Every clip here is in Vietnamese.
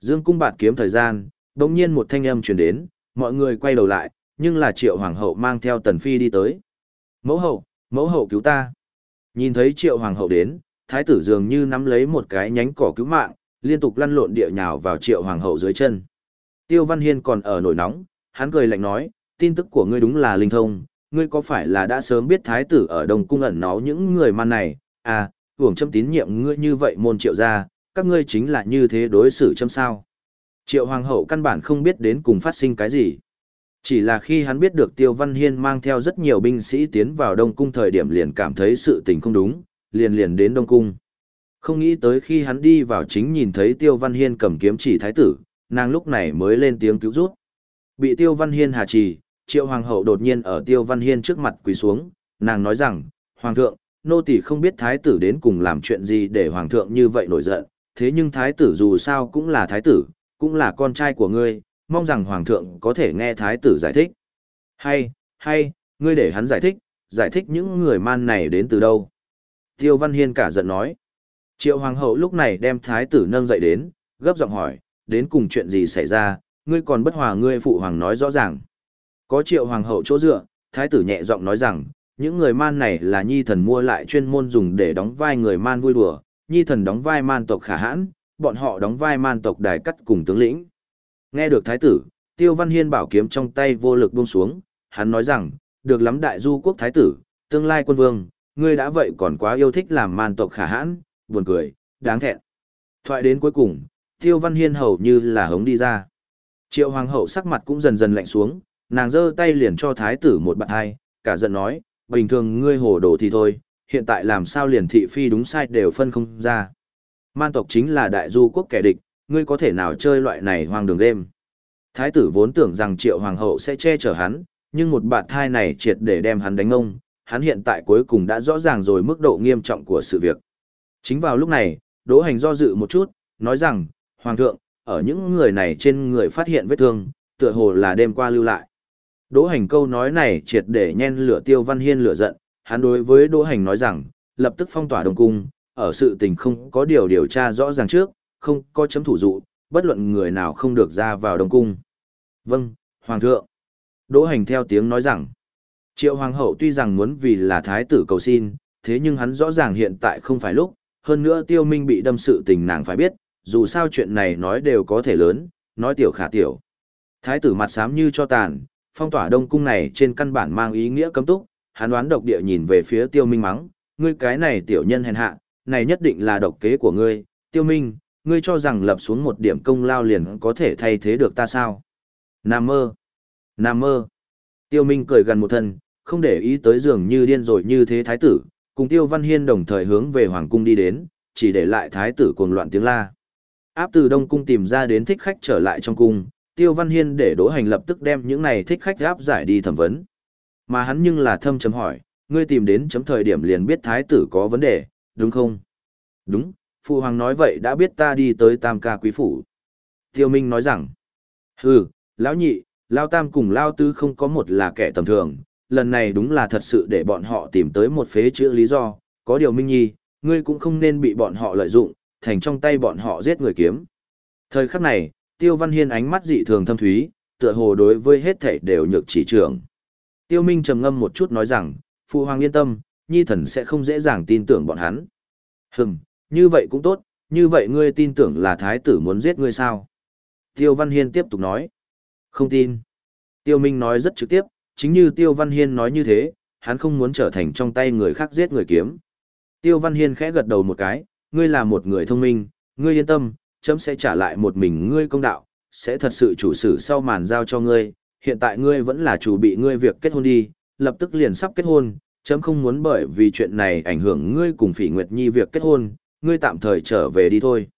Dương cung bạt kiếm thời gian, đột nhiên một thanh âm truyền đến, mọi người quay đầu lại, nhưng là Triệu Hoàng hậu mang theo Tần Phi đi tới. Mẫu hậu, mẫu hậu cứu ta. Nhìn thấy Triệu Hoàng hậu đến, thái tử dường như nắm lấy một cái nhánh cỏ cứu mạng, liên tục lăn lộn địa nhào vào Triệu Hoàng hậu dưới chân. Tiêu Văn Hiên còn ở nổi nóng, hắn cười lạnh nói, tin tức của ngươi đúng là linh thông, ngươi có phải là đã sớm biết thái tử ở Đông Cung ẩn náu những người man này, à, hưởng châm tín nhiệm ngươi như vậy môn triệu gia, các ngươi chính là như thế đối xử châm sao. Triệu Hoàng hậu căn bản không biết đến cùng phát sinh cái gì. Chỉ là khi hắn biết được Tiêu Văn Hiên mang theo rất nhiều binh sĩ tiến vào Đông Cung thời điểm liền cảm thấy sự tình không đúng, liền liền đến Đông Cung. Không nghĩ tới khi hắn đi vào chính nhìn thấy Tiêu Văn Hiên cầm kiếm chỉ thái tử, nàng lúc này mới lên tiếng cứu rút. Bị Tiêu Văn Hiên hà trì, Triệu Hoàng hậu đột nhiên ở Tiêu Văn Hiên trước mặt quỳ xuống, nàng nói rằng, Hoàng thượng, nô tỳ không biết thái tử đến cùng làm chuyện gì để Hoàng thượng như vậy nổi giận, thế nhưng thái tử dù sao cũng là thái tử, cũng là con trai của ngươi, mong rằng Hoàng thượng có thể nghe thái tử giải thích. Hay, hay, ngươi để hắn giải thích, giải thích những người man này đến từ đâu. Tiêu Văn Hiên cả giận nói. Triệu Hoàng hậu lúc này đem thái tử nâng dậy đến, gấp giọng hỏi, đến cùng chuyện gì xảy ra, ngươi còn bất hòa ngươi phụ hoàng nói rõ ràng. Có triệu hoàng hậu chỗ dựa, thái tử nhẹ giọng nói rằng, những người man này là nhi thần mua lại chuyên môn dùng để đóng vai người man vui đùa, nhi thần đóng vai man tộc khả hãn, bọn họ đóng vai man tộc đài cắt cùng tướng lĩnh. Nghe được thái tử, tiêu văn hiên bảo kiếm trong tay vô lực buông xuống, hắn nói rằng, được lắm đại du quốc thái tử, tương lai quân vương, ngươi đã vậy còn quá yêu thích làm man tộc khả hãn, buồn cười, đáng thẹn. Thoại đến cuối cùng, tiêu văn hiên hầu như là hống đi ra. Triệu hoàng hậu sắc mặt cũng dần dần lạnh xuống, nàng giơ tay liền cho thái tử một bạn hai, cả giận nói, bình thường ngươi hồ đồ thì thôi, hiện tại làm sao liền thị phi đúng sai đều phân không ra. Man tộc chính là đại du quốc kẻ địch, ngươi có thể nào chơi loại này hoang đường game. Thái tử vốn tưởng rằng triệu hoàng hậu sẽ che chở hắn, nhưng một bạt thai này triệt để đem hắn đánh ông, hắn hiện tại cuối cùng đã rõ ràng rồi mức độ nghiêm trọng của sự việc. Chính vào lúc này, Đỗ Hành do dự một chút, nói rằng, Hoàng thượng, ở những người này trên người phát hiện vết thương, tựa hồ là đêm qua lưu lại. Đỗ hành câu nói này triệt để nhen lửa tiêu văn hiên lửa giận, hắn đối với đỗ hành nói rằng, lập tức phong tỏa đồng cung, ở sự tình không có điều điều tra rõ ràng trước, không có chấm thủ dụ, bất luận người nào không được ra vào đồng cung. Vâng, Hoàng thượng. Đỗ hành theo tiếng nói rằng, triệu hoàng hậu tuy rằng muốn vì là thái tử cầu xin, thế nhưng hắn rõ ràng hiện tại không phải lúc, hơn nữa tiêu minh bị đâm sự tình nàng phải biết, dù sao chuyện này nói đều có thể lớn, nói tiểu khả tiểu. Thái tử mặt xám như cho tàn, phong tỏa đông cung này trên căn bản mang ý nghĩa cấm túc, hắn đoán độc địa nhìn về phía tiêu minh mắng, ngươi cái này tiểu nhân hèn hạ, này nhất định là độc kế của ngươi, tiêu minh, ngươi cho rằng lập xuống một điểm công lao liền có thể thay thế được ta sao? Nam mơ! Nam mơ! Tiêu minh cười gần một thân, không để ý tới dường như điên rồi như thế thái tử, cùng tiêu văn hiên đồng thời hướng về hoàng cung đi đến, chỉ để lại thái tử cuồng loạn tiếng la. Áp từ Đông Cung tìm ra đến thích khách trở lại trong cung, Tiêu Văn Hiên để Đỗ Hành lập tức đem những này thích khách áp giải đi thẩm vấn. Mà hắn nhưng là thâm chấm hỏi, ngươi tìm đến chấm thời điểm liền biết thái tử có vấn đề, đúng không? Đúng, Phụ Hoàng nói vậy đã biết ta đi tới Tam ca quý phủ. Tiêu Minh nói rằng, hừ, lão nhị, lão tam cùng lão tứ không có một là kẻ tầm thường, lần này đúng là thật sự để bọn họ tìm tới một phế chữa lý do, có điều Minh Nhi, ngươi cũng không nên bị bọn họ lợi dụng, thành trong tay bọn họ giết người kiếm. Thời khắc này, Tiêu Văn Hiên ánh mắt dị thường thâm thúy, tựa hồ đối với hết thảy đều nhược chỉ trưởng. Tiêu Minh trầm ngâm một chút nói rằng, Phụ Hoàng yên tâm, Nhi thần sẽ không dễ dàng tin tưởng bọn hắn. Hừm, như vậy cũng tốt, như vậy ngươi tin tưởng là thái tử muốn giết ngươi sao? Tiêu Văn Hiên tiếp tục nói. Không tin. Tiêu Minh nói rất trực tiếp, chính như Tiêu Văn Hiên nói như thế, hắn không muốn trở thành trong tay người khác giết người kiếm. Tiêu Văn Hiên khẽ gật đầu một cái, ngươi là một người thông minh, ngươi yên tâm, chấm sẽ trả lại một mình ngươi công đạo, sẽ thật sự chủ sử sau màn giao cho ngươi, hiện tại ngươi vẫn là chủ bị ngươi việc kết hôn đi, lập tức liền sắp kết hôn, chấm không muốn bởi vì chuyện này ảnh hưởng ngươi cùng Phỉ Nguyệt Nhi việc kết hôn, ngươi tạm thời trở về đi thôi.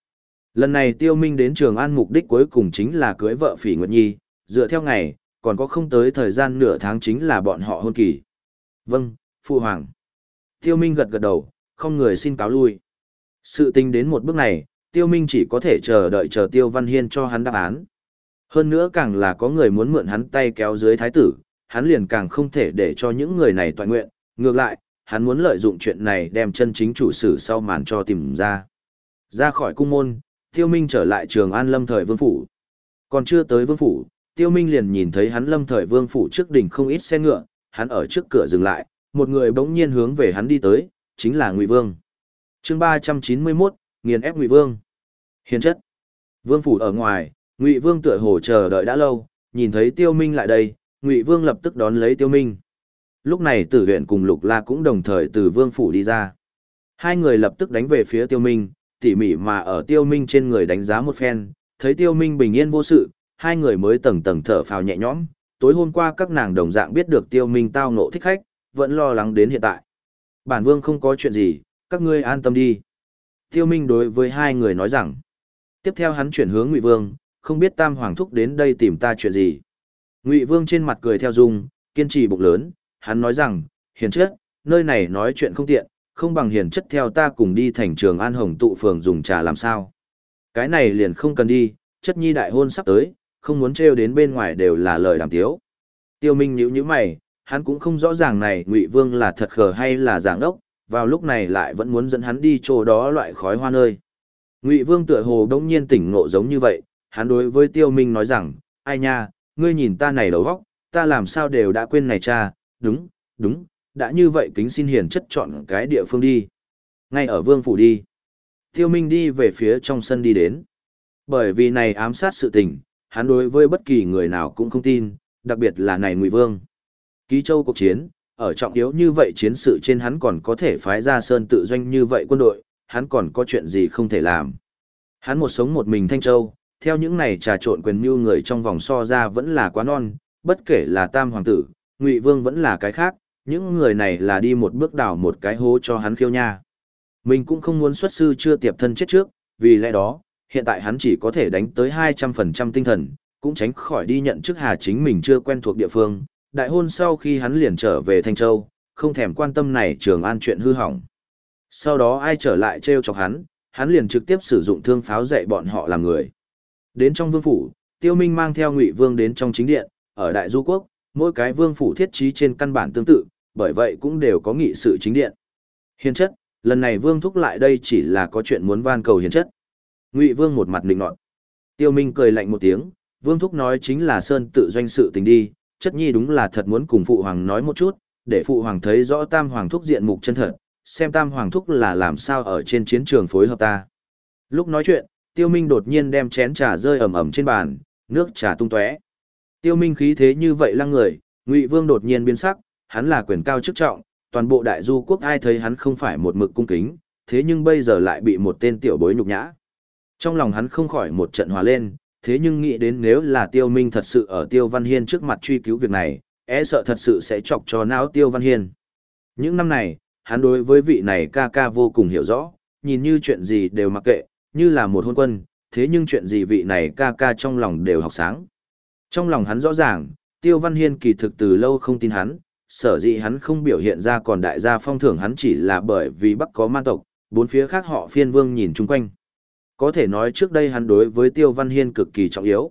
Lần này Tiêu Minh đến Trường An mục đích cuối cùng chính là cưới vợ Phỉ Nguyệt Nhi, dựa theo ngày, còn có không tới thời gian nửa tháng chính là bọn họ hôn kỳ. Vâng, Phu Hoàng. Tiêu Minh gật gật đầu, không người xin cáo lui. Sự tình đến một bước này, Tiêu Minh chỉ có thể chờ đợi chờ Tiêu Văn Hiên cho hắn đáp án. Hơn nữa càng là có người muốn mượn hắn tay kéo dưới thái tử, hắn liền càng không thể để cho những người này toàn nguyện, ngược lại, hắn muốn lợi dụng chuyện này đem chân chính chủ sử sau màn cho tìm ra. Ra khỏi cung môn, Tiêu Minh trở lại trường An Lâm thời vương phủ. Còn chưa tới vương phủ, Tiêu Minh liền nhìn thấy hắn Lâm thời vương phủ trước đỉnh không ít xe ngựa, hắn ở trước cửa dừng lại, một người bỗng nhiên hướng về hắn đi tới, chính là Ngụy Vương. Chương 391, nghiền ép Ngụy Vương. Hiền chất. Vương phủ ở ngoài, Ngụy Vương tựa hồ chờ đợi đã lâu, nhìn thấy Tiêu Minh lại đây, Ngụy Vương lập tức đón lấy Tiêu Minh. Lúc này Tử huyện cùng Lục La cũng đồng thời từ Vương phủ đi ra. Hai người lập tức đánh về phía Tiêu Minh, tỉ mỉ mà ở Tiêu Minh trên người đánh giá một phen, thấy Tiêu Minh bình yên vô sự, hai người mới tầng tầng thở phào nhẹ nhõm. Tối hôm qua các nàng đồng dạng biết được Tiêu Minh tao ngộ thích khách, vẫn lo lắng đến hiện tại. Bản Vương không có chuyện gì, các ngươi an tâm đi. Tiêu Minh đối với hai người nói rằng. Tiếp theo hắn chuyển hướng Ngụy Vương, không biết Tam Hoàng Thúc đến đây tìm ta chuyện gì. Ngụy Vương trên mặt cười theo dung, kiên trì bụng lớn, hắn nói rằng, hiền chất, nơi này nói chuyện không tiện, không bằng hiền chất theo ta cùng đi thành trường An Hồng tụ phường dùng trà làm sao. Cái này liền không cần đi, chất nhi đại hôn sắp tới, không muốn trêu đến bên ngoài đều là lời đàm tiếu. Tiêu Minh nhíu nhíu mày, hắn cũng không rõ ràng này Ngụy Vương là thật khờ hay là giảng đốc, vào lúc này lại vẫn muốn dẫn hắn đi chỗ đó loại khói hoa nơi. Ngụy Vương tựa hồ đống nhiên tỉnh ngộ giống như vậy, hắn đối với Tiêu Minh nói rằng, ai nha, ngươi nhìn ta này đầu óc, ta làm sao đều đã quên này cha, đúng, đúng, đã như vậy kính xin hiền chất chọn cái địa phương đi. Ngay ở vương phủ đi. Tiêu Minh đi về phía trong sân đi đến. Bởi vì này ám sát sự tình, hắn đối với bất kỳ người nào cũng không tin, đặc biệt là này Ngụy Vương. Ký châu cuộc chiến, ở trọng yếu như vậy chiến sự trên hắn còn có thể phái ra sơn tự doanh như vậy quân đội, hắn còn có chuyện gì không thể làm. Hắn một sống một mình Thanh Châu, theo những này trà trộn quyền mưu người trong vòng so ra vẫn là quá non, bất kể là tam hoàng tử, ngụy vương vẫn là cái khác, những người này là đi một bước đảo một cái hố cho hắn khiêu nha. Mình cũng không muốn xuất sư chưa tiệp thân chết trước, vì lẽ đó, hiện tại hắn chỉ có thể đánh tới 200% tinh thần, cũng tránh khỏi đi nhận chức hà chính mình chưa quen thuộc địa phương. Đại hôn sau khi hắn liền trở về Thanh Châu, không thèm quan tâm này trường an chuyện hư hỏng. Sau đó ai trở lại treo chọc hắn, hắn liền trực tiếp sử dụng thương pháo dạy bọn họ làm người. Đến trong vương phủ, Tiêu Minh mang theo Ngụy Vương đến trong chính điện, ở Đại Du Quốc, mỗi cái vương phủ thiết trí trên căn bản tương tự, bởi vậy cũng đều có nghị sự chính điện. Hiền chất, lần này vương thúc lại đây chỉ là có chuyện muốn van cầu hiền chất. Ngụy Vương một mặt lịnh nọt. Tiêu Minh cười lạnh một tiếng, vương thúc nói chính là sơn tự doanh sự tình đi, chất nhi đúng là thật muốn cùng phụ hoàng nói một chút, để phụ hoàng thấy rõ tam hoàng thúc diện mục chân thật, xem tam hoàng thúc là làm sao ở trên chiến trường phối hợp ta. Lúc nói chuyện, Tiêu Minh đột nhiên đem chén trà rơi ầm ầm trên bàn, nước trà tung tóe. Tiêu Minh khí thế như vậy lăng người, Ngụy Vương đột nhiên biến sắc, hắn là quyền cao chức trọng, toàn bộ đại du quốc ai thấy hắn không phải một mực cung kính, thế nhưng bây giờ lại bị một tên tiểu bối nhục nhã. Trong lòng hắn không khỏi một trận hòa lên, thế nhưng nghĩ đến nếu là Tiêu Minh thật sự ở Tiêu Văn Hiên trước mặt truy cứu việc này, e sợ thật sự sẽ chọc cho não Tiêu Văn Hiên. Những năm này, hắn đối với vị này ca ca vô cùng hiểu rõ, nhìn như chuyện gì đều mặc kệ, như là một hôn quân, thế nhưng chuyện gì vị này ca ca trong lòng đều học sáng. Trong lòng hắn rõ ràng, Tiêu Văn Hiên kỳ thực từ lâu không tin hắn, sở dĩ hắn không biểu hiện ra còn đại gia phong thưởng hắn chỉ là bởi vì Bắc có man tộc, bốn phía khác họ phiên vương nhìn chung quanh. Có thể nói trước đây hắn đối với Tiêu Văn Hiên cực kỳ trọng yếu.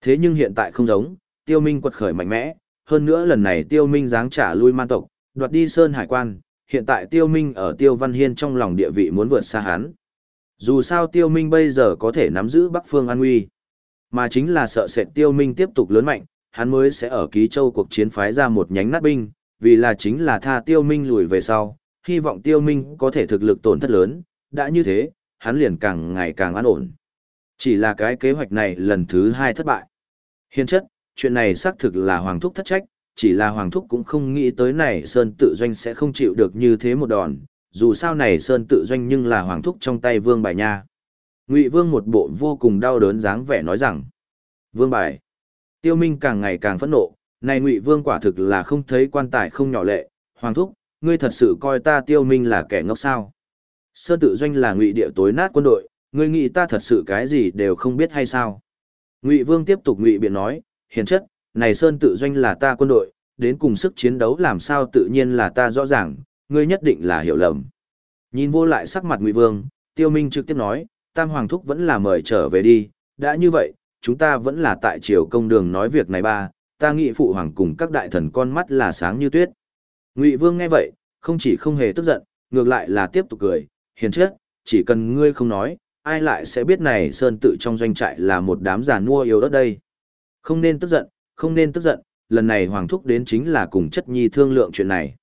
Thế nhưng hiện tại không giống, Tiêu Minh quật khởi mạnh mẽ, hơn nữa lần này Tiêu Minh dáng trả lui man tộc, đoạt đi Sơn Hải Quan, hiện tại Tiêu Minh ở Tiêu Văn Hiên trong lòng địa vị muốn vượt xa hắn. Dù sao Tiêu Minh bây giờ có thể nắm giữ Bắc Phương An Uy, mà chính là sợ sệt Tiêu Minh tiếp tục lớn mạnh, hắn mới sẽ ở Ký Châu cuộc chiến phái ra một nhánh nát binh, vì là chính là tha Tiêu Minh lùi về sau, hy vọng Tiêu Minh có thể thực lực tổn thất lớn, đã như thế, hắn liền càng ngày càng an ổn. Chỉ là cái kế hoạch này lần thứ hai thất bại. Hiên chất, chuyện này xác thực là Hoàng Thúc thất trách, chỉ là Hoàng Thúc cũng không nghĩ tới này Sơn tự doanh sẽ không chịu được như thế một đòn, dù sao này Sơn tự doanh nhưng là Hoàng Thúc trong tay Vương Bài Nha. Ngụy Vương một bộ vô cùng đau đớn dáng vẻ nói rằng, Vương Bài. Tiêu Minh càng ngày càng phẫn nộ, này Ngụy Vương quả thực là không thấy quan tài không nhỏ lệ, Hoàng Thúc, ngươi thật sự coi ta Tiêu Minh là kẻ ngốc sao. Sơn tự doanh là Ngụy địa tối nát quân đội, ngươi nghĩ ta thật sự cái gì đều không biết hay sao. Ngụy Vương tiếp tục Ngụy biện nói, hiền chất, này Sơn tự doanh là ta quân đội, đến cùng sức chiến đấu làm sao tự nhiên là ta rõ ràng, ngươi nhất định là hiểu lầm. Nhìn vô lại sắc mặt Ngụy Vương, Tiêu Minh trực tiếp nói, Tam Hoàng Thúc vẫn là mời trở về đi, đã như vậy, chúng ta vẫn là tại triều công đường nói việc này ba, ta nghĩ phụ hoàng cùng các đại thần con mắt là sáng như tuyết. Ngụy Vương nghe vậy, không chỉ không hề tức giận, ngược lại là tiếp tục cười, hiền chết, chỉ cần ngươi không nói, ai lại sẽ biết này sơn tự trong doanh trại là một đám giàn mua yếu đất đây. Không nên tức giận, không nên tức giận, lần này Hoàng Thúc đến chính là cùng chất nhi thương lượng chuyện này.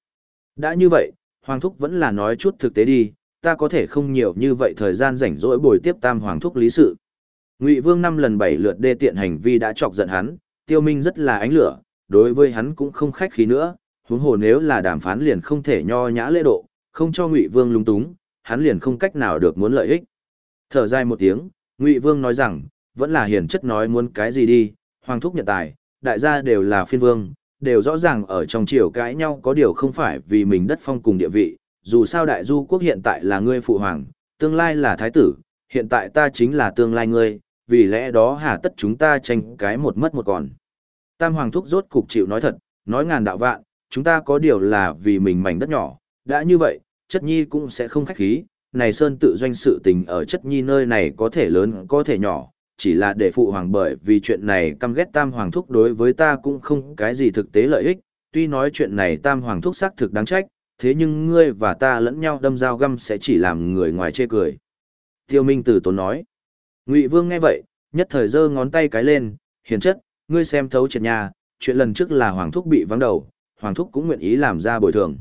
Đã như vậy, Hoàng Thúc vẫn là nói chút thực tế đi, ta có thể không nhiều như vậy thời gian rảnh rỗi bồi tiếp tam Hoàng Thúc lý sự. Ngụy Vương năm lần bảy lượt đê tiện hành vi đã chọc giận hắn, Tiêu Minh rất là ánh lửa, đối với hắn cũng không khách khí nữa, huống hồ nếu là đàm phán liền không thể nho nhã lễ độ, không cho Ngụy Vương lung túng, hắn liền không cách nào được muốn lợi ích. Thở dài một tiếng, Ngụy Vương nói rằng, vẫn là hiền chất nói muốn cái gì đi, hoàng thúc nhận tài, đại gia đều là phiên vương, đều rõ ràng ở trong triều cãi nhau có điều không phải vì mình đất phong cùng địa vị, dù sao đại du quốc hiện tại là ngươi phụ hoàng, tương lai là thái tử, hiện tại ta chính là tương lai ngươi, vì lẽ đó hà tất chúng ta tranh cái một mất một còn. Tam hoàng thúc rốt cục chịu nói thật, nói ngàn đạo vạn, chúng ta có điều là vì mình mảnh đất nhỏ, đã như vậy, chất nhi cũng sẽ không khách khí, này sơn tự doanh sự tình ở chất nhi nơi này có thể lớn có thể nhỏ, chỉ là để phụ hoàng bởi vì chuyện này căm ghét tam hoàng thúc đối với ta cũng không cái gì thực tế lợi ích, tuy nói chuyện này tam hoàng thúc xác thực đáng trách, thế nhưng ngươi và ta lẫn nhau đâm dao găm sẽ chỉ làm người ngoài chê cười. Tiêu Minh Tử tốn nói. Ngụy Vương nghe vậy, nhất thời giơ ngón tay cái lên, hiền chất, ngươi xem thấu triệt nhà, chuyện lần trước là hoàng thúc bị vắng đầu, hoàng thúc cũng nguyện ý làm ra bồi thường.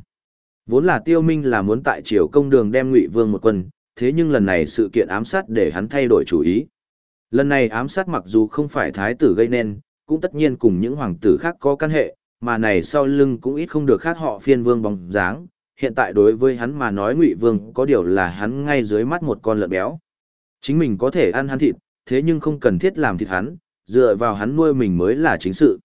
Vốn là Tiêu Minh là muốn tại triều công đường đem Ngụy Vương một quân, thế nhưng lần này sự kiện ám sát để hắn thay đổi chủ ý. Lần này ám sát mặc dù không phải thái tử gây nên, cũng tất nhiên cùng những hoàng tử khác có căn hệ, mà này sau lưng cũng ít không được khác họ phiên vương bóng dáng. Hiện tại đối với hắn mà nói ngụy vương có điều là hắn ngay dưới mắt một con lợn béo. Chính mình có thể ăn hắn thịt, thế nhưng không cần thiết làm thịt hắn, dựa vào hắn nuôi mình mới là chính sự.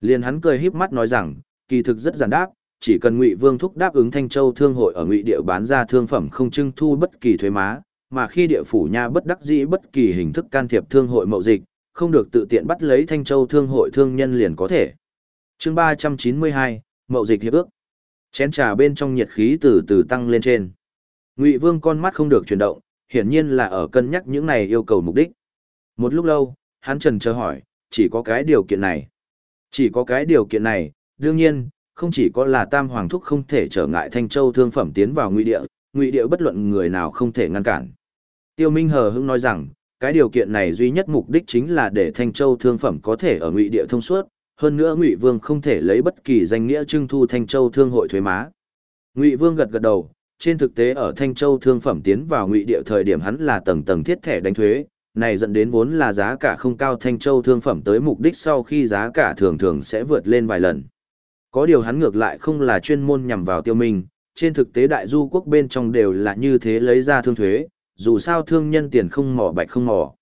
Liền hắn cười híp mắt nói rằng, kỳ thực rất giản đáp, chỉ cần Ngụy Vương thúc đáp ứng Thanh Châu thương hội ở Ngụy địa bán ra thương phẩm không trưng thu bất kỳ thuế má, mà khi địa phủ nha bất đắc dĩ bất kỳ hình thức can thiệp thương hội mậu dịch, không được tự tiện bắt lấy Thanh Châu thương hội thương nhân liền có thể. Chương 392, mậu dịch hiệp ước. Chén trà bên trong nhiệt khí từ từ tăng lên trên. Ngụy Vương con mắt không được chuyển động, hiển nhiên là ở cân nhắc những này yêu cầu mục đích. Một lúc lâu, hắn trần chờ hỏi, chỉ có cái điều kiện này. Chỉ có cái điều kiện này, đương nhiên, không chỉ có là Tam Hoàng Thúc không thể trở ngại Thanh Châu thương phẩm tiến vào Ngụy địa, Ngụy địa bất luận người nào không thể ngăn cản. Tiêu Minh hờ hững nói rằng, cái điều kiện này duy nhất mục đích chính là để Thanh Châu thương phẩm có thể ở Ngụy địa thông suốt, hơn nữa Ngụy Vương không thể lấy bất kỳ danh nghĩa trưng thu Thanh Châu thương hội thuế má. Ngụy Vương gật gật đầu, trên thực tế ở Thanh Châu thương phẩm tiến vào Ngụy địa thời điểm hắn là tầng tầng thiết thẻ đánh thuế, này dẫn đến vốn là giá cả không cao Thanh Châu thương phẩm tới mục đích sau khi giá cả thường thường sẽ vượt lên vài lần. Có điều hắn ngược lại không là chuyên môn nhằm vào Tiêu Minh, trên thực tế đại du quốc bên trong đều là như thế lấy ra thương thuế, dù sao thương nhân tiền không mỏ bạch không mỏ.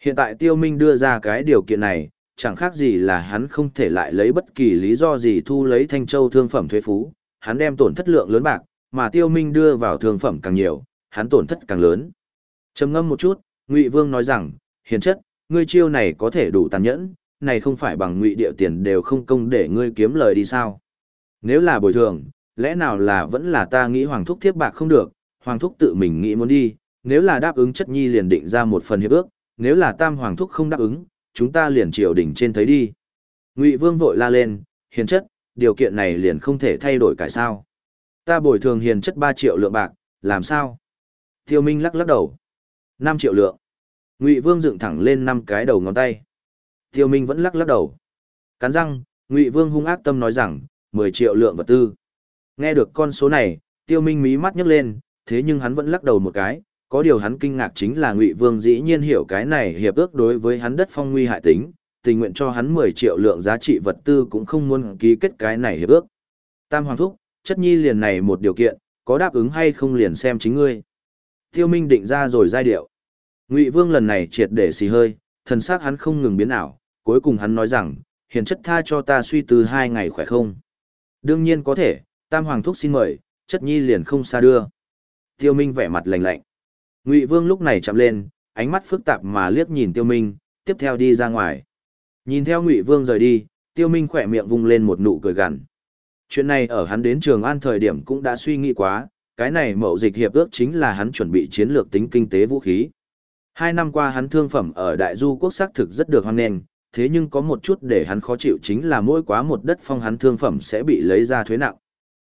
Hiện tại tiêu minh đưa ra cái điều kiện này, chẳng khác gì là hắn không thể lại lấy bất kỳ lý do gì thu lấy thanh châu thương phẩm thuế phú, hắn đem tổn thất lượng lớn bạc, mà tiêu minh đưa vào thương phẩm càng nhiều, hắn tổn thất càng lớn. Trầm ngâm một chút, Ngụy Vương nói rằng, hiền chất, ngươi chiêu này có thể đủ tàn nhẫn, này không phải bằng ngụy địa tiền đều không công để ngươi kiếm lời đi sao. Nếu là bồi thường, lẽ nào là vẫn là ta nghĩ Hoàng Thúc thiếp bạc không được, Hoàng Thúc tự mình nghĩ muốn đi, nếu là đáp ứng chất nhi liền định ra một phần hiệp ước, nếu là tam hoàng thúc không đáp ứng, chúng ta liền triều đỉnh trên thấy đi. Ngụy Vương vội la lên, hiền chất, điều kiện này liền không thể thay đổi cải sao. Ta bồi thường hiền chất 3 triệu lượng bạc, làm sao? Tiêu Minh lắc lắc đầu. 5 triệu lượng. Ngụy Vương dựng thẳng lên năm cái đầu ngón tay. Tiêu Minh vẫn lắc lắc đầu. Cắn răng, Ngụy Vương hung ác tâm nói rằng, 10 triệu lượng vật tư. Nghe được con số này, Tiêu Minh mí mắt nhấc lên, thế nhưng hắn vẫn lắc đầu một cái, có điều hắn kinh ngạc chính là Ngụy Vương dĩ nhiên hiểu cái này hiệp ước đối với hắn đất phong nguy hại tính, tình nguyện cho hắn 10 triệu lượng giá trị vật tư cũng không muốn ký kết cái này hiệp ước. Tam Hoàng Thúc, chất nhi liền này một điều kiện, có đáp ứng hay không liền xem chính ngươi. Tiêu Minh định ra rồi giai điệu. Ngụy Vương lần này triệt để xì hơi, thần sắc hắn không ngừng biến ảo, cuối cùng hắn nói rằng, hiền chất tha cho ta suy tư hai ngày khỏe không. Đương nhiên có thể, Tam Hoàng Thúc xin mời, chất nhi liền không xa đưa. Tiêu Minh vẻ mặt lạnh lạnh. Ngụy Vương lúc này chạm lên, ánh mắt phức tạp mà liếc nhìn Tiêu Minh, tiếp theo đi ra ngoài. Nhìn theo Ngụy Vương rời đi, Tiêu Minh khỏe miệng vung lên một nụ cười gằn. Chuyện này ở hắn đến Trường An thời điểm cũng đã suy nghĩ quá, cái này mậu dịch hiệp ước chính là hắn chuẩn bị chiến lược tính kinh tế vũ khí. Hai năm qua hắn thương phẩm ở Đại Du quốc xác thực rất được hoan nghênh, thế nhưng có một chút để hắn khó chịu chính là mỗi quá một đất phong hắn thương phẩm sẽ bị lấy ra thuế nặng.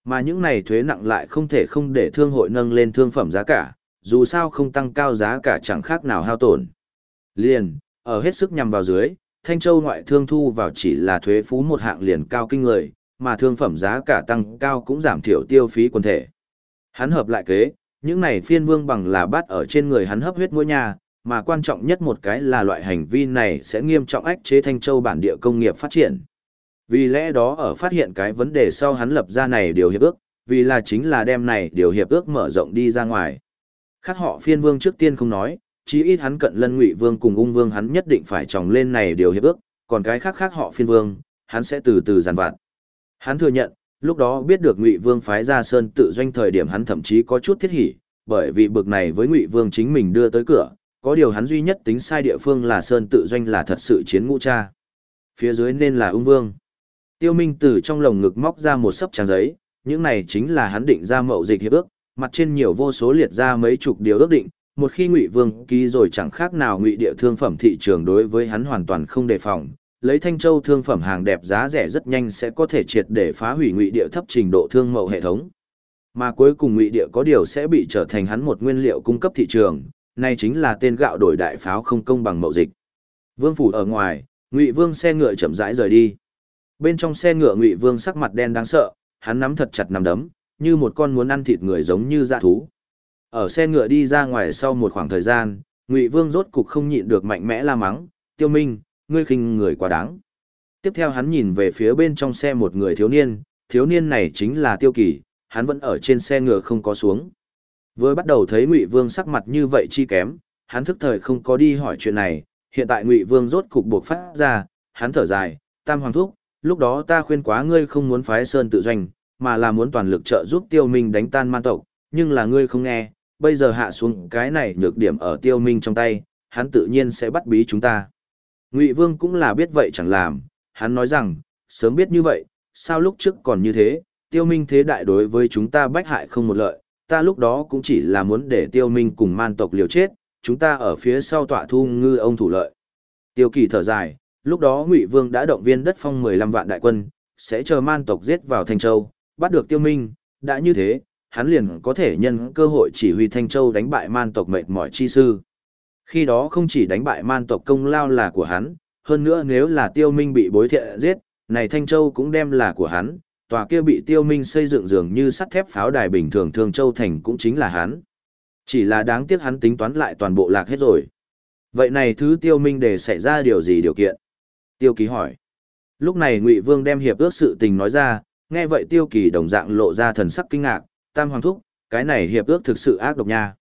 Mà những này thuế nặng lại không thể không để thương hội nâng lên thương phẩm giá cả, dù sao không tăng cao giá cả chẳng khác nào hao tổn. Liền, ở hết sức nhằm vào dưới, Thanh Châu ngoại thương thu vào chỉ là thuế phú một hạng liền cao kinh người, mà thương phẩm giá cả tăng cao cũng giảm thiểu tiêu phí quần thể. Hắn hợp lại kế, những này phiên vương bằng là bắt ở trên người hắn hấp huyết mỗi nhà, mà quan trọng nhất một cái là loại hành vi này sẽ nghiêm trọng ách chế Thanh Châu bản địa công nghiệp phát triển. Vì lẽ đó ở phát hiện cái vấn đề sau hắn lập ra này điều hiệp ước, vì là chính là đem này điều hiệp ước mở rộng đi ra ngoài. Khác họ phiên vương trước tiên không nói, chí ít hắn cận lân ngụy vương cùng ung vương hắn nhất định phải tròng lên này điều hiệp ước, còn cái khác khác họ phiên vương, hắn sẽ từ từ giàn vặt. Hắn thừa nhận, lúc đó biết được ngụy vương phái ra sơn tự doanh thời điểm hắn thậm chí có chút thiết hỉ, bởi vì bực này với ngụy vương chính mình đưa tới cửa, có điều hắn duy nhất tính sai địa phương là sơn tự doanh là thật sự chiến ngũ cha. Phía dưới nên là ung vương. Tiêu Minh từ trong lồng ngực móc ra một sấp trang giấy, những này chính là hắn định ra mậu dịch hiệp ước, mặt trên nhiều vô số liệt ra mấy chục điều ước định, một khi Ngụy Vương ký rồi chẳng khác nào Ngụy địa thương phẩm thị trường đối với hắn hoàn toàn không đề phòng, lấy Thanh Châu thương phẩm hàng đẹp giá rẻ rất nhanh sẽ có thể triệt để phá hủy Ngụy địa thấp trình độ thương mậu hệ thống. Mà cuối cùng Ngụy địa có điều sẽ bị trở thành hắn một nguyên liệu cung cấp thị trường, này chính là tên gạo đổi đại pháo không công bằng mậu dịch. Vương phủ ở ngoài, Ngụy Vương xe ngựa chậm rãi rời đi. Bên trong xe ngựa Ngụy Vương sắc mặt đen đáng sợ, hắn nắm thật chặt nắm đấm, như một con muốn ăn thịt người giống như dã thú. Ở xe ngựa đi ra ngoài sau một khoảng thời gian, Ngụy Vương rốt cục không nhịn được mạnh mẽ la mắng, "Tiêu Minh, ngươi khinh người quá đáng." Tiếp theo hắn nhìn về phía bên trong xe một người thiếu niên, thiếu niên này chính là Tiêu Kỳ, hắn vẫn ở trên xe ngựa không có xuống. Vừa bắt đầu thấy Ngụy Vương sắc mặt như vậy chi kém, hắn thức thời không có đi hỏi chuyện này, hiện tại Ngụy Vương rốt cục buộc phát ra, hắn thở dài, "Tam hoàng thúc, lúc đó ta khuyên quá ngươi không muốn phái sơn tự doanh, mà là muốn toàn lực trợ giúp tiêu minh đánh tan man tộc, nhưng là ngươi không nghe, bây giờ hạ xuống cái này nhược điểm ở tiêu minh trong tay, hắn tự nhiên sẽ bắt bí chúng ta. Ngụy Vương cũng là biết vậy chẳng làm, hắn nói rằng, sớm biết như vậy, sao lúc trước còn như thế, tiêu minh thế đại đối với chúng ta bách hại không một lợi, ta lúc đó cũng chỉ là muốn để tiêu minh cùng man tộc liều chết, chúng ta ở phía sau tọa thu ngư ông thủ lợi. Tiêu kỳ thở dài, lúc đó Ngụy Vương đã động viên đất phong 15 vạn đại quân, sẽ chờ man tộc giết vào Thanh Châu, bắt được tiêu minh, đã như thế, hắn liền có thể nhân cơ hội chỉ huy Thanh Châu đánh bại man tộc mệt mỏi chi sư. Khi đó không chỉ đánh bại man tộc công lao là của hắn, hơn nữa nếu là tiêu minh bị bối thiện giết, này Thanh Châu cũng đem là của hắn, tòa kia bị tiêu minh xây dựng dường như sắt thép pháo đài bình thường Thương Châu Thành cũng chính là hắn. Chỉ là đáng tiếc hắn tính toán lại toàn bộ lạc hết rồi. Vậy này thứ tiêu minh để xảy ra điều gì điều kiện? Tiêu ký hỏi. Lúc này Ngụy Vương đem hiệp ước sự tình nói ra, nghe vậy tiêu kỳ đồng dạng lộ ra thần sắc kinh ngạc, tam hoàng thúc, cái này hiệp ước thực sự ác độc nha.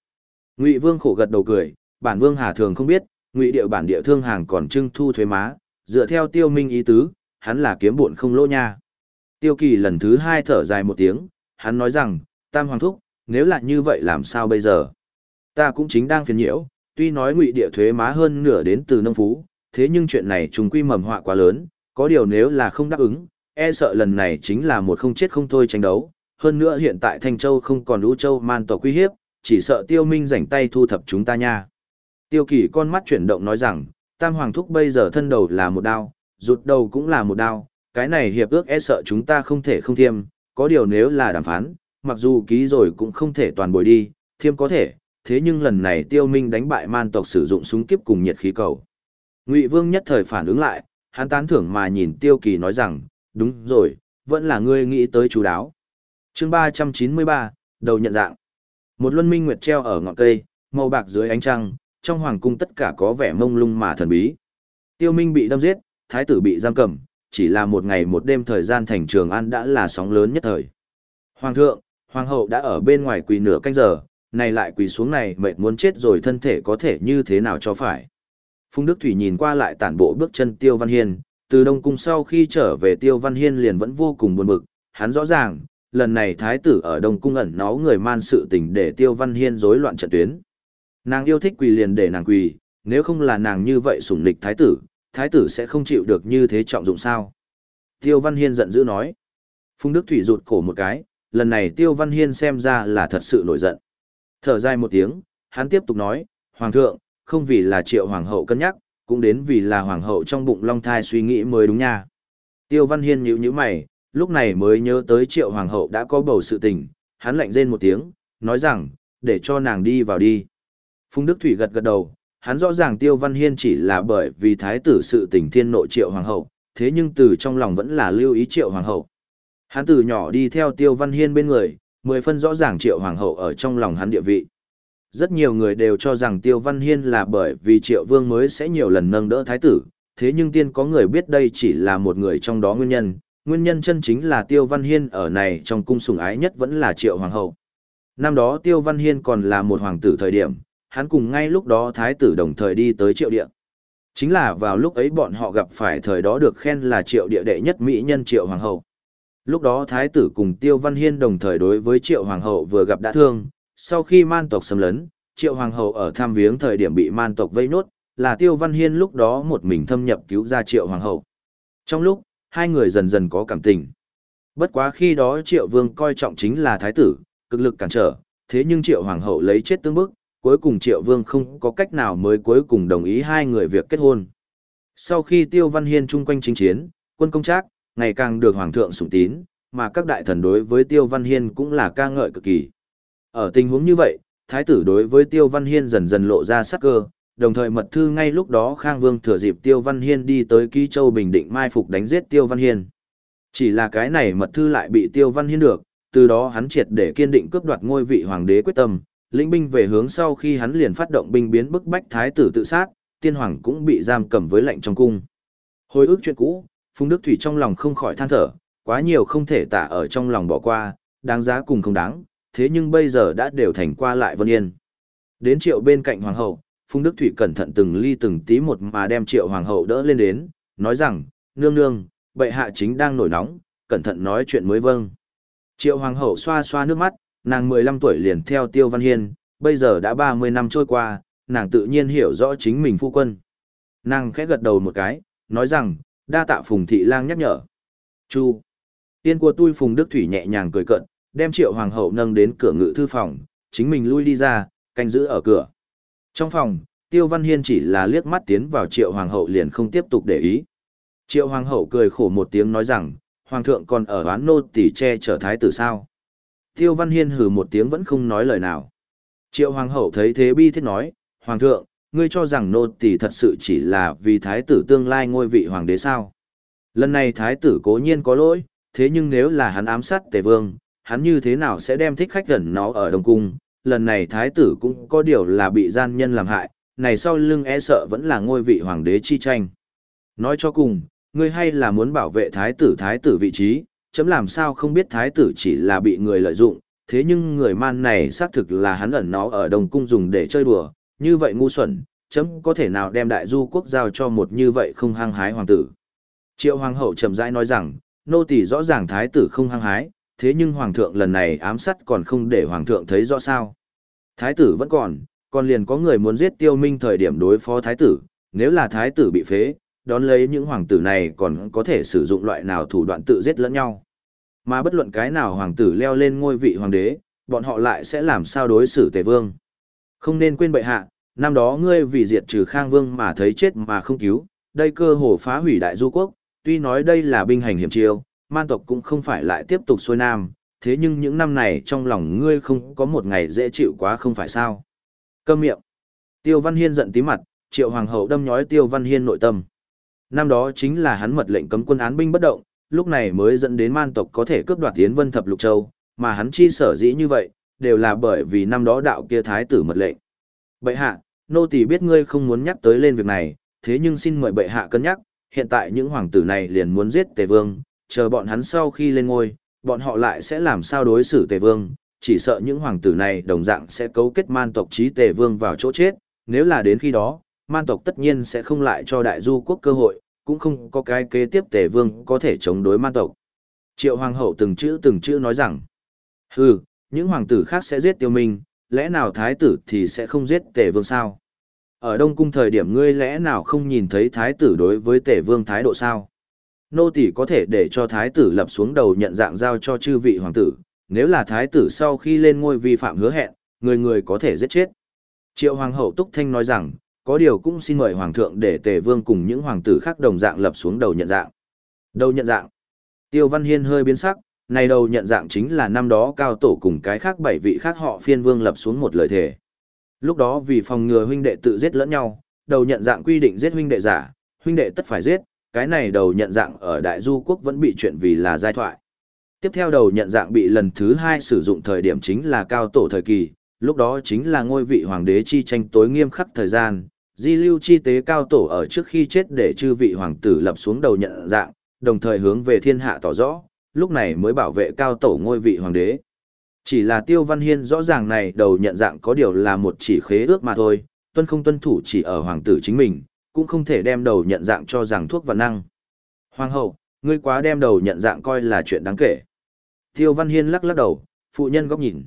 Ngụy Vương khổ gật đầu cười, bản Vương Hà thường không biết, Ngụy địa bản địa thương hàng còn trưng thu thuế má, dựa theo tiêu minh ý tứ, hắn là kiếm buồn không lỗ nha. Tiêu kỳ lần thứ hai thở dài một tiếng, hắn nói rằng, tam hoàng thúc, nếu là như vậy làm sao bây giờ? Ta cũng chính đang phiền nhiễu, tuy nói ngụy địa thuế má hơn nửa đến từ nông phú, thế nhưng chuyện này trùng quy mầm họa quá lớn, có điều nếu là không đáp ứng, e sợ lần này chính là một không chết không thôi tranh đấu. Hơn nữa hiện tại Thanh Châu không còn lũ châu man tộc quy hiếp, chỉ sợ tiêu minh rảnh tay thu thập chúng ta nha. Tiêu kỳ con mắt chuyển động nói rằng, Tam Hoàng Thúc bây giờ thân đầu là một đao, rụt đầu cũng là một đao, cái này hiệp ước e sợ chúng ta không thể không thiêm, có điều nếu là đàm phán, mặc dù ký rồi cũng không thể toàn bồi đi, thiêm có thể, thế nhưng lần này tiêu minh đánh bại man tộc sử dụng súng kiếp cùng nhiệt khí cầu. Ngụy Vương nhất thời phản ứng lại, hắn tán thưởng mà nhìn Tiêu Kỳ nói rằng, đúng rồi, vẫn là ngươi nghĩ tới chú đáo. chương 393, đầu nhận dạng. Một luân minh nguyệt treo ở ngọn cây, màu bạc dưới ánh trăng, trong hoàng cung tất cả có vẻ mông lung mà thần bí. Tiêu Minh bị đâm giết, thái tử bị giam cầm, chỉ là một ngày một đêm thời gian thành trường an đã là sóng lớn nhất thời. Hoàng thượng, hoàng hậu đã ở bên ngoài quỳ nửa canh giờ, này lại quỳ xuống này mệt muốn chết rồi thân thể có thể như thế nào cho phải. Phùng Đức Thủy nhìn qua lại tản bộ bước chân Tiêu Văn Hiên, từ Đông Cung sau khi trở về Tiêu Văn Hiên liền vẫn vô cùng buồn bực, hắn rõ ràng, lần này thái tử ở Đông Cung ẩn náu người man sự tình để Tiêu Văn Hiên rối loạn trận tuyến. Nàng yêu thích quỳ liền để nàng quỳ, nếu không là nàng như vậy sủng lịch thái tử, thái tử sẽ không chịu được như thế trọng dụng sao. Tiêu Văn Hiên giận dữ nói. Phùng Đức Thủy rụt cổ một cái, lần này Tiêu Văn Hiên xem ra là thật sự nổi giận. Thở dài một tiếng, hắn tiếp tục nói, Hoàng thượng, không vì là triệu hoàng hậu cân nhắc, cũng đến vì là hoàng hậu trong bụng long thai suy nghĩ mới đúng nha. Tiêu Văn Hiên nhíu nhíu mày, lúc này mới nhớ tới triệu hoàng hậu đã có bầu sự tình, hắn lạnh rên một tiếng, nói rằng, để cho nàng đi vào đi. Phùng Đức Thủy gật gật đầu, hắn rõ ràng Tiêu Văn Hiên chỉ là bởi vì thái tử sự tình thiên nội triệu hoàng hậu, thế nhưng từ trong lòng vẫn là lưu ý triệu hoàng hậu. Hắn từ nhỏ đi theo Tiêu Văn Hiên bên người, mười phân rõ ràng triệu hoàng hậu ở trong lòng hắn địa vị. Rất nhiều người đều cho rằng Tiêu Văn Hiên là bởi vì triệu vương mới sẽ nhiều lần nâng đỡ thái tử, thế nhưng tiên có người biết đây chỉ là một người trong đó nguyên nhân, nguyên nhân chân chính là Tiêu Văn Hiên ở này trong cung sủng ái nhất vẫn là triệu hoàng hậu. Năm đó Tiêu Văn Hiên còn là một hoàng tử thời điểm, hắn cùng ngay lúc đó thái tử đồng thời đi tới triệu địa. Chính là vào lúc ấy bọn họ gặp phải thời đó được khen là triệu địa đệ nhất mỹ nhân triệu hoàng hậu. Lúc đó thái tử cùng Tiêu Văn Hiên đồng thời đối với triệu hoàng hậu vừa gặp đã thương, sau khi man tộc xâm lấn, triệu hoàng hậu ở tham viếng thời điểm bị man tộc vây nốt, là Tiêu Văn Hiên lúc đó một mình thâm nhập cứu ra triệu hoàng hậu. Trong lúc, hai người dần dần có cảm tình. Bất quá khi đó triệu vương coi trọng chính là thái tử, cực lực cản trở, thế nhưng triệu hoàng hậu lấy chết tương bức, cuối cùng triệu vương không có cách nào mới cuối cùng đồng ý hai người việc kết hôn. Sau khi Tiêu Văn Hiên chung quanh chính chiến, quân công trác, ngày càng được hoàng thượng sủng tín, mà các đại thần đối với Tiêu Văn Hiên cũng là ca ngợi cực kỳ. Ở tình huống như vậy, thái tử đối với Tiêu Văn Hiên dần dần lộ ra sắc cơ, đồng thời mật thư ngay lúc đó Khang Vương thừa dịp Tiêu Văn Hiên đi tới Ký Châu Bình Định mai phục đánh giết Tiêu Văn Hiên. Chỉ là cái này mật thư lại bị Tiêu Văn Hiên được, từ đó hắn triệt để kiên định cướp đoạt ngôi vị hoàng đế quyết tâm, lĩnh binh về hướng sau khi hắn liền phát động binh biến bức bách thái tử tự sát, tiên hoàng cũng bị giam cầm với lệnh trong cung. Hồi ức chuyện cũ, Phùng Đức Thủy trong lòng không khỏi than thở, quá nhiều không thể tả ở trong lòng bỏ qua, đáng giá cùng không đáng, thế nhưng bây giờ đã đều thành qua lại vân yên. Đến triệu bên cạnh hoàng hậu, Phùng Đức Thủy cẩn thận từng ly từng tí một mà đem triệu hoàng hậu đỡ lên đến, nói rằng, nương nương, bệ hạ chính đang nổi nóng, cẩn thận nói chuyện mới vâng. Triệu hoàng hậu xoa xoa nước mắt, nàng 15 tuổi liền theo Tiêu Văn Hiên, bây giờ đã 30 năm trôi qua, nàng tự nhiên hiểu rõ chính mình phu quân. Nàng khẽ gật đầu một cái, nói rằng, đa tạ Phùng Thị Lang nhắc nhở. Chu. Tiên của tôi Phùng Đức Thủy nhẹ nhàng cười cận, đem triệu hoàng hậu nâng đến cửa ngự thư phòng, chính mình lui đi ra, canh giữ ở cửa. Trong phòng, Tiêu Văn Hiên chỉ là liếc mắt tiến vào triệu hoàng hậu liền không tiếp tục để ý. Triệu hoàng hậu cười khổ một tiếng nói rằng, hoàng thượng còn ở oán nô tỳ che chở thái tử sao. Tiêu Văn Hiên hừ một tiếng vẫn không nói lời nào. Triệu hoàng hậu thấy thế bi thiết nói, hoàng thượng, ngươi cho rằng nô tỳ thật sự chỉ là vì thái tử tương lai ngôi vị hoàng đế sao. Lần này thái tử cố nhiên có lỗi, thế nhưng nếu là hắn ám sát tề vương, hắn như thế nào sẽ đem thích khách gần nó ở Đông Cung, lần này thái tử cũng có điều là bị gian nhân làm hại, này sau lưng e sợ vẫn là ngôi vị hoàng đế chi tranh. Nói cho cùng, ngươi hay là muốn bảo vệ thái tử thái tử vị trí, chấm làm sao không biết thái tử chỉ là bị người lợi dụng, thế nhưng người man này xác thực là hắn ẩn nó ở Đông Cung dùng để chơi đùa, như vậy ngu xuẩn, chấm có thể nào đem đại du quốc giao cho một như vậy không hăng hái hoàng tử. Triệu hoàng hậu chậm rãi nói rằng, nô tỳ rõ ràng thái tử không hăng hái, thế nhưng hoàng thượng lần này ám sát còn không để hoàng thượng thấy rõ sao. Thái tử vẫn còn, còn liền có người muốn giết tiêu minh thời điểm đối phó thái tử, nếu là thái tử bị phế, đón lấy những hoàng tử này còn có thể sử dụng loại nào thủ đoạn tự giết lẫn nhau. Mà bất luận cái nào hoàng tử leo lên ngôi vị hoàng đế, bọn họ lại sẽ làm sao đối xử tề vương. Không nên quên bệ hạ, năm đó ngươi vì diệt trừ khang vương mà thấy chết mà không cứu, đây cơ hồ phá hủy đại du quốc, tuy nói đây là binh hành hiểm chiêu, man tộc cũng không phải lại tiếp tục xuôi nam, thế nhưng những năm này trong lòng ngươi không có một ngày dễ chịu quá không phải sao. Câm miệng. Tiêu Văn Hiên giận tí mặt, triệu hoàng hậu đâm nhói Tiêu Văn Hiên nội tâm. Năm đó chính là hắn mật lệnh cấm quân án binh bất động, lúc này mới dẫn đến man tộc có thể cướp đoạt tiến vân thập lục châu, mà hắn chi sở dĩ như vậy, đều là bởi vì năm đó đạo kia thái tử mật lệnh. Bệ hạ, nô tỳ biết ngươi không muốn nhắc tới lên việc này, thế nhưng xin mời bệ hạ cân nhắc, hiện tại những hoàng tử này liền muốn giết tề vương, chờ bọn hắn sau khi lên ngôi, bọn họ lại sẽ làm sao đối xử tề vương, chỉ sợ những hoàng tử này đồng dạng sẽ cấu kết man tộc trí tề vương vào chỗ chết, nếu là đến khi đó, man tộc tất nhiên sẽ không lại cho đại du quốc cơ hội, cũng không có cái kế tiếp tề vương có thể chống đối man tộc. Triệu hoàng hậu từng chữ từng chữ nói rằng, hừ, những hoàng tử khác sẽ giết tiêu minh, lẽ nào thái tử thì sẽ không giết tề vương sao? Ở Đông Cung thời điểm ngươi lẽ nào không nhìn thấy thái tử đối với tề vương thái độ sao? Nô tỳ có thể để cho thái tử lập xuống đầu nhận dạng giao cho chư vị hoàng tử, nếu là thái tử sau khi lên ngôi vi phạm hứa hẹn, người người có thể giết chết. Triệu hoàng hậu Túc Thanh nói rằng, có điều cũng xin mời hoàng thượng để tề vương cùng những hoàng tử khác đồng dạng lập xuống đầu nhận dạng. Đầu nhận dạng. Tiêu Văn Hiên hơi biến sắc, này đầu nhận dạng chính là năm đó cao tổ cùng cái khác bảy vị khác họ phiên vương lập xuống một lời thề. Lúc đó vì phòng ngừa huynh đệ tự giết lẫn nhau, đầu nhận dạng quy định giết huynh đệ giả, huynh đệ tất phải giết, cái này đầu nhận dạng ở Đại Du quốc vẫn bị chuyện vì là giai thoại. Tiếp theo đầu nhận dạng bị lần thứ hai sử dụng thời điểm chính là cao tổ thời kỳ, lúc đó chính là ngôi vị hoàng đế chi tranh tối nghiêm khắc thời gian, di lưu chi tế cao tổ ở trước khi chết để chư vị hoàng tử lập xuống đầu nhận dạng, đồng thời hướng về thiên hạ tỏ rõ, lúc này mới bảo vệ cao tổ ngôi vị hoàng đế. Chỉ là Tiêu Văn Hiên rõ ràng này đầu nhận dạng có điều là một chỉ khế ước mà thôi, tuân không tuân thủ chỉ ở hoàng tử chính mình, cũng không thể đem đầu nhận dạng cho rằng thuốc vật năng. Hoàng hậu, ngươi quá đem đầu nhận dạng coi là chuyện đáng kể. Tiêu Văn Hiên lắc lắc đầu, phụ nhân góc nhìn.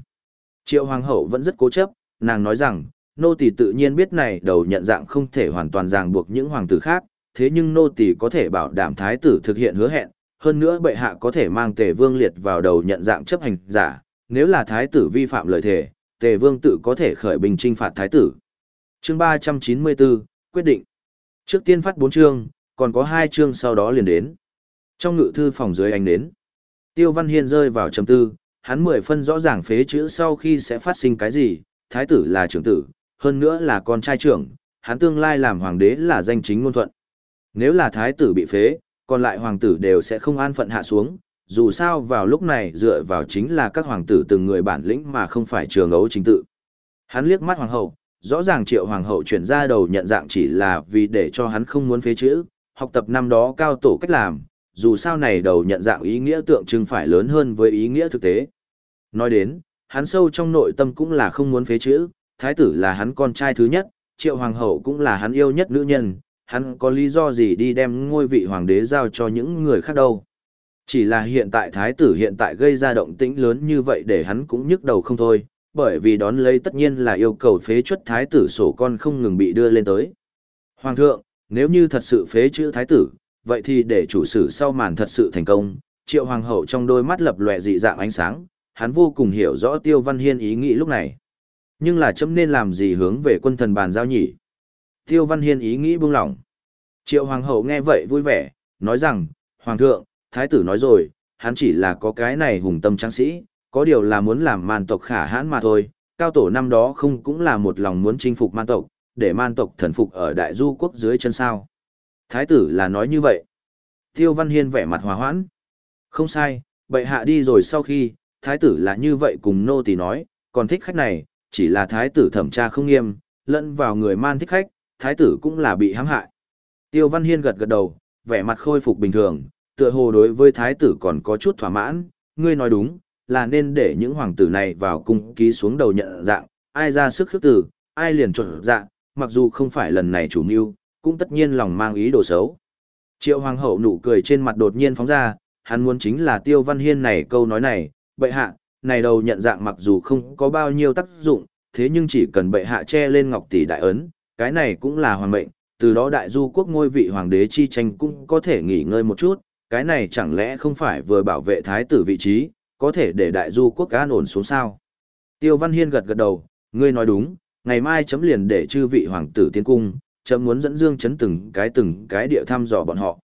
Triệu Hoàng hậu vẫn rất cố chấp, nàng nói rằng, nô tỳ tự nhiên biết này đầu nhận dạng không thể hoàn toàn ràng buộc những hoàng tử khác, thế nhưng nô tỳ có thể bảo đảm thái tử thực hiện hứa hẹn, hơn nữa bệ hạ có thể mang tề vương liệt vào đầu nhận dạng chấp hành giả, nếu là thái tử vi phạm lời thề, tề vương tự có thể khởi binh trinh phạt thái tử. Chương 394, quyết định. Trước tiên phát bốn chương, còn có hai chương sau đó liền đến. Trong ngự thư phòng dưới ánh đến, Tiêu Văn Hiên rơi vào trầm tư, hắn mười phân rõ ràng phế chữ sau khi sẽ phát sinh cái gì, thái tử là trưởng tử, hơn nữa là con trai trưởng, hắn tương lai làm hoàng đế là danh chính ngôn thuận. Nếu là thái tử bị phế, còn lại hoàng tử đều sẽ không an phận hạ xuống, dù sao vào lúc này dựa vào chính là các hoàng tử từng người bản lĩnh mà không phải trường ấu chính tự. Hắn liếc mắt hoàng hậu, rõ ràng triệu hoàng hậu chuyển ra đầu nhận dạng chỉ là vì để cho hắn không muốn phế chữ, học tập năm đó cao tổ cách làm, dù sao này đầu nhận dạng ý nghĩa tượng trưng phải lớn hơn với ý nghĩa thực tế. Nói đến, hắn sâu trong nội tâm cũng là không muốn phế chữ, thái tử là hắn con trai thứ nhất, triệu hoàng hậu cũng là hắn yêu nhất nữ nhân, hắn có lý do gì đi đem ngôi vị hoàng đế giao cho những người khác đâu. Chỉ là hiện tại thái tử hiện tại gây ra động tĩnh lớn như vậy để hắn cũng nhức đầu không thôi, bởi vì đón lấy tất nhiên là yêu cầu phế chuất thái tử sổ con không ngừng bị đưa lên tới. Hoàng thượng, nếu như thật sự phế chữ thái tử, vậy thì để chủ sử sau màn thật sự thành công, triệu hoàng hậu trong đôi mắt lập lòe dị dạng ánh sáng, hắn vô cùng hiểu rõ tiêu văn hiên ý nghĩ lúc này. Nhưng là chấm nên làm gì hướng về quân thần bàn giao nhỉ? Tiêu văn hiên ý nghĩ buông lỏng. Triệu hoàng hậu nghe vậy vui vẻ, nói rằng, Hoàng thượng, thái tử nói rồi, hắn chỉ là có cái này hùng tâm tráng sĩ, có điều là muốn làm man tộc khả hãn mà thôi, cao tổ năm đó không cũng là một lòng muốn chinh phục man tộc, để man tộc thần phục ở đại du quốc dưới chân sao. Thái tử là nói như vậy. Tiêu Văn Hiên vẻ mặt hòa hoãn. Không sai, bệ hạ đi rồi sau khi, thái tử là như vậy cùng nô tỳ nói, còn thích khách này, chỉ là thái tử thẩm tra không nghiêm, lẫn vào người man thích khách, thái tử cũng là bị hãm hại. Tiêu Văn Hiên gật gật đầu, vẻ mặt khôi phục bình thường, tựa hồ đối với thái tử còn có chút thỏa mãn, ngươi nói đúng, là nên để những hoàng tử này vào cung ký xuống đầu nhận dạng, ai ra sức khước tử, ai liền chuẩn dạng, mặc dù không phải lần này chủ mưu, cũng tất nhiên lòng mang ý đồ xấu. Triệu hoàng hậu nụ cười trên mặt đột nhiên phóng ra, hắn muốn chính là tiêu văn hiên này câu nói này, bệ hạ, này đầu nhận dạng mặc dù không có bao nhiêu tác dụng, thế nhưng chỉ cần bệ hạ che lên ngọc tỷ đại ấn, cái này cũng là hoàng mệnh, từ đó đại du quốc ngôi vị hoàng đế chi tranh cũng có thể nghỉ ngơi một chút, cái này chẳng lẽ không phải vừa bảo vệ thái tử vị trí, có thể để đại du quốc an ổn xuống sao. Tiêu Văn Hiên gật gật đầu, ngươi nói đúng, ngày mai chấm liền để chư vị hoàng tử tiến cung, chấm muốn dẫn Dương Chấn từng cái từng cái địa thăm dò bọn họ.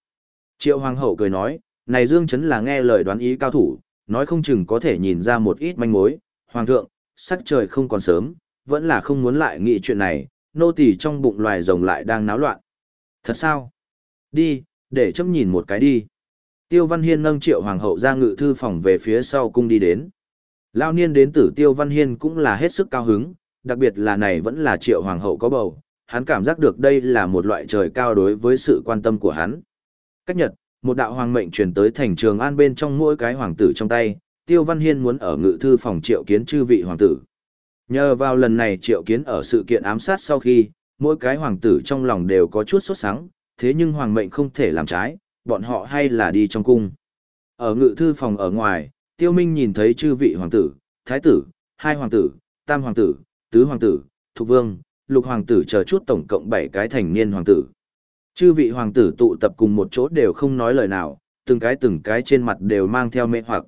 Triệu Hoàng hậu cười nói, này Dương Chấn là nghe lời đoán ý cao thủ, nói không chừng có thể nhìn ra một ít manh mối. Hoàng thượng, sắc trời không còn sớm, vẫn là không muốn lại nghị chuyện này, nô tỳ trong bụng loài rồng lại đang náo loạn. Thật sao? Đi, để chấm nhìn một cái đi. Tiêu Văn Hiên nâng triệu hoàng hậu ra ngự thư phòng về phía sau cung đi đến. Lao niên đến tử Tiêu Văn Hiên cũng là hết sức cao hứng, đặc biệt là này vẫn là triệu hoàng hậu có bầu, hắn cảm giác được đây là một loại trời cao đối với sự quan tâm của hắn. Cách nhật, một đạo hoàng mệnh truyền tới thành trường an bên trong mỗi cái hoàng tử trong tay, Tiêu Văn Hiên muốn ở ngự thư phòng triệu kiến chư vị hoàng tử. Nhờ vào lần này triệu kiến ở sự kiện ám sát sau khi, mỗi cái hoàng tử trong lòng đều có chút sốt sắng, thế nhưng hoàng mệnh không thể làm trái, bọn họ hay là đi trong cung. Ở ngự thư phòng ở ngoài, tiêu minh nhìn thấy chư vị hoàng tử, thái tử, hai hoàng tử, tam hoàng tử, tứ hoàng tử, thục vương, lục hoàng tử chờ chút tổng cộng 7 cái thành niên hoàng tử. Chư vị hoàng tử tụ tập cùng một chỗ đều không nói lời nào, từng cái từng cái trên mặt đều mang theo mê hoặc.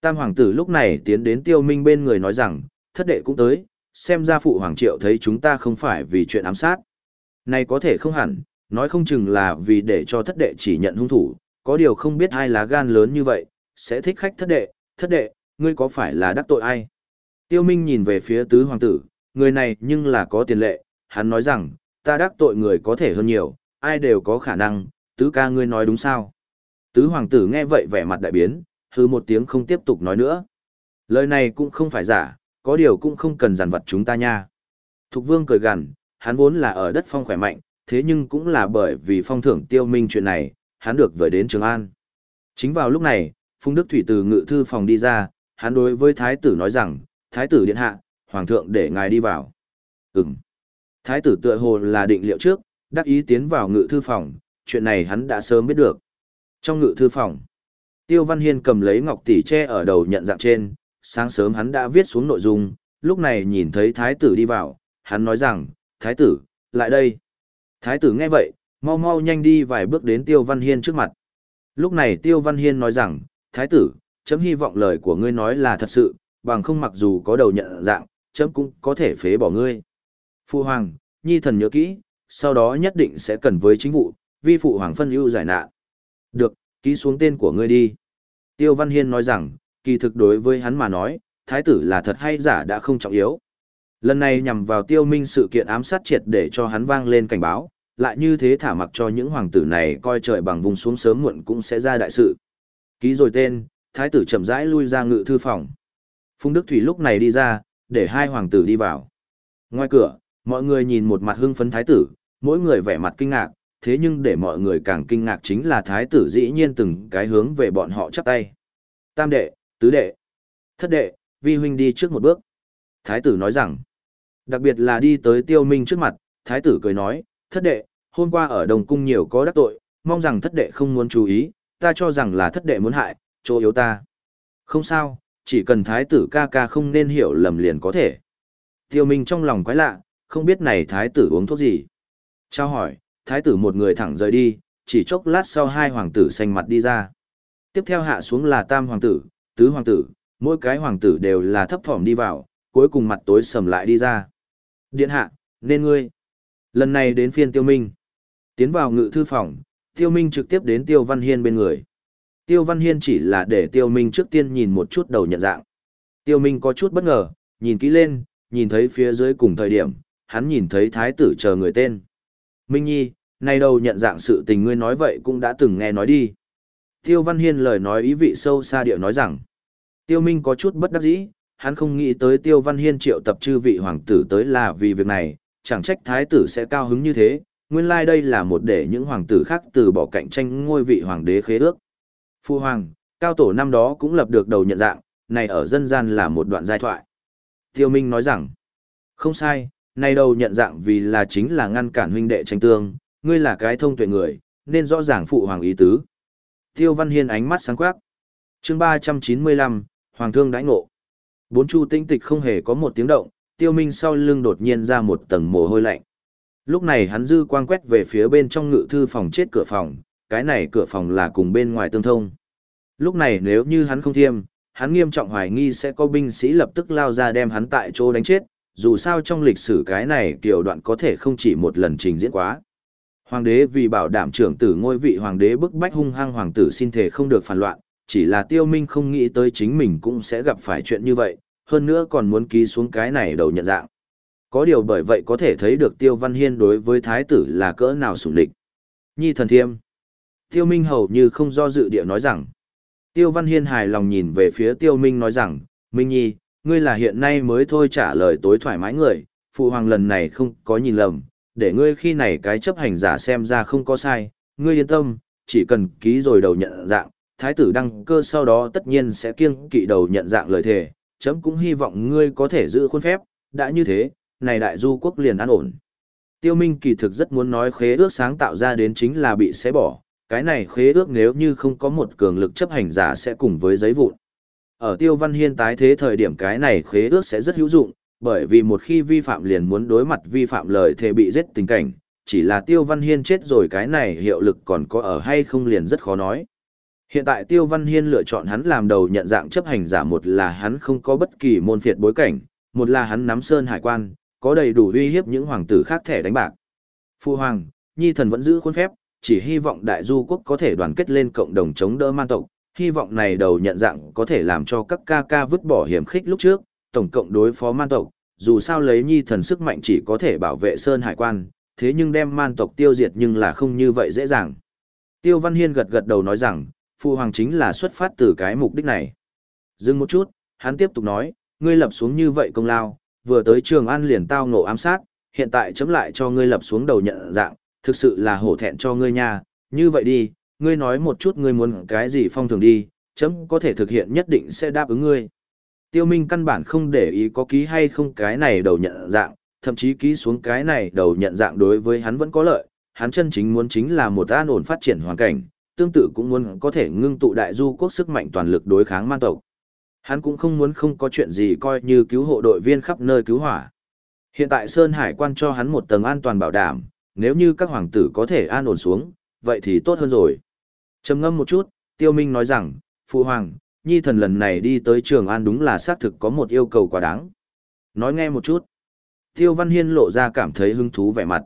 Tam hoàng tử lúc này tiến đến tiêu minh bên người nói rằng, thất đệ cũng tới, xem ra phụ hoàng triệu thấy chúng ta không phải vì chuyện ám sát. Này có thể không hẳn, nói không chừng là vì để cho thất đệ chỉ nhận hung thủ, có điều không biết hai lá gan lớn như vậy, sẽ thích khách thất đệ, thất đệ, ngươi có phải là đắc tội ai? Tiêu Minh nhìn về phía tứ hoàng tử, người này nhưng là có tiền lệ, hắn nói rằng, ta đắc tội người có thể hơn nhiều, ai đều có khả năng, tứ ca ngươi nói đúng sao? Tứ hoàng tử nghe vậy vẻ mặt đại biến, hừ một tiếng không tiếp tục nói nữa. Lời này cũng không phải giả, có điều cũng không cần giàn vật chúng ta nha. Thục vương cười gằn, hắn vốn là ở đất phong khỏe mạnh, thế nhưng cũng là bởi vì phong thưởng tiêu minh chuyện này, hắn được vời đến Trường An. Chính vào lúc này, Phùng Đức Thủy từ ngự thư phòng đi ra, hắn đối với thái tử nói rằng, thái tử điện hạ, hoàng thượng để ngài đi vào. Ừm. Thái tử tựa hồ là định liệu trước, đắc ý tiến vào ngự thư phòng, chuyện này hắn đã sớm biết được. Trong ngự thư phòng, Tiêu Văn Hiên cầm lấy ngọc tỷ tre ở đầu nhận dạng trên, sáng sớm hắn đã viết xuống nội dung, lúc này nhìn thấy thái tử đi vào, hắn nói rằng, thái tử, lại đây. Thái tử nghe vậy, mau mau nhanh đi vài bước đến Tiêu Văn Hiên trước mặt. Lúc này Tiêu Văn Hiên nói rằng, thái tử, chấm hy vọng lời của ngươi nói là thật sự, bằng không mặc dù có đầu nhận dạng, chấm cũng có thể phế bỏ ngươi. Phu Hoàng, Nhi thần nhớ kỹ, sau đó nhất định sẽ cần với chính vụ, vi phụ Hoàng phân ưu giải nạn. Được, ký xuống tên của ngươi đi. Tiêu Văn Hiên nói rằng, kỳ thực đối với hắn mà nói, thái tử là thật hay giả đã không trọng yếu. Lần này nhằm vào tiêu minh sự kiện ám sát triệt để cho hắn vang lên cảnh báo, lại như thế thả mặc cho những hoàng tử này coi trời bằng vùng xuống sớm muộn cũng sẽ ra đại sự. Ký rồi tên, thái tử chậm rãi lui ra ngự thư phòng. Phùng Đức Thủy lúc này đi ra, để hai hoàng tử đi vào. Ngoài cửa, mọi người nhìn một mặt hưng phấn thái tử, mỗi người vẻ mặt kinh ngạc, thế nhưng để mọi người càng kinh ngạc chính là thái tử dĩ nhiên từng cái hướng về bọn họ chắp tay. Tam đệ, tứ đệ, thất đệ, vi huynh đi trước một bước. Thái tử nói rằng, đặc biệt là đi tới tiêu minh trước mặt, thái tử cười nói, thất đệ, hôm qua ở đồng cung nhiều có đắc tội, mong rằng thất đệ không muốn chú ý, ta cho rằng là thất đệ muốn hại, chỗ yếu ta. Không sao, chỉ cần thái tử ca ca không nên hiểu lầm liền có thể. Tiêu Minh trong lòng quái lạ, không biết này thái tử uống thuốc gì. Trao hỏi, thái tử một người thẳng rời đi, chỉ chốc lát sau hai hoàng tử xanh mặt đi ra. Tiếp theo hạ xuống là tam hoàng tử, tứ hoàng tử, mỗi cái hoàng tử đều là thấp thỏm đi vào, cuối cùng mặt tối sầm lại đi ra. Điện hạ, nên ngươi. Lần này đến phiên tiêu minh. Tiến vào ngự thư phòng, tiêu minh trực tiếp đến tiêu văn hiên bên người. Tiêu văn hiên chỉ là để tiêu minh trước tiên nhìn một chút đầu nhận dạng. Tiêu minh có chút bất ngờ, nhìn kỹ lên, nhìn thấy phía dưới cùng thời điểm, hắn nhìn thấy thái tử chờ người tên. Minh Nhi, nay đầu nhận dạng sự tình ngươi nói vậy cũng đã từng nghe nói đi. Tiêu Văn Hiên lời nói ý vị sâu xa điệu nói rằng, Tiêu Minh có chút bất đắc dĩ, hắn không nghĩ tới Tiêu Văn Hiên triệu tập chư vị hoàng tử tới là vì việc này, chẳng trách thái tử sẽ cao hứng như thế, nguyên lai like đây là một để những hoàng tử khác từ bỏ cạnh tranh ngôi vị hoàng đế khế ước. Phu hoàng, cao tổ năm đó cũng lập được đầu nhận dạng, này ở dân gian là một đoạn giai thoại. Tiêu Minh nói rằng, không sai, này đầu nhận dạng vì là chính là ngăn cản huynh đệ tranh tương, ngươi là cái thông tuệ người, nên rõ ràng phụ hoàng ý tứ. Tiêu Văn Hiên ánh mắt sáng quắc. Chương 395, Hoàng thương đãi ngộ. Bốn chu tinh tịch không hề có một tiếng động, Tiêu Minh sau lưng đột nhiên ra một tầng mồ hôi lạnh. Lúc này hắn dư quang quét về phía bên trong ngự thư phòng chết cửa phòng, cái này cửa phòng là cùng bên ngoài tương thông. Lúc này nếu như hắn không thiêm, hắn nghiêm trọng hoài nghi sẽ có binh sĩ lập tức lao ra đem hắn tại chỗ đánh chết, dù sao trong lịch sử cái này kiểu đoạn có thể không chỉ một lần trình diễn quá. Hoàng đế vì bảo đảm trưởng tử ngôi vị hoàng đế bức bách hung hăng hoàng tử xin thể không được phản loạn, chỉ là tiêu minh không nghĩ tới chính mình cũng sẽ gặp phải chuyện như vậy, hơn nữa còn muốn ký xuống cái này đầu nhận dạng. Có điều bởi vậy có thể thấy được tiêu văn hiên đối với thái tử là cỡ nào sủng địch. Nhi thần thiêm. Tiêu minh hầu như không do dự địa nói rằng. Tiêu văn hiên hài lòng nhìn về phía tiêu minh nói rằng, Minh Nhi, ngươi là hiện nay mới thôi trả lời tối thoải mái người, phụ hoàng lần này không có nhìn lầm, để ngươi khi này cái chấp hành giả xem ra không có sai, ngươi yên tâm, chỉ cần ký rồi đầu nhận dạng, thái tử đăng cơ sau đó tất nhiên sẽ kiêng kỵ đầu nhận dạng lời thề, chấm cũng hy vọng ngươi có thể giữ khuôn phép, đã như thế, này đại du quốc liền an ổn. Tiêu Minh kỳ thực rất muốn nói khế ước sáng tạo ra đến chính là bị xé bỏ, cái này khế ước nếu như không có một cường lực chấp hành giả sẽ cùng với giấy vụn. Ở Tiêu Văn Hiên tái thế thời điểm cái này khế ước sẽ rất hữu dụng, bởi vì một khi vi phạm liền muốn đối mặt vi phạm lời thề bị giết tình cảnh, chỉ là Tiêu Văn Hiên chết rồi cái này hiệu lực còn có ở hay không liền rất khó nói. Hiện tại Tiêu Văn Hiên lựa chọn hắn làm đầu nhận dạng chấp hành giả một là hắn không có bất kỳ môn phiệt bối cảnh, một là hắn nắm sơn hải quan, có đầy đủ uy hiếp những hoàng tử khác thẻ đánh bạc. Phu hoàng, Nhi thần vẫn giữ khuôn phép, chỉ hy vọng đại du quốc có thể đoàn kết lên cộng đồng chống đỡ man tộc, hy vọng này đầu nhận dạng có thể làm cho các ca ca vứt bỏ hiểm khích lúc trước, tổng cộng đối phó man tộc, dù sao lấy nhi thần sức mạnh chỉ có thể bảo vệ Sơn Hải quan, thế nhưng đem man tộc tiêu diệt nhưng là không như vậy dễ dàng. Tiêu Văn Hiên gật gật đầu nói rằng, Phụ Hoàng chính là xuất phát từ cái mục đích này. Dừng một chút, hắn tiếp tục nói, ngươi lập xuống như vậy công lao, vừa tới Trường An liền tao ngộ ám sát, hiện tại chấm lại cho ngươi lập xuống đầu nhận dạng, thực sự là hổ thẹn cho ngươi nha, như vậy đi, ngươi nói một chút ngươi muốn cái gì phong thường đi, chấm có thể thực hiện nhất định sẽ đáp ứng ngươi. Tiêu Minh căn bản không để ý có ký hay không cái này đầu nhận dạng, thậm chí ký xuống cái này đầu nhận dạng đối với hắn vẫn có lợi, hắn chân chính muốn chính là một an ổn phát triển hoàn cảnh, tương tự cũng muốn có thể ngưng tụ đại du quốc sức mạnh toàn lực đối kháng man tộc. Hắn cũng không muốn không có chuyện gì coi như cứu hộ đội viên khắp nơi cứu hỏa. Hiện tại Sơn Hải quan cho hắn một tầng an toàn bảo đảm, nếu như các hoàng tử có thể an ổn xuống, vậy thì tốt hơn rồi. trầm ngâm một chút, Tiêu Minh nói rằng, Phụ Hoàng, Nhi thần lần này đi tới Trường An đúng là xác thực có một yêu cầu quá đáng. Nói nghe một chút. Tiêu Văn Hiên lộ ra cảm thấy hứng thú vẻ mặt.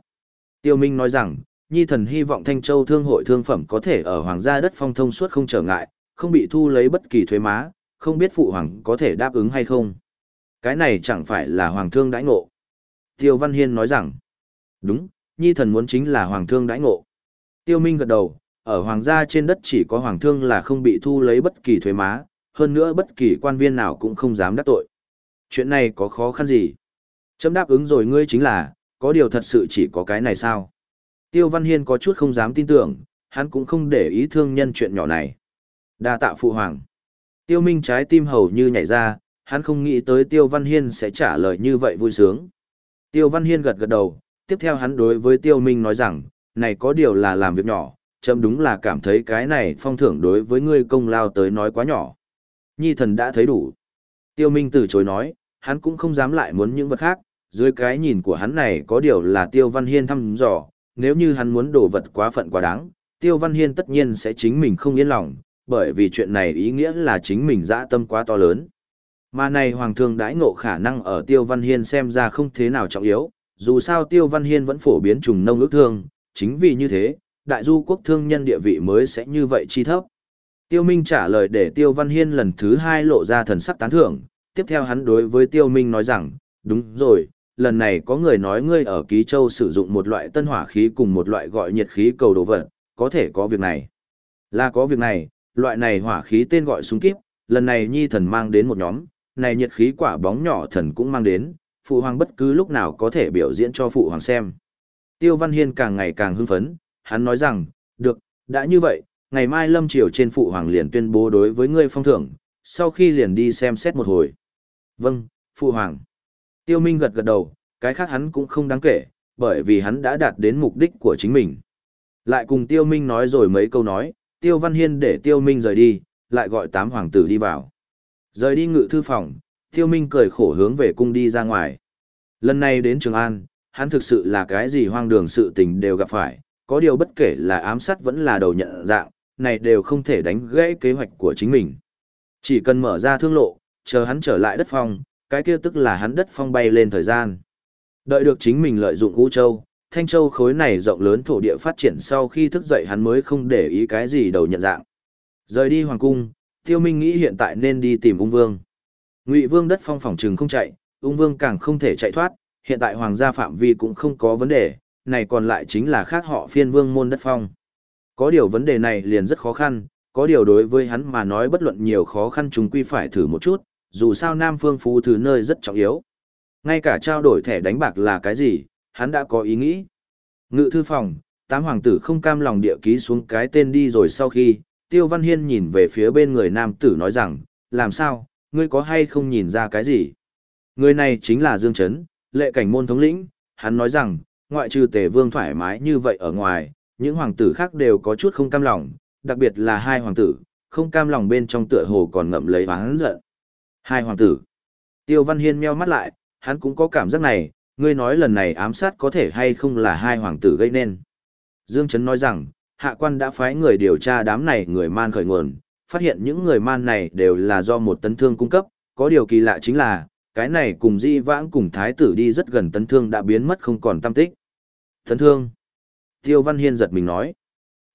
Tiêu Minh nói rằng, Nhi thần hy vọng Thanh Châu thương hội thương phẩm có thể ở hoàng gia đất phong thông suốt không trở ngại, không bị thu lấy bất kỳ thuế má, không biết phụ hoàng có thể đáp ứng hay không. Cái này chẳng phải là hoàng thương đãi ngộ. Tiêu Văn Hiên nói rằng, đúng, Nhi thần muốn chính là hoàng thương đãi ngộ. Tiêu Minh gật đầu, ở hoàng gia trên đất chỉ có hoàng thương là không bị thu lấy bất kỳ thuế má, hơn nữa bất kỳ quan viên nào cũng không dám đắc tội. Chuyện này có khó khăn gì? Chấm đáp ứng rồi ngươi chính là, có điều thật sự chỉ có cái này sao? Tiêu Văn Hiên có chút không dám tin tưởng, hắn cũng không để ý thương nhân chuyện nhỏ này. Đa tạ phụ hoàng. Tiêu Minh trái tim hầu như nhảy ra, hắn không nghĩ tới Tiêu Văn Hiên sẽ trả lời như vậy vui sướng. Tiêu Văn Hiên gật gật đầu, tiếp theo hắn đối với Tiêu Minh nói rằng, này có điều là làm việc nhỏ, chấm đúng là cảm thấy cái này phong thưởng đối với ngươi công lao tới nói quá nhỏ. Nhi thần đã thấy đủ. Tiêu Minh từ chối nói, hắn cũng không dám lại muốn những vật khác, dưới cái nhìn của hắn này có điều là Tiêu Văn Hiên thăm dò, nếu như hắn muốn đổ vật quá phận quá đáng, Tiêu Văn Hiên tất nhiên sẽ chính mình không yên lòng, bởi vì chuyện này ý nghĩa là chính mình dã tâm quá to lớn. Mà này Hoàng thương đãi ngộ khả năng ở Tiêu Văn Hiên xem ra không thế nào trọng yếu, dù sao Tiêu Văn Hiên vẫn phổ biến trùng nông ước thương, chính vì như thế, đại du quốc thương nhân địa vị mới sẽ như vậy chi thấp. Tiêu Minh trả lời để Tiêu Văn Hiên lần thứ hai lộ ra thần sắc tán thưởng, tiếp theo hắn đối với Tiêu Minh nói rằng, đúng rồi, lần này có người nói ngươi ở Ký Châu sử dụng một loại tân hỏa khí cùng một loại gọi nhiệt khí cầu đồ vật, có thể có việc này. Là có việc này, loại này hỏa khí tên gọi súng kíp, lần này Nhi thần mang đến một nhóm, này nhiệt khí quả bóng nhỏ thần cũng mang đến, phụ hoàng bất cứ lúc nào có thể biểu diễn cho phụ hoàng xem. Tiêu Văn Hiên càng ngày càng hưng phấn, hắn nói rằng, được, đã như vậy, ngày mai lâm triều trên phụ hoàng liền tuyên bố đối với ngươi phong thưởng, sau khi liền đi xem xét một hồi. Vâng, phụ hoàng. Tiêu Minh gật gật đầu, cái khác hắn cũng không đáng kể, bởi vì hắn đã đạt đến mục đích của chính mình. Lại cùng Tiêu Minh nói rồi mấy câu nói, Tiêu Văn Hiên để Tiêu Minh rời đi, lại gọi tám hoàng tử đi vào. Rời đi ngự thư phòng, Tiêu Minh cười khổ hướng về cung đi ra ngoài. Lần này đến Trường An, hắn thực sự là cái gì hoang đường sự tình đều gặp phải, có điều bất kể là ám sát vẫn là đầu nhận dạng, này đều không thể đánh gãy kế hoạch của chính mình. Chỉ cần mở ra thương lộ, chờ hắn trở lại đất phong, cái kia tức là hắn đất phong bay lên thời gian. Đợi được chính mình lợi dụng U Châu, Thanh Châu khối này rộng lớn thổ địa phát triển sau khi thức dậy hắn mới không để ý cái gì đầu nhận dạng. Rời đi hoàng cung, Tiêu Minh nghĩ hiện tại nên đi tìm ung vương. Ngụy vương đất phong phòng trừng không chạy, ung vương càng không thể chạy thoát, hiện tại hoàng gia phạm vi cũng không có vấn đề, này còn lại chính là khác họ phiên vương môn đất phong. Có điều vấn đề này liền rất khó khăn, có điều đối với hắn mà nói bất luận nhiều khó khăn chúng quy phải thử một chút, dù sao Nam Phương Phú thứ nơi rất trọng yếu. Ngay cả trao đổi thẻ đánh bạc là cái gì, hắn đã có ý nghĩ. Ngự thư phòng, tám hoàng tử không cam lòng địa ký xuống cái tên đi rồi sau khi, Tiêu Văn Hiên nhìn về phía bên người nam tử nói rằng, làm sao, ngươi có hay không nhìn ra cái gì? Người này chính là Dương Trấn, lệ cảnh môn thống lĩnh, hắn nói rằng, ngoại trừ tề vương thoải mái như vậy ở ngoài, những hoàng tử khác đều có chút không cam lòng, đặc biệt là hai hoàng tử, không cam lòng bên trong tựa hồ còn ngậm lấy hắn giận. Hai hoàng tử. Tiêu Văn Hiên meo mắt lại, hắn cũng có cảm giác này, ngươi nói lần này ám sát có thể hay không là hai hoàng tử gây nên. Dương Trấn nói rằng, hạ quan đã phái người điều tra đám này người man khởi nguồn, phát hiện những người man này đều là do một tấn thương cung cấp, có điều kỳ lạ chính là, cái này cùng di vãng cùng thái tử đi rất gần tấn thương đã biến mất không còn tâm tích. Tấn thương. Tiêu Văn Hiên giật mình nói.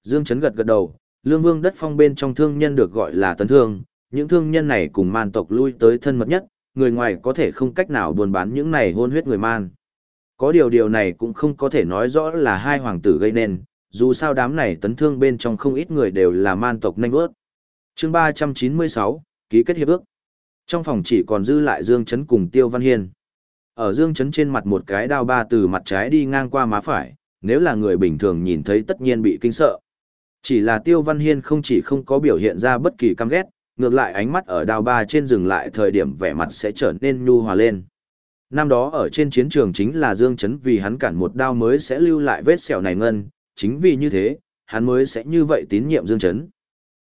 Dương Trấn gật gật đầu, lương vương đất phong bên trong thương nhân được gọi là tấn thương, những thương nhân này cùng man tộc lui tới thân mật nhất, người ngoài có thể không cách nào buôn bán những này hôn huyết người man. Có điều điều này cũng không có thể nói rõ là hai hoàng tử gây nên, dù sao đám này tấn thương bên trong không ít người đều là man tộc nanh vớt. chương 396, ký kết hiệp ước. Trong phòng chỉ còn dư lại Dương Chấn cùng Tiêu Văn Hiên. Ở Dương Chấn trên mặt một cái đao ba từ mặt trái đi ngang qua má phải, nếu là người bình thường nhìn thấy tất nhiên bị kinh sợ. Chỉ là Tiêu Văn Hiên không chỉ không có biểu hiện ra bất kỳ căm ghét, ngược lại ánh mắt ở đao ba trên dừng lại thời điểm vẻ mặt sẽ trở nên nhu hòa lên. Năm đó ở trên chiến trường chính là Dương Chấn vì hắn cản một đao mới sẽ lưu lại vết sẹo này ngân, chính vì như thế, hắn mới sẽ như vậy tín nhiệm Dương Chấn.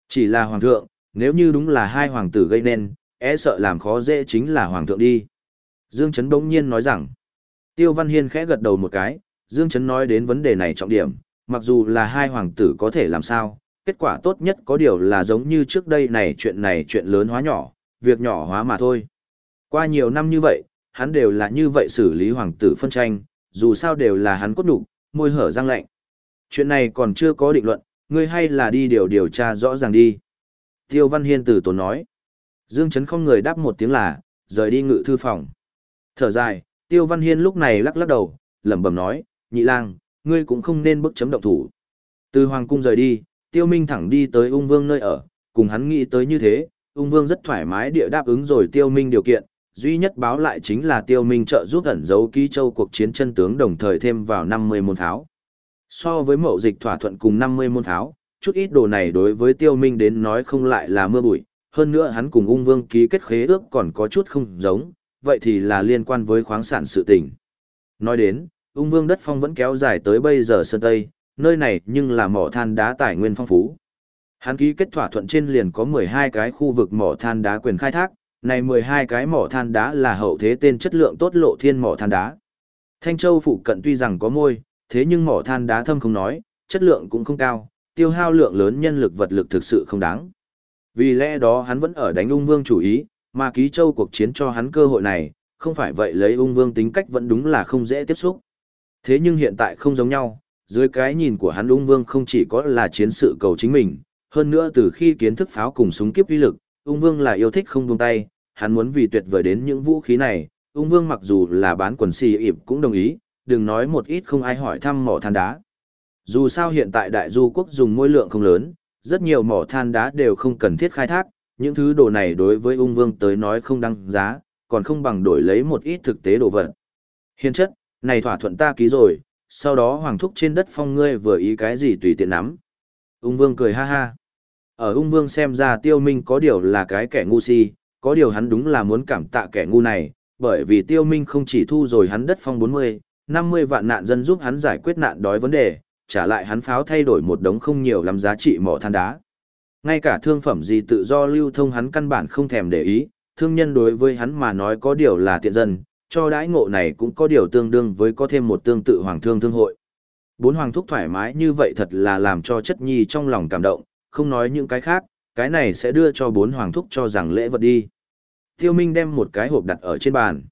Chỉ là hoàng thượng, nếu như đúng là hai hoàng tử gây nên, e sợ làm khó dễ chính là hoàng thượng đi. Dương Chấn bỗng nhiên nói rằng, Tiêu Văn Hiên khẽ gật đầu một cái, Dương Chấn nói đến vấn đề này trọng điểm, mặc dù là hai hoàng tử có thể làm sao, kết quả tốt nhất có điều là giống như trước đây này chuyện này chuyện lớn hóa nhỏ, việc nhỏ hóa mà thôi. Qua nhiều năm như vậy, hắn đều là như vậy xử lý hoàng tử phân tranh, dù sao đều là hắn cốt đủ, môi hở răng lạnh. Chuyện này còn chưa có định luận, ngươi hay là đi điều điều tra rõ ràng đi. Tiêu Văn Hiên từ tốn nói. Dương Trấn không người đáp một tiếng là, rời đi ngự thư phòng. Thở dài, Tiêu Văn Hiên lúc này lắc lắc đầu, lẩm bẩm nói, nhị lang, ngươi cũng không nên bức chấm động thủ. Từ Hoàng Cung rời đi, Tiêu Minh thẳng đi tới ung vương nơi ở, cùng hắn nghĩ tới như thế, ung vương rất thoải mái địa đáp ứng rồi Tiêu Minh điều kiện, duy nhất báo lại chính là Tiêu Minh trợ giúp ẩn giấu ký châu cuộc chiến chân tướng đồng thời thêm vào 50 môn tháo. So với mậu dịch thỏa thuận cùng 50 môn tháo, chút ít đồ này đối với Tiêu Minh đến nói không lại là mưa bụi, hơn nữa hắn cùng ung vương ký kết khế ước còn có chút không giống, vậy thì là liên quan với khoáng sản sự tình. Nói đến, ung vương đất phong vẫn kéo dài tới bây giờ sơn Tây, nơi này nhưng là mỏ than đá tài nguyên phong phú. Hắn ký kết thỏa thuận trên liền có 12 cái khu vực mỏ than đá quyền khai thác, này 12 cái mỏ than đá là hậu thế tên chất lượng tốt lộ thiên mỏ than đá. Thanh Châu phụ cận tuy rằng có môi, thế nhưng mỏ than đá thâm không nói, chất lượng cũng không cao, tiêu hao lượng lớn nhân lực vật lực thực sự không đáng. Vì lẽ đó hắn vẫn ở đánh ung vương chủ ý, mà ký châu cuộc chiến cho hắn cơ hội này, không phải vậy lấy ung vương tính cách vẫn đúng là không dễ tiếp xúc. Thế nhưng hiện tại không giống nhau, dưới cái nhìn của hắn ung vương không chỉ có là chiến sự cầu chính mình, hơn nữa từ khi kiến thức pháo cùng súng kiếp uy lực, ung vương là yêu thích không buông tay, hắn muốn vì tuyệt vời đến những vũ khí này, ung vương mặc dù là bán quần xì ịp cũng đồng ý, đừng nói một ít không ai hỏi thăm mỏ than đá. Dù sao hiện tại đại du quốc dùng môi lượng không lớn, rất nhiều mỏ than đá đều không cần thiết khai thác, những thứ đồ này đối với ung vương tới nói không đăng giá, còn không bằng đổi lấy một ít thực tế đồ vật. Hiền chất, này thỏa thuận ta ký rồi, sau đó hoàng thúc trên đất phong ngươi vừa ý cái gì tùy tiện nắm. Ung vương cười ha ha. Ở ung vương xem ra tiêu minh có điều là cái kẻ ngu si, có điều hắn đúng là muốn cảm tạ kẻ ngu này, bởi vì tiêu minh không chỉ thu rồi hắn đất phong 40, 50 vạn nạn dân giúp hắn giải quyết nạn đói vấn đề, trả lại hắn pháo thay đổi một đống không nhiều lắm giá trị mỏ than đá. Ngay cả thương phẩm gì tự do lưu thông hắn căn bản không thèm để ý, thương nhân đối với hắn mà nói có điều là tiện dân, cho đãi ngộ này cũng có điều tương đương với có thêm một tương tự hoàng thương thương hội. Bốn hoàng thúc thoải mái như vậy thật là làm cho chất nhi trong lòng cảm động, không nói những cái khác, cái này sẽ đưa cho bốn hoàng thúc cho rằng lễ vật đi. Tiêu Minh đem một cái hộp đặt ở trên bàn.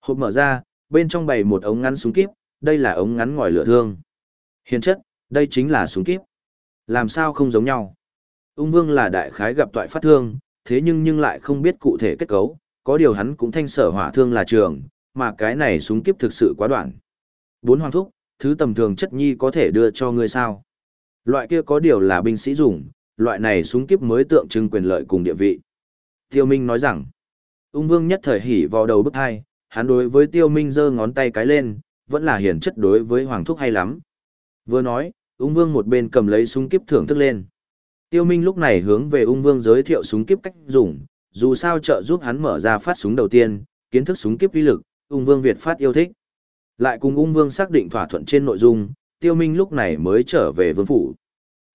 Hộp mở ra, bên trong bày một ống ngắn súng kíp, đây là ống ngắn ngòi lửa thương. Hiền chất, đây chính là súng kíp. Làm sao không giống nhau? Ung Vương là đại khái gặp toại phát thương, thế nhưng nhưng lại không biết cụ thể kết cấu, có điều hắn cũng thanh sở hỏa thương là trường, mà cái này súng kiếp thực sự quá đoạn. Bốn hoàng thúc, thứ tầm thường chất nhi có thể đưa cho ngươi sao? Loại kia có điều là binh sĩ dùng, loại này súng kiếp mới tượng trưng quyền lợi cùng địa vị. Tiêu Minh nói rằng, ung vương nhất thời hỉ vào đầu bức hai, hắn đối với Tiêu Minh giơ ngón tay cái lên, vẫn là hiển chất đối với hoàng thúc hay lắm. Vừa nói, ung vương một bên cầm lấy súng kiếp thưởng thức lên. Tiêu Minh lúc này hướng về ung vương giới thiệu súng kiếp cách dùng, dù sao trợ giúp hắn mở ra phát súng đầu tiên, kiến thức súng kiếp uy lực, ung vương Việt phát yêu thích. Lại cùng ung vương xác định thỏa thuận trên nội dung, Tiêu Minh lúc này mới trở về vương phủ.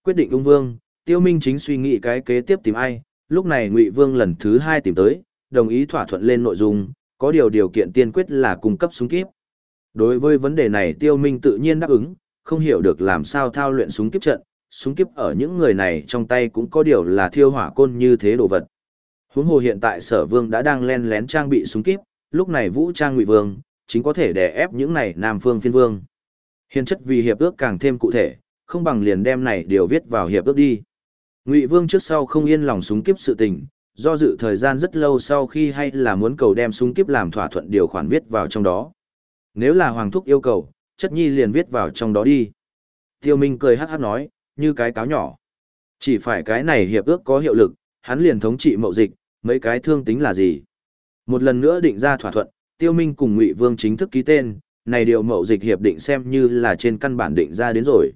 Quyết định ung vương, Tiêu Minh chính suy nghĩ cái kế tiếp tìm ai, lúc này Ngụy Vương lần thứ hai tìm tới, đồng ý thỏa thuận lên nội dung, có điều điều kiện tiên quyết là cung cấp súng kiếp. Đối với vấn đề này Tiêu Minh tự nhiên đáp ứng, không hiểu được làm sao thao luyện súng kiếp trận, súng kiếp ở những người này trong tay cũng có điều là thiêu hỏa côn như thế đồ vật. Huống hồ hiện tại sở vương đã đang len lén trang bị súng kíp, lúc này vũ trang ngụy vương, chính có thể đè ép những này nam phương phiên vương. Hiền chất vì hiệp ước càng thêm cụ thể, không bằng liền đem này điều viết vào hiệp ước đi. Ngụy Vương trước sau không yên lòng súng kiếp sự tình, do dự thời gian rất lâu sau khi hay là muốn cầu đem súng kiếp làm thỏa thuận điều khoản viết vào trong đó. Nếu là Hoàng Thúc yêu cầu, chất nhi liền viết vào trong đó đi. Tiêu Minh cười hát hát nói, như cái cáo nhỏ. Chỉ phải cái này hiệp ước có hiệu lực, hắn liền thống trị mậu dịch, mấy cái thương tính là gì. Một lần nữa định ra thỏa thuận, Tiêu Minh cùng Ngụy Vương chính thức ký tên, này điều mậu dịch hiệp định xem như là trên căn bản định ra đến rồi.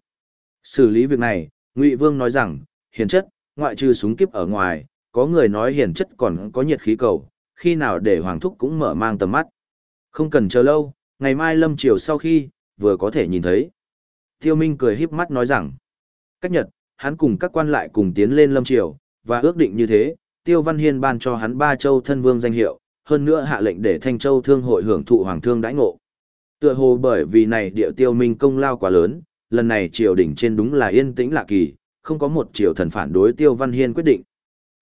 Xử lý việc này, Ngụy Vương nói rằng, hiền chất, ngoại trừ súng kiếp ở ngoài, có người nói hiền chất còn có nhiệt khí cầu, khi nào để Hoàng Thúc cũng mở mang tầm mắt. Không cần chờ lâu, ngày mai lâm chiều sau khi, vừa có thể nhìn thấy. Tiêu Minh cười híp mắt nói rằng, cách nhật, hắn cùng các quan lại cùng tiến lên lâm triều, và ước định như thế, Tiêu Văn Hiên ban cho hắn ba châu thân vương danh hiệu, hơn nữa hạ lệnh để Thanh Châu thương hội hưởng thụ hoàng thương đãi ngộ. Tựa hồ bởi vì này địa tiêu minh công lao quá lớn, lần này triều đình trên đúng là yên tĩnh lạ kỳ, không có một triều thần phản đối Tiêu Văn Hiên quyết định.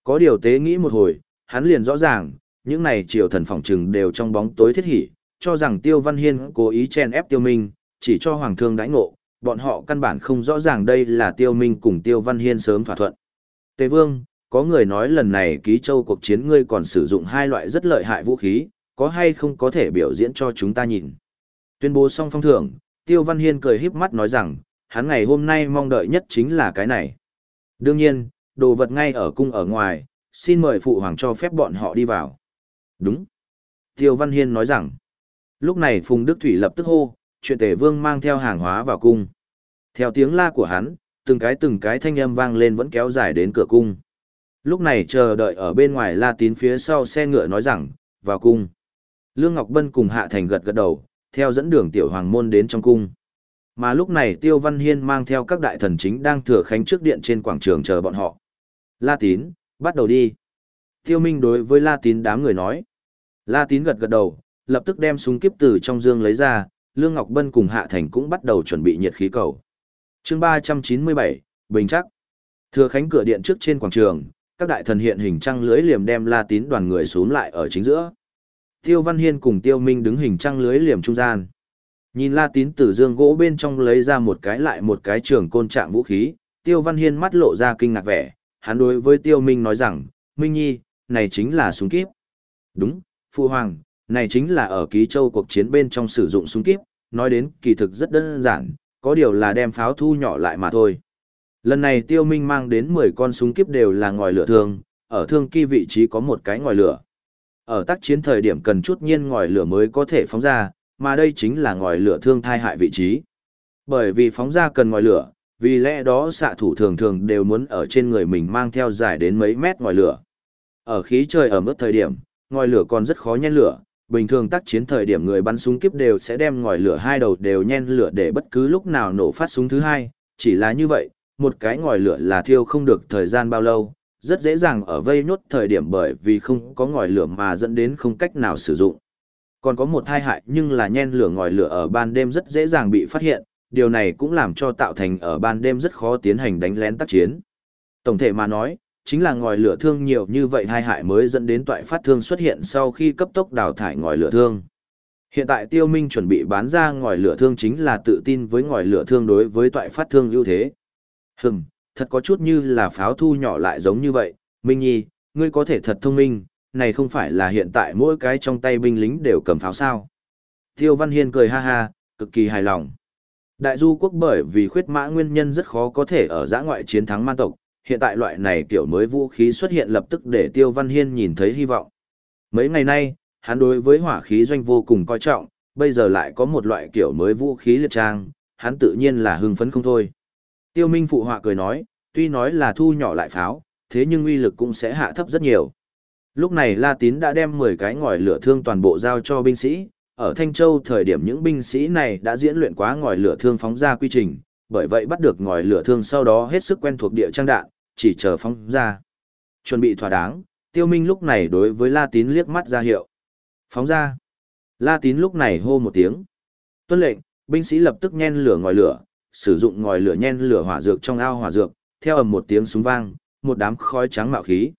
Có điều tế nghĩ một hồi, hắn liền rõ ràng, những này triều thần phỏng trừng đều trong bóng tối thiết hỉ, cho rằng Tiêu Văn Hiên cố ý chen ép Tiêu Minh, chỉ cho hoàng thương đãi ngộ, bọn họ căn bản không rõ ràng đây là Tiêu Minh cùng Tiêu Văn Hiên sớm thỏa thuận. Tề Vương, có người nói lần này ký châu cuộc chiến ngươi còn sử dụng hai loại rất lợi hại vũ khí, có hay không có thể biểu diễn cho chúng ta nhìn. Tuyên bố xong phong thưởng, Tiêu Văn Hiên cười híp mắt nói rằng, hắn ngày hôm nay mong đợi nhất chính là cái này. Đương nhiên, đồ vật ngay ở cung ở ngoài, xin mời phụ hoàng cho phép bọn họ đi vào. Đúng. Tiêu Văn Hiên nói rằng, lúc này Phùng Đức Thủy lập tức hô, chuyện tể vương mang theo hàng hóa vào cung. Theo tiếng la của hắn, từng cái từng cái thanh âm vang lên vẫn kéo dài đến cửa cung. Lúc này chờ đợi ở bên ngoài la tín phía sau xe ngựa nói rằng, vào cung. Lương Ngọc Bân cùng Hạ Thành gật gật đầu, theo dẫn đường tiểu hoàng môn đến trong cung. Mà lúc này Tiêu Văn Hiên mang theo các đại thần chính đang thừa khánh trước điện trên quảng trường chờ bọn họ. La tín, bắt đầu đi. Tiêu Minh đối với La tín đám người nói. La tín gật gật đầu, lập tức đem súng kiếp từ trong dương lấy ra, Lương Ngọc Bân cùng Hạ Thành cũng bắt đầu chuẩn bị nhiệt khí cầu. chương 397, Bình chắc. Thừa khánh cửa điện trước trên quảng trường, các đại thần hiện hình trăng lưới liềm đem La Tín đoàn người xuống lại ở chính giữa. Tiêu Văn Hiên cùng Tiêu Minh đứng hình trăng lưới liềm trung gian. Nhìn La Tín từ dương gỗ bên trong lấy ra một cái lại một cái trường côn trạng vũ khí, Tiêu Văn Hiên mắt lộ ra kinh ngạc vẻ, hắn đối với Tiêu Minh nói rằng, Minh Nhi, này chính là súng kíp. Đúng, Phu Hoàng, này chính là ở ký châu cuộc chiến bên trong sử dụng súng kíp, nói đến kỳ thực rất đơn giản, có điều là đem pháo thu nhỏ lại mà thôi. Lần này tiêu minh mang đến 10 con súng kiếp đều là ngòi lửa thương, ở thương kỳ vị trí có một cái ngòi lửa. Ở tác chiến thời điểm cần chút nhiên ngòi lửa mới có thể phóng ra, mà đây chính là ngòi lửa thương thai hại vị trí. Bởi vì phóng ra cần ngòi lửa, vì lẽ đó xạ thủ thường thường đều muốn ở trên người mình mang theo dài đến mấy mét ngòi lửa. Ở khí trời ở mức thời điểm, ngòi lửa còn rất khó nhen lửa, bình thường tác chiến thời điểm người bắn súng kiếp đều sẽ đem ngòi lửa hai đầu đều nhen lửa để bất cứ lúc nào nổ phát súng thứ hai, chỉ là như vậy, một cái ngòi lửa là thiêu không được thời gian bao lâu, rất dễ dàng ở vây nhốt thời điểm bởi vì không có ngòi lửa mà dẫn đến không cách nào sử dụng. Còn có một tai hại nhưng là nhen lửa ngòi lửa ở ban đêm rất dễ dàng bị phát hiện, điều này cũng làm cho tạo thành ở ban đêm rất khó tiến hành đánh lén tác chiến. Tổng thể mà nói, chính là ngòi lửa thương nhiều như vậy hai hại mới dẫn đến toại phát thương xuất hiện sau khi cấp tốc đào thải ngòi lửa thương. Hiện tại Tiêu Minh chuẩn bị bán ra ngòi lửa thương chính là tự tin với ngòi lửa thương đối với toại phát thương ưu thế. Hừm, thật có chút như là pháo thu nhỏ lại giống như vậy, Minh Nhi, ngươi có thể thật thông minh, này không phải là hiện tại mỗi cái trong tay binh lính đều cầm pháo sao. Tiêu Văn Hiên cười ha ha, cực kỳ hài lòng. Đại du quốc bởi vì khuyết mã nguyên nhân rất khó có thể ở giã ngoại chiến thắng man tộc, hiện tại loại này kiểu mới vũ khí xuất hiện lập tức để Tiêu Văn Hiên nhìn thấy hy vọng. Mấy ngày nay, hắn đối với hỏa khí doanh vô cùng coi trọng, bây giờ lại có một loại kiểu mới vũ khí liệt trang, hắn tự nhiên là hưng phấn không thôi. Tiêu Minh phụ họa cười nói, tuy nói là thu nhỏ lại pháo, thế nhưng uy lực cũng sẽ hạ thấp rất nhiều. Lúc này La Tín đã đem 10 cái ngòi lửa thương toàn bộ giao cho binh sĩ, ở Thanh Châu thời điểm những binh sĩ này đã diễn luyện quá ngòi lửa thương phóng ra quy trình, bởi vậy bắt được ngòi lửa thương sau đó hết sức quen thuộc địa trang đạn, chỉ chờ phóng ra. Chuẩn bị thỏa đáng, Tiêu Minh lúc này đối với La Tín liếc mắt ra hiệu. Phóng ra. La Tín lúc này hô một tiếng. Tuân lệnh, binh sĩ lập tức nhen lửa ngòi lửa, sử dụng ngòi lửa nhen lửa hỏa dược trong ao hỏa dược, theo ầm một tiếng súng vang, một đám khói trắng mạo khí.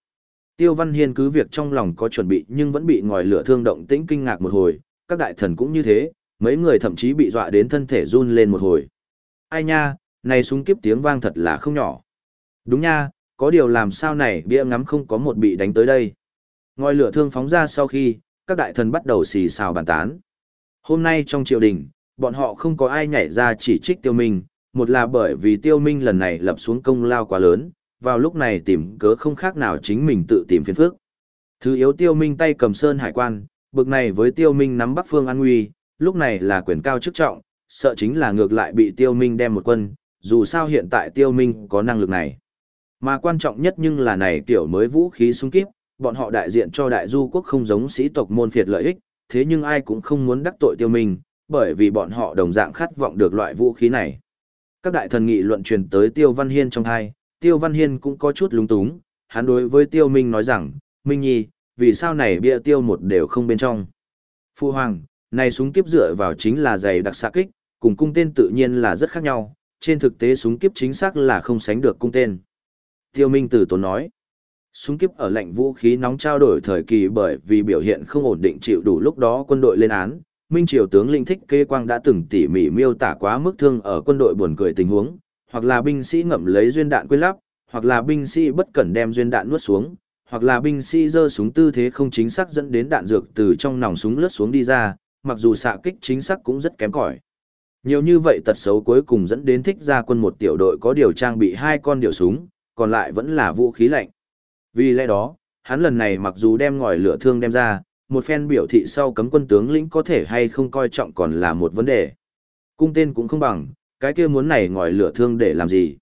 Tiêu Văn Hiên cứ việc trong lòng có chuẩn bị nhưng vẫn bị ngòi lửa thương động tĩnh kinh ngạc một hồi, các đại thần cũng như thế, mấy người thậm chí bị dọa đến thân thể run lên một hồi. Ai nha, này súng kiếp tiếng vang thật là không nhỏ. Đúng nha, có điều làm sao này bia ngắm không có một bị đánh tới đây. Ngòi lửa thương phóng ra sau khi, các đại thần bắt đầu xì xào bàn tán. Hôm nay trong triều đình, bọn họ không có ai nhảy ra chỉ trích tiêu minh, một là bởi vì tiêu minh lần này lập xuống công lao quá lớn, vào lúc này tìm cớ không khác nào chính mình tự tìm phiền phức. Thứ yếu tiêu minh tay cầm sơn hải quan, bực này với tiêu minh nắm bắc phương an nguy, lúc này là quyền cao chức trọng, sợ chính là ngược lại bị tiêu minh đem một quân, dù sao hiện tại tiêu minh có năng lực này. Mà quan trọng nhất nhưng là này kiểu mới vũ khí súng kíp, bọn họ đại diện cho đại du quốc không giống sĩ tộc môn phiệt lợi ích, thế nhưng ai cũng không muốn đắc tội tiêu minh, bởi vì bọn họ đồng dạng khát vọng được loại vũ khí này. Các đại thần nghị luận truyền tới Tiêu Văn Hiên trong hai, Tiêu Văn Hiên cũng có chút lúng túng, hắn đối với Tiêu Minh nói rằng, Minh Nhi, vì sao này bia tiêu một đều không bên trong. Phu Hoàng, này súng kiếp dựa vào chính là giày đặc xạ kích, cùng cung tên tự nhiên là rất khác nhau, trên thực tế súng kiếp chính xác là không sánh được cung tên. Tiêu Minh Tử Tốn nói, súng kiếp ở lạnh vũ khí nóng trao đổi thời kỳ bởi vì biểu hiện không ổn định chịu đủ lúc đó quân đội lên án, Minh Triều tướng linh thích kê quang đã từng tỉ mỉ miêu tả quá mức thương ở quân đội buồn cười tình huống, hoặc là binh sĩ ngậm lấy duyên đạn quên lắp, hoặc là binh sĩ bất cẩn đem duyên đạn nuốt xuống, hoặc là binh sĩ giơ súng tư thế không chính xác dẫn đến đạn dược từ trong nòng súng lướt xuống đi ra, mặc dù xạ kích chính xác cũng rất kém cỏi. Nhiều như vậy tật xấu cuối cùng dẫn đến thích ra quân một tiểu đội có điều trang bị hai con điều súng, còn lại vẫn là vũ khí lạnh. Vì lẽ đó, hắn lần này mặc dù đem ngòi lửa thương đem ra, một phen biểu thị sau cấm quân tướng lĩnh có thể hay không coi trọng còn là một vấn đề. Cung tên cũng không bằng, cái kia muốn này ngòi lửa thương để làm gì.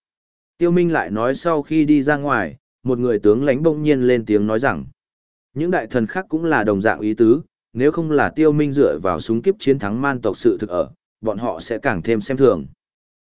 Tiêu Minh lại nói sau khi đi ra ngoài, một người tướng lãnh bỗng nhiên lên tiếng nói rằng, những đại thần khác cũng là đồng dạng ý tứ, nếu không là Tiêu Minh dựa vào súng kiếp chiến thắng man tộc sự thực ở, bọn họ sẽ càng thêm xem thường.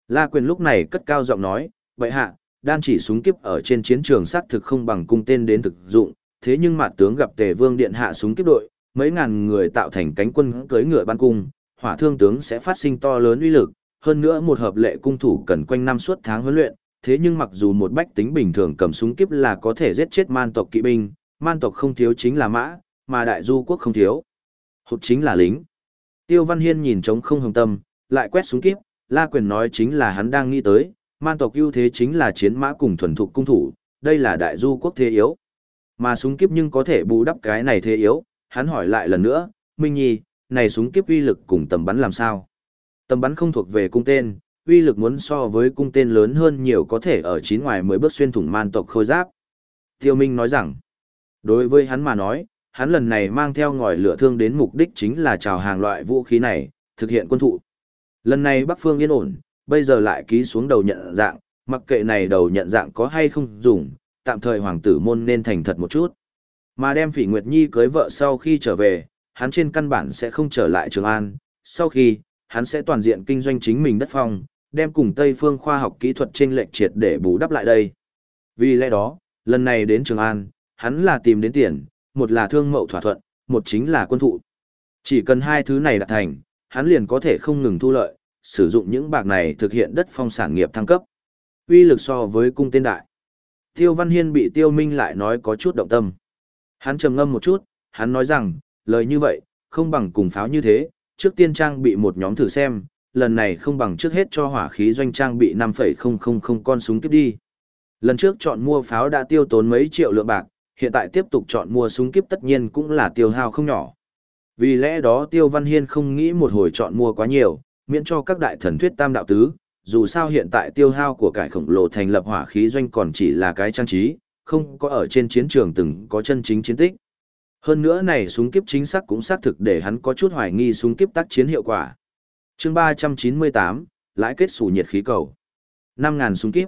La Quyền lúc này cất cao giọng nói, vậy hạ, đan chỉ súng kiếp ở trên chiến trường xác thực không bằng cung tên đến thực dụng, thế nhưng mặt tướng gặp tề vương điện hạ súng kiếp đội, mấy ngàn người tạo thành cánh quân cưỡi ngựa ban cung, hỏa thương tướng sẽ phát sinh to lớn uy lực, hơn nữa một hợp lệ cung thủ cần quanh năm suốt tháng huấn luyện, thế nhưng mặc dù một bách tính bình thường cầm súng kiếp là có thể giết chết man tộc kỵ binh, man tộc không thiếu chính là mã, mà đại du quốc không thiếu. Hụt chính là lính. Tiêu Văn Hiên nhìn trống không hồng tâm, lại quét súng kiếp, La Quyền nói chính là hắn đang nghĩ tới, man tộc ưu thế chính là chiến mã cùng thuần thục cung thủ, đây là đại du quốc thế yếu. Mà súng kiếp nhưng có thể bù đắp cái này thế yếu, hắn hỏi lại lần nữa, Minh Nhi, này súng kiếp uy lực cùng tầm bắn làm sao? Tầm bắn không thuộc về cung tên, uy lực muốn so với cung tên lớn hơn nhiều có thể ở chín ngoài mới bước xuyên thủng man tộc khôi giáp. Tiêu Minh nói rằng, đối với hắn mà nói, hắn lần này mang theo ngòi lửa thương đến mục đích chính là chào hàng loại vũ khí này, thực hiện quân thụ. Lần này Bắc Phương yên ổn, bây giờ lại ký xuống đầu nhận dạng, mặc kệ này đầu nhận dạng có hay không dùng, tạm thời hoàng tử môn nên thành thật một chút. Mà đem Phỉ Nguyệt Nhi cưới vợ sau khi trở về, hắn trên căn bản sẽ không trở lại Trường An, sau khi, hắn sẽ toàn diện kinh doanh chính mình đất phong, đem cùng Tây phương khoa học kỹ thuật trên lệch triệt để bù đắp lại đây. Vì lẽ đó, lần này đến Trường An, hắn là tìm đến tiền, một là thương mậu thỏa thuận, một chính là quân thụ. Chỉ cần hai thứ này đạt thành, hắn liền có thể không ngừng thu lợi, sử dụng những bạc này thực hiện đất phong sản nghiệp thăng cấp. Uy lực so với cung tên đại. Tiêu Văn Hiên bị Tiêu Minh lại nói có chút động tâm. Hắn trầm ngâm một chút, hắn nói rằng, lời như vậy, không bằng cùng pháo như thế, trước tiên trang bị một nhóm thử xem, lần này không bằng trước hết cho hỏa khí doanh trang bị 5,000 con súng kiếp đi. Lần trước chọn mua pháo đã tiêu tốn mấy triệu lượng bạc, hiện tại tiếp tục chọn mua súng kiếp tất nhiên cũng là tiêu hao không nhỏ. Vì lẽ đó Tiêu Văn Hiên không nghĩ một hồi chọn mua quá nhiều, miễn cho các đại thần thuyết tam đạo tứ, dù sao hiện tại tiêu hao của cải khổng lồ thành lập hỏa khí doanh còn chỉ là cái trang trí, không có ở trên chiến trường từng có chân chính chiến tích. Hơn nữa này súng kiếp chính xác cũng xác thực để hắn có chút hoài nghi súng kiếp tác chiến hiệu quả. chương 398, lãi kết sủ nhiệt khí cầu. 5.000 súng kiếp.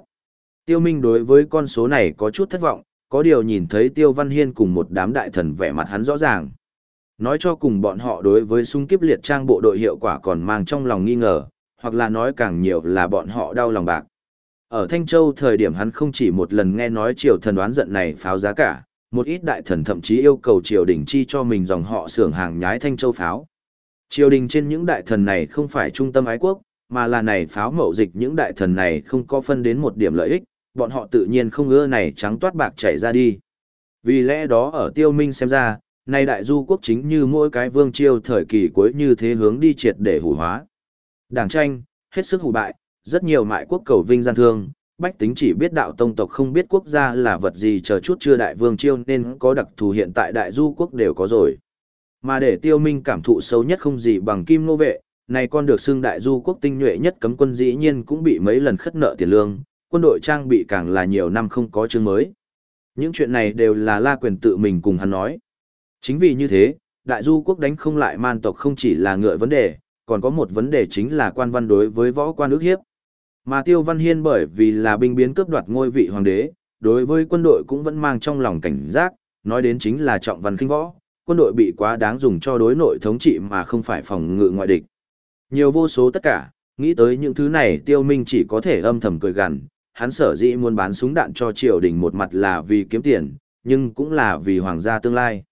Tiêu Minh đối với con số này có chút thất vọng, có điều nhìn thấy Tiêu Văn Hiên cùng một đám đại thần vẻ mặt hắn rõ ràng. Nói cho cùng bọn họ đối với súng kiếp liệt trang bộ đội hiệu quả còn mang trong lòng nghi ngờ, hoặc là nói càng nhiều là bọn họ đau lòng bạc. Ở Thanh Châu thời điểm hắn không chỉ một lần nghe nói triều thần đoán giận này pháo giá cả, một ít đại thần thậm chí yêu cầu triều đình chi cho mình dòng họ xưởng hàng nhái Thanh Châu pháo. Triều đình trên những đại thần này không phải trung tâm ái quốc, mà là này pháo mậu dịch những đại thần này không có phân đến một điểm lợi ích, bọn họ tự nhiên không ưa này trắng toát bạc chảy ra đi. Vì lẽ đó ở tiêu minh xem ra, này đại du quốc chính như mỗi cái vương triều thời kỳ cuối như thế hướng đi triệt để hủ hóa. Đảng tranh, hết sức hủ bại, rất nhiều mại quốc cầu vinh gian thương, bách tính chỉ biết đạo tông tộc không biết quốc gia là vật gì chờ chút chưa đại vương chiêu nên có đặc thù hiện tại đại du quốc đều có rồi. Mà để tiêu minh cảm thụ sâu nhất không gì bằng kim nô vệ, này con được xưng đại du quốc tinh nhuệ nhất cấm quân dĩ nhiên cũng bị mấy lần khất nợ tiền lương, quân đội trang bị càng là nhiều năm không có chương mới. Những chuyện này đều là la quyền tự mình cùng hắn nói. Chính vì như thế, đại du quốc đánh không lại man tộc không chỉ là ngựa vấn đề, còn có một vấn đề chính là quan văn đối với võ quan ước hiếp. Mà Tiêu Văn Hiên bởi vì là binh biến cướp đoạt ngôi vị hoàng đế, đối với quân đội cũng vẫn mang trong lòng cảnh giác, nói đến chính là trọng văn kinh võ, quân đội bị quá đáng dùng cho đối nội thống trị mà không phải phòng ngự ngoại địch. Nhiều vô số tất cả, nghĩ tới những thứ này Tiêu Minh chỉ có thể âm thầm cười gằn, hắn sở dĩ muốn bán súng đạn cho triều đình một mặt là vì kiếm tiền, nhưng cũng là vì hoàng gia tương lai.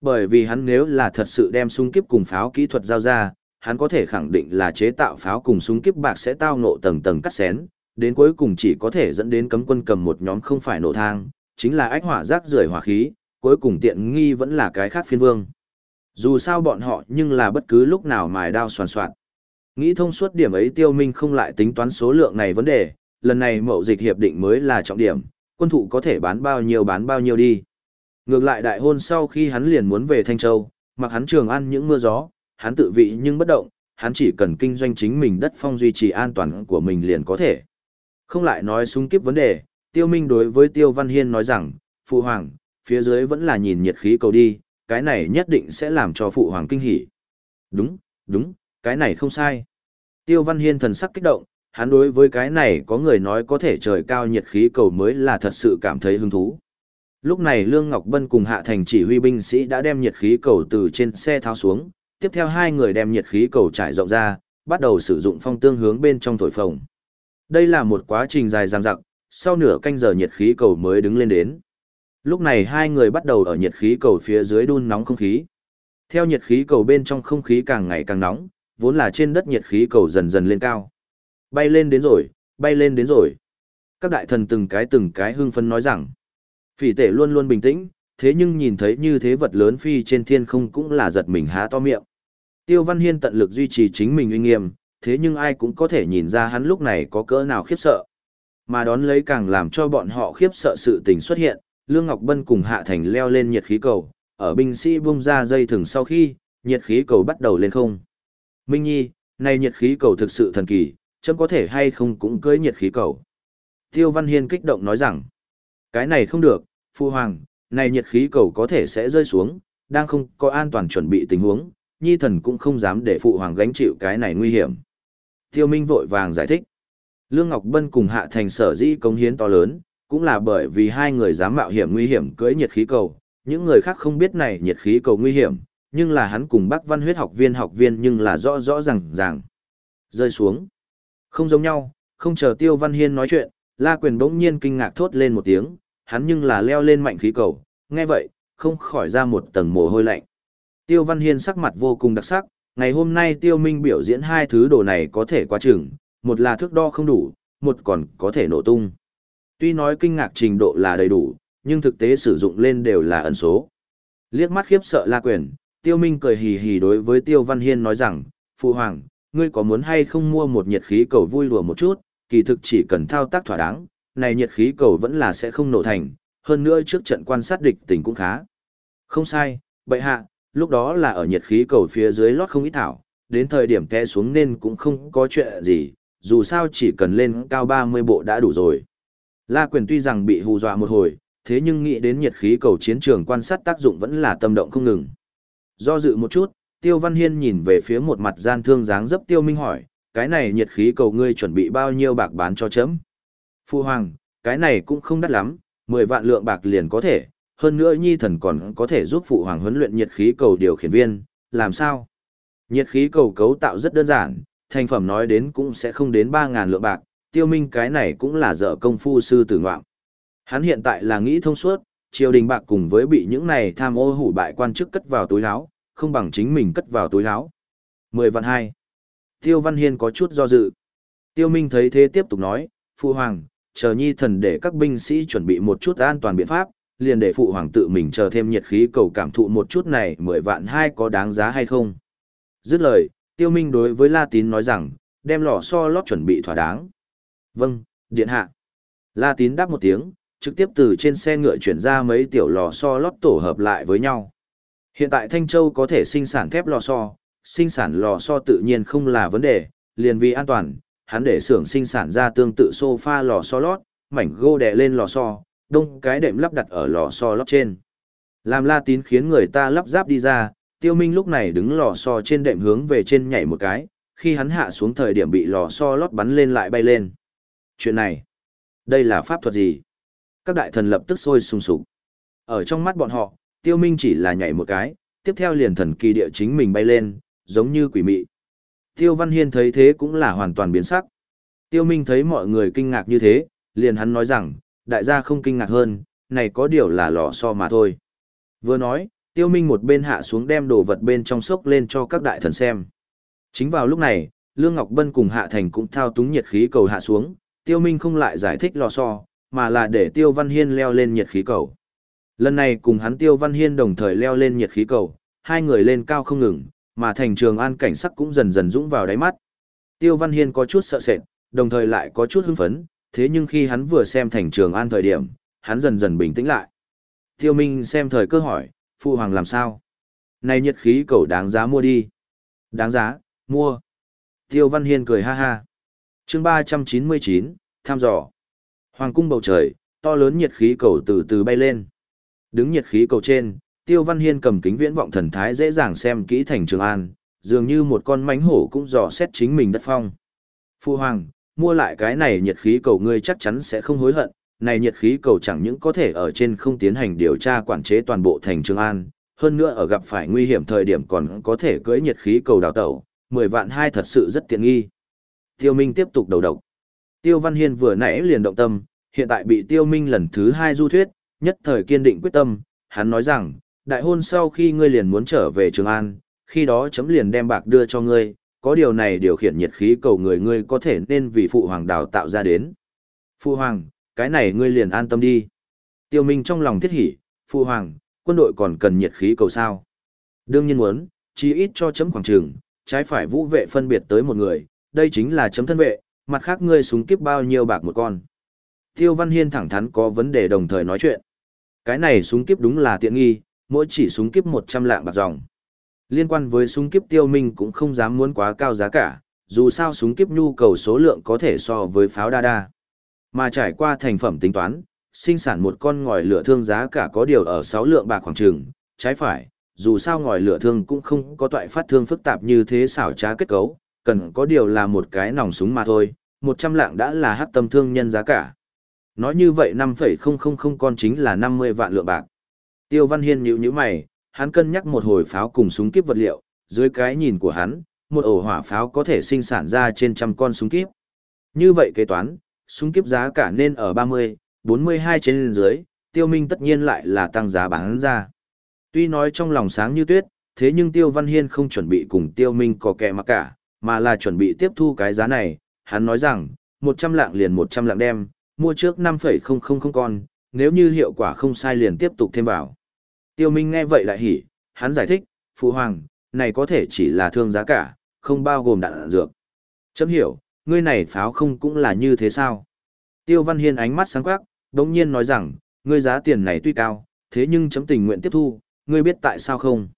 Bởi vì hắn nếu là thật sự đem súng kiếp cùng pháo kỹ thuật giao ra, hắn có thể khẳng định là chế tạo pháo cùng súng kiếp bạc sẽ tao nộ tầng tầng cắt xén, đến cuối cùng chỉ có thể dẫn đến cấm quân cầm một nhóm không phải nổ thang, chính là ách hỏa rác rưởi hỏa khí, cuối cùng tiện nghi vẫn là cái khác phiên vương. Dù sao bọn họ nhưng là bất cứ lúc nào mài đao soàn soạn. Nghĩ thông suốt điểm ấy tiêu minh không lại tính toán số lượng này vấn đề, lần này mậu dịch hiệp định mới là trọng điểm, quân thụ có thể bán bao nhiêu bán bao nhiêu đi. Ngược lại đại hôn sau khi hắn liền muốn về Thanh Châu, mặc hắn trường ăn những mưa gió, hắn tự vị nhưng bất động, hắn chỉ cần kinh doanh chính mình đất phong duy trì an toàn của mình liền có thể. Không lại nói súng kiếp vấn đề, Tiêu Minh đối với Tiêu Văn Hiên nói rằng, Phụ Hoàng, phía dưới vẫn là nhìn nhiệt khí cầu đi, cái này nhất định sẽ làm cho Phụ Hoàng kinh hỉ. Đúng, đúng, cái này không sai. Tiêu Văn Hiên thần sắc kích động, hắn đối với cái này có người nói có thể trời cao nhiệt khí cầu mới là thật sự cảm thấy hứng thú. Lúc này Lương Ngọc Bân cùng Hạ Thành chỉ huy binh sĩ đã đem nhiệt khí cầu từ trên xe tháo xuống, tiếp theo hai người đem nhiệt khí cầu trải rộng ra, bắt đầu sử dụng phong tương hướng bên trong thổi phồng. Đây là một quá trình dài dằng dặc, sau nửa canh giờ nhiệt khí cầu mới đứng lên đến. Lúc này hai người bắt đầu ở nhiệt khí cầu phía dưới đun nóng không khí. Theo nhiệt khí cầu bên trong không khí càng ngày càng nóng, vốn là trên đất nhiệt khí cầu dần dần lên cao. Bay lên đến rồi, bay lên đến rồi. Các đại thần từng cái từng cái hưng phấn nói rằng, phỉ tể luôn luôn bình tĩnh, thế nhưng nhìn thấy như thế vật lớn phi trên thiên không cũng là giật mình há to miệng. Tiêu Văn Hiên tận lực duy trì chính mình uy nghiêm, thế nhưng ai cũng có thể nhìn ra hắn lúc này có cỡ nào khiếp sợ. Mà đón lấy càng làm cho bọn họ khiếp sợ sự tình xuất hiện, Lương Ngọc Bân cùng Hạ Thành leo lên nhiệt khí cầu, ở binh sĩ bung ra dây thừng sau khi, nhiệt khí cầu bắt đầu lên không. Minh Nhi, này nhiệt khí cầu thực sự thần kỳ, chấm có thể hay không cũng cưới nhiệt khí cầu. Tiêu Văn Hiên kích động nói rằng, cái này không được, Phu Hoàng, này nhiệt khí cầu có thể sẽ rơi xuống, đang không có an toàn chuẩn bị tình huống, Nhi thần cũng không dám để Phụ Hoàng gánh chịu cái này nguy hiểm. Tiêu Minh vội vàng giải thích. Lương Ngọc Bân cùng Hạ Thành sở dĩ công hiến to lớn, cũng là bởi vì hai người dám mạo hiểm nguy hiểm cưỡi nhiệt khí cầu, những người khác không biết này nhiệt khí cầu nguy hiểm, nhưng là hắn cùng bác văn huyết học viên học viên nhưng là rõ rõ ràng ràng. Rơi xuống. Không giống nhau, không chờ Tiêu Văn Hiên nói chuyện, La Quyền bỗng nhiên kinh ngạc thốt lên một tiếng, hắn nhưng là leo lên mạnh khí cầu, nghe vậy, không khỏi ra một tầng mồ hôi lạnh. Tiêu Văn Hiên sắc mặt vô cùng đặc sắc, ngày hôm nay Tiêu Minh biểu diễn hai thứ đồ này có thể quá chừng, một là thước đo không đủ, một còn có thể nổ tung. Tuy nói kinh ngạc trình độ là đầy đủ, nhưng thực tế sử dụng lên đều là ẩn số. Liếc mắt khiếp sợ La Quyền, Tiêu Minh cười hì hì đối với Tiêu Văn Hiên nói rằng, Phụ Hoàng, ngươi có muốn hay không mua một nhiệt khí cầu vui đùa một chút, kỳ thực chỉ cần thao tác thỏa đáng, này nhiệt khí cầu vẫn là sẽ không nổ thành, hơn nữa trước trận quan sát địch tình cũng khá. Không sai, bệ hạ, lúc đó là ở nhiệt khí cầu phía dưới lót không ít thảo, đến thời điểm té xuống nên cũng không có chuyện gì, dù sao chỉ cần lên cao 30 bộ đã đủ rồi. La quyền tuy rằng bị hù dọa một hồi, thế nhưng nghĩ đến nhiệt khí cầu chiến trường quan sát tác dụng vẫn là tâm động không ngừng. Do dự một chút, Tiêu Văn Hiên nhìn về phía một mặt gian thương dáng dấp Tiêu Minh hỏi, cái này nhiệt khí cầu ngươi chuẩn bị bao nhiêu bạc bán cho chấm? Phu Hoàng, cái này cũng không đắt lắm, 10 vạn lượng bạc liền có thể, hơn nữa nhi thần còn có thể giúp Phụ Hoàng huấn luyện nhiệt khí cầu điều khiển viên, làm sao? Nhiệt khí cầu cấu tạo rất đơn giản, thành phẩm nói đến cũng sẽ không đến 3.000 lượng bạc, Tiêu Minh cái này cũng là dở công phu sư tử ngoạm. Hắn hiện tại là nghĩ thông suốt, triều đình bạc cùng với bị những này tham ô hủ bại quan chức cất vào túi áo, không bằng chính mình cất vào túi áo. 10 vạn 2. Tiêu Văn Hiên có chút do dự. Tiêu Minh thấy thế tiếp tục nói, Phụ Hoàng, chờ nhi thần để các binh sĩ chuẩn bị một chút an toàn biện pháp, liền để Phụ Hoàng tự mình chờ thêm nhiệt khí cầu cảm thụ một chút này 10 vạn hai có đáng giá hay không. Dứt lời, Tiêu Minh đối với La Tín nói rằng, đem lò so lót chuẩn bị thỏa đáng. Vâng, điện hạ. La tín đáp một tiếng, trực tiếp từ trên xe ngựa chuyển ra mấy tiểu lò xo lót tổ hợp lại với nhau. Hiện tại Thanh Châu có thể sinh sản thép lò xo, sinh sản lò xo tự nhiên không là vấn đề, liền vì an toàn, hắn để xưởng sinh sản ra tương tự sofa lò xo lót, mảnh gô đè lên lò xo, đông cái đệm lắp đặt ở lò xo lót trên. Làm la tín khiến người ta lắp ráp đi ra, tiêu minh lúc này đứng lò xo trên đệm hướng về trên nhảy một cái, khi hắn hạ xuống thời điểm bị lò xo lót bắn lên lại bay lên. Chuyện này, đây là pháp thuật gì? Các đại thần lập tức sôi sùng sục. Ở trong mắt bọn họ, tiêu minh chỉ là nhảy một cái, tiếp theo liền thần kỳ địa chính mình bay lên, giống như quỷ mị. Tiêu Văn Hiên thấy thế cũng là hoàn toàn biến sắc. Tiêu Minh thấy mọi người kinh ngạc như thế, liền hắn nói rằng, đại gia không kinh ngạc hơn, này có điều là lò so mà thôi. Vừa nói, Tiêu Minh một bên hạ xuống đem đồ vật bên trong sốc lên cho các đại thần xem. Chính vào lúc này, Lương Ngọc Bân cùng Hạ Thành cũng thao túng nhiệt khí cầu hạ xuống, Tiêu Minh không lại giải thích lò so, mà là để Tiêu Văn Hiên leo lên nhiệt khí cầu. Lần này cùng hắn Tiêu Văn Hiên đồng thời leo lên nhiệt khí cầu, hai người lên cao không ngừng, mà thành trường an cảnh sắc cũng dần dần dũng vào đáy mắt. Tiêu Văn Hiên có chút sợ sệt, đồng thời lại có chút hưng phấn, thế nhưng khi hắn vừa xem thành trường an thời điểm, hắn dần dần bình tĩnh lại. Tiêu Minh xem thời cơ hỏi, Phu Hoàng làm sao? Này nhiệt khí cầu đáng giá mua đi. Đáng giá, mua. Tiêu Văn Hiên cười ha ha. chương 399, tham dò. Hoàng cung bầu trời, to lớn nhiệt khí cầu từ từ bay lên. Đứng nhiệt khí cầu trên, Tiêu Văn Hiên cầm kính viễn vọng thần thái dễ dàng xem kỹ thành Trường An, dường như một con mánh hổ cũng dò xét chính mình đất phong. Phu Hoàng, mua lại cái này nhiệt khí cầu ngươi chắc chắn sẽ không hối hận, này nhiệt khí cầu chẳng những có thể ở trên không tiến hành điều tra quản chế toàn bộ thành Trường An, hơn nữa ở gặp phải nguy hiểm thời điểm còn có thể cưỡi nhiệt khí cầu đào tẩu, 10 vạn hai thật sự rất tiện nghi. Tiêu Minh tiếp tục đầu độc. Tiêu Văn Hiên vừa nãy liền động tâm, hiện tại bị Tiêu Minh lần thứ hai du thuyết, nhất thời kiên định quyết tâm, hắn nói rằng, đại hôn sau khi ngươi liền muốn trở về Trường An, khi đó chấm liền đem bạc đưa cho ngươi, có điều này điều khiển nhiệt khí cầu người ngươi có thể nên vì phụ hoàng đào tạo ra đến. Phụ hoàng, cái này ngươi liền an tâm đi. Tiêu Minh trong lòng thiết hỉ, phụ hoàng, quân đội còn cần nhiệt khí cầu sao? Đương nhiên muốn, chí ít cho chấm khoảng trường, trái phải vũ vệ phân biệt tới một người, đây chính là chấm thân vệ, mặt khác ngươi súng kiếp bao nhiêu bạc một con. Tiêu Văn Hiên thẳng thắn có vấn đề đồng thời nói chuyện. Cái này súng kiếp đúng là tiện nghi, mỗi chỉ súng kiếp 100 lạng bạc dòng. Liên quan với súng kiếp tiêu minh cũng không dám muốn quá cao giá cả, dù sao súng kiếp nhu cầu số lượng có thể so với pháo đa đa. Mà trải qua thành phẩm tính toán, sinh sản một con ngòi lửa thương giá cả có điều ở 6 lượng bạc khoảng trường, trái phải, dù sao ngòi lửa thương cũng không có toại phát thương phức tạp như thế xảo trá kết cấu, cần có điều là một cái nòng súng mà thôi, 100 lạng đã là hắc tâm thương nhân giá cả. Nói như vậy 5,000 con chính là 50 vạn lượng bạc. Tiêu Văn Hiên nhíu nhíu mày, hắn cân nhắc một hồi pháo cùng súng kíp vật liệu, dưới cái nhìn của hắn, một ổ hỏa pháo có thể sinh sản ra trên trăm con súng kíp. Như vậy kế toán, súng kíp giá cả nên ở 30, 42 trên dưới, Tiêu Minh tất nhiên lại là tăng giá bán ra. Tuy nói trong lòng sáng như tuyết, thế nhưng Tiêu Văn Hiên không chuẩn bị cùng Tiêu Minh có kẻ mà cả, mà là chuẩn bị tiếp thu cái giá này. Hắn nói rằng, 100 lạng liền 100 lạng đem, mua trước 5,000 con, nếu như hiệu quả không sai liền tiếp tục thêm vào. Tiêu Minh nghe vậy lại hỉ, hắn giải thích, Phụ Hoàng, này có thể chỉ là thương giá cả, không bao gồm đạn dược. Chấm hiểu, ngươi này pháo không cũng là như thế sao? Tiêu Văn Hiên ánh mắt sáng quắc, đống nhiên nói rằng, ngươi giá tiền này tuy cao, thế nhưng chấm tình nguyện tiếp thu, ngươi biết tại sao không?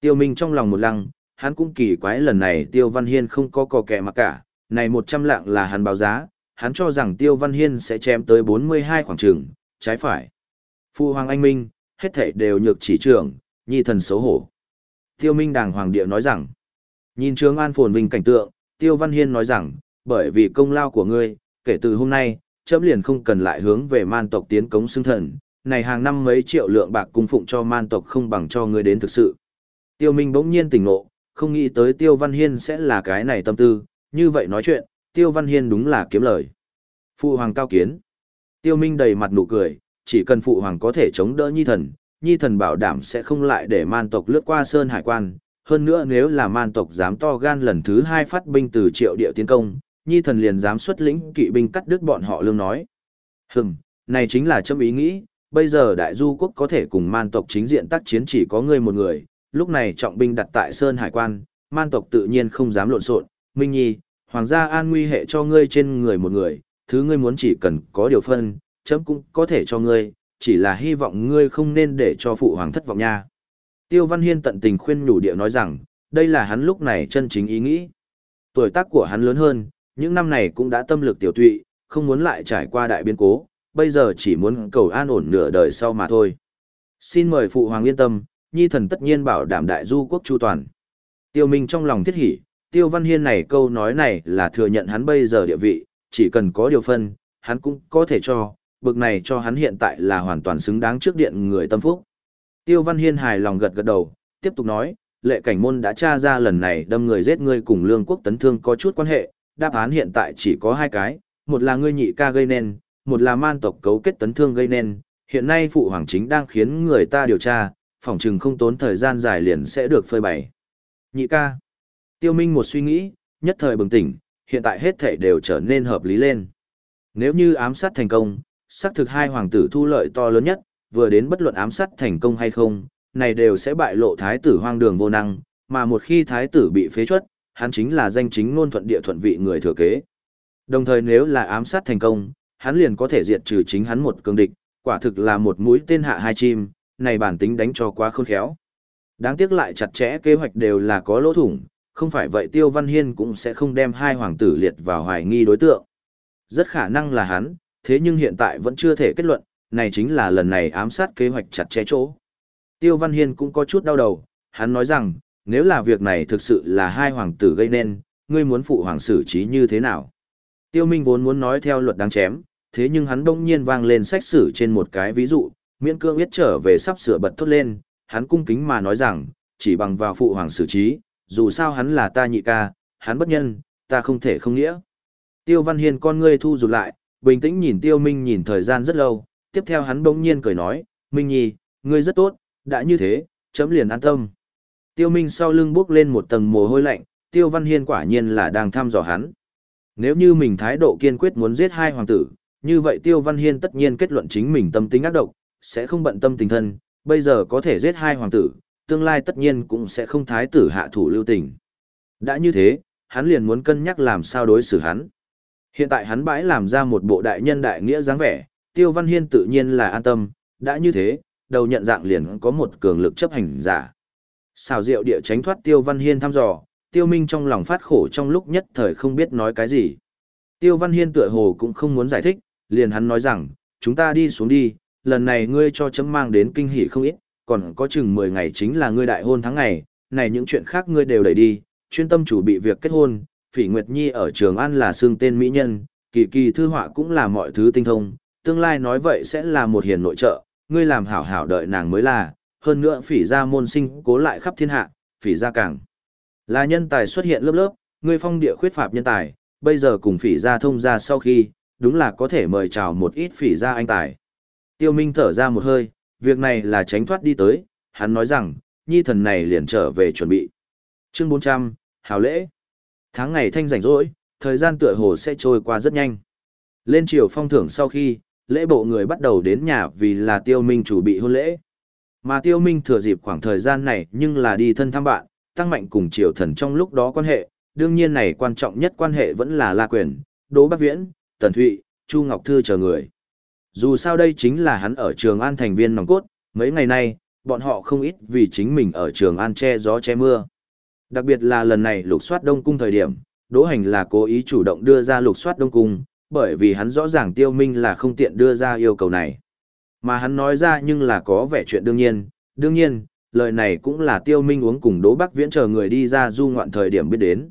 Tiêu Minh trong lòng một lăng, hắn cũng kỳ quái lần này Tiêu Văn Hiên không có cò kẹ mà cả, này 100 lạng là hắn báo giá, hắn cho rằng Tiêu Văn Hiên sẽ chém tới 42 khoảng trường, trái phải. Phu Hoàng Anh Minh, hết thảy đều nhược chỉ trưởng, nhi thần xấu hổ. Tiêu Minh Đàng Hoàng Địa nói rằng, nhìn Trương An phồn vinh cảnh tượng, Tiêu Văn Hiên nói rằng, bởi vì công lao của ngươi, kể từ hôm nay, chấm liền không cần lại hướng về man tộc tiến cống xưng thần, này hàng năm mấy triệu lượng bạc cung phụng cho man tộc không bằng cho ngươi đến thực sự. Tiêu Minh bỗng nhiên tỉnh ngộ, không nghĩ tới Tiêu Văn Hiên sẽ là cái này tâm tư, như vậy nói chuyện, Tiêu Văn Hiên đúng là kiếm lời. Phụ hoàng cao kiến. Tiêu Minh đầy mặt nụ cười, chỉ cần phụ hoàng có thể chống đỡ nhi thần, nhi thần bảo đảm sẽ không lại để man tộc lướt qua sơn hải quan. Hơn nữa nếu là man tộc dám to gan lần thứ hai phát binh từ triệu địa tiến công, nhi thần liền dám xuất lĩnh kỵ binh cắt đứt bọn họ lương nói. Hừm, này chính là châm ý nghĩ, bây giờ đại du quốc có thể cùng man tộc chính diện tác chiến chỉ có ngươi một người, lúc này trọng binh đặt tại sơn hải quan, man tộc tự nhiên không dám lộn xộn. Minh Nhi, hoàng gia an nguy hệ cho ngươi trên người một người, thứ ngươi muốn chỉ cần có điều phân, chấm cũng có thể cho ngươi, chỉ là hy vọng ngươi không nên để cho phụ hoàng thất vọng nha. Tiêu Văn Hiên tận tình khuyên nhủ địa nói rằng, đây là hắn lúc này chân chính ý nghĩ. Tuổi tác của hắn lớn hơn, những năm này cũng đã tâm lực tiểu tụy, không muốn lại trải qua đại biến cố, bây giờ chỉ muốn cầu an ổn nửa đời sau mà thôi. Xin mời phụ hoàng yên tâm, nhi thần tất nhiên bảo đảm đại du quốc chu toàn. Tiêu Minh trong lòng thiết hỉ, Tiêu Văn Hiên này câu nói này là thừa nhận hắn bây giờ địa vị, chỉ cần có điều phân, hắn cũng có thể cho, bực này cho hắn hiện tại là hoàn toàn xứng đáng trước điện người tâm phúc. Tiêu Văn Hiên hài lòng gật gật đầu, tiếp tục nói, lệ cảnh môn đã tra ra lần này đâm người giết ngươi cùng lương quốc tấn thương có chút quan hệ, đáp án hiện tại chỉ có hai cái, một là ngươi nhị ca gây nên, một là man tộc cấu kết tấn thương gây nên, hiện nay phụ hoàng chính đang khiến người ta điều tra, phỏng chừng không tốn thời gian dài liền sẽ được phơi bày. Nhị ca. Tiêu Minh một suy nghĩ, nhất thời bừng tỉnh, hiện tại hết thảy đều trở nên hợp lý lên. Nếu như ám sát thành công, xác thực hai hoàng tử thu lợi to lớn nhất, vừa đến bất luận ám sát thành công hay không, này đều sẽ bại lộ thái tử hoang đường vô năng, mà một khi thái tử bị phế chuất, hắn chính là danh chính ngôn thuận địa thuận vị người thừa kế. Đồng thời nếu là ám sát thành công, hắn liền có thể diệt trừ chính hắn một cường địch, quả thực là một mũi tên hạ hai chim, này bản tính đánh cho quá khôn khéo. Đáng tiếc lại chặt chẽ kế hoạch đều là có lỗ thủng, không phải vậy Tiêu Văn Hiên cũng sẽ không đem hai hoàng tử liệt vào hoài nghi đối tượng. Rất khả năng là hắn, thế nhưng hiện tại vẫn chưa thể kết luận, này chính là lần này ám sát kế hoạch chặt chẽ chỗ. Tiêu Văn Hiên cũng có chút đau đầu, hắn nói rằng, nếu là việc này thực sự là hai hoàng tử gây nên, ngươi muốn phụ hoàng xử trí như thế nào? Tiêu Minh vốn muốn nói theo luật đáng chém, thế nhưng hắn đông nhiên vang lên sách sử trên một cái ví dụ, miễn cương biết trở về sắp sửa bật thốt lên, hắn cung kính mà nói rằng, chỉ bằng vào phụ hoàng xử trí, dù sao hắn là ta nhị ca, hắn bất nhân, ta không thể không nghĩa. Tiêu Văn Hiên con ngươi thu rụt lại, bình tĩnh nhìn Tiêu Minh nhìn thời gian rất lâu, tiếp theo hắn bỗng nhiên cười nói, Minh Nhi, ngươi rất tốt, đã như thế, chấm liền an tâm. Tiêu Minh sau lưng bước lên một tầng mồ hôi lạnh, Tiêu Văn Hiên quả nhiên là đang thăm dò hắn. Nếu như mình thái độ kiên quyết muốn giết hai hoàng tử, như vậy Tiêu Văn Hiên tất nhiên kết luận chính mình tâm tính ác độc, sẽ không bận tâm tình thân, bây giờ có thể giết hai hoàng tử, tương lai tất nhiên cũng sẽ không thái tử hạ thủ lưu tình. Đã như thế, hắn liền muốn cân nhắc làm sao đối xử hắn. Hiện tại hắn bãi làm ra một bộ đại nhân đại nghĩa dáng vẻ, Tiêu Văn Hiên tự nhiên là an tâm, đã như thế, đầu nhận dạng liền có một cường lực chấp hành giả. Xào rượu địa tránh thoát Tiêu Văn Hiên thăm dò, Tiêu Minh trong lòng phát khổ trong lúc nhất thời không biết nói cái gì. Tiêu Văn Hiên tựa hồ cũng không muốn giải thích, liền hắn nói rằng, chúng ta đi xuống đi, lần này ngươi cho chấm mang đến kinh hỉ không ít, còn có chừng 10 ngày chính là ngươi đại hôn tháng ngày, này những chuyện khác ngươi đều đẩy đi, chuyên tâm chủ bị việc kết hôn, Phỉ Nguyệt Nhi ở Trường An là xương tên mỹ nhân, kỳ kỳ thư họa cũng là mọi thứ tinh thông, tương lai nói vậy sẽ là một hiền nội trợ, ngươi làm hảo hảo đợi nàng mới là, hơn nữa phỉ gia môn sinh cố lại khắp thiên hạ, phỉ gia càng là nhân tài xuất hiện lớp lớp, ngươi phong địa khuyết phạm nhân tài, bây giờ cùng phỉ gia thông gia sau khi, đúng là có thể mời chào một ít phỉ gia anh tài. Tiêu Minh thở ra một hơi, việc này là tránh thoát đi tới, hắn nói rằng, nhi thần này liền trở về chuẩn bị. Chương 400, Hào lễ. Tháng ngày thanh rảnh rỗi, thời gian tựa hồ sẽ trôi qua rất nhanh. Lên triều phong thưởng sau khi, lễ bộ người bắt đầu đến nhà vì là tiêu minh chủ bị hôn lễ. Mà tiêu minh thừa dịp khoảng thời gian này nhưng là đi thân thăm bạn, tăng mạnh cùng triều thần trong lúc đó quan hệ, đương nhiên này quan trọng nhất quan hệ vẫn là La Quyền, Đỗ Bắc Viễn, Tần Thụy, Chu Ngọc Thư chờ người. Dù sao đây chính là hắn ở trường An thành viên nòng cốt, mấy ngày nay, bọn họ không ít vì chính mình ở trường An che gió che mưa. Đặc biệt là lần này lục soát Đông Cung thời điểm, Đỗ Hành là cố ý chủ động đưa ra lục soát Đông Cung, bởi vì hắn rõ ràng tiêu minh là không tiện đưa ra yêu cầu này. Mà hắn nói ra nhưng là có vẻ chuyện đương nhiên, đương nhiên, lời này cũng là tiêu minh uống cùng đỗ bắc viễn chờ người đi ra du ngoạn thời điểm biết đến.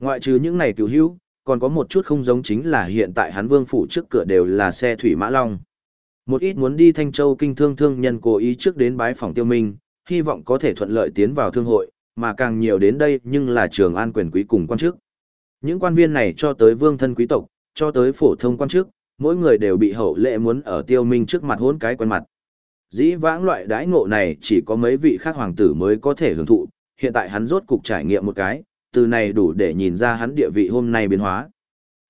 Ngoại trừ những này cứu hữu, còn có một chút không giống chính là hiện tại hắn vương phủ trước cửa đều là xe thủy mã long. Một ít muốn đi Thanh Châu kinh thương thương nhân cố ý trước đến bái phòng tiêu minh, hy vọng có thể thuận lợi tiến vào thương hội, mà càng nhiều đến đây nhưng là trường an quyền quý cùng quan chức. Những quan viên này cho tới vương thân quý tộc, cho tới phổ thông quan chức, mỗi người đều bị hậu lệ muốn ở tiêu minh trước mặt hôn cái quen mặt. Dĩ vãng loại đãi ngộ này chỉ có mấy vị khác hoàng tử mới có thể hưởng thụ, hiện tại hắn rốt cục trải nghiệm một cái, từ này đủ để nhìn ra hắn địa vị hôm nay biến hóa.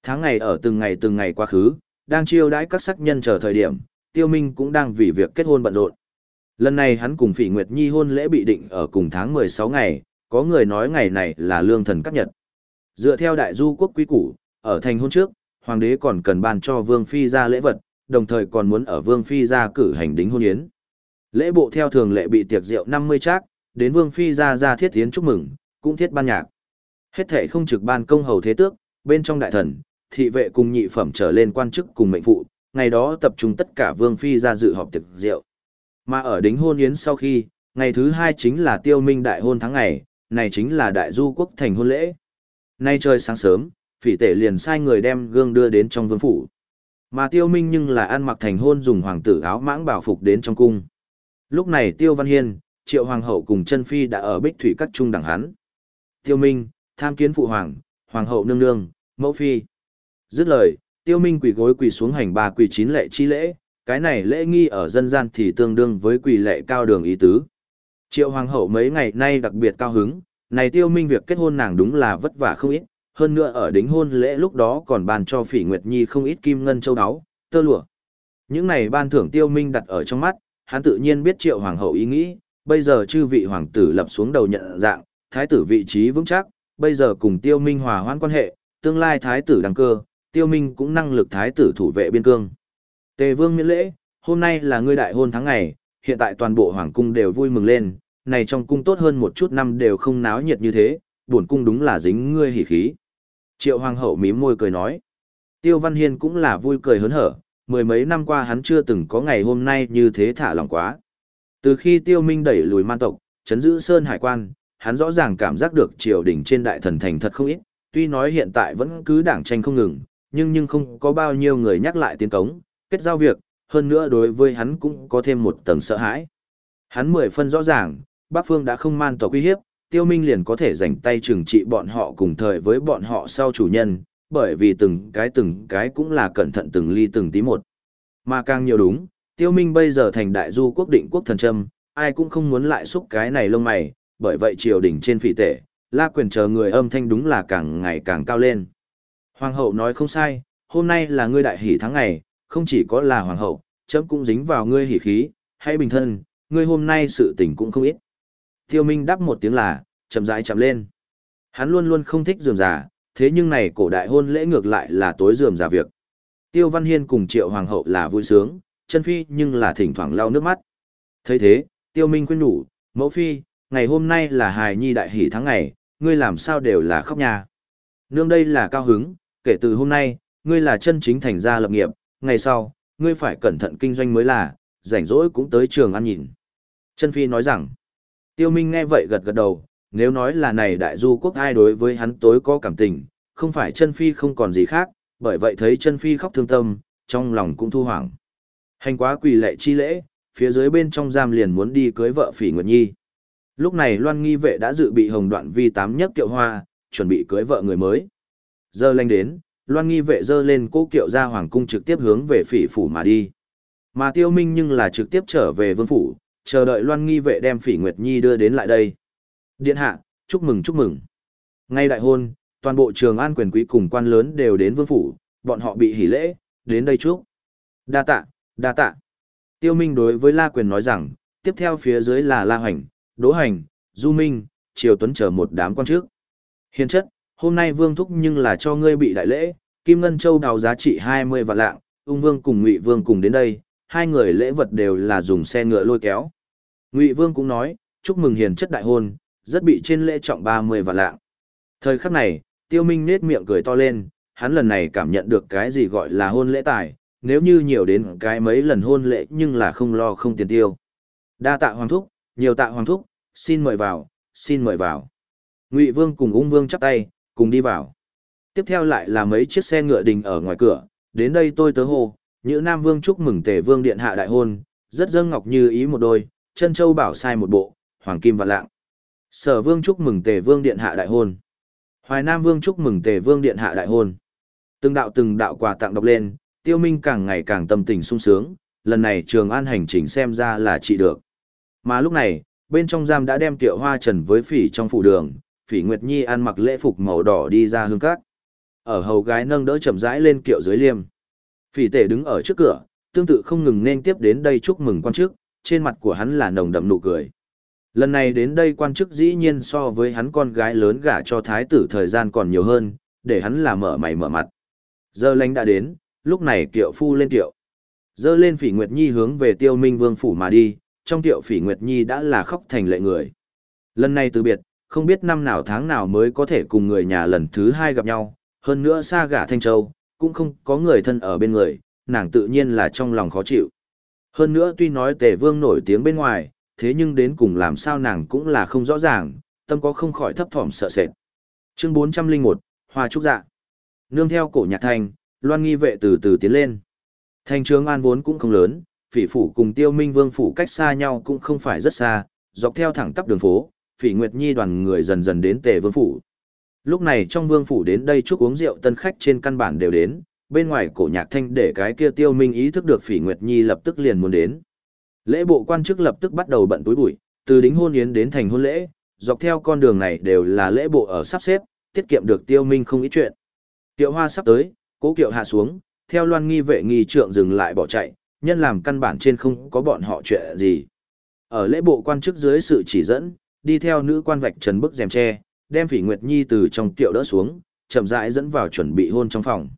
Tháng ngày ở từng ngày từng ngày quá khứ, đang chiêu đãi các sắc nhân chờ thời điểm, tiêu minh cũng đang vì việc kết hôn bận rộn. Lần này hắn cùng Phỉ Nguyệt Nhi hôn lễ bị định ở cùng tháng 16 ngày, có người nói ngày này là lương thần cấp nhật. Dựa theo đại du quốc quý củ, ở thành hôn trước, hoàng đế còn cần ban cho vương phi ra lễ vật, đồng thời còn muốn ở vương phi ra cử hành đính hôn yến. Lễ bộ theo thường lệ bị tiệc rượu 50 trác, đến vương phi ra ra thiết tiến chúc mừng, cũng thiết ban nhạc. Hết thệ không trực ban công hầu thế tước, bên trong đại thần, thị vệ cùng nhị phẩm trở lên quan chức cùng mệnh phụ, ngày đó tập trung tất cả vương phi ra dự họp tiệc rượu. Mà ở đính hôn yến sau khi, ngày thứ hai chính là tiêu minh đại hôn tháng ngày, này chính là đại du quốc thành hôn lễ. Nay trời sáng sớm, phỉ tể liền sai người đem gương đưa đến trong vương phủ. Mà tiêu minh nhưng là ăn mặc thành hôn dùng hoàng tử áo mãng bảo phục đến trong cung. Lúc này tiêu văn hiên, triệu hoàng hậu cùng chân phi đã ở bích thủy các trung đẳng hắn. Tiêu minh, tham kiến phụ hoàng, hoàng hậu nương nương, mẫu phi. Dứt lời, tiêu minh quỳ gối quỳ xuống hành ba quỳ chín lệ chi lễ, cái này lễ nghi ở dân gian thì tương đương với quỳ lệ cao đường ý tứ. Triệu hoàng hậu mấy ngày nay đặc biệt cao hứng, này tiêu minh việc kết hôn nàng đúng là vất vả không ít, hơn nữa ở đính hôn lễ lúc đó còn bàn cho phỉ nguyệt nhi không ít kim ngân châu áo, tơ lụa. Những này ban thưởng tiêu minh đặt ở trong mắt, hắn tự nhiên biết triệu hoàng hậu ý nghĩ, bây giờ chư vị hoàng tử lập xuống đầu nhận dạng, thái tử vị trí vững chắc, bây giờ cùng tiêu minh hòa hoãn quan hệ, tương lai thái tử đăng cơ, tiêu minh cũng năng lực thái tử thủ vệ biên cương. Tề vương miễn lễ, hôm nay là ngươi đại hôn tháng ngày, hiện tại toàn bộ hoàng cung đều vui mừng lên, này trong cung tốt hơn một chút năm đều không náo nhiệt như thế, buồn cung đúng là dính ngươi hỉ khí. Triệu hoàng hậu mím môi cười nói. Tiêu Văn Hiên cũng là vui cười hớn hở, mười mấy năm qua hắn chưa từng có ngày hôm nay như thế thả lòng quá. Từ khi Tiêu Minh đẩy lùi man tộc, chấn giữ Sơn Hải quan, hắn rõ ràng cảm giác được triều đình trên đại thần thành thật không ít, tuy nói hiện tại vẫn cứ đảng tranh không ngừng, nhưng nhưng không có bao nhiêu người nhắc lại tiến cống, kết giao việc, hơn nữa đối với hắn cũng có thêm một tầng sợ hãi. Hắn mười phân rõ ràng, Bắc Phương đã không man tộc uy hiếp, Tiêu Minh liền có thể dành tay trừng trị bọn họ cùng thời với bọn họ sau chủ nhân, bởi vì từng cái từng cái cũng là cẩn thận từng ly từng tí một. Mà càng nhiều đúng, Tiêu Minh bây giờ thành đại du quốc định quốc thần trâm, ai cũng không muốn lại xúc cái này lông mày, bởi vậy triều đình trên phỉ tệ, la quyền chờ người âm thanh đúng là càng ngày càng cao lên. Hoàng hậu nói không sai, hôm nay là ngươi đại hỷ tháng ngày, không chỉ có là hoàng hậu, chấm cũng dính vào ngươi hỉ khí, hay bình thân, ngươi hôm nay sự tình cũng không ít. Tiêu Minh đáp một tiếng là, chậm rãi chậm lên. Hắn luôn luôn không thích rườm rà, thế nhưng này cổ đại hôn lễ ngược lại là tối rườm rà việc. Tiêu Văn Hiên cùng Triệu Hoàng hậu là vui sướng, chân phi nhưng là thỉnh thoảng lau nước mắt. thấy thế, Tiêu Minh khuyên nhủ, mẫu phi, ngày hôm nay là hài nhi đại hỷ tháng ngày, ngươi làm sao đều là khóc nhà. Nương đây là cao hứng, kể từ hôm nay, ngươi là chân chính thành gia lập nghiệp, ngày sau, ngươi phải cẩn thận kinh doanh mới là, rảnh rỗi cũng tới trường ăn nhìn. Trân phi nói rằng, Tiêu Minh nghe vậy gật gật đầu, nếu nói là này đại du quốc ai đối với hắn tối có cảm tình, không phải Trân phi không còn gì khác, bởi vậy thấy Trân phi khóc thương tâm, trong lòng cũng thu hoảng. Hành quá quỳ lệ chi lễ, phía dưới bên trong giam liền muốn đi cưới vợ Phỉ Nguyệt Nhi. Lúc này Loan Nghi vệ đã dự bị hồng đoạn vi tám nhất kiệu hoa, chuẩn bị cưới vợ người mới. Giờ lanh đến, Loan Nghi vệ dơ lên cố kiệu ra hoàng cung trực tiếp hướng về Phỉ phủ mà đi. Mà Tiêu Minh nhưng là trực tiếp trở về vương phủ, chờ đợi Loan Nghi vệ đem Phỉ Nguyệt Nhi đưa đến lại đây. Điện hạ, chúc mừng chúc mừng. Ngay đại hôn, toàn bộ trường an quyền quý cùng quan lớn đều đến vương phủ, bọn họ bị hỉ lễ, đến đây chúc. Đa tạ, đa tạ. Tiêu Minh đối với La Quyền nói rằng, tiếp theo phía dưới là La Hoành, Đỗ Hành, Du Minh, Triều Tuấn chờ một đám quan trước. Hiền chất, hôm nay vương thúc nhưng là cho ngươi bị đại lễ, Kim Ngân Châu đào giá trị 20 vạn lạng, ung vương cùng ngụy vương cùng đến đây, hai người lễ vật đều là dùng xe ngựa lôi kéo. Ngụy vương cũng nói, chúc mừng hiền chất đại hôn, rất bị trên lễ trọng 30 vạn lạng. Thời khắc này, tiêu minh nết miệng cười to lên, hắn lần này cảm nhận được cái gì gọi là hôn lễ tài, nếu như nhiều đến cái mấy lần hôn lễ nhưng là không lo không tiền tiêu. Đa tạ hoàng thúc, nhiều tạ hoàng thúc, xin mời vào, xin mời vào. Ngụy Vương cùng Ung Vương chắp tay, cùng đi vào. Tiếp theo lại là mấy chiếc xe ngựa đình ở ngoài cửa, đến đây tôi tớ hồ, như Nam Vương chúc mừng Tề Vương điện hạ đại hôn, rất dâng ngọc như ý một đôi, chân châu bảo sai một bộ, hoàng kim và lạng. Sở Vương chúc mừng Tề Vương điện hạ đại hôn. Hoài Nam Vương chúc mừng Tề Vương điện hạ đại hôn. Từng đạo từng đạo quà tặng đọc lên, Tiêu Minh càng ngày càng tâm tình sung sướng, lần này Trường An hành trình xem ra là trị được. Mà lúc này, bên trong giam đã đem Tiệu Hoa Trần với Phỉ trong phủ đường, Phỉ Nguyệt Nhi ăn mặc lễ phục màu đỏ đi ra hương cát. Ở hầu gái nâng đỡ chậm rãi lên kiệu dưới liêm. Phỉ Tể đứng ở trước cửa, tương tự không ngừng nên tiếp đến đây chúc mừng quan chức, trên mặt của hắn là nồng đậm nụ cười. Lần này đến đây quan chức dĩ nhiên so với hắn con gái lớn gả cho thái tử thời gian còn nhiều hơn, để hắn là mở mày mở mặt. Giờ lánh đã đến, lúc này kiệu phu lên kiệu. Dơ lên phỉ Nguyệt Nhi hướng về tiêu minh vương phủ mà đi, trong kiệu phỉ Nguyệt Nhi đã là khóc thành lệ người. Lần này từ biệt, không biết năm nào tháng nào mới có thể cùng người nhà lần thứ hai gặp nhau, hơn nữa xa gả Thanh Châu, cũng không có người thân ở bên người, nàng tự nhiên là trong lòng khó chịu. Hơn nữa tuy nói tề vương nổi tiếng bên ngoài, thế nhưng đến cùng làm sao nàng cũng là không rõ ràng, tâm có không khỏi thấp thỏm sợ sệt. Chương 401, Hoa Trúc Dạ Nương theo cổ nhạc thanh, loan nghi vệ từ từ tiến lên. Thành trường an vốn cũng không lớn, phỉ phủ cùng tiêu minh vương phủ cách xa nhau cũng không phải rất xa, dọc theo thẳng tắp đường phố, phỉ nguyệt nhi đoàn người dần dần đến tề vương phủ. Lúc này trong vương phủ đến đây chúc uống rượu tân khách trên căn bản đều đến, bên ngoài cổ nhạc thanh để cái kia tiêu minh ý thức được phỉ nguyệt nhi lập tức liền muốn đến. Lễ bộ quan chức lập tức bắt đầu bận túi bụi, từ đính hôn yến đến thành hôn lễ, dọc theo con đường này đều là lễ bộ ở sắp xếp, tiết kiệm được tiêu minh không ít chuyện. Kiệu hoa sắp tới, cố kiệu hạ xuống, theo loan nghi vệ nghi trượng dừng lại bỏ chạy, nhân làm căn bản trên không có bọn họ chuyện gì. Ở lễ bộ quan chức dưới sự chỉ dẫn, đi theo nữ quan vạch trần bức rèm tre, đem Phỉ Nguyệt Nhi từ trong tiệu đỡ xuống, chậm rãi dẫn vào chuẩn bị hôn trong phòng.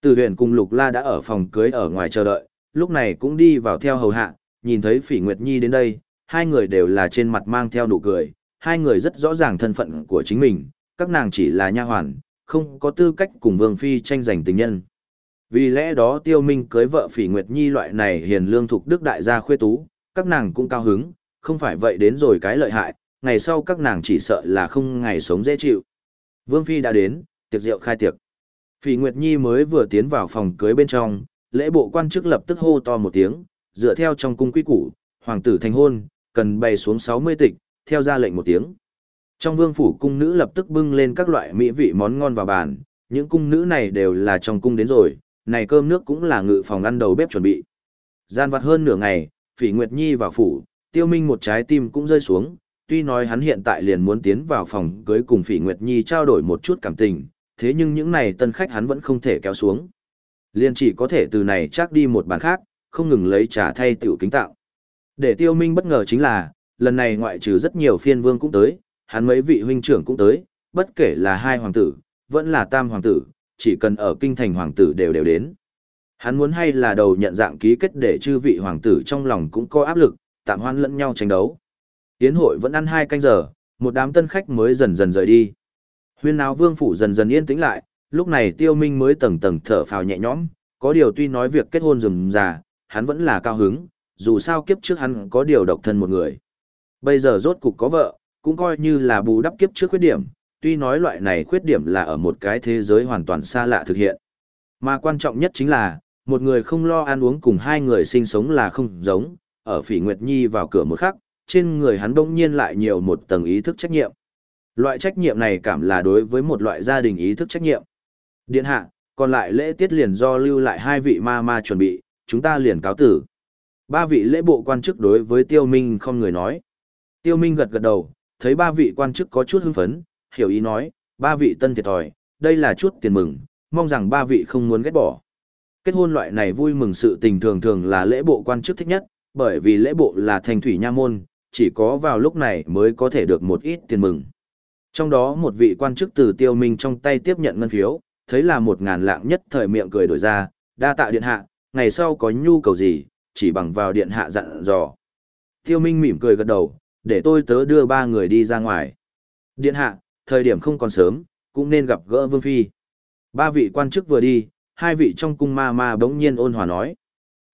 Từ huyền cùng Lục La đã ở phòng cưới ở ngoài chờ đợi, lúc này cũng đi vào theo hầu hạ, nhìn thấy Phỉ Nguyệt Nhi đến đây, hai người đều là trên mặt mang theo nụ cười, hai người rất rõ ràng thân phận của chính mình, các nàng chỉ là nha hoàn, không có tư cách cùng Vương Phi tranh giành tình nhân. Vì lẽ đó Tiêu Minh cưới vợ Phỉ Nguyệt Nhi loại này hiền lương thuộc đức đại gia khuê tú, các nàng cũng cao hứng, không phải vậy đến rồi cái lợi hại, ngày sau các nàng chỉ sợ là không ngày sống dễ chịu. Vương Phi đã đến, tiệc rượu khai tiệc. Phỉ Nguyệt Nhi mới vừa tiến vào phòng cưới bên trong, lễ bộ quan chức lập tức hô to một tiếng, dựa theo trong cung quy củ, hoàng tử thành hôn, cần bày xuống 60 tịch, theo ra lệnh một tiếng. Trong vương phủ cung nữ lập tức bưng lên các loại mỹ vị món ngon vào bàn, những cung nữ này đều là trong cung đến rồi, này cơm nước cũng là ngự phòng ăn đầu bếp chuẩn bị. Gian vặt hơn nửa ngày, Phỉ Nguyệt Nhi vào phủ, Tiêu Minh một trái tim cũng rơi xuống, tuy nói hắn hiện tại liền muốn tiến vào phòng cưới cùng Phỉ Nguyệt Nhi trao đổi một chút cảm tình, thế nhưng những này tân khách hắn vẫn không thể kéo xuống. Liền chỉ có thể từ này chắc đi một bàn khác, không ngừng lấy trà thay tiểu kính tạo. Để Tiêu Minh bất ngờ chính là, lần này ngoại trừ rất nhiều phiên vương cũng tới, hắn mấy vị huynh trưởng cũng tới, bất kể là hai hoàng tử, vẫn là tam hoàng tử, chỉ cần ở kinh thành hoàng tử đều đều đến. Hắn muốn hay là đầu nhận dạng ký kết để chư vị hoàng tử trong lòng cũng có áp lực, tạm hoan lẫn nhau tranh đấu. Tiến hội vẫn ăn hai canh giờ, một đám tân khách mới dần dần rời đi. Huyên náo vương phủ dần dần yên tĩnh lại, lúc này tiêu minh mới tầng tầng thở phào nhẹ nhõm, có điều tuy nói việc kết hôn rườm rà, hắn vẫn là cao hứng, dù sao kiếp trước hắn có điều độc thân một người. Bây giờ rốt cục có vợ, cũng coi như là bù đắp kiếp trước khuyết điểm, tuy nói loại này khuyết điểm là ở một cái thế giới hoàn toàn xa lạ thực hiện. Mà quan trọng nhất chính là, một người không lo ăn uống cùng hai người sinh sống là không giống, ở Phỉ Nguyệt Nhi vào cửa một khắc, trên người hắn bỗng nhiên lại nhiều một tầng ý thức trách nhiệm. Loại trách nhiệm này cảm là đối với một loại gia đình ý thức trách nhiệm. Điện hạ, còn lại lễ tiết liền do lưu lại hai vị ma ma chuẩn bị, chúng ta liền cáo tử. Ba vị lễ bộ quan chức đối với Tiêu Minh không người nói. Tiêu Minh gật gật đầu, thấy ba vị quan chức có chút hưng phấn, hiểu ý nói, ba vị tân thiệt thòi, đây là chút tiền mừng, mong rằng ba vị không muốn ghét bỏ. Kết hôn loại này vui mừng sự tình thường thường là lễ bộ quan chức thích nhất, bởi vì lễ bộ là thành thủy nha môn, chỉ có vào lúc này mới có thể được một ít tiền mừng. Trong đó một vị quan chức từ tiêu minh trong tay tiếp nhận ngân phiếu, thấy là một ngàn lạng nhất thời miệng cười đổi ra, đa tạ điện hạ, ngày sau có nhu cầu gì, chỉ bằng vào điện hạ dặn dò. Tiêu minh mỉm cười gật đầu, để tôi tớ đưa ba người đi ra ngoài. Điện hạ, thời điểm không còn sớm, cũng nên gặp gỡ Vương Phi. Ba vị quan chức vừa đi, hai vị trong cung ma ma bỗng nhiên ôn hòa nói.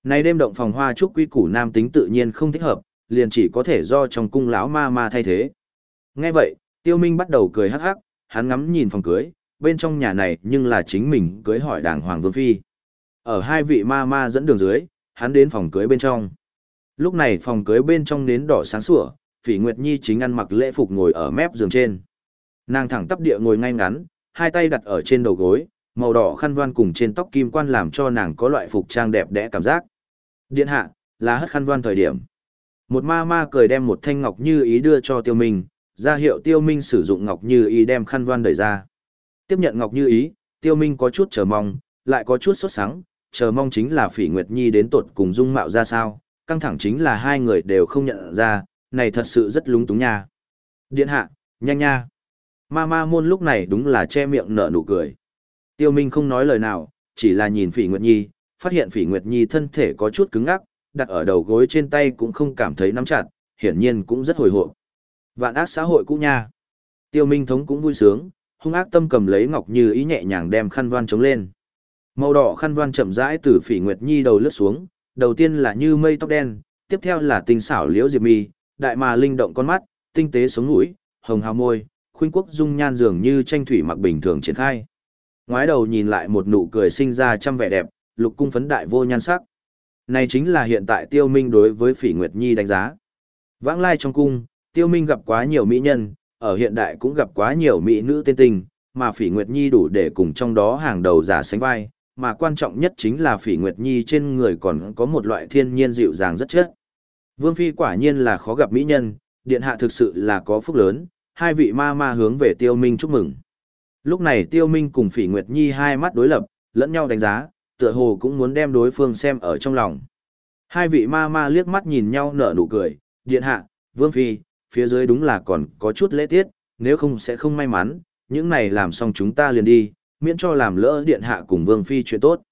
Này đêm động phòng hoa trúc quy củ nam tính tự nhiên không thích hợp, liền chỉ có thể do trong cung lão ma ma thay thế. Nghe vậy, tiêu minh bắt đầu cười hắc hắc, hắn ngắm nhìn phòng cưới, bên trong nhà này nhưng là chính mình cưới hỏi đàng hoàng vương phi. Ở hai vị ma ma dẫn đường dưới, hắn đến phòng cưới bên trong. Lúc này phòng cưới bên trong nến đỏ sáng sủa, Phỉ Nguyệt Nhi chính ăn mặc lễ phục ngồi ở mép giường trên. Nàng thẳng tắp địa ngồi ngay ngắn, hai tay đặt ở trên đầu gối, màu đỏ khăn voan cùng trên tóc kim quan làm cho nàng có loại phục trang đẹp đẽ cảm giác. Điện hạ, là hất khăn voan thời điểm. Một ma ma cười đem một thanh ngọc như ý đưa cho tiêu minh, ra hiệu tiêu minh sử dụng ngọc như ý đem khăn voan đẩy ra. Tiếp nhận ngọc như ý, tiêu minh có chút chờ mong, lại có chút sốt sắng, chờ mong chính là phỉ nguyệt nhi đến tột cùng dung mạo ra sao, căng thẳng chính là hai người đều không nhận ra, này thật sự rất lúng túng nha. Điện hạ, nhanh nha. Ma ma môn lúc này đúng là che miệng nở nụ cười. Tiêu Minh không nói lời nào, chỉ là nhìn Phỉ Nguyệt Nhi, phát hiện Phỉ Nguyệt Nhi thân thể có chút cứng ngắc, đặt ở đầu gối trên tay cũng không cảm thấy nắm chặt, hiển nhiên cũng rất hồi hộp. Vạn ác xã hội cũ nha. Tiêu Minh Thống cũng vui sướng, hung ác tâm cầm lấy Ngọc Như ý nhẹ nhàng đem khăn voan chống lên. Màu đỏ khăn voan chậm rãi từ Phỉ Nguyệt Nhi đầu lướt xuống, đầu tiên là như mây tóc đen, tiếp theo là tinh xảo liễu diệp mi, đại mà linh động con mắt, tinh tế sống mũi, hồng hào môi, khuynh quốc dung nhan dường như tranh thủy mặc bình thường triển khai. Ngoái đầu nhìn lại một nụ cười sinh ra trăm vẻ đẹp, lục cung phấn đại vô nhan sắc. Này chính là hiện tại Tiêu Minh đối với Phỉ Nguyệt Nhi đánh giá. Vãng lai trong cung, Tiêu Minh gặp quá nhiều mỹ nhân, ở hiện đại cũng gặp quá nhiều mỹ nữ tên tình, mà Phỉ Nguyệt Nhi đủ để cùng trong đó hàng đầu giả sánh vai, mà quan trọng nhất chính là Phỉ Nguyệt Nhi trên người còn có một loại thiên nhiên dịu dàng rất chất. Vương Phi quả nhiên là khó gặp mỹ nhân, điện hạ thực sự là có phúc lớn, hai vị ma ma hướng về Tiêu Minh chúc mừng. Lúc này Tiêu Minh cùng Phỉ Nguyệt Nhi hai mắt đối lập, lẫn nhau đánh giá, tựa hồ cũng muốn đem đối phương xem ở trong lòng. Hai vị ma ma liếc mắt nhìn nhau nở nụ cười, điện hạ, Vương Phi, phía dưới đúng là còn có chút lễ tiết, nếu không sẽ không may mắn, những này làm xong chúng ta liền đi, miễn cho làm lỡ điện hạ cùng Vương Phi chuyện tốt.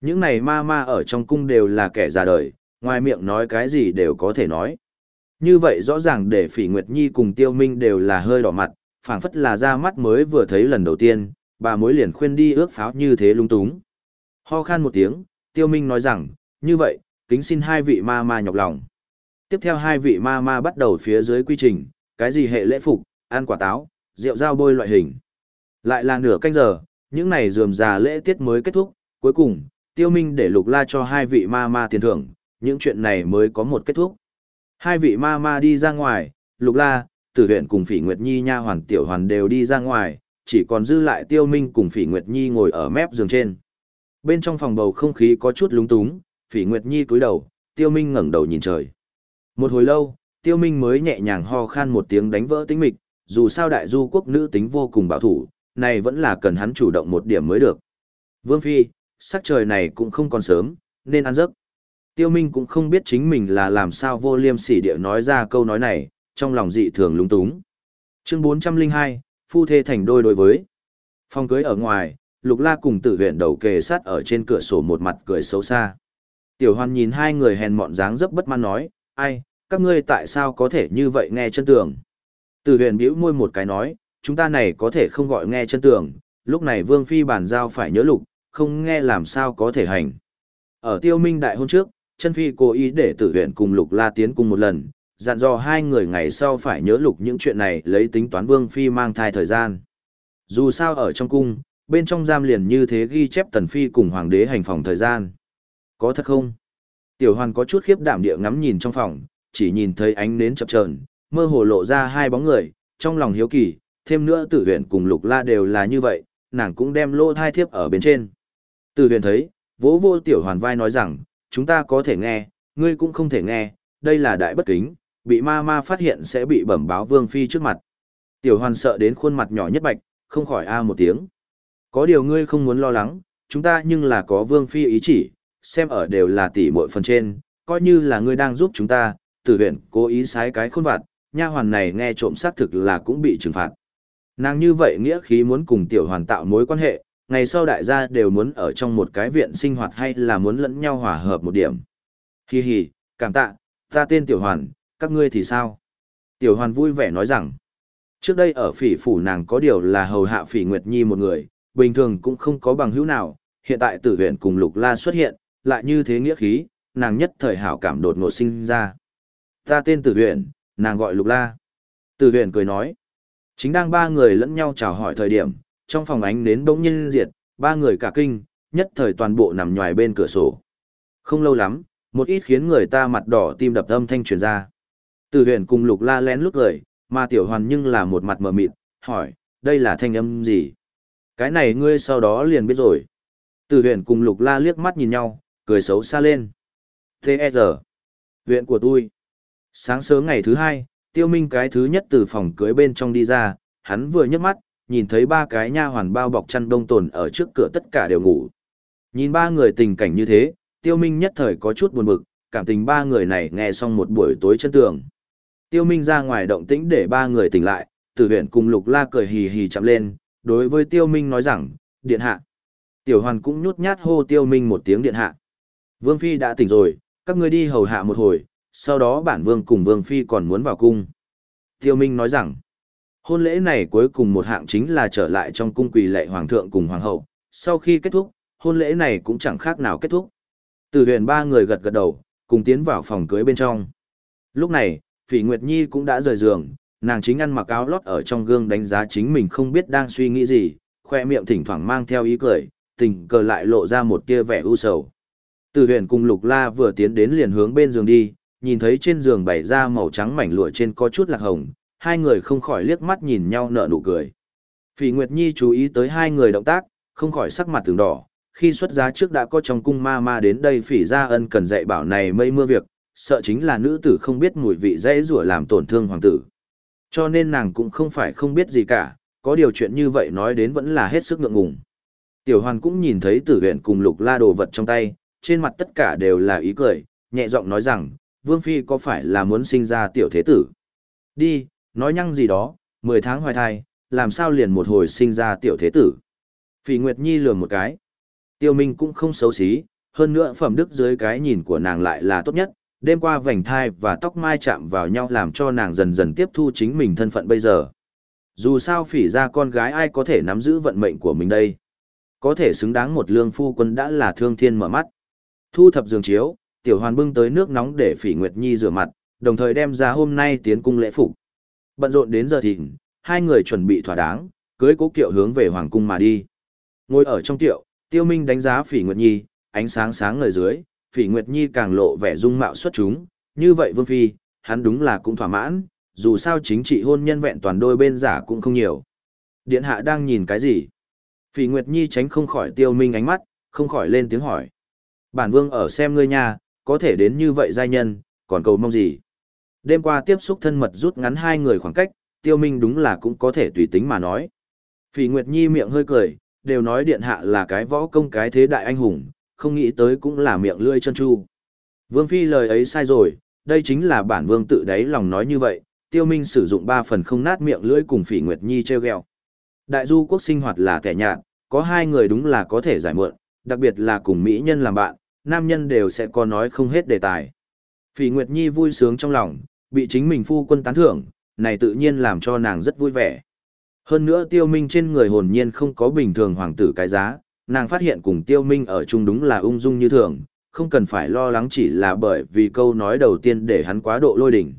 Những này ma ma ở trong cung đều là kẻ già đời, ngoài miệng nói cái gì đều có thể nói. Như vậy rõ ràng để Phỉ Nguyệt Nhi cùng Tiêu Minh đều là hơi đỏ mặt, phảng phất là ra mắt mới vừa thấy lần đầu tiên, bà mối liền khuyên đi ước pháo như thế lung túng. Ho khan một tiếng, Tiêu Minh nói rằng, như vậy, kính xin hai vị ma ma nhọc lòng. Tiếp theo hai vị ma ma bắt đầu phía dưới quy trình, cái gì hệ lễ phục, ăn quả táo, rượu dao bôi loại hình. Lại là nửa canh giờ, những này dườm già lễ tiết mới kết thúc, cuối cùng, Tiêu Minh để lục la cho hai vị ma ma tiền thưởng, những chuyện này mới có một kết thúc. Hai vị ma ma đi ra ngoài, lục la, tử huyện cùng phỉ nguyệt nhi nha hoàn tiểu hoàn đều đi ra ngoài, chỉ còn dư lại tiêu minh cùng phỉ nguyệt nhi ngồi ở mép giường trên. Bên trong phòng bầu không khí có chút lúng túng, phỉ nguyệt nhi cúi đầu, tiêu minh ngẩng đầu nhìn trời. Một hồi lâu, tiêu minh mới nhẹ nhàng ho khan một tiếng đánh vỡ tĩnh mịch, dù sao đại du quốc nữ tính vô cùng bảo thủ, này vẫn là cần hắn chủ động một điểm mới được. Vương Phi, sắc trời này cũng không còn sớm, nên ăn giấc. Tiêu Minh cũng không biết chính mình là làm sao vô liêm sỉ địa nói ra câu nói này, trong lòng dị thường lúng túng. Chương 402, phu thê thành đôi đối với. Phòng cưới ở ngoài, Lục La cùng tử huyện đầu kề sát ở trên cửa sổ một mặt cười xấu xa. Tiểu Hoan nhìn hai người hèn mọn dáng dấp bất mãn nói, ai, các ngươi tại sao có thể như vậy nghe chân tường. Tử huyện bĩu môi một cái nói, chúng ta này có thể không gọi nghe chân tường, lúc này Vương Phi bản giao phải nhớ lục, không nghe làm sao có thể hành. Ở tiêu minh đại hôn trước, chân Phi cố ý để tử huyện cùng Lục La tiến cùng một lần, dặn dò hai người ngày sau phải nhớ lục những chuyện này lấy tính toán Vương Phi mang thai thời gian. Dù sao ở trong cung, bên trong giam liền như thế ghi chép Tần Phi cùng Hoàng đế hành phòng thời gian. Có thật không? Tiểu Hoàn có chút khiếp đảm địa ngắm nhìn trong phòng, chỉ nhìn thấy ánh nến chập chờn, mơ hồ lộ ra hai bóng người, trong lòng hiếu kỳ, thêm nữa tử huyện cùng lục la đều là như vậy, nàng cũng đem lô thai thiếp ở bên trên. Tử huyện thấy, vỗ vô tiểu hoàn vai nói rằng, chúng ta có thể nghe, ngươi cũng không thể nghe, đây là đại bất kính, bị ma ma phát hiện sẽ bị bẩm báo vương phi trước mặt. Tiểu hoàn sợ đến khuôn mặt nhỏ nhất bạch, không khỏi a một tiếng. Có điều ngươi không muốn lo lắng, chúng ta nhưng là có vương phi ý chỉ, xem ở đều là tỷ muội phần trên, coi như là ngươi đang giúp chúng ta, tử huyện cố ý sái cái khôn vặt, nha hoàn này nghe trộm xác thực là cũng bị trừng phạt. Nàng như vậy nghĩa khí muốn cùng tiểu hoàn tạo mối quan hệ, ngày sau đại gia đều muốn ở trong một cái viện sinh hoạt hay là muốn lẫn nhau hòa hợp một điểm. Hi hi, cảm tạ, ta tên tiểu hoàn, các ngươi thì sao? Tiểu hoàn vui vẻ nói rằng, trước đây ở phỉ phủ nàng có điều là hầu hạ phỉ Nguyệt Nhi một người, bình thường cũng không có bằng hữu nào, hiện tại tử huyện cùng Lục La xuất hiện, lại như thế nghĩa khí, nàng nhất thời hảo cảm đột ngột sinh ra. Ta tên tử huyện, nàng gọi Lục La. Tử huyện cười nói, chính đang ba người lẫn nhau chào hỏi thời điểm, trong phòng ánh nến bỗng nhiên diệt, ba người cả kinh, nhất thời toàn bộ nằm nhòi bên cửa sổ. Không lâu lắm, một ít khiến người ta mặt đỏ tim đập âm thanh truyền ra. Từ huyền cùng lục la lén lút cười, mà tiểu hoàn nhưng là một mặt mờ mịt, hỏi, đây là thanh âm gì? Cái này ngươi sau đó liền biết rồi. Từ huyện cùng lục la liếc mắt nhìn nhau, cười xấu xa lên. T.E.R. Huyện của tôi. Sáng sớm ngày thứ hai, tiêu minh cái thứ nhất từ phòng cưới bên trong đi ra, hắn vừa nhấc mắt, nhìn thấy ba cái nha hoàn bao bọc chăn đông tồn ở trước cửa tất cả đều ngủ. Nhìn ba người tình cảnh như thế, tiêu minh nhất thời có chút buồn bực, cảm tình ba người này nghe xong một buổi tối chân tường. Tiêu minh ra ngoài động tĩnh để ba người tỉnh lại, tử huyện cùng lục la cười hì hì chạm lên, đối với tiêu minh nói rằng, điện hạ. Tiểu hoàn cũng nhút nhát hô tiêu minh một tiếng điện hạ. Vương Phi đã tỉnh rồi, các ngươi đi hầu hạ một hồi, sau đó bản vương cùng Vương Phi còn muốn vào cung. Tiêu Minh nói rằng, hôn lễ này cuối cùng một hạng chính là trở lại trong cung quỳ lệ hoàng thượng cùng hoàng hậu, sau khi kết thúc, hôn lễ này cũng chẳng khác nào kết thúc. Từ huyền ba người gật gật đầu, cùng tiến vào phòng cưới bên trong. Lúc này, Phỉ Nguyệt Nhi cũng đã rời giường, nàng chính ăn mặc áo lót ở trong gương đánh giá chính mình không biết đang suy nghĩ gì, khoe miệng thỉnh thoảng mang theo ý cười, tình cờ lại lộ ra một tia vẻ u sầu. Từ huyền cùng Lục La vừa tiến đến liền hướng bên giường đi, nhìn thấy trên giường bày ra màu trắng mảnh lụa trên có chút lạc hồng, hai người không khỏi liếc mắt nhìn nhau nở nụ cười. Phỉ Nguyệt Nhi chú ý tới hai người động tác, không khỏi sắc mặt từng đỏ, khi xuất giá trước đã có trong cung ma ma đến đây phỉ ra ân cần dạy bảo này mây mưa việc, sợ chính là nữ tử không biết mùi vị dễ rủa làm tổn thương hoàng tử. Cho nên nàng cũng không phải không biết gì cả, có điều chuyện như vậy nói đến vẫn là hết sức ngượng ngùng. Tiểu hoàn cũng nhìn thấy tử huyện cùng lục la đồ vật trong tay, trên mặt tất cả đều là ý cười, nhẹ giọng nói rằng, Vương Phi có phải là muốn sinh ra tiểu thế tử? Đi, nói nhăng gì đó, 10 tháng hoài thai, làm sao liền một hồi sinh ra tiểu thế tử? Phỉ Nguyệt Nhi lườm một cái. Tiêu Minh cũng không xấu xí, hơn nữa phẩm đức dưới cái nhìn của nàng lại là tốt nhất, đêm qua vành thai và tóc mai chạm vào nhau làm cho nàng dần dần tiếp thu chính mình thân phận bây giờ. Dù sao phỉ ra con gái ai có thể nắm giữ vận mệnh của mình đây. Có thể xứng đáng một lương phu quân đã là thương thiên mở mắt. Thu thập giường chiếu, tiểu hoàn bưng tới nước nóng để phỉ nguyệt nhi rửa mặt, đồng thời đem ra hôm nay tiến cung lễ phục. Bận rộn đến giờ thịnh, hai người chuẩn bị thỏa đáng, cưới cố kiệu hướng về hoàng cung mà đi. Ngồi ở trong tiệu, tiêu minh đánh giá phỉ nguyệt nhi, ánh sáng sáng ngời dưới, phỉ nguyệt nhi càng lộ vẻ dung mạo xuất chúng, như vậy vương phi, hắn đúng là cũng thỏa mãn, dù sao chính trị hôn nhân vẹn toàn đôi bên giả cũng không nhiều. Điện hạ đang nhìn cái gì? Phỉ nguyệt nhi tránh không khỏi tiêu minh ánh mắt, không khỏi lên tiếng hỏi. Bản vương ở xem ngươi nha, có thể đến như vậy giai nhân, còn cầu mong gì? Đêm qua tiếp xúc thân mật rút ngắn hai người khoảng cách, tiêu minh đúng là cũng có thể tùy tính mà nói. Phỉ Nguyệt Nhi miệng hơi cười, đều nói điện hạ là cái võ công cái thế đại anh hùng, không nghĩ tới cũng là miệng lươi chân chu. Vương Phi lời ấy sai rồi, đây chính là bản vương tự đáy lòng nói như vậy, tiêu minh sử dụng ba phần không nát miệng lưỡi cùng Phỉ Nguyệt Nhi treo gheo. Đại du quốc sinh hoạt là kẻ nhạt, có hai người đúng là có thể giải mượn, đặc biệt là cùng mỹ nhân làm bạn, nam nhân đều sẽ có nói không hết đề tài. Phỉ Nguyệt Nhi vui sướng trong lòng, bị chính mình phu quân tán thưởng, này tự nhiên làm cho nàng rất vui vẻ. Hơn nữa tiêu minh trên người hồn nhiên không có bình thường hoàng tử cái giá, nàng phát hiện cùng tiêu minh ở chung đúng là ung dung như thường, không cần phải lo lắng chỉ là bởi vì câu nói đầu tiên để hắn quá độ lôi đỉnh.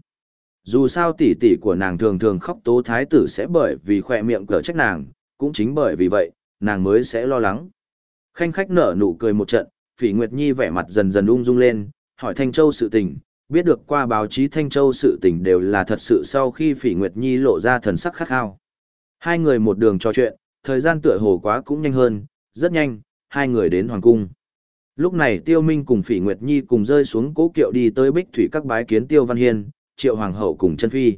Dù sao tỷ tỷ của nàng thường thường khóc tố thái tử sẽ bởi vì khỏe miệng cỡ trách nàng, cũng chính bởi vì vậy, nàng mới sẽ lo lắng. Khanh khách nở nụ cười một trận, Phỉ Nguyệt Nhi vẻ mặt dần dần ung dung lên, hỏi Thanh Châu sự tình, biết được qua báo chí Thanh Châu sự tình đều là thật sự sau khi Phỉ Nguyệt Nhi lộ ra thần sắc khát khao. Hai người một đường trò chuyện, thời gian tựa hồ quá cũng nhanh hơn, rất nhanh, hai người đến Hoàng Cung. Lúc này Tiêu Minh cùng Phỉ Nguyệt Nhi cùng rơi xuống cố kiệu đi tới Bích Thủy các bái kiến Tiêu Văn Hiên, Triệu Hoàng hậu cùng chân Phi.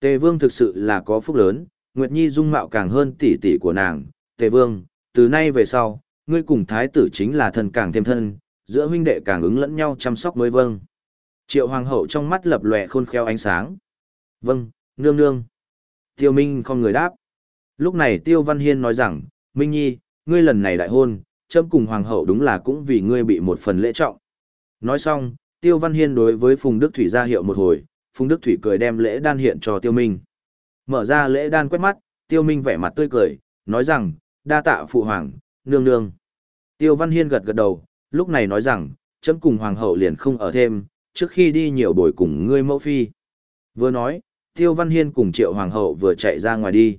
Tề Vương thực sự là có phúc lớn, Nguyệt Nhi dung mạo càng hơn tỷ tỷ của nàng. Tề Vương, từ nay về sau, ngươi cùng thái tử chính là thân càng thêm thân, giữa huynh đệ càng ứng lẫn nhau chăm sóc mới vâng. Triệu hoàng hậu trong mắt lập lòe khôn khéo ánh sáng. Vâng, nương nương. Tiêu Minh không người đáp. Lúc này Tiêu Văn Hiên nói rằng, Minh Nhi, ngươi lần này đại hôn, chấm cùng hoàng hậu đúng là cũng vì ngươi bị một phần lễ trọng. Nói xong, Tiêu Văn Hiên đối với Phùng Đức Thủy ra hiệu một hồi, Phùng Đức Thủy cười đem lễ đan hiện cho Tiêu Minh. Mở ra lễ đan quét mắt, Tiêu Minh vẻ mặt tươi cười, nói rằng, đa tạ phụ hoàng, nương nương. Tiêu Văn Hiên gật gật đầu, lúc này nói rằng, chấm cùng hoàng hậu liền không ở thêm, trước khi đi nhiều buổi cùng ngươi mẫu phi. Vừa nói, Tiêu Văn Hiên cùng triệu hoàng hậu vừa chạy ra ngoài đi.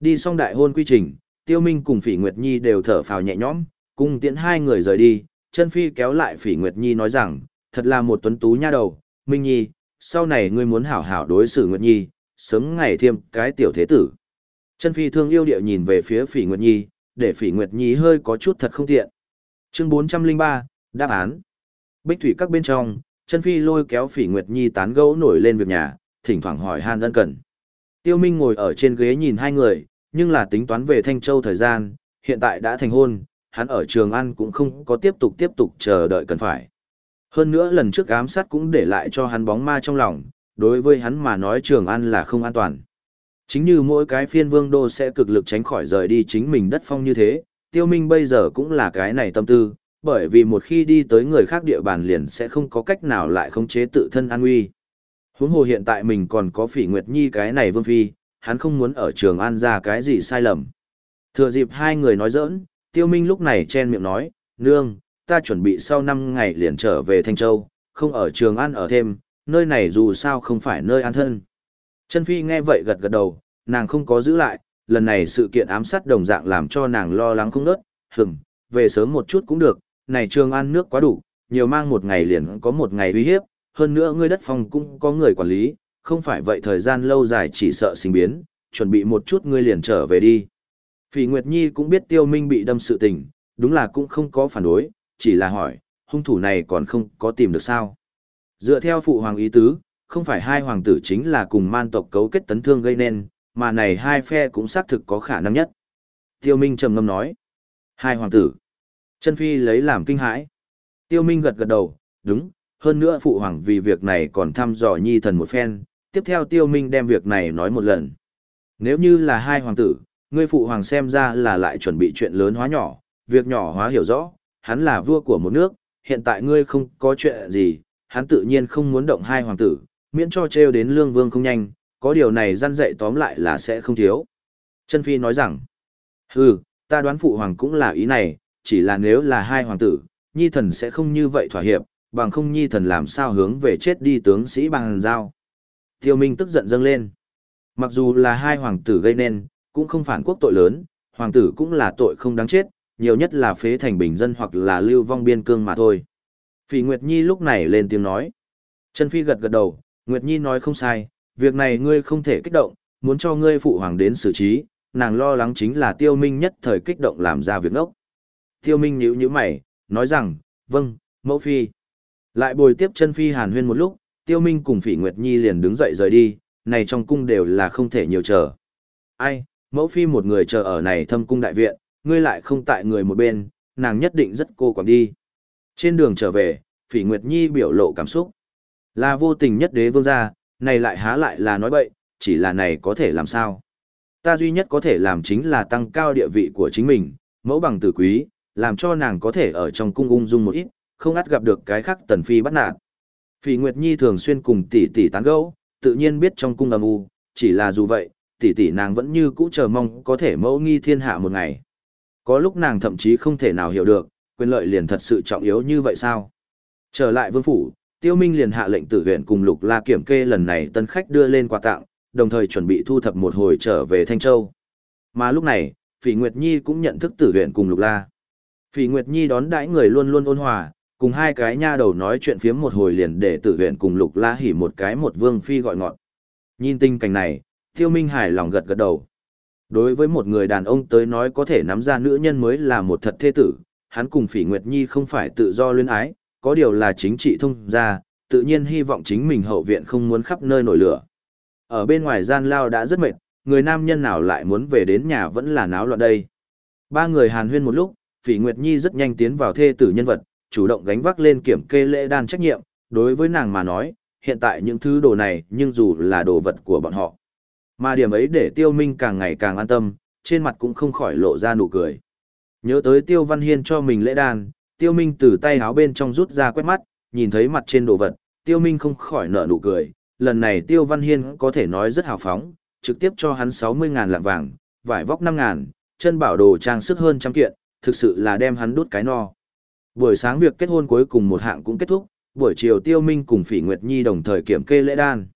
Đi xong đại hôn quy trình, Tiêu Minh cùng Phỉ Nguyệt Nhi đều thở phào nhẹ nhõm, cùng tiễn hai người rời đi, chân phi kéo lại Phỉ Nguyệt Nhi nói rằng, thật là một tuấn tú nha đầu, Minh Nhi, sau này ngươi muốn hảo hảo đối xử Nguyệt Nhi, sớm ngày thêm cái tiểu thế tử. Chân phi thương yêu điệu nhìn về phía Phỉ Nguyệt Nhi, để Phỉ Nguyệt Nhi hơi có chút thật không tiện. Chương 403, đáp án. Bích thủy các bên trong, chân phi lôi kéo Phỉ Nguyệt Nhi tán gẫu nổi lên việc nhà, thỉnh thoảng hỏi han ân cần. Tiêu Minh ngồi ở trên ghế nhìn hai người, nhưng là tính toán về Thanh Châu thời gian, hiện tại đã thành hôn, hắn ở Trường An cũng không có tiếp tục tiếp tục chờ đợi cần phải. Hơn nữa lần trước ám sát cũng để lại cho hắn bóng ma trong lòng, đối với hắn mà nói Trường An là không an toàn. Chính như mỗi cái phiên vương đô sẽ cực lực tránh khỏi rời đi chính mình đất phong như thế, tiêu minh bây giờ cũng là cái này tâm tư, bởi vì một khi đi tới người khác địa bàn liền sẽ không có cách nào lại khống chế tự thân an nguy. Huống hồ hiện tại mình còn có phỉ nguyệt nhi cái này vương phi, hắn không muốn ở trường an ra cái gì sai lầm. Thừa dịp hai người nói giỡn, tiêu minh lúc này chen miệng nói, nương, ta chuẩn bị sau 5 ngày liền trở về Thanh Châu, không ở trường an ở thêm, nơi này dù sao không phải nơi an thân. Chân phi nghe vậy gật gật đầu, nàng không có giữ lại, lần này sự kiện ám sát đồng dạng làm cho nàng lo lắng không nớt, hừm, về sớm một chút cũng được, này trường an nước quá đủ, nhiều mang một ngày liền có một ngày uy hiếp, hơn nữa ngươi đất phòng cũng có người quản lý, không phải vậy thời gian lâu dài chỉ sợ sinh biến, chuẩn bị một chút ngươi liền trở về đi. Phỉ Nguyệt Nhi cũng biết Tiêu Minh bị đâm sự tình, đúng là cũng không có phản đối, chỉ là hỏi, hung thủ này còn không có tìm được sao. Dựa theo phụ hoàng ý tứ, không phải hai hoàng tử chính là cùng man tộc cấu kết tấn thương gây nên, mà này hai phe cũng xác thực có khả năng nhất. Tiêu Minh trầm ngâm nói, hai hoàng tử. Chân Phi lấy làm kinh hãi. Tiêu Minh gật gật đầu, đúng, hơn nữa phụ hoàng vì việc này còn thăm dò nhi thần một phen, tiếp theo Tiêu Minh đem việc này nói một lần. Nếu như là hai hoàng tử, ngươi phụ hoàng xem ra là lại chuẩn bị chuyện lớn hóa nhỏ, việc nhỏ hóa hiểu rõ, hắn là vua của một nước, hiện tại ngươi không có chuyện gì, hắn tự nhiên không muốn động hai hoàng tử, miễn cho treo đến lương vương không nhanh, có điều này răn dạy tóm lại là sẽ không thiếu. Chân Phi nói rằng, hừ, ta đoán phụ hoàng cũng là ý này, chỉ là nếu là hai hoàng tử, nhi thần sẽ không như vậy thỏa hiệp, bằng không nhi thần làm sao hướng về chết đi tướng sĩ bằng giao. Tiêu Minh tức giận dâng lên. Mặc dù là hai hoàng tử gây nên, cũng không phản quốc tội lớn, hoàng tử cũng là tội không đáng chết, nhiều nhất là phế thành bình dân hoặc là lưu vong biên cương mà thôi. Phỉ Nguyệt Nhi lúc này lên tiếng nói. Trần Phi gật gật đầu, Nguyệt Nhi nói không sai, việc này ngươi không thể kích động, muốn cho ngươi phụ hoàng đến xử trí, nàng lo lắng chính là tiêu minh nhất thời kích động làm ra việc ngốc. Tiêu minh nhíu nhíu mày, nói rằng, vâng, mẫu phi. Lại bồi tiếp chân phi hàn huyên một lúc, tiêu minh cùng phỉ Nguyệt Nhi liền đứng dậy rời đi, này trong cung đều là không thể nhiều chờ. Ai, mẫu phi một người chờ ở này thâm cung đại viện, ngươi lại không tại người một bên, nàng nhất định rất cô quạnh đi. Trên đường trở về, phỉ Nguyệt Nhi biểu lộ cảm xúc. Là vô tình nhất đế vương gia, này lại há lại là nói bậy, chỉ là này có thể làm sao. Ta duy nhất có thể làm chính là tăng cao địa vị của chính mình, mẫu bằng tử quý, làm cho nàng có thể ở trong cung ung dung một ít, không ắt gặp được cái khác tần phi bắt nạt. Phỉ Nguyệt Nhi thường xuyên cùng tỷ tỷ tán gẫu, tự nhiên biết trong cung âm u, chỉ là dù vậy, tỷ tỷ nàng vẫn như cũ chờ mong có thể mẫu nghi thiên hạ một ngày. Có lúc nàng thậm chí không thể nào hiểu được, quyền lợi liền thật sự trọng yếu như vậy sao? Trở lại vương phủ, Tiêu Minh liền hạ lệnh tử viện cùng Lục La kiểm kê lần này tân khách đưa lên quà tặng, đồng thời chuẩn bị thu thập một hồi trở về Thanh Châu. Mà lúc này, Phỉ Nguyệt Nhi cũng nhận thức tử viện cùng Lục La. Phỉ Nguyệt Nhi đón đãi người luôn luôn ôn hòa, cùng hai cái nha đầu nói chuyện phiếm một hồi liền để tử huyện cùng Lục La hỉ một cái một vương phi gọi ngọn. Nhìn tình cảnh này, Tiêu Minh hài lòng gật gật đầu. Đối với một người đàn ông tới nói có thể nắm ra nữ nhân mới là một thật thê tử, hắn cùng Phỉ Nguyệt Nhi không phải tự do luyến ái, có điều là chính trị thông ra, tự nhiên hy vọng chính mình hậu viện không muốn khắp nơi nổi lửa. Ở bên ngoài gian lao đã rất mệt, người nam nhân nào lại muốn về đến nhà vẫn là náo loạn đây. Ba người hàn huyên một lúc, Phỉ Nguyệt Nhi rất nhanh tiến vào thê tử nhân vật, chủ động gánh vác lên kiểm kê lễ đan trách nhiệm, đối với nàng mà nói, hiện tại những thứ đồ này nhưng dù là đồ vật của bọn họ. Mà điểm ấy để Tiêu Minh càng ngày càng an tâm, trên mặt cũng không khỏi lộ ra nụ cười. Nhớ tới Tiêu Văn Hiên cho mình lễ đan, Tiêu Minh từ tay áo bên trong rút ra quét mắt, nhìn thấy mặt trên đồ vật, Tiêu Minh không khỏi nở nụ cười. Lần này Tiêu Văn Hiên có thể nói rất hào phóng, trực tiếp cho hắn 60.000 lạng vàng, vải vóc 5.000, chân bảo đồ trang sức hơn trăm kiện, thực sự là đem hắn đút cái no. Buổi sáng việc kết hôn cuối cùng một hạng cũng kết thúc, buổi chiều Tiêu Minh cùng Phỉ Nguyệt Nhi đồng thời kiểm kê lễ đan.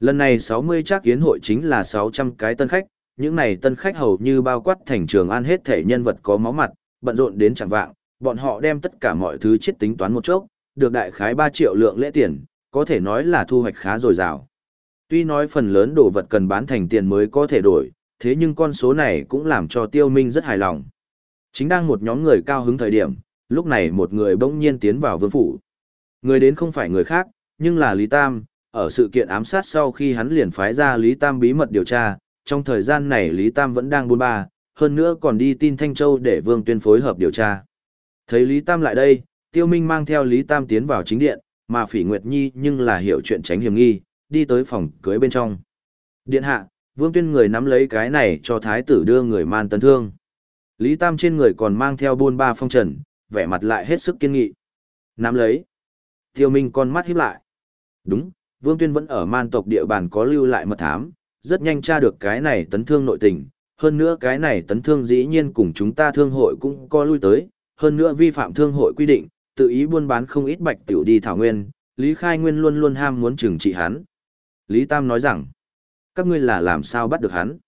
Lần này 60 chắc kiến hội chính là 600 cái tân khách, những này tân khách hầu như bao quát thành trường an hết thể nhân vật có máu mặt, bận rộn đến chẳng vạng, bọn họ đem tất cả mọi thứ chiết tính toán một chốc, được đại khái 3 triệu lượng lễ tiền, có thể nói là thu hoạch khá dồi dào. Tuy nói phần lớn đồ vật cần bán thành tiền mới có thể đổi, thế nhưng con số này cũng làm cho Tiêu Minh rất hài lòng. Chính đang một nhóm người cao hứng thời điểm, lúc này một người bỗng nhiên tiến vào vương phủ. Người đến không phải người khác, nhưng là Lý Tam, ở sự kiện ám sát sau khi hắn liền phái ra Lý Tam bí mật điều tra, trong thời gian này Lý Tam vẫn đang buôn ba, hơn nữa còn đi tin Thanh Châu để Vương Tuyên phối hợp điều tra. Thấy Lý Tam lại đây, Tiêu Minh mang theo Lý Tam tiến vào chính điện, mà Phỉ Nguyệt Nhi nhưng là hiểu chuyện tránh hiểm nghi, đi tới phòng cưới bên trong. Điện hạ, Vương Tuyên người nắm lấy cái này cho thái tử đưa người man tấn thương. Lý Tam trên người còn mang theo buôn ba phong trần, vẻ mặt lại hết sức kiên nghị. Nắm lấy. Tiêu Minh con mắt híp lại. Đúng, Vương Tuyên vẫn ở man tộc địa bàn có lưu lại mật thám, rất nhanh tra được cái này tấn thương nội tình. Hơn nữa cái này tấn thương dĩ nhiên cùng chúng ta thương hội cũng có lui tới, hơn nữa vi phạm thương hội quy định, tự ý buôn bán không ít bạch tiểu đi thảo nguyên, Lý Khai Nguyên luôn luôn ham muốn trừng trị hắn. Lý Tam nói rằng, các ngươi là làm sao bắt được hắn?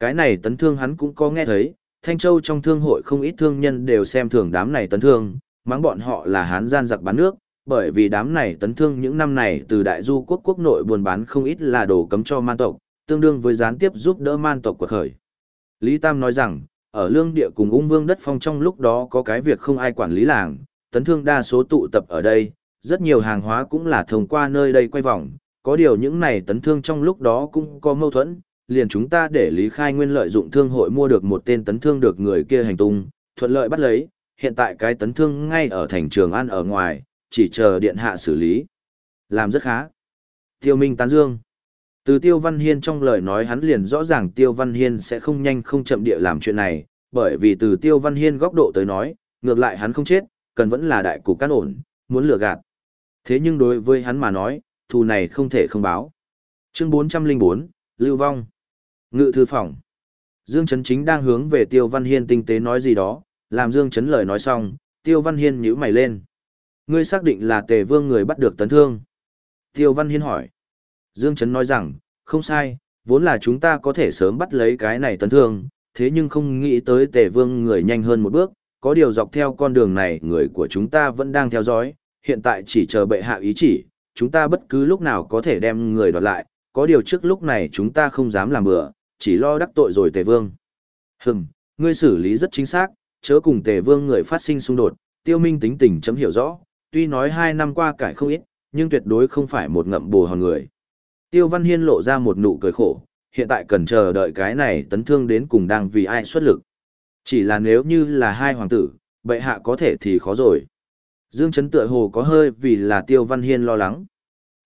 Cái này tấn thương hắn cũng có nghe thấy, Thanh Châu trong thương hội không ít thương nhân đều xem thường đám này tấn thương, mắng bọn họ là hán gian giặc bán nước, bởi vì đám này tấn thương những năm này từ đại du quốc quốc nội buôn bán không ít là đồ cấm cho man tộc, tương đương với gián tiếp giúp đỡ man tộc quật khởi. Lý Tam nói rằng, ở lương địa cùng ung vương đất phong trong lúc đó có cái việc không ai quản lý làng, tấn thương đa số tụ tập ở đây, rất nhiều hàng hóa cũng là thông qua nơi đây quay vòng, có điều những này tấn thương trong lúc đó cũng có mâu thuẫn, liền chúng ta để Lý Khai Nguyên lợi dụng thương hội mua được một tên tấn thương được người kia hành tung, thuận lợi bắt lấy, hiện tại cái tấn thương ngay ở thành trường An ở ngoài, chỉ chờ điện hạ xử lý. Làm rất khá. Tiêu Minh tán dương. Từ Tiêu Văn Hiên trong lời nói hắn liền rõ ràng Tiêu Văn Hiên sẽ không nhanh không chậm địa làm chuyện này, bởi vì từ Tiêu Văn Hiên góc độ tới nói, ngược lại hắn không chết, cần vẫn là đại cục cát ổn, muốn lừa gạt. Thế nhưng đối với hắn mà nói, thù này không thể không báo. Chương 404, Lưu Vong. Ngự thư phòng. Dương Trấn Chính đang hướng về Tiêu Văn Hiên tinh tế nói gì đó, làm Dương Trấn lời nói xong, Tiêu Văn Hiên nhíu mày lên. Ngươi xác định là Tề Vương người bắt được tấn thương. Tiêu Văn Hiên hỏi. Dương Trấn nói rằng, không sai, vốn là chúng ta có thể sớm bắt lấy cái này tấn thương, thế nhưng không nghĩ tới Tề Vương người nhanh hơn một bước, có điều dọc theo con đường này người của chúng ta vẫn đang theo dõi, hiện tại chỉ chờ bệ hạ ý chỉ, chúng ta bất cứ lúc nào có thể đem người đoạt lại, có điều trước lúc này chúng ta không dám làm bừa, chỉ lo đắc tội rồi tề vương. Hừm, ngươi xử lý rất chính xác, chớ cùng tề vương người phát sinh xung đột, tiêu minh tính tình chấm hiểu rõ, tuy nói hai năm qua cải không ít, nhưng tuyệt đối không phải một ngậm bồ hòn người. Tiêu Văn Hiên lộ ra một nụ cười khổ, hiện tại cần chờ đợi cái này tấn thương đến cùng đang vì ai xuất lực. Chỉ là nếu như là hai hoàng tử, bệ hạ có thể thì khó rồi. Dương Trấn tựa hồ có hơi vì là Tiêu Văn Hiên lo lắng.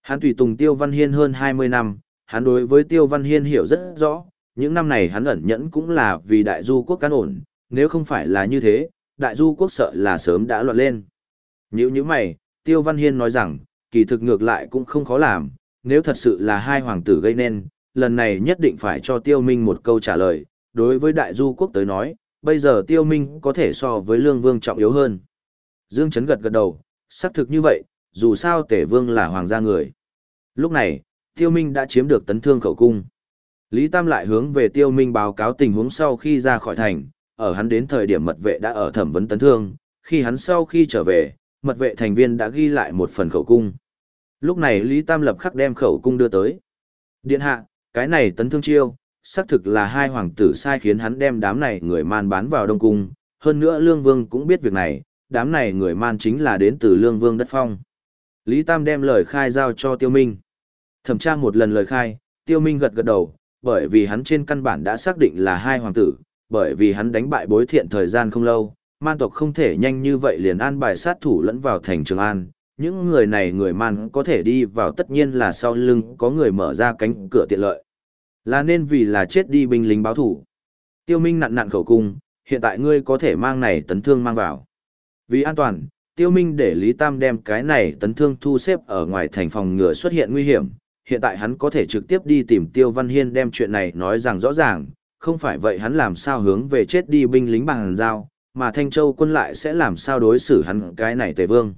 Hắn tùy tùng Tiêu Văn Hiên hơn 20 năm, hắn đối với Tiêu Văn Hiên hiểu rất rõ, những năm này hắn ẩn nhẫn cũng là vì đại du quốc cán ổn, nếu không phải là như thế, đại du quốc sợ là sớm đã loạn lên. Nếu như mày, Tiêu Văn Hiên nói rằng, kỳ thực ngược lại cũng không khó làm, nếu thật sự là hai hoàng tử gây nên, lần này nhất định phải cho Tiêu Minh một câu trả lời, đối với đại du quốc tới nói, bây giờ Tiêu Minh có thể so với Lương Vương trọng yếu hơn. Dương Chấn gật gật đầu, xác thực như vậy, dù sao Tể Vương là hoàng gia người. Lúc này, Tiêu Minh đã chiếm được tấn thương khẩu cung. Lý Tam lại hướng về Tiêu Minh báo cáo tình huống sau khi ra khỏi thành, ở hắn đến thời điểm mật vệ đã ở thẩm vấn tấn thương, khi hắn sau khi trở về, mật vệ thành viên đã ghi lại một phần khẩu cung. Lúc này Lý Tam lập khắc đem khẩu cung đưa tới. Điện hạ, cái này tấn thương chiêu, xác thực là hai hoàng tử sai khiến hắn đem đám này người man bán vào Đông Cung, hơn nữa Lương Vương cũng biết việc này, đám này người man chính là đến từ Lương Vương đất phong. Lý Tam đem lời khai giao cho Tiêu Minh. Thẩm tra một lần lời khai, Tiêu Minh gật gật đầu, bởi vì hắn trên căn bản đã xác định là hai hoàng tử, bởi vì hắn đánh bại bối thiện thời gian không lâu, man tộc không thể nhanh như vậy liền an bài sát thủ lẫn vào thành Trường An. Những người này người man có thể đi vào tất nhiên là sau lưng có người mở ra cánh cửa tiện lợi. Là nên vì là chết đi binh lính báo thủ. Tiêu Minh nặn nặn khẩu cung, hiện tại ngươi có thể mang này tấn thương mang vào. Vì an toàn, Tiêu Minh để Lý Tam đem cái này tấn thương thu xếp ở ngoài thành phòng ngừa xuất hiện nguy hiểm. Hiện tại hắn có thể trực tiếp đi tìm Tiêu Văn Hiên đem chuyện này nói rằng rõ ràng, không phải vậy hắn làm sao hướng về chết đi binh lính bằng dao, mà Thanh Châu quân lại sẽ làm sao đối xử hắn cái này tề vương.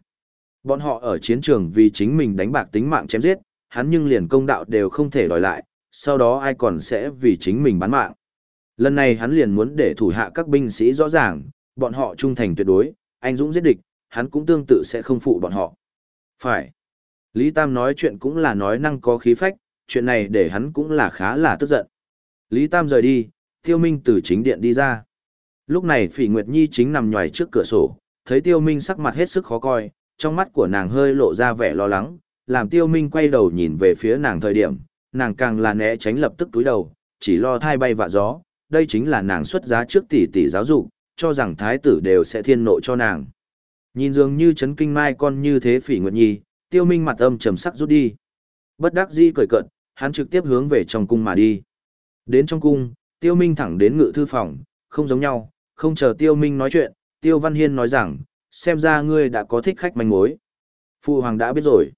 Bọn họ ở chiến trường vì chính mình đánh bạc tính mạng chém giết, hắn nhưng liền công đạo đều không thể đòi lại, sau đó ai còn sẽ vì chính mình bán mạng. Lần này hắn liền muốn để thủ hạ các binh sĩ rõ ràng, bọn họ trung thành tuyệt đối, anh Dũng giết địch, hắn cũng tương tự sẽ không phụ bọn họ. Phải. Lý Tam nói chuyện cũng là nói năng có khí phách, chuyện này để hắn cũng là khá là tức giận. Lý Tam rời đi, Tiêu Minh từ chính điện đi ra. Lúc này Phỉ Nguyệt Nhi chính nằm nhòi trước cửa sổ, thấy Tiêu Minh sắc mặt hết sức khó coi, trong mắt của nàng hơi lộ ra vẻ lo lắng, làm Tiêu Minh quay đầu nhìn về phía nàng thời điểm, nàng càng là né tránh lập tức túi đầu, chỉ lo thai bay vạ gió, đây chính là nàng xuất giá trước tỷ tỷ giáo dục, cho rằng thái tử đều sẽ thiên nộ cho nàng. Nhìn dường như chấn kinh mai con như thế phỉ nguyệt nhi, tiêu minh mặt âm trầm sắc rút đi. Bất đắc dĩ cười cợt, hắn trực tiếp hướng về trong cung mà đi. Đến trong cung, tiêu minh thẳng đến ngự thư phòng, không giống nhau, không chờ Tiêu Minh nói chuyện, Tiêu Văn Hiên nói rằng, xem ra ngươi đã có thích khách manh mối. Phụ hoàng đã biết rồi.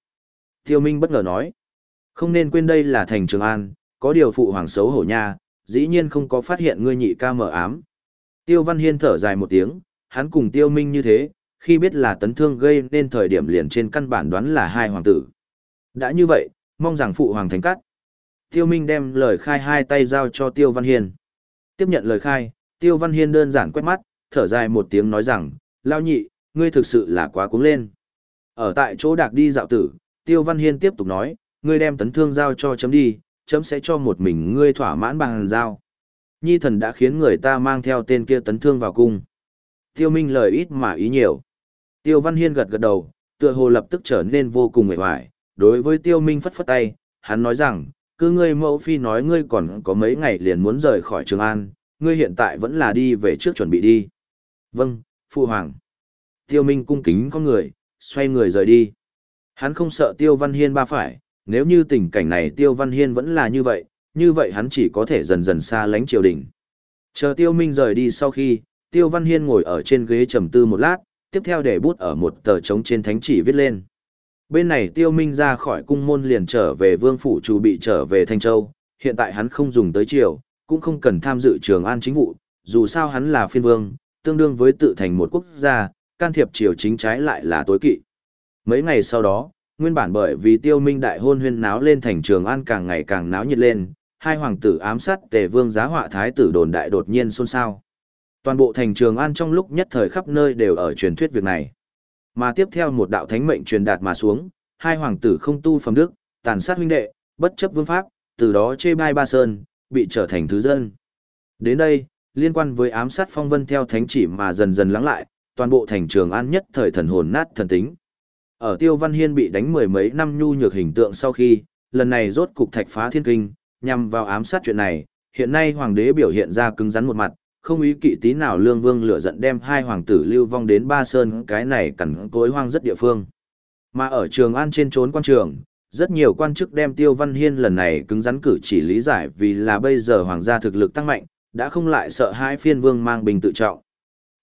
Tiêu Minh bất ngờ nói, không nên quên đây là thành Trường An, có điều phụ hoàng xấu hổ nha, dĩ nhiên không có phát hiện ngươi nhị ca mở ám. Tiêu Văn Hiên thở dài một tiếng, hắn cùng Tiêu Minh như thế, khi biết là tấn thương gây nên thời điểm liền trên căn bản đoán là hai hoàng tử. Đã như vậy, mong rằng phụ hoàng thành cắt. Tiêu Minh đem lời khai hai tay giao cho Tiêu Văn Hiên. Tiếp nhận lời khai, Tiêu Văn Hiên đơn giản quét mắt, thở dài một tiếng nói rằng, lao nhị, ngươi thực sự là quá cuống lên. Ở tại chỗ đạc đi dạo tử, Tiêu Văn Hiên tiếp tục nói, ngươi đem tấn thương giao cho chấm đi, chấm sẽ cho một mình ngươi thỏa mãn bằng giao. Nhi thần đã khiến người ta mang theo tên kia tấn thương vào cung. Tiêu Minh lời ít mà ý nhiều. Tiêu Văn Hiên gật gật đầu, tựa hồ lập tức trở nên vô cùng mệt mỏi. Đối với Tiêu Minh phất phất tay, hắn nói rằng, cứ ngươi mẫu phi nói ngươi còn có mấy ngày liền muốn rời khỏi Trường An, ngươi hiện tại vẫn là đi về trước chuẩn bị đi. Vâng, Phu Hoàng. Tiêu Minh cung kính con người, xoay người rời đi. Hắn không sợ Tiêu Văn Hiên ba phải, nếu như tình cảnh này Tiêu Văn Hiên vẫn là như vậy, như vậy hắn chỉ có thể dần dần xa lánh triều đình. Chờ Tiêu Minh rời đi sau khi, Tiêu Văn Hiên ngồi ở trên ghế trầm tư một lát, tiếp theo để bút ở một tờ trống trên thánh chỉ viết lên. Bên này Tiêu Minh ra khỏi cung môn liền trở về vương phủ chủ bị trở về Thanh Châu, hiện tại hắn không dùng tới triều, cũng không cần tham dự trường an chính vụ, dù sao hắn là phiên vương, tương đương với tự thành một quốc gia, can thiệp triều chính trái lại là tối kỵ. Mấy ngày sau đó, nguyên bản bởi vì tiêu minh đại hôn huyên náo lên thành trường an càng ngày càng náo nhiệt lên, hai hoàng tử ám sát tề vương giá họa thái tử đồn đại đột nhiên xôn xao. Toàn bộ thành trường an trong lúc nhất thời khắp nơi đều ở truyền thuyết việc này. Mà tiếp theo một đạo thánh mệnh truyền đạt mà xuống, hai hoàng tử không tu phẩm đức, tàn sát huynh đệ, bất chấp vương pháp, từ đó chê bai ba sơn, bị trở thành thứ dân. Đến đây, liên quan với ám sát phong vân theo thánh chỉ mà dần dần lắng lại, toàn bộ thành trường an nhất thời thần hồn nát thần tính. Ở Tiêu Văn Hiên bị đánh mười mấy năm nhu nhược hình tượng sau khi, lần này rốt cục thạch phá thiên kinh, nhằm vào ám sát chuyện này, hiện nay hoàng đế biểu hiện ra cứng rắn một mặt, không ý kỵ tí nào lương vương lửa giận đem hai hoàng tử lưu vong đến ba sơn cái này cẩn cối hoang rất địa phương. Mà ở trường an trên trốn quan trường, rất nhiều quan chức đem Tiêu Văn Hiên lần này cứng rắn cử chỉ lý giải vì là bây giờ hoàng gia thực lực tăng mạnh, đã không lại sợ hai phiên vương mang bình tự trọng.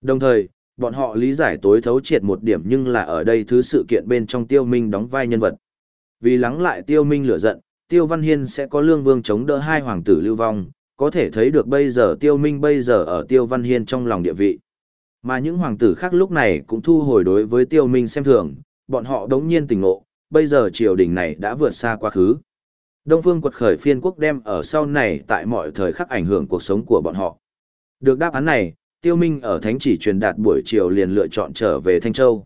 Đồng thời, bọn họ lý giải tối thấu triệt một điểm nhưng là ở đây thứ sự kiện bên trong Tiêu Minh đóng vai nhân vật. Vì lắng lại Tiêu Minh lửa giận, Tiêu Văn Hiên sẽ có lương vương chống đỡ hai hoàng tử lưu vong, có thể thấy được bây giờ Tiêu Minh bây giờ ở Tiêu Văn Hiên trong lòng địa vị. Mà những hoàng tử khác lúc này cũng thu hồi đối với Tiêu Minh xem thường, bọn họ đống nhiên tỉnh ngộ, bây giờ triều đình này đã vượt xa quá khứ. Đông phương quật khởi phiên quốc đem ở sau này tại mọi thời khắc ảnh hưởng cuộc sống của bọn họ. Được đáp án này, Tiêu Minh ở Thánh chỉ truyền đạt buổi chiều liền lựa chọn trở về Thanh Châu.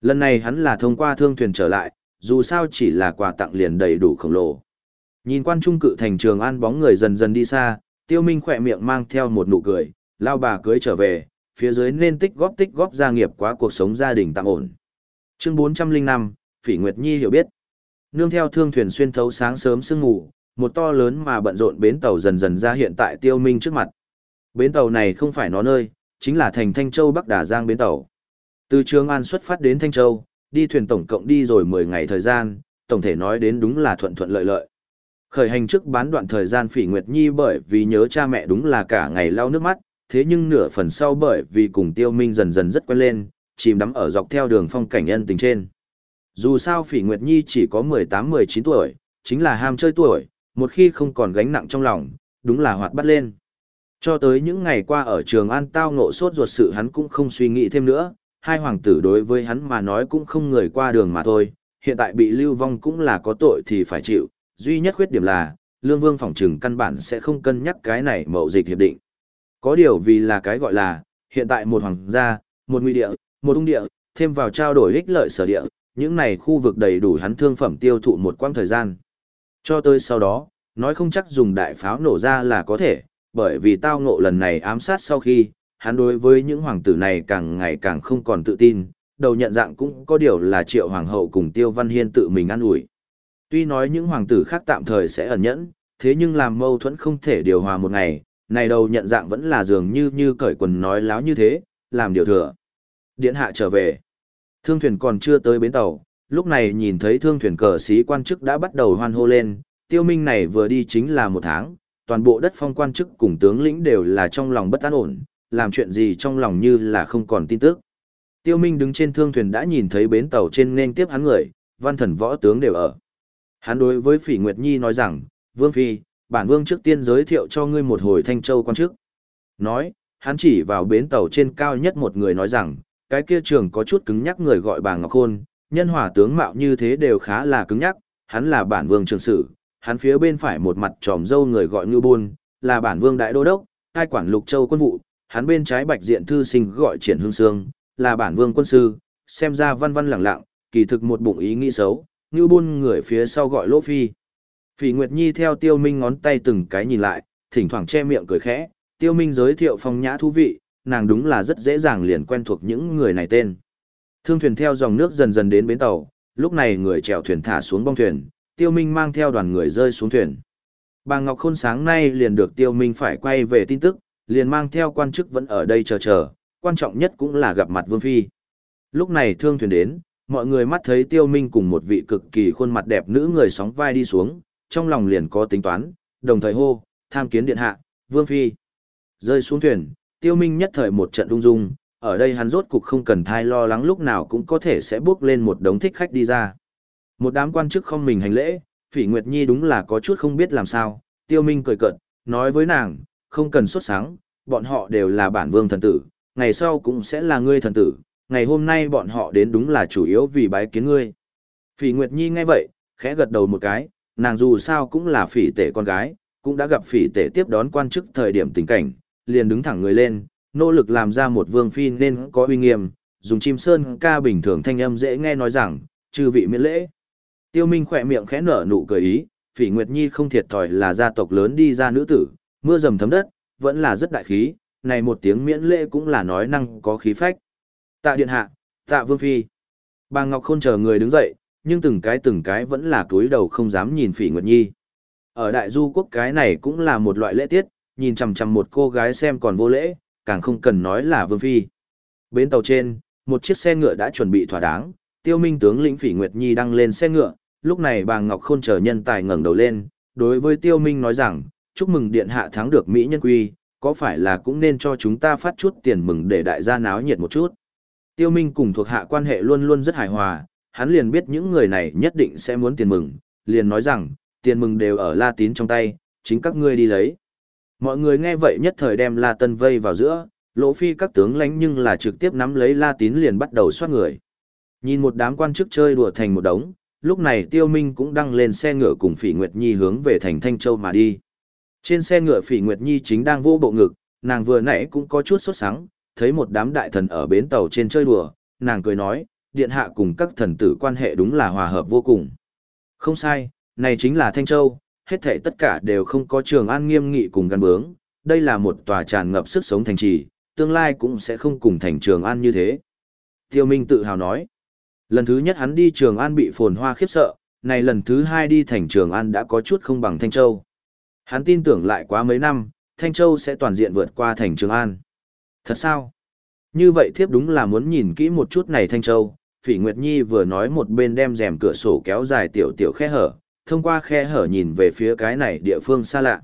Lần này hắn là thông qua thương thuyền trở lại, dù sao chỉ là quà tặng liền đầy đủ khổng lồ. Nhìn quan trung cự thành trường an bóng người dần dần đi xa, Tiêu Minh khỏe miệng mang theo một nụ cười, lao bà cưới trở về, phía dưới nên tích góp tích góp gia nghiệp quá cuộc sống gia đình tạm ổn. Chương 405, Phỉ Nguyệt Nhi hiểu biết. Nương theo thương thuyền xuyên thấu sáng sớm sương ngủ, một to lớn mà bận rộn bến tàu dần dần ra hiện tại Tiêu Minh trước mặt. Bến tàu này không phải nó nơi, chính là thành Thanh Châu Bắc Đà Giang bến tàu. Từ Trường An xuất phát đến Thanh Châu, đi thuyền tổng cộng đi rồi 10 ngày thời gian, tổng thể nói đến đúng là thuận thuận lợi lợi. Khởi hành trước bán đoạn thời gian Phỉ Nguyệt Nhi bởi vì nhớ cha mẹ đúng là cả ngày lau nước mắt, thế nhưng nửa phần sau bởi vì cùng Tiêu Minh dần dần rất quen lên, chìm đắm ở dọc theo đường phong cảnh nhân tình trên. Dù sao Phỉ Nguyệt Nhi chỉ có 18-19 tuổi, chính là ham chơi tuổi, một khi không còn gánh nặng trong lòng, đúng là hoạt bắt lên. Cho tới những ngày qua ở trường An tao ngộ sốt ruột sự hắn cũng không suy nghĩ thêm nữa, hai hoàng tử đối với hắn mà nói cũng không người qua đường mà thôi, hiện tại bị lưu vong cũng là có tội thì phải chịu, duy nhất khuyết điểm là, Lương Vương phòng trừng căn bản sẽ không cân nhắc cái này mậu dịch hiệp định. Có điều vì là cái gọi là, hiện tại một hoàng gia, một nguy địa, một ung địa, thêm vào trao đổi ích lợi sở địa, những này khu vực đầy đủ hắn thương phẩm tiêu thụ một quãng thời gian. Cho tới sau đó, nói không chắc dùng đại pháo nổ ra là có thể, bởi vì tao ngộ lần này ám sát sau khi, hắn đối với những hoàng tử này càng ngày càng không còn tự tin, đầu nhận dạng cũng có điều là triệu hoàng hậu cùng tiêu văn hiên tự mình ăn ủi Tuy nói những hoàng tử khác tạm thời sẽ ẩn nhẫn, thế nhưng làm mâu thuẫn không thể điều hòa một ngày, này đầu nhận dạng vẫn là dường như như cởi quần nói láo như thế, làm điều thừa. Điện hạ trở về. Thương thuyền còn chưa tới bến tàu, lúc này nhìn thấy thương thuyền cờ sĩ quan chức đã bắt đầu hoan hô lên, tiêu minh này vừa đi chính là một tháng, toàn bộ đất phong quan chức cùng tướng lĩnh đều là trong lòng bất an ổn, làm chuyện gì trong lòng như là không còn tin tức. Tiêu Minh đứng trên thương thuyền đã nhìn thấy bến tàu trên nên tiếp hắn người, văn thần võ tướng đều ở. Hắn đối với Phỉ Nguyệt Nhi nói rằng, Vương Phi, bản vương trước tiên giới thiệu cho ngươi một hồi thanh châu quan chức. Nói, hắn chỉ vào bến tàu trên cao nhất một người nói rằng, cái kia trường có chút cứng nhắc người gọi bà Ngọc Khôn, nhân hòa tướng mạo như thế đều khá là cứng nhắc, hắn là bản vương trường sử, hắn phía bên phải một mặt tròm dâu người gọi Ngưu Bôn, là bản vương đại đô đốc, cai quản lục châu quân vụ, hắn bên trái bạch diện thư sinh gọi triển hương sương, là bản vương quân sư, xem ra văn văn lẳng lặng, kỳ thực một bụng ý nghĩ xấu, Ngưu buôn người phía sau gọi Lỗ Phi. Phỉ Nguyệt Nhi theo Tiêu Minh ngón tay từng cái nhìn lại, thỉnh thoảng che miệng cười khẽ, Tiêu Minh giới thiệu phong nhã thú vị, nàng đúng là rất dễ dàng liền quen thuộc những người này tên. Thương thuyền theo dòng nước dần dần đến bến tàu, lúc này người chèo thuyền thả xuống bong thuyền, Tiêu Minh mang theo đoàn người rơi xuống thuyền. Bà Ngọc Khôn sáng nay liền được Tiêu Minh phải quay về tin tức, liền mang theo quan chức vẫn ở đây chờ chờ, quan trọng nhất cũng là gặp mặt Vương Phi. Lúc này thương thuyền đến, mọi người mắt thấy Tiêu Minh cùng một vị cực kỳ khuôn mặt đẹp nữ người sóng vai đi xuống, trong lòng liền có tính toán, đồng thời hô, tham kiến điện hạ, Vương Phi. Rơi xuống thuyền, Tiêu Minh nhất thời một trận ung dung, ở đây hắn rốt cục không cần thai lo lắng lúc nào cũng có thể sẽ bước lên một đống thích khách đi ra. Một đám quan chức không mình hành lễ, Phỉ Nguyệt Nhi đúng là có chút không biết làm sao, Tiêu Minh cười cợt, nói với nàng, không cần xuất sáng, bọn họ đều là bản vương thần tử, ngày sau cũng sẽ là ngươi thần tử, ngày hôm nay bọn họ đến đúng là chủ yếu vì bái kiến ngươi. Phỉ Nguyệt Nhi nghe vậy, khẽ gật đầu một cái, nàng dù sao cũng là phỉ tể con gái, cũng đã gặp phỉ tể tiếp đón quan chức thời điểm tình cảnh, liền đứng thẳng người lên, nỗ lực làm ra một vương phi nên có uy nghiêm, dùng chim sơn ca bình thường thanh âm dễ nghe nói rằng, chư vị miễn lễ. Tiêu Minh khỏe miệng khẽ nở nụ cười ý, Phỉ Nguyệt Nhi không thiệt thòi là gia tộc lớn đi ra nữ tử, mưa dầm thấm đất, vẫn là rất đại khí, này một tiếng miễn lễ cũng là nói năng có khí phách. Tạ điện hạ, tạ vương phi. Bà Ngọc Khôn chờ người đứng dậy, nhưng từng cái từng cái vẫn là cúi đầu không dám nhìn Phỉ Nguyệt Nhi. Ở đại du quốc cái này cũng là một loại lễ tiết, nhìn chằm chằm một cô gái xem còn vô lễ, càng không cần nói là vương phi. Bến tàu trên, một chiếc xe ngựa đã chuẩn bị thỏa đáng, tiêu minh tướng lĩnh Phỉ Nguyệt Nhi đăng lên xe ngựa, lúc này bà Ngọc Khôn chờ nhân tài ngẩng đầu lên, đối với tiêu minh nói rằng, chúc mừng điện hạ thắng được Mỹ nhân quy, có phải là cũng nên cho chúng ta phát chút tiền mừng để đại gia náo nhiệt một chút. Tiêu Minh cùng thuộc hạ quan hệ luôn luôn rất hài hòa, hắn liền biết những người này nhất định sẽ muốn tiền mừng, liền nói rằng, tiền mừng đều ở La Tín trong tay, chính các ngươi đi lấy. Mọi người nghe vậy nhất thời đem La Tân vây vào giữa, lỗ phi các tướng lãnh nhưng là trực tiếp nắm lấy La Tín liền bắt đầu soát người. Nhìn một đám quan chức chơi đùa thành một đống, lúc này Tiêu Minh cũng đăng lên xe ngựa cùng Phỉ Nguyệt Nhi hướng về thành Thanh Châu mà đi. Trên xe ngựa Phỉ Nguyệt Nhi chính đang vô bộ ngực, nàng vừa nãy cũng có chút sốt sắng, thấy một đám đại thần ở bến tàu trên chơi đùa, nàng cười nói, điện hạ cùng các thần tử quan hệ đúng là hòa hợp vô cùng. Không sai, này chính là Thanh Châu, hết thảy tất cả đều không có trường an nghiêm nghị cùng gắn bướng, đây là một tòa tràn ngập sức sống thành trì, tương lai cũng sẽ không cùng thành trường an như thế. Tiêu Minh tự hào nói, lần thứ nhất hắn đi trường an bị phồn hoa khiếp sợ, này lần thứ hai đi thành trường an đã có chút không bằng Thanh Châu. Hắn tin tưởng lại quá mấy năm, Thanh Châu sẽ toàn diện vượt qua thành trường an. Thật sao? Như vậy thiếp đúng là muốn nhìn kỹ một chút này Thanh Châu, Phỉ Nguyệt Nhi vừa nói một bên đem rèm cửa sổ kéo dài tiểu tiểu khe hở, thông qua khe hở nhìn về phía cái này địa phương xa lạ.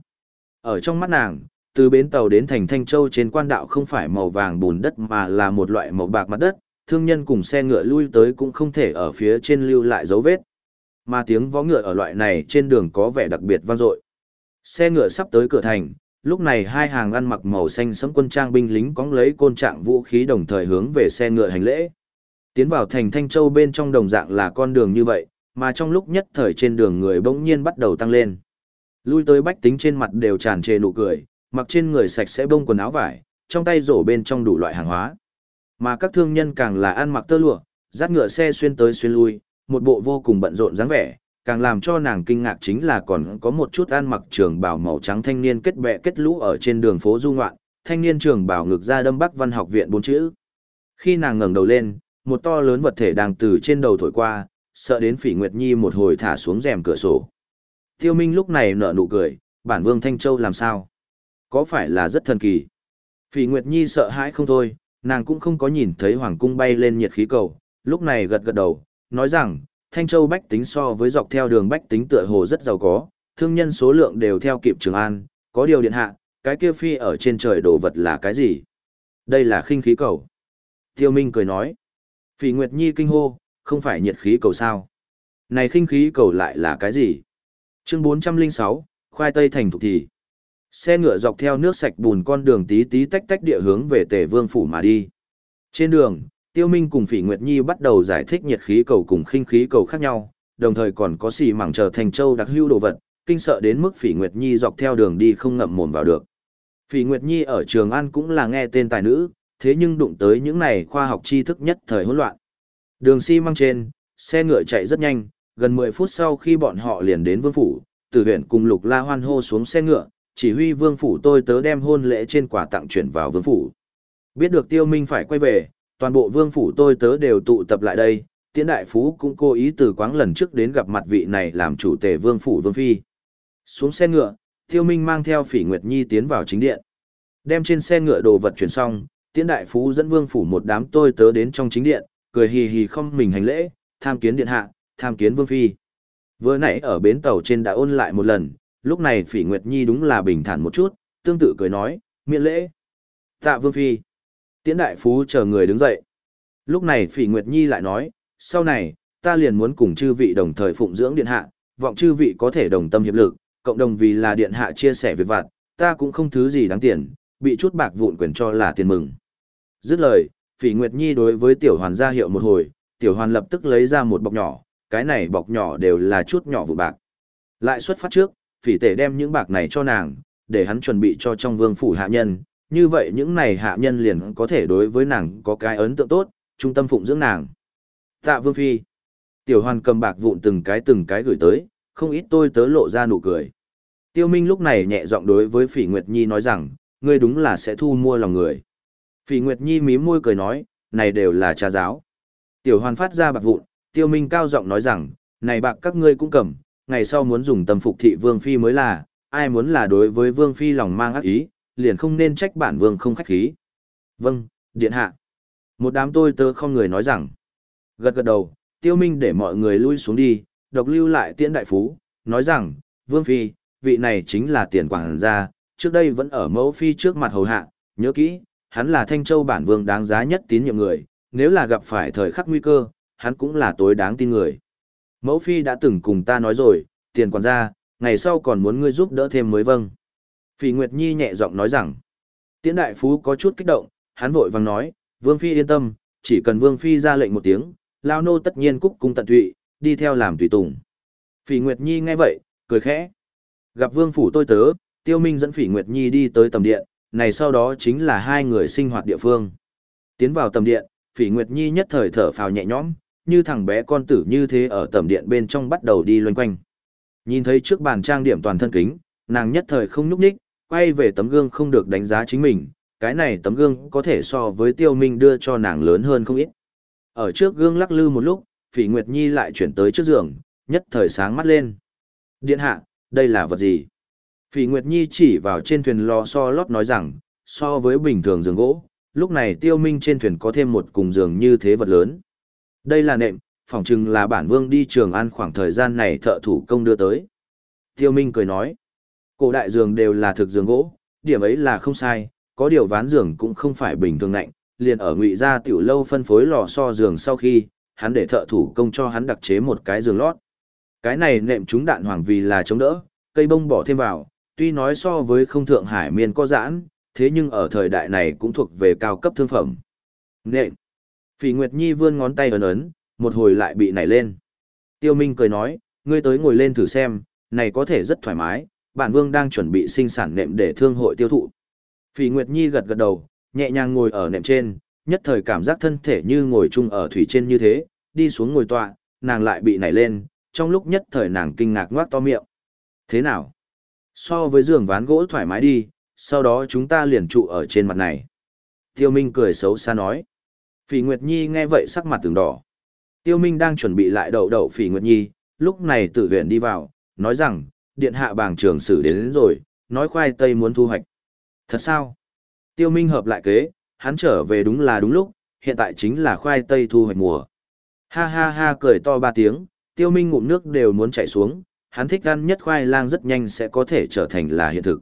Ở trong mắt nàng, từ bến tàu đến thành Thanh Châu trên quan đạo không phải màu vàng bùn đất mà là một loại màu bạc mặt đất, thương nhân cùng xe ngựa lui tới cũng không thể ở phía trên lưu lại dấu vết. Mà tiếng vó ngựa ở loại này trên đường có vẻ đặc biệt vang dội. Xe ngựa sắp tới cửa thành, lúc này hai hàng ăn mặc màu xanh sẫm quân trang binh lính cóng lấy côn trạng vũ khí đồng thời hướng về xe ngựa hành lễ. Tiến vào thành Thanh Châu bên trong đồng dạng là con đường như vậy, mà trong lúc nhất thời trên đường người bỗng nhiên bắt đầu tăng lên. Lui tới bách tính trên mặt đều tràn trề nụ cười, mặc trên người sạch sẽ bông quần áo vải, trong tay rổ bên trong đủ loại hàng hóa. Mà các thương nhân càng là ăn mặc tơ lụa, dắt ngựa xe xuyên tới xuyên lui, một bộ vô cùng bận rộn dáng vẻ, càng làm cho nàng kinh ngạc chính là còn có một chút ăn mặc trường bào màu trắng thanh niên kết bè kết lũ ở trên đường phố du ngoạn, thanh niên trường bào ngực ra đâm bắc văn học viện bốn chữ. Khi nàng ngẩng đầu lên, một to lớn vật thể đang từ trên đầu thổi qua, sợ đến Phỉ Nguyệt Nhi một hồi thả xuống rèm cửa sổ. Tiêu Minh lúc này nở nụ cười, bản vương Thanh Châu làm sao? Có phải là rất thần kỳ? Phỉ Nguyệt Nhi sợ hãi không thôi, nàng cũng không có nhìn thấy hoàng cung bay lên nhiệt khí cầu, lúc này gật gật đầu, nói rằng, Thanh Châu bách tính so với dọc theo đường bách tính tựa hồ rất giàu có, thương nhân số lượng đều theo kịp Trường An, có điều điện hạ, cái kia phi ở trên trời đồ vật là cái gì? Đây là khinh khí cầu. Tiêu Minh cười nói. Phỉ Nguyệt Nhi kinh hô, không phải nhiệt khí cầu sao. Này khinh khí cầu lại là cái gì? Chương 406, khoai tây thành thục thì. Xe ngựa dọc theo nước sạch bùn con đường tí tí tách tách địa hướng về Tề Vương phủ mà đi. Trên đường, Tiêu Minh cùng Phỉ Nguyệt Nhi bắt đầu giải thích nhiệt khí cầu cùng khinh khí cầu khác nhau, đồng thời còn có xì mảng trở thành châu đặc hữu đồ vật, kinh sợ đến mức Phỉ Nguyệt Nhi dọc theo đường đi không ngậm mồm vào được. Phỉ Nguyệt Nhi ở Trường An cũng là nghe tên tài nữ, thế nhưng đụng tới những này khoa học tri thức nhất thời hỗn loạn. Đường xi măng trên, xe ngựa chạy rất nhanh, gần 10 phút sau khi bọn họ liền đến vương phủ, từ huyện cùng Lục La Hoan hô xuống xe ngựa, chỉ huy vương phủ tôi tớ đem hôn lễ trên quà tặng chuyển vào vương phủ. Biết được Tiêu Minh phải quay về, toàn bộ vương phủ tôi tớ đều tụ tập lại đây, Tiễn Đại Phú cũng cố ý từ quáng lần trước đến gặp mặt vị này làm chủ tể vương phủ vương phi. Xuống xe ngựa, Tiêu Minh mang theo Phỉ Nguyệt Nhi tiến vào chính điện. Đem trên xe ngựa đồ vật chuyển xong, Tiễn Đại Phú dẫn vương phủ một đám tôi tớ đến trong chính điện, cười hì hì không mình hành lễ, tham kiến điện hạ, tham kiến vương phi. Vừa nãy ở bến tàu trên đã ôn lại một lần, lúc này Phỉ Nguyệt Nhi đúng là bình thản một chút, tương tự cười nói, miễn lễ. Tạ vương phi. Tiễn Đại Phú chờ người đứng dậy. Lúc này Phỉ Nguyệt Nhi lại nói, sau này, ta liền muốn cùng chư vị đồng thời phụng dưỡng điện hạ, vọng chư vị có thể đồng tâm hiệp lực, cộng đồng vì là điện hạ chia sẻ việc vặt, ta cũng không thứ gì đáng tiền, bị chút bạc vụn quyền cho là tiền mừng. Dứt lời, Phỉ Nguyệt Nhi đối với tiểu hoàn ra hiệu một hồi, tiểu hoàn lập tức lấy ra một bọc nhỏ, cái này bọc nhỏ đều là chút nhỏ vụ bạc. Lại xuất phát trước, phỉ tể đem những bạc này cho nàng, để hắn chuẩn bị cho trong vương phủ hạ nhân, như vậy những này hạ nhân liền có thể đối với nàng có cái ấn tượng tốt, trung tâm phụng dưỡng nàng. Tạ Vương Phi. Tiểu hoàn cầm bạc vụn từng cái từng cái gửi tới, không ít tôi tớ lộ ra nụ cười. Tiêu Minh lúc này nhẹ giọng đối với Phỉ Nguyệt Nhi nói rằng, ngươi đúng là sẽ thu mua lòng người. Phỉ Nguyệt Nhi mím môi cười nói, này đều là cha giáo. Tiểu hoàn phát ra bạc vụn, Tiêu Minh cao giọng nói rằng, này bạc các ngươi cũng cầm, ngày sau muốn dùng tâm phục thị Vương Phi mới là, ai muốn là đối với Vương Phi lòng mang ác ý, liền không nên trách bản Vương không khách khí. Vâng, Điện Hạ. Một đám tôi tớ không người nói rằng, Gật gật đầu, tiêu minh để mọi người lui xuống đi, độc lưu lại tiễn đại phú, nói rằng, Vương Phi, vị này chính là tiền quảng gia, trước đây vẫn ở mẫu Phi trước mặt hầu hạ, nhớ kỹ, hắn là Thanh Châu bản vương đáng giá nhất tín nhiệm người, nếu là gặp phải thời khắc nguy cơ, hắn cũng là tối đáng tin người. Mẫu Phi đã từng cùng ta nói rồi, tiền quản gia, ngày sau còn muốn ngươi giúp đỡ thêm mới vâng. Phỉ Nguyệt Nhi nhẹ giọng nói rằng, tiễn đại phú có chút kích động, hắn vội vàng nói, Vương Phi yên tâm, chỉ cần Vương Phi ra lệnh một tiếng, lao nô tất nhiên cúc cung tận tụy, đi theo làm tùy tùng. Phỉ Nguyệt Nhi nghe vậy, cười khẽ. Gặp vương phủ tôi tớ, Tiêu Minh dẫn Phỉ Nguyệt Nhi đi tới tầm điện, này sau đó chính là hai người sinh hoạt địa phương. Tiến vào tầm điện, Phỉ Nguyệt Nhi nhất thời thở phào nhẹ nhõm, như thằng bé con tử như thế ở tầm điện bên trong bắt đầu đi loanh quanh. Nhìn thấy trước bàn trang điểm toàn thân kính, nàng nhất thời không nhúc nhích, quay về tấm gương không được đánh giá chính mình, cái này tấm gương có thể so với Tiêu Minh đưa cho nàng lớn hơn không ít. Ở trước gương lắc lư một lúc, Phỉ Nguyệt Nhi lại chuyển tới trước giường, nhất thời sáng mắt lên. Điện hạ, đây là vật gì? Phỉ Nguyệt Nhi chỉ vào trên thuyền lò so lót nói rằng, so với bình thường giường gỗ, lúc này tiêu minh trên thuyền có thêm một cùng giường như thế vật lớn. Đây là nệm, phỏng chừng là bản vương đi trường ăn khoảng thời gian này thợ thủ công đưa tới. Tiêu minh cười nói, cổ đại giường đều là thực giường gỗ, điểm ấy là không sai, có điều ván giường cũng không phải bình thường nạnh, liền ở ngụy gia tiểu lâu phân phối lò so giường sau khi, hắn để thợ thủ công cho hắn đặc chế một cái giường lót. Cái này nệm chúng đạn hoàng vì là chống đỡ, cây bông bỏ thêm vào, tuy nói so với không thượng hải miên có giãn, thế nhưng ở thời đại này cũng thuộc về cao cấp thương phẩm. Nệm. Phỉ Nguyệt Nhi vươn ngón tay ấn ấn, một hồi lại bị nảy lên. Tiêu Minh cười nói, ngươi tới ngồi lên thử xem, này có thể rất thoải mái, bản vương đang chuẩn bị sinh sản nệm để thương hội tiêu thụ. Phỉ Nguyệt Nhi gật gật đầu, nhẹ nhàng ngồi ở nệm trên, nhất thời cảm giác thân thể như ngồi chung ở thủy trên như thế, đi xuống ngồi tọa, nàng lại bị nảy lên, trong lúc nhất thời nàng kinh ngạc ngoác to miệng. Thế nào? So với giường ván gỗ thoải mái đi, sau đó chúng ta liền trụ ở trên mặt này. Tiêu Minh cười xấu xa nói. Phỉ Nguyệt Nhi nghe vậy sắc mặt từng đỏ. Tiêu Minh đang chuẩn bị lại đậu đậu Phỉ Nguyệt Nhi, lúc này tử viện đi vào, nói rằng, điện hạ bảng trưởng sử đến, đến rồi, nói khoai tây muốn thu hoạch. Thật sao? Tiêu Minh hợp lại kế, hắn trở về đúng là đúng lúc, hiện tại chính là khoai tây thu hoạch mùa. Ha ha ha cười to ba tiếng, Tiêu Minh ngụm nước đều muốn chảy xuống, hắn thích ăn nhất khoai lang rất nhanh sẽ có thể trở thành là hiện thực.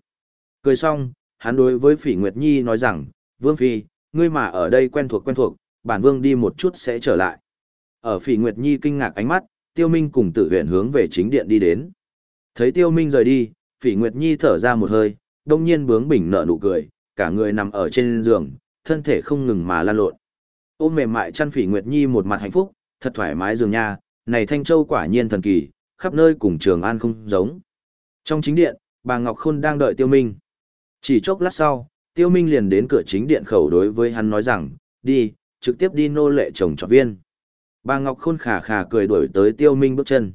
Cười xong, hắn đối với Phỉ Nguyệt Nhi nói rằng, Vương Phi, ngươi mà ở đây quen thuộc quen thuộc, bản vương đi một chút sẽ trở lại. Ở Phỉ Nguyệt Nhi kinh ngạc ánh mắt, Tiêu Minh cùng Tử Huyền hướng về chính điện đi đến. Thấy Tiêu Minh rời đi, Phỉ Nguyệt Nhi thở ra một hơi, đông nhiên bướng bỉnh nở nụ cười, cả người nằm ở trên giường, thân thể không ngừng mà lan lộn. Ôm mềm mại chăn Phỉ Nguyệt Nhi một mặt hạnh phúc, thật thoải mái giường nha, này Thanh Châu quả nhiên thần kỳ, khắp nơi cùng Trường An không giống. Trong chính điện, bà Ngọc Khôn đang đợi Tiêu Minh. Chỉ chốc lát sau, Tiêu Minh liền đến cửa chính điện khẩu đối với hắn nói rằng, đi, trực tiếp đi nô lệ chồng trọt viên. Bà Ngọc Khôn khà khà cười đuổi tới Tiêu Minh bước chân.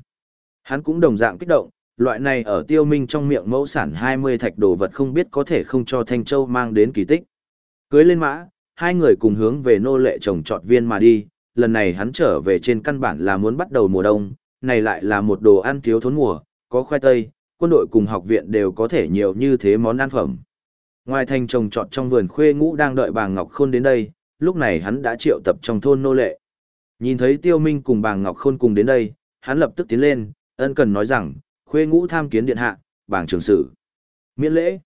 Hắn cũng đồng dạng kích động, loại này ở Tiêu Minh trong miệng mẫu sản 20 thạch đồ vật không biết có thể không cho Thanh Châu mang đến kỳ tích. Cưới lên mã, hai người cùng hướng về nô lệ chồng trọt viên mà đi, lần này hắn trở về trên căn bản là muốn bắt đầu mùa đông, này lại là một đồ ăn thiếu thốn mùa, có khoai tây, quân đội cùng học viện đều có thể nhiều như thế món ăn phẩm. Ngoài thành trồng trọt trong vườn khuê ngũ đang đợi bà Ngọc Khôn đến đây, lúc này hắn đã triệu tập trong thôn nô lệ. Nhìn thấy Tiêu Minh cùng bà Ngọc Khôn cùng đến đây, hắn lập tức tiến lên, ân cần nói rằng, khuê ngũ tham kiến điện hạ, bảng trường sử. Miễn lễ.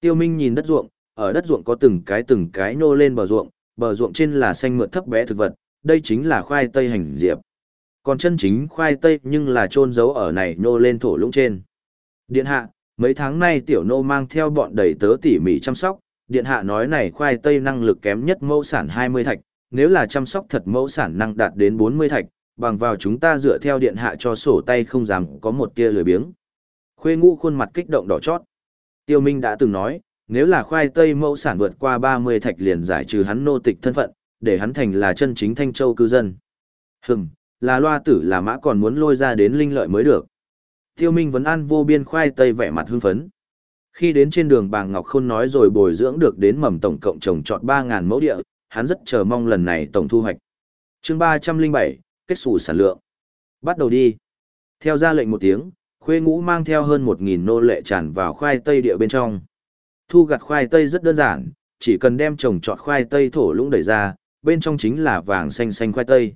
Tiêu Minh nhìn đất ruộng, ở đất ruộng có từng cái từng cái nô lên bờ ruộng, bờ ruộng trên là xanh mượt thấp bé thực vật, đây chính là khoai tây hành diệp. Còn chân chính khoai tây nhưng là trôn giấu ở này nô lên thổ lũng trên. Điện hạ, mấy tháng nay tiểu nô mang theo bọn đầy tớ tỉ mỉ chăm sóc, điện hạ nói này khoai tây năng lực kém nhất mẫu sản 20 thạch, nếu là chăm sóc thật mẫu sản năng đạt đến 40 thạch, bằng vào chúng ta dựa theo điện hạ cho sổ tay không dám có một tia lười biếng. Khuê ngũ khuôn mặt kích động đỏ chót. Tiêu Minh đã từng nói, nếu là khoai tây mẫu sản vượt qua 30 thạch liền giải trừ hắn nô tịch thân phận, để hắn thành là chân chính thanh châu cư dân. Hừm, là loa tử là mã còn muốn lôi ra đến linh lợi mới được. Tiêu Minh vẫn ăn vô biên khoai tây vẻ mặt hưng phấn. Khi đến trên đường bàng Ngọc Khôn nói rồi bồi dưỡng được đến mầm tổng cộng trồng trọt 3.000 mẫu địa, hắn rất chờ mong lần này tổng thu hoạch. chương 307, kết xù sản lượng. Bắt đầu đi. Theo ra lệnh một tiếng, khuê ngũ mang theo hơn 1.000 nô lệ tràn vào khoai tây địa bên trong. Thu gặt khoai tây rất đơn giản, chỉ cần đem trồng trọt khoai tây thổ lũng đẩy ra, bên trong chính là vàng xanh xanh khoai tây.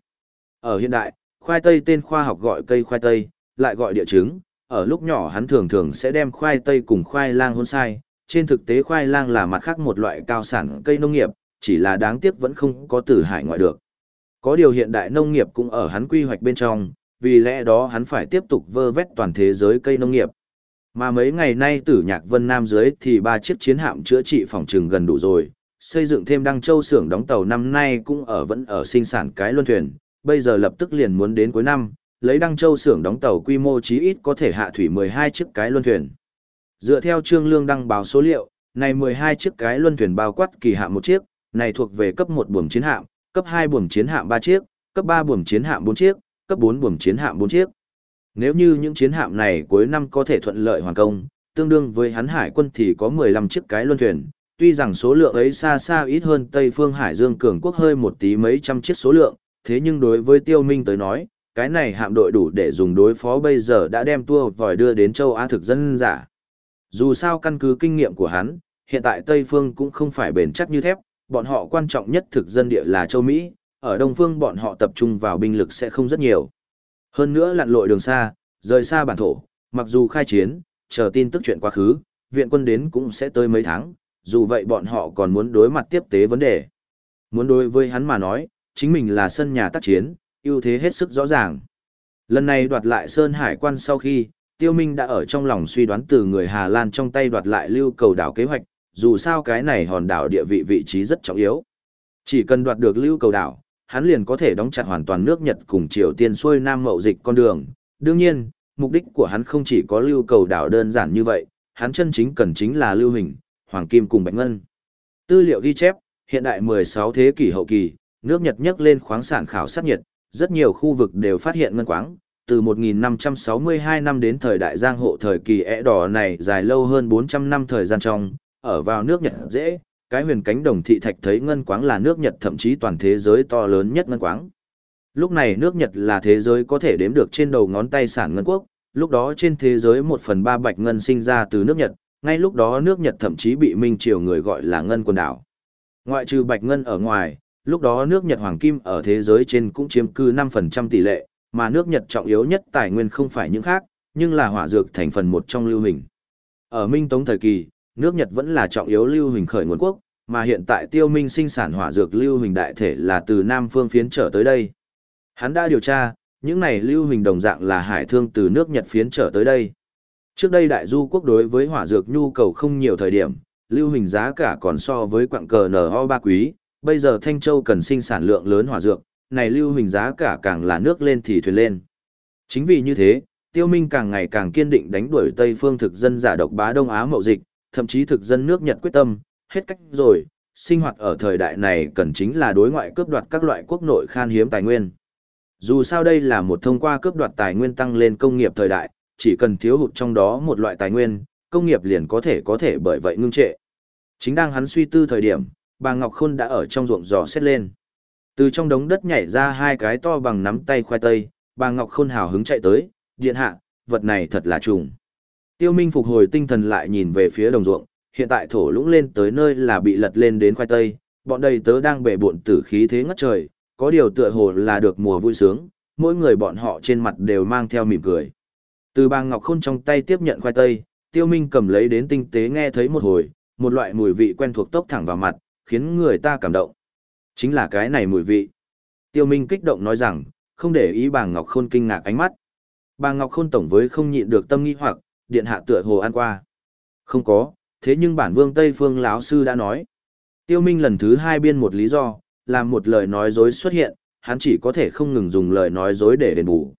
Ở hiện đại, khoai tây tên khoa học gọi cây khoai tây, lại gọi địa trứng, ở lúc nhỏ hắn thường thường sẽ đem khoai tây cùng khoai lang hôn sai, trên thực tế khoai lang là mặt khác một loại cao sản cây nông nghiệp, chỉ là đáng tiếc vẫn không có từ hải ngoại được. Có điều hiện đại nông nghiệp cũng ở hắn quy hoạch bên trong, vì lẽ đó hắn phải tiếp tục vơ vét toàn thế giới cây nông nghiệp. Mà mấy ngày nay tử nhạc vân nam dưới thì ba chiếc chiến hạm chữa trị phòng trừng gần đủ rồi, xây dựng thêm đăng châu xưởng đóng tàu năm nay cũng ở vẫn ở sinh sản cái luân thuyền, bây giờ lập tức liền muốn đến cuối năm, lấy đăng châu xưởng đóng tàu quy mô chí ít có thể hạ thủy 12 chiếc cái luân thuyền. Dựa theo trương lương đăng báo số liệu, này 12 chiếc cái luân thuyền bao quát kỳ hạ một chiếc, này thuộc về cấp 1 buồng chiến hạm, cấp 2 buồm chiến hạm 3 chiếc, cấp 3 buồm chiến hạm 4 chiếc, cấp 4 buồm chiến hạm 4 chiếc. Nếu như những chiến hạm này cuối năm có thể thuận lợi hoàn công, tương đương với hắn hải quân thì có 15 chiếc cái luân thuyền, tuy rằng số lượng ấy xa xa ít hơn Tây Phương Hải Dương cường quốc hơi một tí mấy trăm chiếc số lượng, thế nhưng đối với Tiêu Minh tới nói, cái này hạm đội đủ để dùng đối phó bây giờ đã đem tua vòi đưa đến châu Á thực dân giả. Dù sao căn cứ kinh nghiệm của hắn, hiện tại Tây Phương cũng không phải bền chắc như thép, bọn họ quan trọng nhất thực dân địa là châu Mỹ, ở Đông Phương bọn họ tập trung vào binh lực sẽ không rất nhiều. Hơn nữa lặn lội đường xa, rời xa bản thổ, mặc dù khai chiến, chờ tin tức chuyện quá khứ, viện quân đến cũng sẽ tới mấy tháng, dù vậy bọn họ còn muốn đối mặt tiếp tế vấn đề. Muốn đối với hắn mà nói, chính mình là sân nhà tác chiến, ưu thế hết sức rõ ràng. Lần này đoạt lại Sơn Hải quan sau khi, Tiêu Minh đã ở trong lòng suy đoán từ người Hà Lan trong tay đoạt lại lưu cầu đảo kế hoạch, dù sao cái này hòn đảo địa vị vị trí rất trọng yếu. Chỉ cần đoạt được lưu cầu đảo, hắn liền có thể đóng chặt hoàn toàn nước Nhật cùng Triều Tiên xuôi Nam mậu dịch con đường. Đương nhiên, mục đích của hắn không chỉ có lưu cầu đảo đơn giản như vậy, hắn chân chính cần chính là lưu hình, hoàng kim cùng bạch ngân. Tư liệu ghi chép, hiện đại 16 thế kỷ hậu kỳ, nước Nhật nhấc lên khoáng sản khảo sát nhiệt, rất nhiều khu vực đều phát hiện ngân quáng. Từ 1562 năm đến thời đại giang hộ thời kỳ ẻ đỏ này dài lâu hơn 400 năm thời gian trong, ở vào nước Nhật dễ, cái huyền cánh đồng thị thạch thấy ngân quáng là nước Nhật thậm chí toàn thế giới to lớn nhất ngân quáng. Lúc này nước Nhật là thế giới có thể đếm được trên đầu ngón tay sản ngân quốc, lúc đó trên thế giới 1 phần 3 bạch ngân sinh ra từ nước Nhật, ngay lúc đó nước Nhật thậm chí bị Minh Triều người gọi là ngân quần đảo. Ngoại trừ bạch ngân ở ngoài, lúc đó nước Nhật hoàng kim ở thế giới trên cũng chiếm cư 5% tỷ lệ, mà nước Nhật trọng yếu nhất tài nguyên không phải những khác, nhưng là hỏa dược thành phần một trong lưu hình. Ở Minh Tống thời kỳ, nước Nhật vẫn là trọng yếu lưu hình khởi nguồn quốc, mà hiện tại tiêu minh sinh sản hỏa dược lưu hình đại thể là từ Nam phương phiến trở tới đây. Hắn đã điều tra, những này lưu hình đồng dạng là hải thương từ nước Nhật phiến trở tới đây. Trước đây đại du quốc đối với hỏa dược nhu cầu không nhiều thời điểm, lưu hình giá cả còn so với quặng cờ NO ba quý, bây giờ Thanh Châu cần sinh sản lượng lớn hỏa dược, này lưu hình giá cả càng là nước lên thì thuyền lên. Chính vì như thế, Tiêu Minh càng ngày càng kiên định đánh đuổi Tây phương thực dân giả độc bá Đông Á mậu dịch, thậm chí thực dân nước Nhật quyết tâm, hết cách rồi, sinh hoạt ở thời đại này cần chính là đối ngoại cướp đoạt các loại quốc nội khan hiếm tài nguyên. Dù sao đây là một thông qua cướp đoạt tài nguyên tăng lên công nghiệp thời đại, chỉ cần thiếu hụt trong đó một loại tài nguyên, công nghiệp liền có thể có thể bởi vậy ngưng trệ. Chính đang hắn suy tư thời điểm, bà Ngọc Khôn đã ở trong ruộng giò xét lên. Từ trong đống đất nhảy ra hai cái to bằng nắm tay khoai tây, bà Ngọc Khôn hào hứng chạy tới, điện hạ, vật này thật là trùng. Tiêu Minh phục hồi tinh thần lại nhìn về phía đồng ruộng, hiện tại thổ lũng lên tới nơi là bị lật lên đến khoai tây, bọn đầy tớ đang bể bộn tử khí thế ngất trời, có điều tựa hồ là được mùa vui sướng, mỗi người bọn họ trên mặt đều mang theo mỉm cười. Từ Bang Ngọc Khôn trong tay tiếp nhận khoai tây, Tiêu Minh cầm lấy đến tinh tế nghe thấy một hồi, một loại mùi vị quen thuộc tốc thẳng vào mặt, khiến người ta cảm động. Chính là cái này mùi vị. Tiêu Minh kích động nói rằng, không để ý bà Ngọc Khôn kinh ngạc ánh mắt. Bà Ngọc Khôn tổng với không nhịn được tâm nghi hoặc, điện hạ tựa hồ ăn qua. Không có, thế nhưng bản vương Tây Phương lão sư đã nói. Tiêu Minh lần thứ hai biên một lý do, làm một lời nói dối xuất hiện, hắn chỉ có thể không ngừng dùng lời nói dối để đền bù.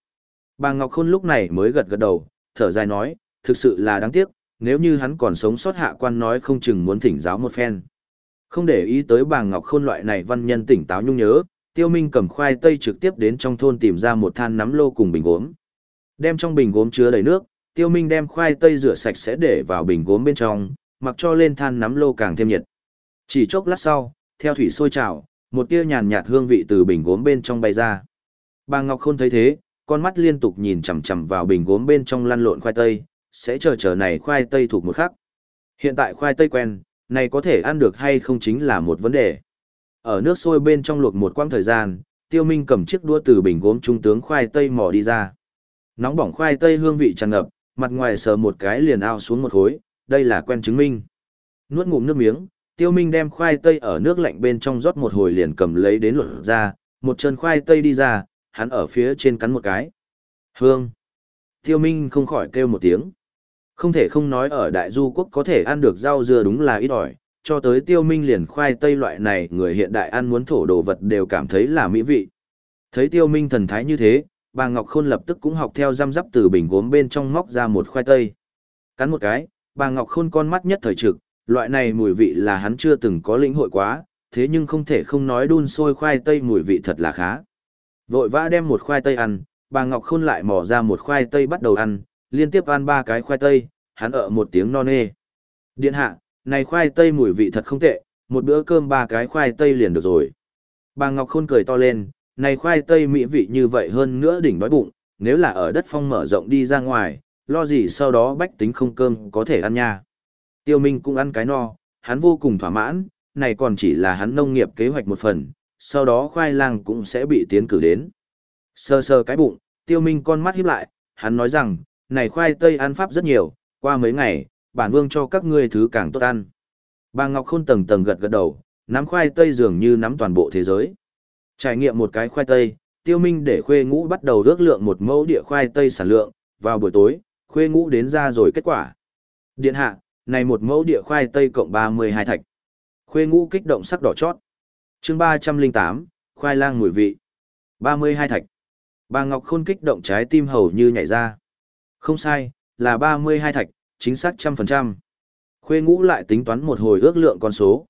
Bà Ngọc Khôn lúc này mới gật gật đầu, thở dài nói, thực sự là đáng tiếc, nếu như hắn còn sống sót hạ quan nói không chừng muốn thỉnh giáo một phen. Không để ý tới bà Ngọc Khôn loại này văn nhân tỉnh táo nhung nhớ, Tiêu Minh cầm khoai tây trực tiếp đến trong thôn tìm ra một than nắm lô cùng bình gốm. Đem trong bình gốm chứa đầy nước, Tiêu Minh đem khoai tây rửa sạch sẽ để vào bình gốm bên trong, mặc cho lên than nắm lô càng thêm nhiệt. Chỉ chốc lát sau, theo thủy sôi trào, một tia nhàn nhạt hương vị từ bình gốm bên trong bay ra. Bà Ngọc Khôn thấy thế, con mắt liên tục nhìn chằm chằm vào bình gốm bên trong lăn lộn khoai tây, sẽ chờ chờ này khoai tây thuộc một khắc. Hiện tại khoai tây quen, này có thể ăn được hay không chính là một vấn đề. Ở nước sôi bên trong luộc một quãng thời gian, Tiêu Minh cầm chiếc đũa từ bình gốm trung tướng khoai tây mò đi ra. Nóng bỏng khoai tây hương vị tràn ngập, mặt ngoài sờ một cái liền ao xuống một khối, đây là quen chứng minh. Nuốt ngụm nước miếng, Tiêu Minh đem khoai tây ở nước lạnh bên trong rót một hồi liền cầm lấy đến lột ra, một chân khoai tây đi ra, hắn ở phía trên cắn một cái. Hương. Tiêu Minh không khỏi kêu một tiếng. Không thể không nói ở Đại Du Quốc có thể ăn được rau dưa đúng là ít ỏi, cho tới Tiêu Minh liền khoai tây loại này người hiện đại ăn muốn thổ đồ vật đều cảm thấy là mỹ vị. Thấy Tiêu Minh thần thái như thế, bà Ngọc Khôn lập tức cũng học theo răm rắp từ bình gốm bên trong móc ra một khoai tây. Cắn một cái, bà Ngọc Khôn con mắt nhất thời trực, loại này mùi vị là hắn chưa từng có lĩnh hội quá, thế nhưng không thể không nói đun sôi khoai tây mùi vị thật là khá. Vội vã đem một khoai tây ăn, bà Ngọc Khôn lại mò ra một khoai tây bắt đầu ăn, liên tiếp ăn ba cái khoai tây, hắn ở một tiếng non nê. Điện hạ, này khoai tây mùi vị thật không tệ, một bữa cơm ba cái khoai tây liền được rồi. Bà Ngọc Khôn cười to lên, này khoai tây mỹ vị như vậy hơn nữa đỉnh đói bụng, nếu là ở đất phong mở rộng đi ra ngoài, lo gì sau đó bách tính không cơm có thể ăn nha. Tiêu Minh cũng ăn cái no, hắn vô cùng thỏa mãn, này còn chỉ là hắn nông nghiệp kế hoạch một phần, sau đó khoai lang cũng sẽ bị tiến cử đến. Sơ sơ cái bụng, Tiêu Minh con mắt híp lại, hắn nói rằng, này khoai tây ăn pháp rất nhiều, qua mấy ngày, bản vương cho các ngươi thứ càng tốt ăn. Bà Ngọc Khôn tầng tầng gật gật đầu, nắm khoai tây dường như nắm toàn bộ thế giới. Trải nghiệm một cái khoai tây, Tiêu Minh để Khuê Ngũ bắt đầu ước lượng một mẫu địa khoai tây sản lượng, vào buổi tối, Khuê Ngũ đến ra rồi kết quả. Điện hạ, này một mẫu địa khoai tây cộng 32 thạch. Khuê Ngũ kích động sắc đỏ chót. Chương 308, khoai lang mùi vị. 32 thạch. Bà Ngọc Khôn kích động trái tim hầu như nhảy ra. Không sai, là 32 thạch, chính xác trăm phần trăm. Khuê ngũ lại tính toán một hồi ước lượng con số.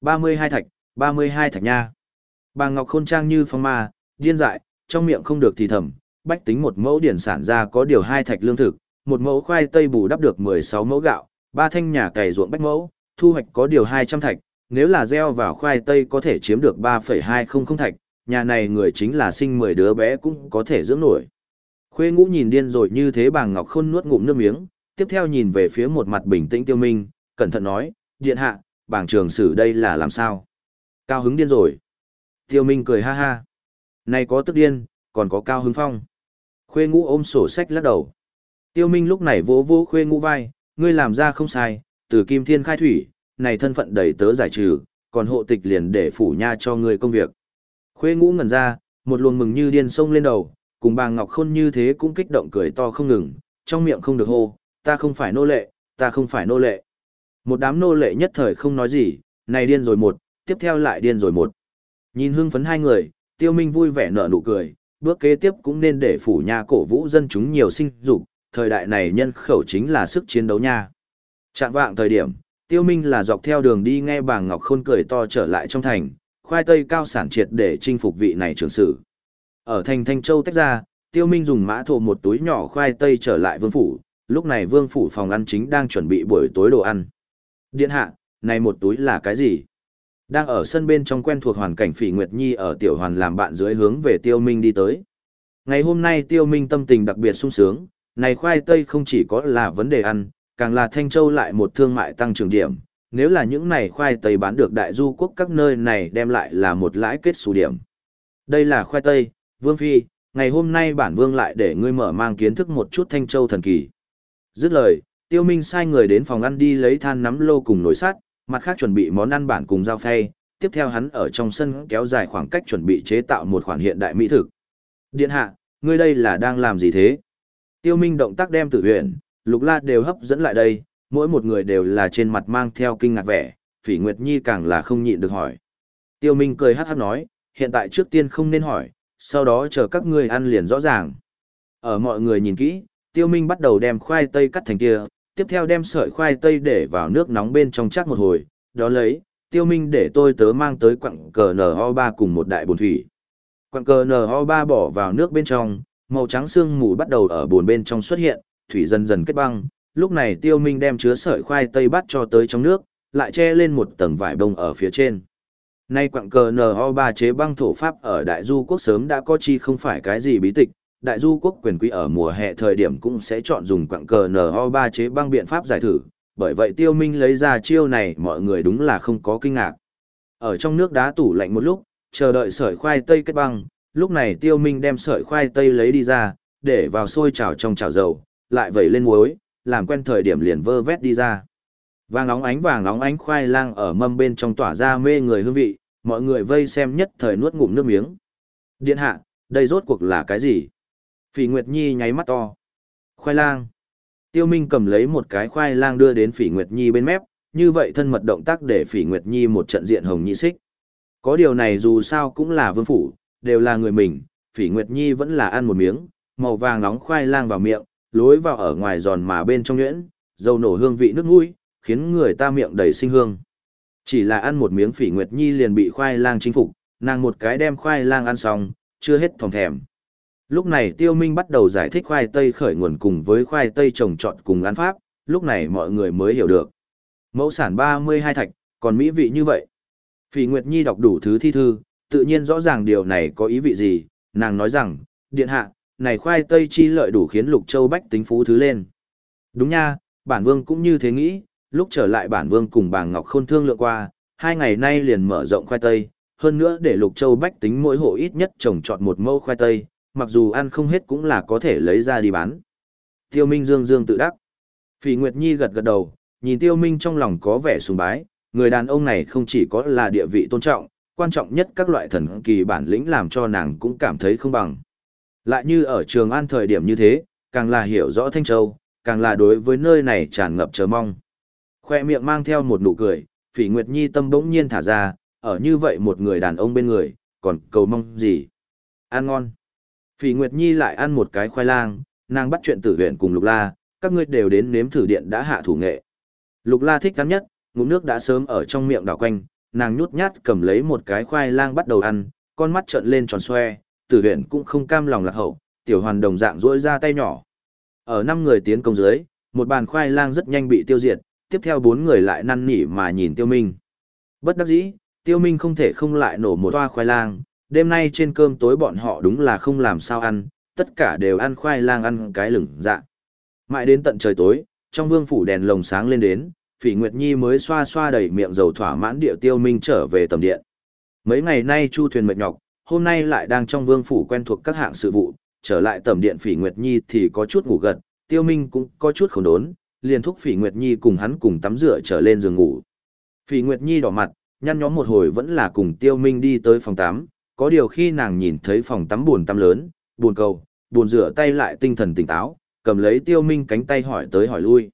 32 thạch, 32 thạch nha. Bà Ngọc Khôn trang như phong ma, điên dại, trong miệng không được thì thầm, bách tính một mẫu điển sản ra có điều hai thạch lương thực, một mẫu khoai tây bù đắp được 16 mẫu gạo, ba thanh nhà cày ruộng bách mẫu, thu hoạch có điều 200 thạch, nếu là gieo vào khoai tây có thể chiếm được 3,200 thạch, nhà này người chính là sinh 10 đứa bé cũng có thể dưỡng nổi. Khuê ngũ nhìn điên rồi như thế bàng ngọc khôn nuốt ngụm nước miếng, tiếp theo nhìn về phía một mặt bình tĩnh tiêu minh, cẩn thận nói, điện hạ, bảng trường sử đây là làm sao? Cao hứng điên rồi. Tiêu minh cười ha ha. Này có tức điên, còn có cao hứng phong. Khuê ngũ ôm sổ sách lắc đầu. Tiêu minh lúc này vỗ vỗ khuê ngũ vai, ngươi làm ra không sai, từ kim thiên khai thủy, này thân phận đầy tớ giải trừ, còn hộ tịch liền để phủ nha cho ngươi công việc. Khuê ngũ ngẩn ra, một luồng mừng như điên sông lên đầu, cùng bà Ngọc Khôn như thế cũng kích động cười to không ngừng, trong miệng không được hô, ta không phải nô lệ, ta không phải nô lệ. Một đám nô lệ nhất thời không nói gì, này điên rồi một, tiếp theo lại điên rồi một. Nhìn hưng phấn hai người, tiêu minh vui vẻ nở nụ cười, bước kế tiếp cũng nên để phủ nha cổ vũ dân chúng nhiều sinh dục, thời đại này nhân khẩu chính là sức chiến đấu nha. Trạng vạng thời điểm, tiêu minh là dọc theo đường đi nghe bà Ngọc Khôn cười to trở lại trong thành, khoai tây cao sản triệt để chinh phục vị này trưởng sử. Ở thành Thanh Châu tách ra, tiêu minh dùng mã thổ một túi nhỏ khoai tây trở lại vương phủ, lúc này vương phủ phòng ăn chính đang chuẩn bị buổi tối đồ ăn. Điện hạ, này một túi là cái gì? Đang ở sân bên trong quen thuộc hoàn cảnh Phỉ Nguyệt Nhi ở tiểu hoàn làm bạn dưới hướng về Tiêu Minh đi tới. Ngày hôm nay Tiêu Minh tâm tình đặc biệt sung sướng, này khoai tây không chỉ có là vấn đề ăn, càng là Thanh Châu lại một thương mại tăng trưởng điểm. Nếu là những này khoai tây bán được đại du quốc các nơi này đem lại là một lãi kết xu điểm. Đây là khoai tây, Vương Phi, ngày hôm nay bản Vương lại để ngươi mở mang kiến thức một chút Thanh Châu thần kỳ. Dứt lời, Tiêu Minh sai người đến phòng ăn đi lấy than nắm lô cùng nồi sắt, mặt khác chuẩn bị món ăn bản cùng dao phay, tiếp theo hắn ở trong sân kéo dài khoảng cách chuẩn bị chế tạo một khoản hiện đại mỹ thực. Điện hạ, ngươi đây là đang làm gì thế? Tiêu Minh động tác đem tử huyện, Lục La đều hấp dẫn lại đây, mỗi một người đều là trên mặt mang theo kinh ngạc vẻ, Phỉ Nguyệt Nhi càng là không nhịn được hỏi. Tiêu Minh cười hát hát nói, hiện tại trước tiên không nên hỏi, sau đó chờ các ngươi ăn liền rõ ràng. Ở mọi người nhìn kỹ, Tiêu Minh bắt đầu đem khoai tây cắt thành kia, tiếp theo đem sợi khoai tây để vào nước nóng bên trong chắc một hồi, đó lấy, tiêu minh để tôi tớ mang tới quặng cờ NO3 cùng một đại bồn thủy. Quặng cờ NO3 bỏ vào nước bên trong, màu trắng xương mù bắt đầu ở bồn bên trong xuất hiện, thủy dần dần kết băng, lúc này tiêu minh đem chứa sợi khoai tây bắt cho tới trong nước, lại che lên một tầng vải bông ở phía trên. Nay quặng cờ NO3 chế băng thổ pháp ở Đại Du Quốc sớm đã có chi không phải cái gì bí tịch, đại du quốc quyền quý ở mùa hè thời điểm cũng sẽ chọn dùng quặng cờ NO3 chế băng biện pháp giải thử, bởi vậy tiêu minh lấy ra chiêu này mọi người đúng là không có kinh ngạc. Ở trong nước đá tủ lạnh một lúc, chờ đợi sợi khoai tây kết băng, lúc này tiêu minh đem sợi khoai tây lấy đi ra, để vào sôi chảo trong chảo dầu, lại vẩy lên muối, làm quen thời điểm liền vơ vét đi ra. Vàng óng ánh vàng óng ánh khoai lang ở mâm bên trong tỏa ra mê người hương vị, mọi người vây xem nhất thời nuốt ngụm nước miếng. Điện hạ, đây rốt cuộc là cái gì? Phỉ Nguyệt Nhi nháy mắt to. Khoai lang. Tiêu Minh cầm lấy một cái khoai lang đưa đến Phỉ Nguyệt Nhi bên mép, như vậy thân mật động tác để Phỉ Nguyệt Nhi một trận diện hồng nhị xích. Có điều này dù sao cũng là vương phủ, đều là người mình, Phỉ Nguyệt Nhi vẫn là ăn một miếng, màu vàng nóng khoai lang vào miệng, lối vào ở ngoài giòn mà bên trong nhuyễn, dầu nổ hương vị nước mũi, khiến người ta miệng đầy sinh hương. Chỉ là ăn một miếng Phỉ Nguyệt Nhi liền bị khoai lang chinh phục, nàng một cái đem khoai lang ăn xong, chưa hết thòng thèm. Lúc này Tiêu Minh bắt đầu giải thích khoai tây khởi nguồn cùng với khoai tây trồng trọt cùng ăn pháp, lúc này mọi người mới hiểu được. Mẫu sản 32 thạch, còn mỹ vị như vậy. Phỉ Nguyệt Nhi đọc đủ thứ thi thư, tự nhiên rõ ràng điều này có ý vị gì, nàng nói rằng, điện hạ, này khoai tây chi lợi đủ khiến Lục Châu Bách tính phú thứ lên. Đúng nha, bản vương cũng như thế nghĩ, lúc trở lại bản vương cùng bà Ngọc Khôn thương lượng qua, hai ngày nay liền mở rộng khoai tây, hơn nữa để Lục Châu Bách tính mỗi hộ ít nhất trồng trọt một mẫu khoai tây, mặc dù ăn không hết cũng là có thể lấy ra đi bán. Tiêu Minh dương dương tự đắc. Phỉ Nguyệt Nhi gật gật đầu, nhìn Tiêu Minh trong lòng có vẻ sùng bái, người đàn ông này không chỉ có là địa vị tôn trọng, quan trọng nhất các loại thần kỳ bản lĩnh làm cho nàng cũng cảm thấy không bằng. Lại như ở trường an thời điểm như thế, càng là hiểu rõ Thanh Châu, càng là đối với nơi này tràn ngập chờ mong. Khoe miệng mang theo một nụ cười, Phỉ Nguyệt Nhi tâm bỗng nhiên thả ra, ở như vậy một người đàn ông bên người, còn cầu mong gì? Ăn ngon. Phỉ Nguyệt Nhi lại ăn một cái khoai lang, nàng bắt chuyện tử huyện cùng Lục La, các ngươi đều đến nếm thử điện đã hạ thủ nghệ. Lục La thích ăn nhất, ngụm nước đã sớm ở trong miệng đảo quanh, nàng nhút nhát cầm lấy một cái khoai lang bắt đầu ăn, con mắt trợn lên tròn xoe, tử huyện cũng không cam lòng lạc hậu, tiểu hoàn đồng dạng rỗi ra tay nhỏ. Ở năm người tiến công dưới, một bàn khoai lang rất nhanh bị tiêu diệt, tiếp theo bốn người lại năn nỉ mà nhìn tiêu minh. Bất đắc dĩ, tiêu minh không thể không lại nổ một toa khoai lang, đêm nay trên cơm tối bọn họ đúng là không làm sao ăn, tất cả đều ăn khoai lang ăn cái lửng dạ. Mãi đến tận trời tối, trong vương phủ đèn lồng sáng lên đến, Phỉ Nguyệt Nhi mới xoa xoa đầy miệng dầu thỏa mãn điệu tiêu minh trở về tầm điện. Mấy ngày nay Chu thuyền mệt nhọc, hôm nay lại đang trong vương phủ quen thuộc các hạng sự vụ, trở lại tầm điện Phỉ Nguyệt Nhi thì có chút ngủ gật, tiêu minh cũng có chút khổ đốn, liền thúc Phỉ Nguyệt Nhi cùng hắn cùng tắm rửa trở lên giường ngủ. Phỉ Nguyệt Nhi đỏ mặt, nhăn nhó một hồi vẫn là cùng Tiêu Minh đi tới phòng tắm, có điều khi nàng nhìn thấy phòng tắm buồn tắm lớn, buồn cầu, buồn rửa tay lại tinh thần tỉnh táo, cầm lấy Tiêu Minh cánh tay hỏi tới hỏi lui.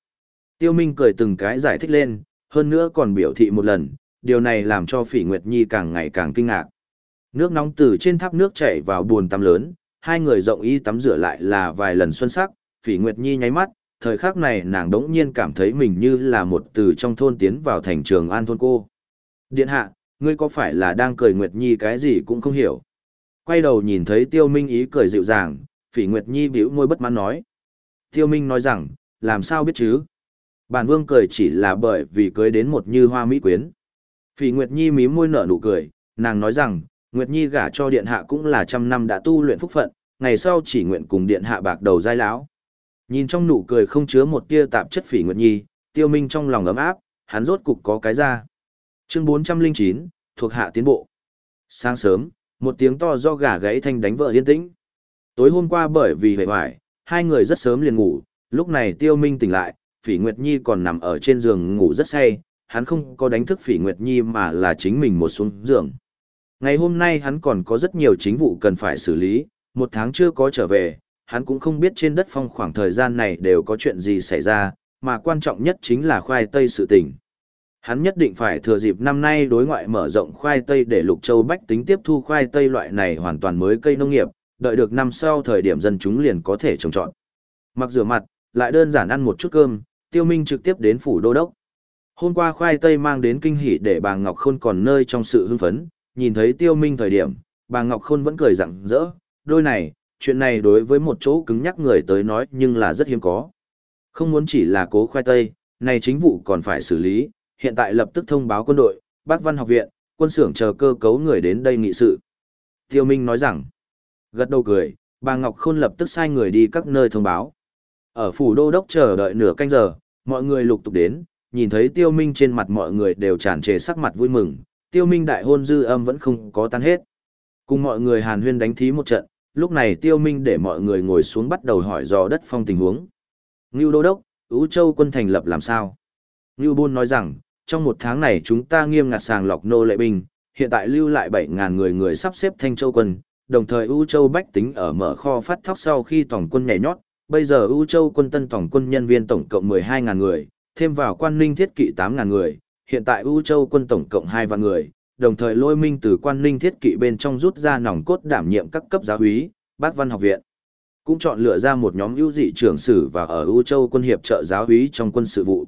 Tiêu Minh cười từng cái giải thích lên, hơn nữa còn biểu thị một lần, điều này làm cho Phỉ Nguyệt Nhi càng ngày càng kinh ngạc. Nước nóng từ trên tháp nước chảy vào buồn tắm lớn, hai người rộng y tắm rửa lại là vài lần xuân sắc, Phỉ Nguyệt Nhi nháy mắt, thời khắc này nàng đống nhiên cảm thấy mình như là một từ trong thôn tiến vào thành trường an thôn cô. Điện hạ, ngươi có phải là đang cười Nguyệt Nhi cái gì cũng không hiểu. Quay đầu nhìn thấy Tiêu Minh ý cười dịu dàng, Phỉ Nguyệt Nhi bĩu môi bất mãn nói. Tiêu Minh nói rằng, làm sao biết chứ? Bản vương cười chỉ là bởi vì cưới đến một như hoa mỹ quyến. Phỉ Nguyệt Nhi mím môi nở nụ cười, nàng nói rằng, Nguyệt Nhi gả cho điện hạ cũng là trăm năm đã tu luyện phúc phận, ngày sau chỉ nguyện cùng điện hạ bạc đầu giai lão. Nhìn trong nụ cười không chứa một tia tạp chất Phỉ Nguyệt Nhi, Tiêu Minh trong lòng ấm áp, hắn rốt cục có cái ra. Chương 409, thuộc hạ tiến bộ. Sáng sớm, một tiếng to do gà gãy thanh đánh vợ yên tĩnh. Tối hôm qua bởi vì hệ hoài, hai người rất sớm liền ngủ, lúc này Tiêu Minh tỉnh lại, Phỉ Nguyệt Nhi còn nằm ở trên giường ngủ rất say, hắn không có đánh thức Phỉ Nguyệt Nhi mà là chính mình một xuống giường. Ngày hôm nay hắn còn có rất nhiều chính vụ cần phải xử lý, một tháng chưa có trở về, hắn cũng không biết trên đất phong khoảng thời gian này đều có chuyện gì xảy ra, mà quan trọng nhất chính là khoai tây sự tình. Hắn nhất định phải thừa dịp năm nay đối ngoại mở rộng khoai tây để Lục Châu Bách tính tiếp thu khoai tây loại này hoàn toàn mới cây nông nghiệp, đợi được năm sau thời điểm dân chúng liền có thể trồng trọt. Mặc rửa mặt, lại đơn giản ăn một chút cơm, Tiêu Minh trực tiếp đến phủ đô đốc. Hôm qua khoai tây mang đến kinh hỉ để bà Ngọc Khôn còn nơi trong sự hưng phấn, nhìn thấy Tiêu Minh thời điểm, bà Ngọc Khôn vẫn cười rạng rỡ, đôi này, chuyện này đối với một chỗ cứng nhắc người tới nói nhưng là rất hiếm có. Không muốn chỉ là cố khoai tây, này chính vụ còn phải xử lý, hiện tại lập tức thông báo quân đội, bác văn học viện, quân xưởng chờ cơ cấu người đến đây nghị sự. Tiêu Minh nói rằng, gật đầu cười, bà Ngọc Khôn lập tức sai người đi các nơi thông báo. Ở phủ đô đốc chờ đợi nửa canh giờ, mọi người lục tục đến, nhìn thấy Tiêu Minh trên mặt mọi người đều tràn trề sắc mặt vui mừng, Tiêu Minh đại hôn dư âm vẫn không có tan hết. Cùng mọi người hàn huyên đánh thí một trận, lúc này Tiêu Minh để mọi người ngồi xuống bắt đầu hỏi dò đất phong tình huống. Ngưu Đô Đốc, Ú Châu quân thành lập làm sao? Ngưu Bôn nói rằng, trong một tháng này chúng ta nghiêm ngặt sàng lọc nô lệ binh, hiện tại lưu lại 7.000 người người sắp xếp Thanh Châu quân, đồng thời U Châu Bách tính ở mở kho phát thóc sau khi tổng quân nhảy nhót, bây giờ U Châu quân tân tổng quân nhân viên tổng cộng 12.000 người, thêm vào quan ninh thiết kỵ 8.000 người, hiện tại U Châu quân tổng cộng 2 vạn người, đồng thời lôi minh từ quan ninh thiết kỵ bên trong rút ra nòng cốt đảm nhiệm các cấp giáo úy, bác văn học viện. Cũng chọn lựa ra một nhóm ưu dị trưởng sử và ở U Châu quân hiệp trợ giáo úy trong quân sự vụ.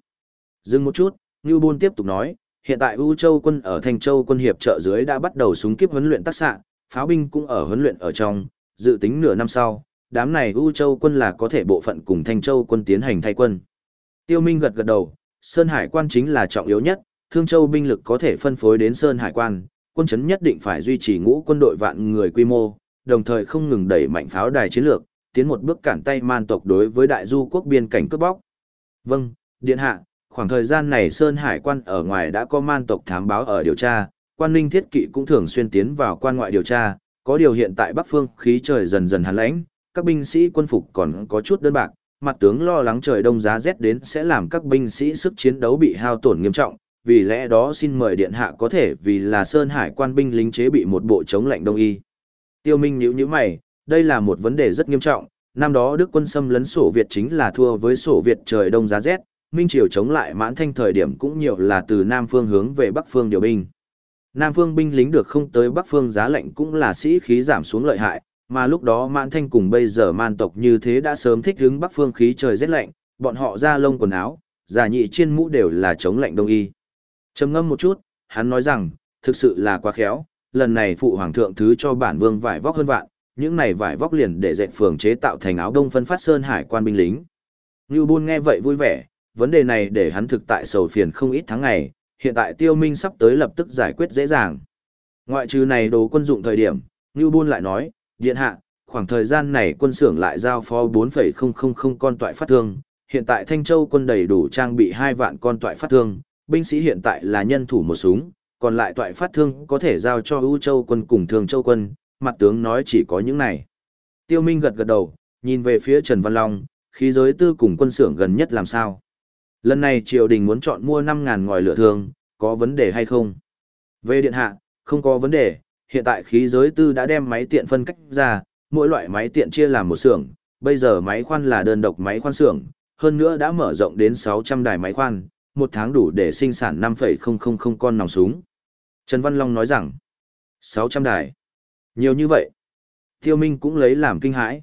Dừng một chút, Ngưu Bôn tiếp tục nói, hiện tại U Châu quân ở Thanh Châu quân hiệp trợ dưới đã bắt đầu súng kiếp huấn luyện tác xạ, pháo binh cũng ở huấn luyện ở trong, dự tính nửa năm sau, đám này U Châu quân là có thể bộ phận cùng Thanh Châu quân tiến hành thay quân. Tiêu Minh gật gật đầu, Sơn Hải quan chính là trọng yếu nhất, Thương Châu binh lực có thể phân phối đến Sơn Hải quan, quân chấn nhất định phải duy trì ngũ quân đội vạn người quy mô, đồng thời không ngừng đẩy mạnh pháo đài chiến lược, tiến một bước cản tay man tộc đối với đại du quốc biên cảnh cướp bóc. Vâng, điện hạ, khoảng thời gian này Sơn Hải quan ở ngoài đã có man tộc thám báo ở điều tra, quan ninh thiết kỵ cũng thường xuyên tiến vào quan ngoại điều tra, có điều hiện tại Bắc Phương khí trời dần dần hàn lãnh, các binh sĩ quân phục còn có chút đơn bạc, mặt tướng lo lắng trời đông giá rét đến sẽ làm các binh sĩ sức chiến đấu bị hao tổn nghiêm trọng, vì lẽ đó xin mời điện hạ có thể vì là Sơn Hải quan binh lính chế bị một bộ chống lạnh đông y. Tiêu Minh nhíu nhíu mày, đây là một vấn đề rất nghiêm trọng, năm đó Đức quân xâm lấn sổ Việt chính là thua với sổ Việt trời đông giá rét, Minh Triều chống lại mãn thanh thời điểm cũng nhiều là từ Nam phương hướng về Bắc phương điều binh. Nam phương binh lính được không tới Bắc phương giá lệnh cũng là sĩ khí giảm xuống lợi hại, mà lúc đó mãn thanh cùng bây giờ man tộc như thế đã sớm thích ứng Bắc phương khí trời rét lạnh, bọn họ ra lông quần áo, giả nhị trên mũ đều là chống lạnh đông y. trầm ngâm một chút, hắn nói rằng, thực sự là quá khéo, lần này phụ hoàng thượng thứ cho bản vương vải vóc hơn vạn, những này vải vóc liền để dệt phường chế tạo thành áo đông phân phát sơn hải quan binh lính. Ngưu Bôn nghe vậy vui vẻ, vấn đề này để hắn thực tại sầu phiền không ít tháng ngày, hiện tại tiêu minh sắp tới lập tức giải quyết dễ dàng. Ngoại trừ này đồ quân dụng thời điểm, Ngưu Bôn lại nói, điện hạ, khoảng thời gian này quân xưởng lại giao phó 4,000 con toại phát thương, hiện tại Thanh Châu quân đầy đủ trang bị 2 vạn con toại phát thương, binh sĩ hiện tại là nhân thủ một súng, còn lại toại phát thương có thể giao cho ưu châu quân cùng thường châu quân, mặt tướng nói chỉ có những này. Tiêu Minh gật gật đầu, nhìn về phía Trần Văn Long, khí giới tư cùng quân xưởng gần nhất làm sao. Lần này triều đình muốn chọn mua 5.000 ngòi lửa thương, có vấn đề hay không? Về điện hạ, không có vấn đề, hiện tại khí giới tư đã đem máy tiện phân cách ra, mỗi loại máy tiện chia làm một xưởng, bây giờ máy khoan là đơn độc máy khoan xưởng, hơn nữa đã mở rộng đến 600 đài máy khoan, một tháng đủ để sinh sản 5,000 con nòng súng. Trần Văn Long nói rằng, 600 đài. Nhiều như vậy. Tiêu Minh cũng lấy làm kinh hãi.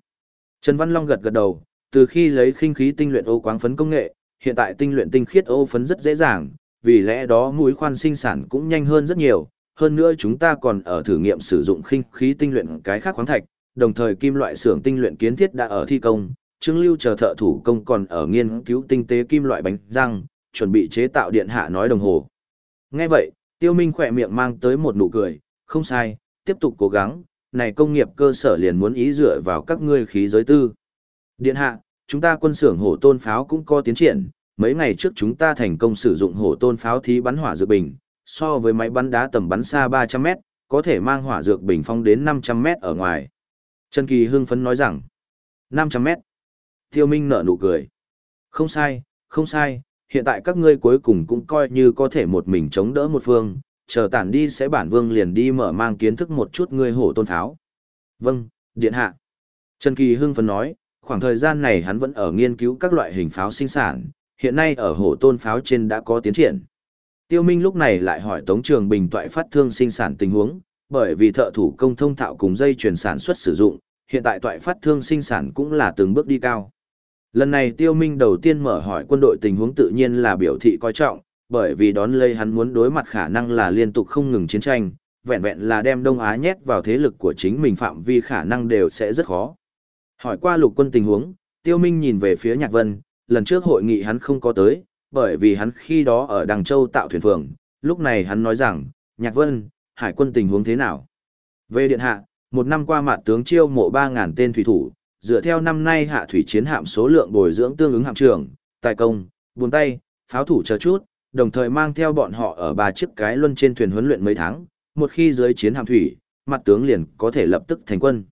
Trần Văn Long gật gật đầu, từ khi lấy khinh khí tinh luyện ô quáng phấn công nghệ, hiện tại tinh luyện tinh khiết ô phấn rất dễ dàng, vì lẽ đó mũi khoan sinh sản cũng nhanh hơn rất nhiều. Hơn nữa chúng ta còn ở thử nghiệm sử dụng khinh khí tinh luyện cái khác khoáng thạch, đồng thời kim loại xưởng tinh luyện kiến thiết đã ở thi công, Trương Lưu chờ thợ thủ công còn ở nghiên cứu tinh tế kim loại bánh răng, chuẩn bị chế tạo điện hạ nói đồng hồ. Nghe vậy, Tiêu Minh khỏe miệng mang tới một nụ cười, không sai, tiếp tục cố gắng, này công nghiệp cơ sở liền muốn ý dựa vào các ngươi khí giới tư. Điện hạ, chúng ta quân xưởng hổ tôn pháo cũng có tiến triển, mấy ngày trước chúng ta thành công sử dụng hổ tôn pháo thí bắn hỏa dược bình, so với máy bắn đá tầm bắn xa 300 mét, có thể mang hỏa dược bình phong đến 500 mét ở ngoài. Trần Kỳ hưng phấn nói rằng, 500 mét. Tiêu Minh nở nụ cười. Không sai, không sai, hiện tại các ngươi cuối cùng cũng coi như có thể một mình chống đỡ một phương, chờ tản đi sẽ bản vương liền đi mở mang kiến thức một chút ngươi hổ tôn pháo. Vâng, điện hạ. Trần Kỳ hưng phấn nói, khoảng thời gian này hắn vẫn ở nghiên cứu các loại hình pháo sinh sản, hiện nay ở hổ tôn pháo trên đã có tiến triển. Tiêu Minh lúc này lại hỏi Tống Trường Bình toại phát thương sinh sản tình huống, bởi vì thợ thủ công thông thạo cùng dây chuyển sản xuất sử dụng, hiện tại toại phát thương sinh sản cũng là từng bước đi cao. Lần này Tiêu Minh đầu tiên mở hỏi quân đội tình huống tự nhiên là biểu thị coi trọng, bởi vì đón lấy hắn muốn đối mặt khả năng là liên tục không ngừng chiến tranh, vẹn vẹn là đem Đông Á nhét vào thế lực của chính mình phạm vi khả năng đều sẽ rất khó. Hỏi qua lục quân tình huống, Tiêu Minh nhìn về phía Nhạc Vân, lần trước hội nghị hắn không có tới, bởi vì hắn khi đó ở Đằng Châu tạo thuyền phường, lúc này hắn nói rằng, Nhạc Vân, hải quân tình huống thế nào? Về điện hạ, một năm qua mặt tướng chiêu mộ 3.000 tên thủy thủ, dựa theo năm nay hạ thủy chiến hạm số lượng bồi dưỡng tương ứng hạm trưởng, tài công, buồn tay, pháo thủ chờ chút, đồng thời mang theo bọn họ ở ba chiếc cái luân trên thuyền huấn luyện mấy tháng, một khi dưới chiến hạm thủy, mặt tướng liền có thể lập tức thành quân.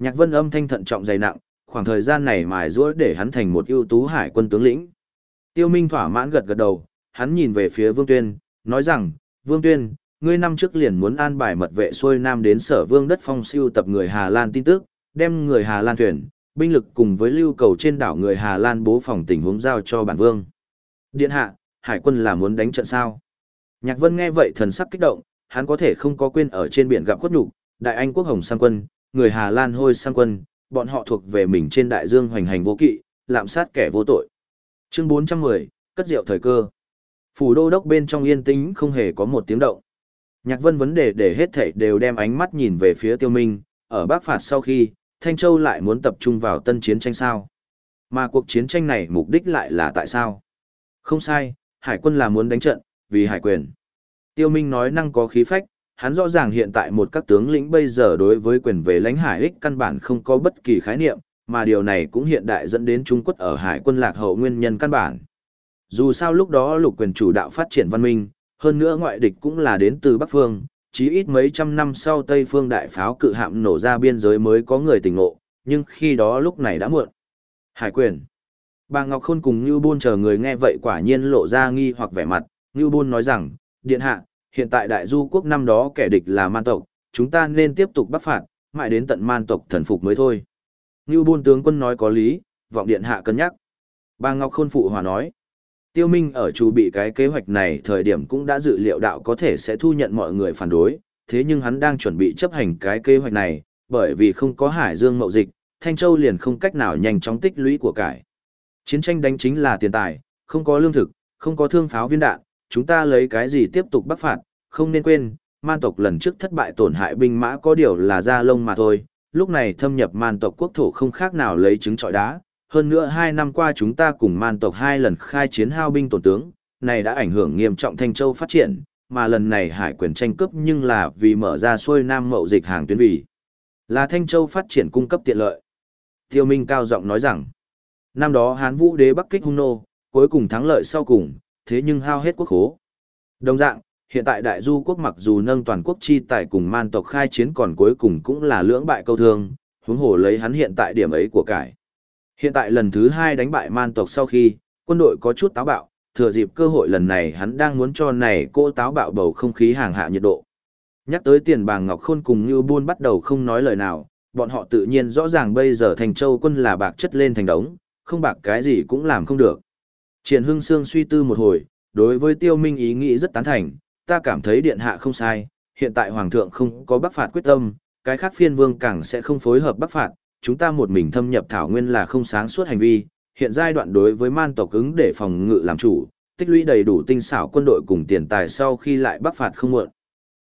Nhạc Vân âm thanh thận trọng dày nặng, khoảng thời gian này mài giũa để hắn thành một ưu tú hải quân tướng lĩnh. Tiêu Minh thỏa mãn gật gật đầu, hắn nhìn về phía Vương Tuyên, nói rằng, Vương Tuyên, ngươi năm trước liền muốn an bài mật vệ xuôi nam đến sở vương đất phong siêu tập người Hà Lan tin tức, đem người Hà Lan thuyền, binh lực cùng với lưu cầu trên đảo người Hà Lan bố phòng tình huống giao cho bản vương. Điện hạ, hải quân là muốn đánh trận sao? Nhạc Vân nghe vậy thần sắc kích động, hắn có thể không có quên ở trên biển gặp khuất nhục, đại anh quốc hồng sang quân, người Hà Lan hôi sang quân, bọn họ thuộc về mình trên đại dương hoành hành vô kỵ, lạm sát kẻ vô tội. Chương 410, cất rượu thời cơ. Phủ đô đốc bên trong yên tĩnh không hề có một tiếng động. Nhạc Vân vấn đề để hết thảy đều đem ánh mắt nhìn về phía Tiêu Minh, ở Bắc phạt sau khi, Thanh Châu lại muốn tập trung vào tân chiến tranh sao? Mà cuộc chiến tranh này mục đích lại là tại sao? Không sai, hải quân là muốn đánh trận, vì hải quyền. Tiêu Minh nói năng có khí phách, hắn rõ ràng hiện tại một các tướng lĩnh bây giờ đối với quyền về lãnh hải ích căn bản không có bất kỳ khái niệm, mà điều này cũng hiện đại dẫn đến Trung Quốc ở hải quân lạc hậu nguyên nhân căn bản. Dù sao lúc đó lục quyền chủ đạo phát triển văn minh, hơn nữa ngoại địch cũng là đến từ Bắc Phương, chí ít mấy trăm năm sau Tây Phương đại pháo cự hạm nổ ra biên giới mới có người tỉnh ngộ, nhưng khi đó lúc này đã muộn. Hải quyền. Bà Ngọc Khôn cùng Như Bôn chờ người nghe vậy quả nhiên lộ ra nghi hoặc vẻ mặt, Như Bôn nói rằng, Điện Hạ, hiện tại đại du quốc năm đó kẻ địch là man tộc, chúng ta nên tiếp tục bắt phạt, mãi đến tận man tộc thần phục mới thôi. Ngưu Bôn tướng quân nói có lý, vọng Điện Hạ cân nhắc. Bà Ngọc Khôn phụ hòa nói, Tiêu Minh ở chủ bị cái kế hoạch này thời điểm cũng đã dự liệu đạo có thể sẽ thu nhận mọi người phản đối, thế nhưng hắn đang chuẩn bị chấp hành cái kế hoạch này, bởi vì không có hải dương mậu dịch, Thanh Châu liền không cách nào nhanh chóng tích lũy của cải. Chiến tranh đánh chính là tiền tài, không có lương thực, không có thương pháo viên đạn, chúng ta lấy cái gì tiếp tục bắc phạt, không nên quên, man tộc lần trước thất bại tổn hại binh mã có điều là da lông mà thôi, lúc này thâm nhập man tộc quốc thổ không khác nào lấy trứng trọi đá, hơn nữa hai năm qua chúng ta cùng man tộc hai lần khai chiến hao binh tổn tướng, này đã ảnh hưởng nghiêm trọng Thanh Châu phát triển, mà lần này hải quyền tranh cướp nhưng là vì mở ra xuôi nam mậu dịch hàng tuyến vì. Là Thanh Châu phát triển cung cấp tiện lợi. Tiêu Minh cao giọng nói rằng, năm đó Hán Vũ đế bắc kích hung nô, cuối cùng thắng lợi sau cùng, thế nhưng hao hết quốc khố. Đồng dạng, hiện tại đại du quốc mặc dù nâng toàn quốc chi tài cùng man tộc khai chiến còn cuối cùng cũng là lưỡng bại câu thương, huống hồ lấy hắn hiện tại điểm ấy của cải. Hiện tại lần thứ hai đánh bại man tộc sau khi, quân đội có chút táo bạo, thừa dịp cơ hội lần này hắn đang muốn cho này cô táo bạo bầu không khí hàng hạ nhiệt độ. Nhắc tới tiền bàng Ngọc Khôn cùng Như Buôn bắt đầu không nói lời nào, bọn họ tự nhiên rõ ràng bây giờ thành châu quân là bạc chất lên thành đống, không bạc cái gì cũng làm không được. Triển Hưng Sương suy tư một hồi, đối với tiêu minh ý nghĩ rất tán thành, ta cảm thấy điện hạ không sai, hiện tại hoàng thượng không có bắc phạt quyết tâm, cái khác phiên vương càng sẽ không phối hợp bắc phạt, chúng ta một mình thâm nhập thảo nguyên là không sáng suốt hành vi, hiện giai đoạn đối với man tộc ứng để phòng ngự làm chủ, tích lũy đầy đủ tinh xảo quân đội cùng tiền tài sau khi lại bắc phạt không muộn.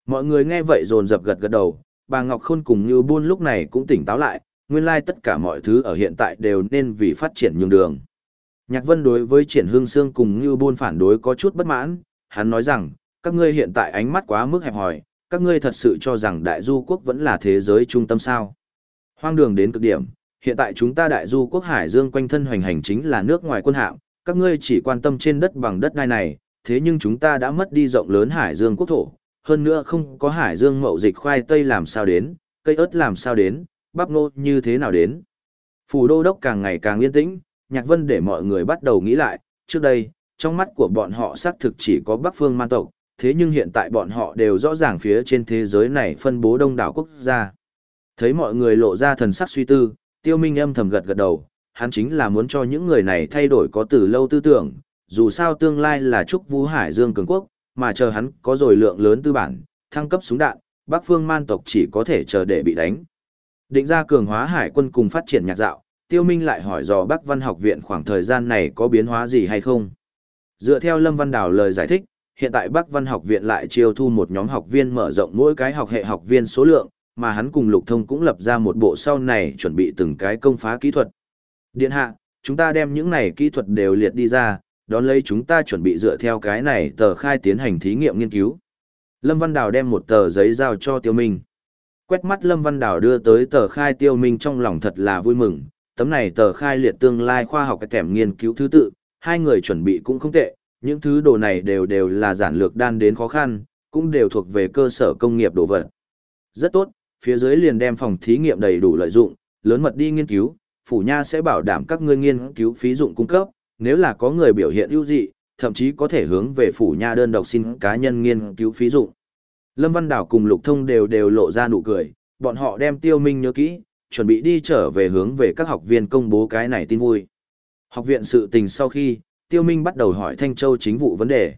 Mọi người nghe vậy rồn dập gật gật đầu, bà Ngọc Khôn cùng Như Buôn lúc này cũng tỉnh táo lại, nguyên lai tất cả mọi thứ ở hiện tại đều nên vì phát triển nhường đường. Nhạc Vân đối với Triển Hương Sương cùng Ngưu Buôn phản đối có chút bất mãn, hắn nói rằng, các ngươi hiện tại ánh mắt quá mức hẹp hòi, các ngươi thật sự cho rằng đại du quốc vẫn là thế giới trung tâm sao. Hoang đường đến cực điểm, hiện tại chúng ta đại du quốc Hải Dương quanh thân hoành hành chính là nước ngoài quân hạm, các ngươi chỉ quan tâm trên đất bằng đất đai này, thế nhưng chúng ta đã mất đi rộng lớn Hải Dương quốc thổ, hơn nữa không có Hải Dương mậu dịch khoai tây làm sao đến, cây ớt làm sao đến, bắp ngô như thế nào đến. Phủ đô đốc càng ngày càng yên tĩnh, Nhạc Vân để mọi người bắt đầu nghĩ lại, trước đây, trong mắt của bọn họ xác thực chỉ có Bắc phương man tộc, thế nhưng hiện tại bọn họ đều rõ ràng phía trên thế giới này phân bố đông đảo quốc gia. Thấy mọi người lộ ra thần sắc suy tư, Tiêu Minh âm thầm gật gật đầu, hắn chính là muốn cho những người này thay đổi có từ lâu tư tưởng, dù sao tương lai là trúc vũ hải dương cường quốc, mà chờ hắn có rồi lượng lớn tư bản, thăng cấp súng đạn, Bắc phương man tộc chỉ có thể chờ để bị đánh. Định ra cường hóa hải quân cùng phát triển nhạc dạo, Tiêu Minh lại hỏi dò Bắc Văn học viện khoảng thời gian này có biến hóa gì hay không. Dựa theo Lâm Văn Đào lời giải thích, hiện tại Bắc Văn học viện lại chiêu thu một nhóm học viên mở rộng mỗi cái học hệ học viên số lượng, mà hắn cùng Lục Thông cũng lập ra một bộ sau này chuẩn bị từng cái công phá kỹ thuật. Điện hạ, chúng ta đem những này kỹ thuật đều liệt đi ra, đón lấy chúng ta chuẩn bị dựa theo cái này tờ khai tiến hành thí nghiệm nghiên cứu. Lâm Văn Đào đem một tờ giấy giao cho Tiêu Minh. Quét mắt Lâm Văn Đào đưa tới tờ khai Tiêu Minh trong lòng thật là vui mừng, tấm này tờ khai liệt tương lai khoa học cái thèm nghiên cứu thứ tự, hai người chuẩn bị cũng không tệ, những thứ đồ này đều đều là giản lược đan đến khó khăn, cũng đều thuộc về cơ sở công nghiệp đồ vật. Rất tốt, phía dưới liền đem phòng thí nghiệm đầy đủ lợi dụng, lớn mật đi nghiên cứu, phủ nha sẽ bảo đảm các ngươi nghiên cứu phí dụng cung cấp, nếu là có người biểu hiện ưu dị, thậm chí có thể hướng về phủ nha đơn độc xin cá nhân nghiên cứu phí dụng. Lâm Văn Đảo cùng Lục Thông đều đều lộ ra nụ cười, bọn họ đem Tiêu Minh nhớ kỹ, chuẩn bị đi trở về hướng về các học viên công bố cái này tin vui. Học viện sự tình sau khi, Tiêu Minh bắt đầu hỏi Thanh Châu chính vụ vấn đề.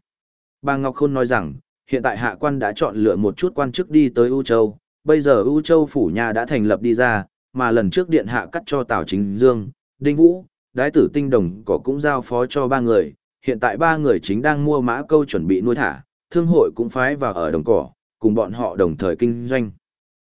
Bà Ngọc Khôn nói rằng, hiện tại hạ quan đã chọn lựa một chút quan chức đi tới U Châu, bây giờ U Châu phủ nhà đã thành lập đi ra, mà lần trước điện hạ cắt cho Tào Chính Dương, Đinh Vũ, Đái tử tinh đồng có cũng giao phó cho ba người, hiện tại ba người chính đang mua mã câu chuẩn bị nuôi thả, thương hội cũng phái vào ở đồng cỏ, cùng bọn họ đồng thời kinh doanh.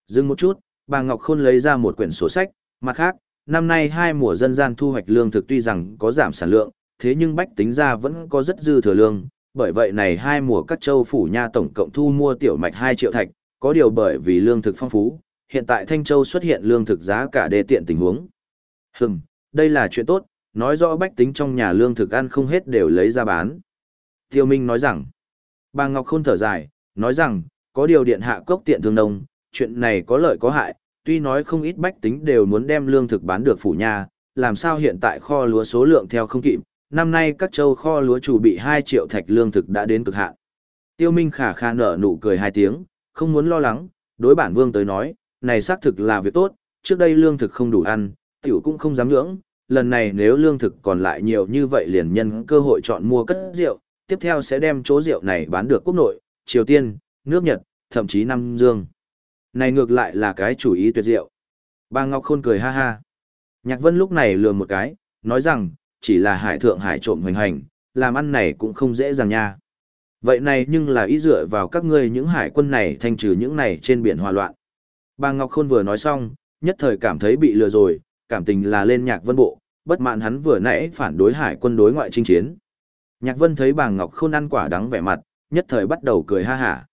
Dừng một chút, bà Ngọc Khôn lấy ra một quyển sổ sách, mặt khác, năm nay hai mùa dân gian thu hoạch lương thực tuy rằng có giảm sản lượng, thế nhưng bách tính ra vẫn có rất dư thừa lương, bởi vậy này hai mùa các châu phủ nha tổng cộng thu mua tiểu mạch 2 triệu thạch, có điều bởi vì lương thực phong phú, hiện tại Thanh Châu xuất hiện lương thực giá cả đề tiện tình huống. Hừm, đây là chuyện tốt, nói rõ bách tính trong nhà lương thực ăn không hết đều lấy ra bán. Tiêu Minh nói rằng, bà Ngọc Khôn thở dài, nói rằng, có điều điện hạ cốc tiện thương nông, chuyện này có lợi có hại, tuy nói không ít bách tính đều muốn đem lương thực bán được phủ nhà, làm sao hiện tại kho lúa số lượng theo không kịp, năm nay các châu kho lúa chủ bị 2 triệu thạch lương thực đã đến cực hạn. Tiêu Minh khả khả nở nụ cười hai tiếng, không muốn lo lắng, đối bản vương tới nói, này xác thực là việc tốt, trước đây lương thực không đủ ăn, tiểu cũng không dám ngưỡng, lần này nếu lương thực còn lại nhiều như vậy liền nhân cơ hội chọn mua cất rượu, tiếp theo sẽ đem chỗ rượu này bán được quốc nội, Triều Tiên, nước Nhật, thậm chí Nam Dương. Này ngược lại là cái chủ ý tuyệt diệu. Bà Ngọc Khôn cười ha ha. Nhạc Vân lúc này lừa một cái, nói rằng, chỉ là hải thượng hải trộm hoành hành, làm ăn này cũng không dễ dàng nha. Vậy này nhưng là ý dựa vào các ngươi những hải quân này thanh trừ những này trên biển hòa loạn. Bà Ngọc Khôn vừa nói xong, nhất thời cảm thấy bị lừa rồi, cảm tình là lên nhạc vân bộ, bất mãn hắn vừa nãy phản đối hải quân đối ngoại chinh chiến. Nhạc vân thấy bà Ngọc Khôn ăn quả đắng vẻ mặt, nhất thời bắt đầu cười ha hả.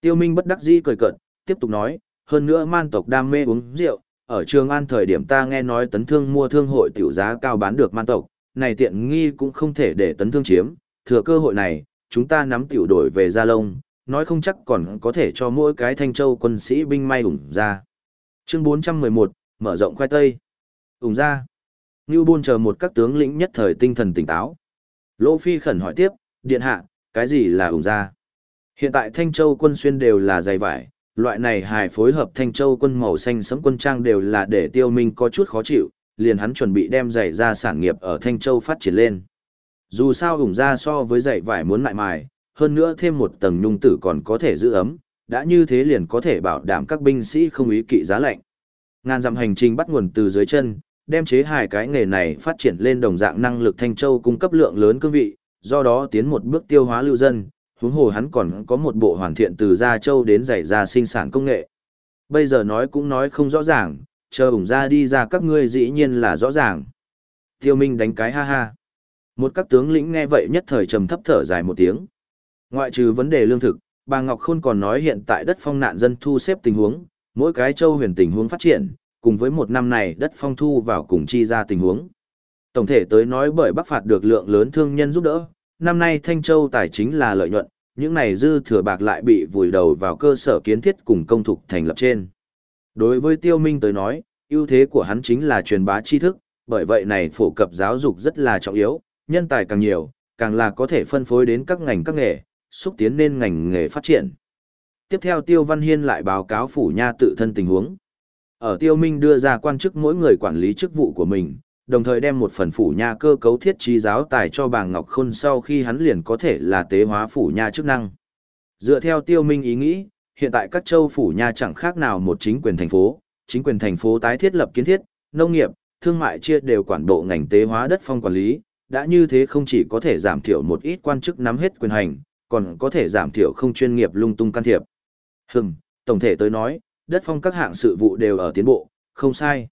Tiêu Minh bất đắc dĩ cười cợt, tiếp tục nói, hơn nữa man tộc đam mê uống rượu, ở trường an thời điểm ta nghe nói tấn thương mua thương hội tiểu giá cao bán được man tộc, này tiện nghi cũng không thể để tấn thương chiếm, thừa cơ hội này, chúng ta nắm tiểu đổi về Gia Lông, nói không chắc còn có thể cho mỗi cái thanh châu quân sĩ binh may ủng ra. Chương 411, mở rộng khoai tây. Ủng ra. Ngưu Bôn chờ một các tướng lĩnh nhất thời tinh thần tỉnh táo. Lỗ Phi khẩn hỏi tiếp, điện hạ, cái gì là ủng ra? Hiện tại Thanh Châu quân xuyên đều là dày vải, loại này hài phối hợp Thanh Châu quân màu xanh sẫm quân trang đều là để tiêu minh có chút khó chịu, liền hắn chuẩn bị đem giày ra sản nghiệp ở Thanh Châu phát triển lên. Dù sao ủng ra so với giày vải muốn lại mài, hơn nữa thêm một tầng nhung tử còn có thể giữ ấm, đã như thế liền có thể bảo đảm các binh sĩ không ý kỵ giá lạnh. Ngàn dặm hành trình bắt nguồn từ dưới chân, đem chế hài cái nghề này phát triển lên đồng dạng năng lực Thanh Châu cung cấp lượng lớn cương vị, do đó tiến một bước tiêu hóa lưu dân, huống hồ hắn còn có một bộ hoàn thiện từ Gia Châu đến dạy ra sinh sản công nghệ. Bây giờ nói cũng nói không rõ ràng, chờ ủng ra đi ra các ngươi dĩ nhiên là rõ ràng. Tiêu Minh đánh cái ha ha. Một các tướng lĩnh nghe vậy nhất thời trầm thấp thở dài một tiếng. Ngoại trừ vấn đề lương thực, bà Ngọc Khôn còn nói hiện tại đất phong nạn dân thu xếp tình huống, mỗi cái châu huyền tình huống phát triển, cùng với một năm này đất phong thu vào cùng chi ra tình huống. Tổng thể tới nói bởi Bắc phạt được lượng lớn thương nhân giúp đỡ, năm nay Thanh Châu tài chính là lợi nhuận, những này dư thừa bạc lại bị vùi đầu vào cơ sở kiến thiết cùng công thục thành lập trên. Đối với Tiêu Minh tới nói, ưu thế của hắn chính là truyền bá tri thức, bởi vậy này phổ cập giáo dục rất là trọng yếu, nhân tài càng nhiều, càng là có thể phân phối đến các ngành các nghề, xúc tiến nên ngành nghề phát triển. Tiếp theo Tiêu Văn Hiên lại báo cáo phủ nha tự thân tình huống. Ở Tiêu Minh đưa ra quan chức mỗi người quản lý chức vụ của mình, đồng thời đem một phần phủ nha cơ cấu thiết trí giáo tài cho bà Ngọc Khôn sau khi hắn liền có thể là tế hóa phủ nha chức năng. Dựa theo Tiêu Minh ý nghĩ, hiện tại các châu phủ nha chẳng khác nào một chính quyền thành phố, chính quyền thành phố tái thiết lập kiến thiết, nông nghiệp, thương mại chia đều quản bộ ngành tế hóa đất phong quản lý, đã như thế không chỉ có thể giảm thiểu một ít quan chức nắm hết quyền hành, còn có thể giảm thiểu không chuyên nghiệp lung tung can thiệp. Hừm, tổng thể tới nói, đất phong các hạng sự vụ đều ở tiến bộ, không sai.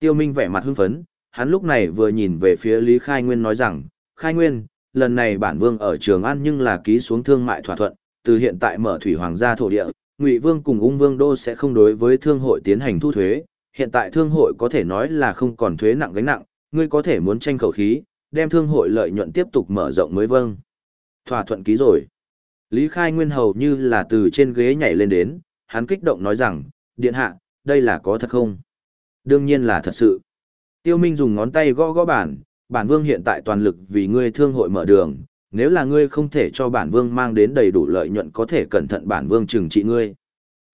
Tiêu Minh vẻ mặt hưng phấn, hắn lúc này vừa nhìn về phía Lý Khai Nguyên nói rằng, Khai Nguyên, lần này bản vương ở Trường An nhưng là ký xuống thương mại thỏa thuận, từ hiện tại mở thủy hoàng gia thổ địa, Ngụy Vương cùng Ung Vương đô sẽ không đối với thương hội tiến hành thu thuế, hiện tại thương hội có thể nói là không còn thuế nặng gánh nặng, ngươi có thể muốn tranh khẩu khí, đem thương hội lợi nhuận tiếp tục mở rộng mới vâng. Thỏa thuận ký rồi. Lý Khai Nguyên hầu như là từ trên ghế nhảy lên đến, hắn kích động nói rằng, điện hạ, đây là có thật không? Đương nhiên là thật sự. Tiêu Minh dùng ngón tay gõ gõ bản, bản vương hiện tại toàn lực vì ngươi thương hội mở đường, nếu là ngươi không thể cho bản vương mang đến đầy đủ lợi nhuận có thể cẩn thận bản vương trừng trị ngươi.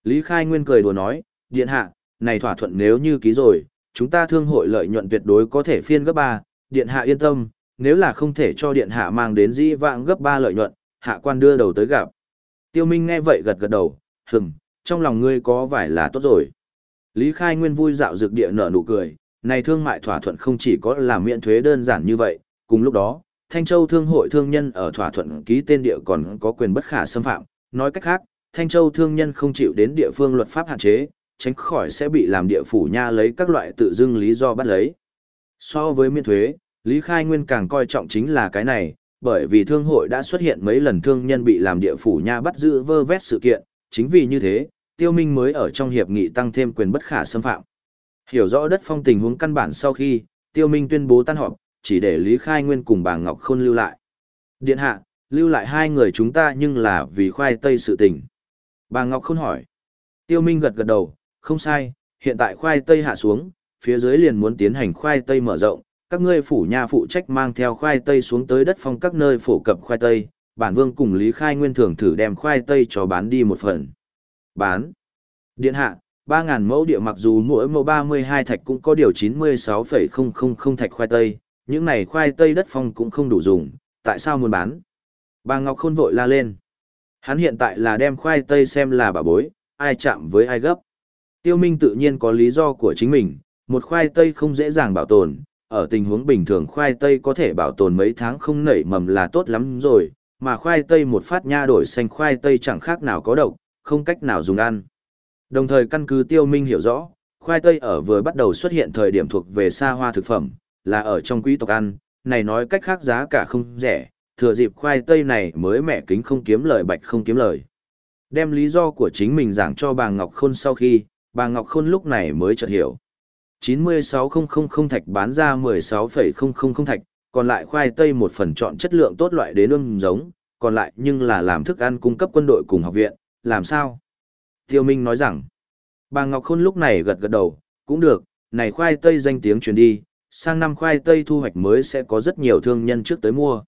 Lý Khai Nguyên cười đùa nói, điện hạ, này thỏa thuận nếu như ký rồi, chúng ta thương hội lợi nhuận tuyệt đối có thể phiên gấp 3, điện hạ yên tâm, nếu là không thể cho điện hạ mang đến dĩ vãng gấp 3 lợi nhuận, hạ quan đưa đầu tới gặp. Tiêu Minh nghe vậy gật gật đầu, hừm, trong lòng ngươi có vải là tốt rồi. Lý Khai Nguyên vui dạo dược địa nở nụ cười, này thương mại thỏa thuận không chỉ có là miễn thuế đơn giản như vậy, cùng lúc đó, Thanh Châu Thương hội thương nhân ở thỏa thuận ký tên địa còn có quyền bất khả xâm phạm, nói cách khác, Thanh Châu thương nhân không chịu đến địa phương luật pháp hạn chế, tránh khỏi sẽ bị làm địa phủ nha lấy các loại tự dưng lý do bắt lấy. So với miễn thuế, Lý Khai Nguyên càng coi trọng chính là cái này, bởi vì thương hội đã xuất hiện mấy lần thương nhân bị làm địa phủ nha bắt giữ vơ vét sự kiện, chính vì như thế, Tiêu Minh mới ở trong hiệp nghị tăng thêm quyền bất khả xâm phạm. Hiểu rõ đất phong tình huống căn bản sau khi, Tiêu Minh tuyên bố tan họp, chỉ để Lý Khai Nguyên cùng bà Ngọc Khôn lưu lại. Điện hạ, lưu lại hai người chúng ta nhưng là vì khoai tây sự tình. Bà Ngọc Khôn hỏi. Tiêu Minh gật gật đầu, không sai, hiện tại khoai tây hạ xuống, phía dưới liền muốn tiến hành khoai tây mở rộng, các ngươi phủ nhà phụ trách mang theo khoai tây xuống tới đất phong các nơi phổ cập khoai tây, bản vương cùng Lý Khai Nguyên thường thử đem khoai tây cho bán đi một phần. Bán. Điện hạ, 3.000 mẫu địa mặc dù mỗi mẫu 32 thạch cũng có điều 96,000 thạch khoai tây, những này khoai tây đất phong cũng không đủ dùng, tại sao muốn bán? Bà Ngọc Khôn vội la lên. Hắn hiện tại là đem khoai tây xem là bà bối, ai chạm với ai gấp. Tiêu Minh tự nhiên có lý do của chính mình, một khoai tây không dễ dàng bảo tồn, ở tình huống bình thường khoai tây có thể bảo tồn mấy tháng không nảy mầm là tốt lắm rồi, mà khoai tây một phát nha đổi xanh khoai tây chẳng khác nào có độc, không cách nào dùng ăn. Đồng thời căn cứ tiêu minh hiểu rõ, khoai tây ở vừa bắt đầu xuất hiện thời điểm thuộc về xa hoa thực phẩm, là ở trong quý tộc ăn, này nói cách khác giá cả không rẻ, thừa dịp khoai tây này mới mẹ kính không kiếm lời bạch không kiếm lời. Đem lý do của chính mình giảng cho bà Ngọc Khôn sau khi, bà Ngọc Khôn lúc này mới chợt hiểu. 96,000 thạch bán ra 16,000 thạch, còn lại khoai tây một phần chọn chất lượng tốt loại đến lương giống, còn lại nhưng là làm thức ăn cung cấp quân đội cùng học viện, làm sao? Tiêu Minh nói rằng, bà Ngọc Khôn lúc này gật gật đầu, cũng được, này khoai tây danh tiếng truyền đi, sang năm khoai tây thu hoạch mới sẽ có rất nhiều thương nhân trước tới mua.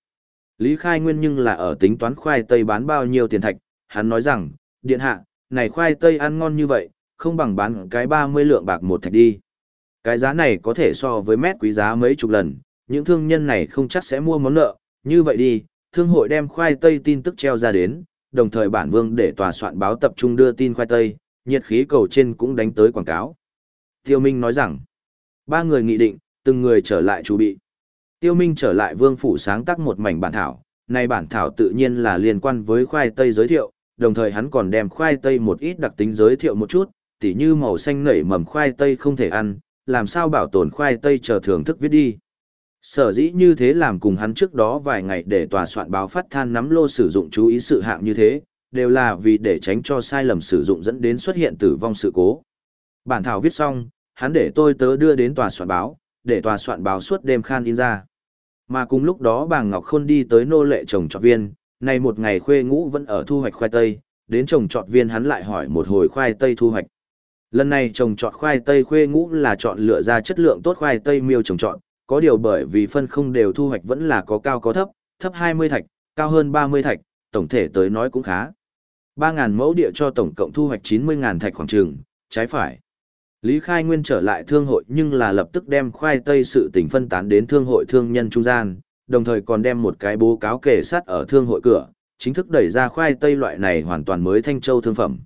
Lý Khai Nguyên nhưng là ở tính toán khoai tây bán bao nhiêu tiền thạch, hắn nói rằng, điện hạ, này khoai tây ăn ngon như vậy, không bằng bán cái 30 lượng bạc một thạch đi. Cái giá này có thể so với mét quý giá mấy chục lần, những thương nhân này không chắc sẽ mua món nợ, như vậy đi, thương hội đem khoai tây tin tức treo ra đến, đồng thời bản vương để tòa soạn báo tập trung đưa tin khoai tây, nhiệt khí cầu trên cũng đánh tới quảng cáo. Tiêu Minh nói rằng, ba người nghị định, từng người trở lại chủ bị. Tiêu Minh trở lại vương phủ sáng tác một mảnh bản thảo, này bản thảo tự nhiên là liên quan với khoai tây giới thiệu, đồng thời hắn còn đem khoai tây một ít đặc tính giới thiệu một chút, tỉ như màu xanh nảy mầm khoai tây không thể ăn, làm sao bảo tồn khoai tây chờ thưởng thức viết đi. Sở dĩ như thế làm cùng hắn trước đó vài ngày để tòa soạn báo phát than nắm lô sử dụng chú ý sự hạng như thế, đều là vì để tránh cho sai lầm sử dụng dẫn đến xuất hiện tử vong sự cố. Bản thảo viết xong, hắn để tôi tớ đưa đến tòa soạn báo, để tòa soạn báo suốt đêm khan in ra. Mà cùng lúc đó bà Ngọc Khôn đi tới nô lệ trồng trọt viên, nay một ngày khuê ngũ vẫn ở thu hoạch khoai tây, đến trồng trọt viên hắn lại hỏi một hồi khoai tây thu hoạch. Lần này trồng trọt khoai tây khuê ngũ là chọn lựa ra chất lượng tốt khoai tây miêu trồng trọt, có điều bởi vì phân không đều thu hoạch vẫn là có cao có thấp, thấp 20 thạch, cao hơn 30 thạch, tổng thể tới nói cũng khá. 3.000 mẫu địa cho tổng cộng thu hoạch 90.000 thạch khoảng trường, trái phải. Lý Khai Nguyên trở lại thương hội nhưng là lập tức đem khoai tây sự tình phân tán đến thương hội thương nhân trung gian, đồng thời còn đem một cái bố cáo kể sát ở thương hội cửa, chính thức đẩy ra khoai tây loại này hoàn toàn mới thanh châu thương phẩm.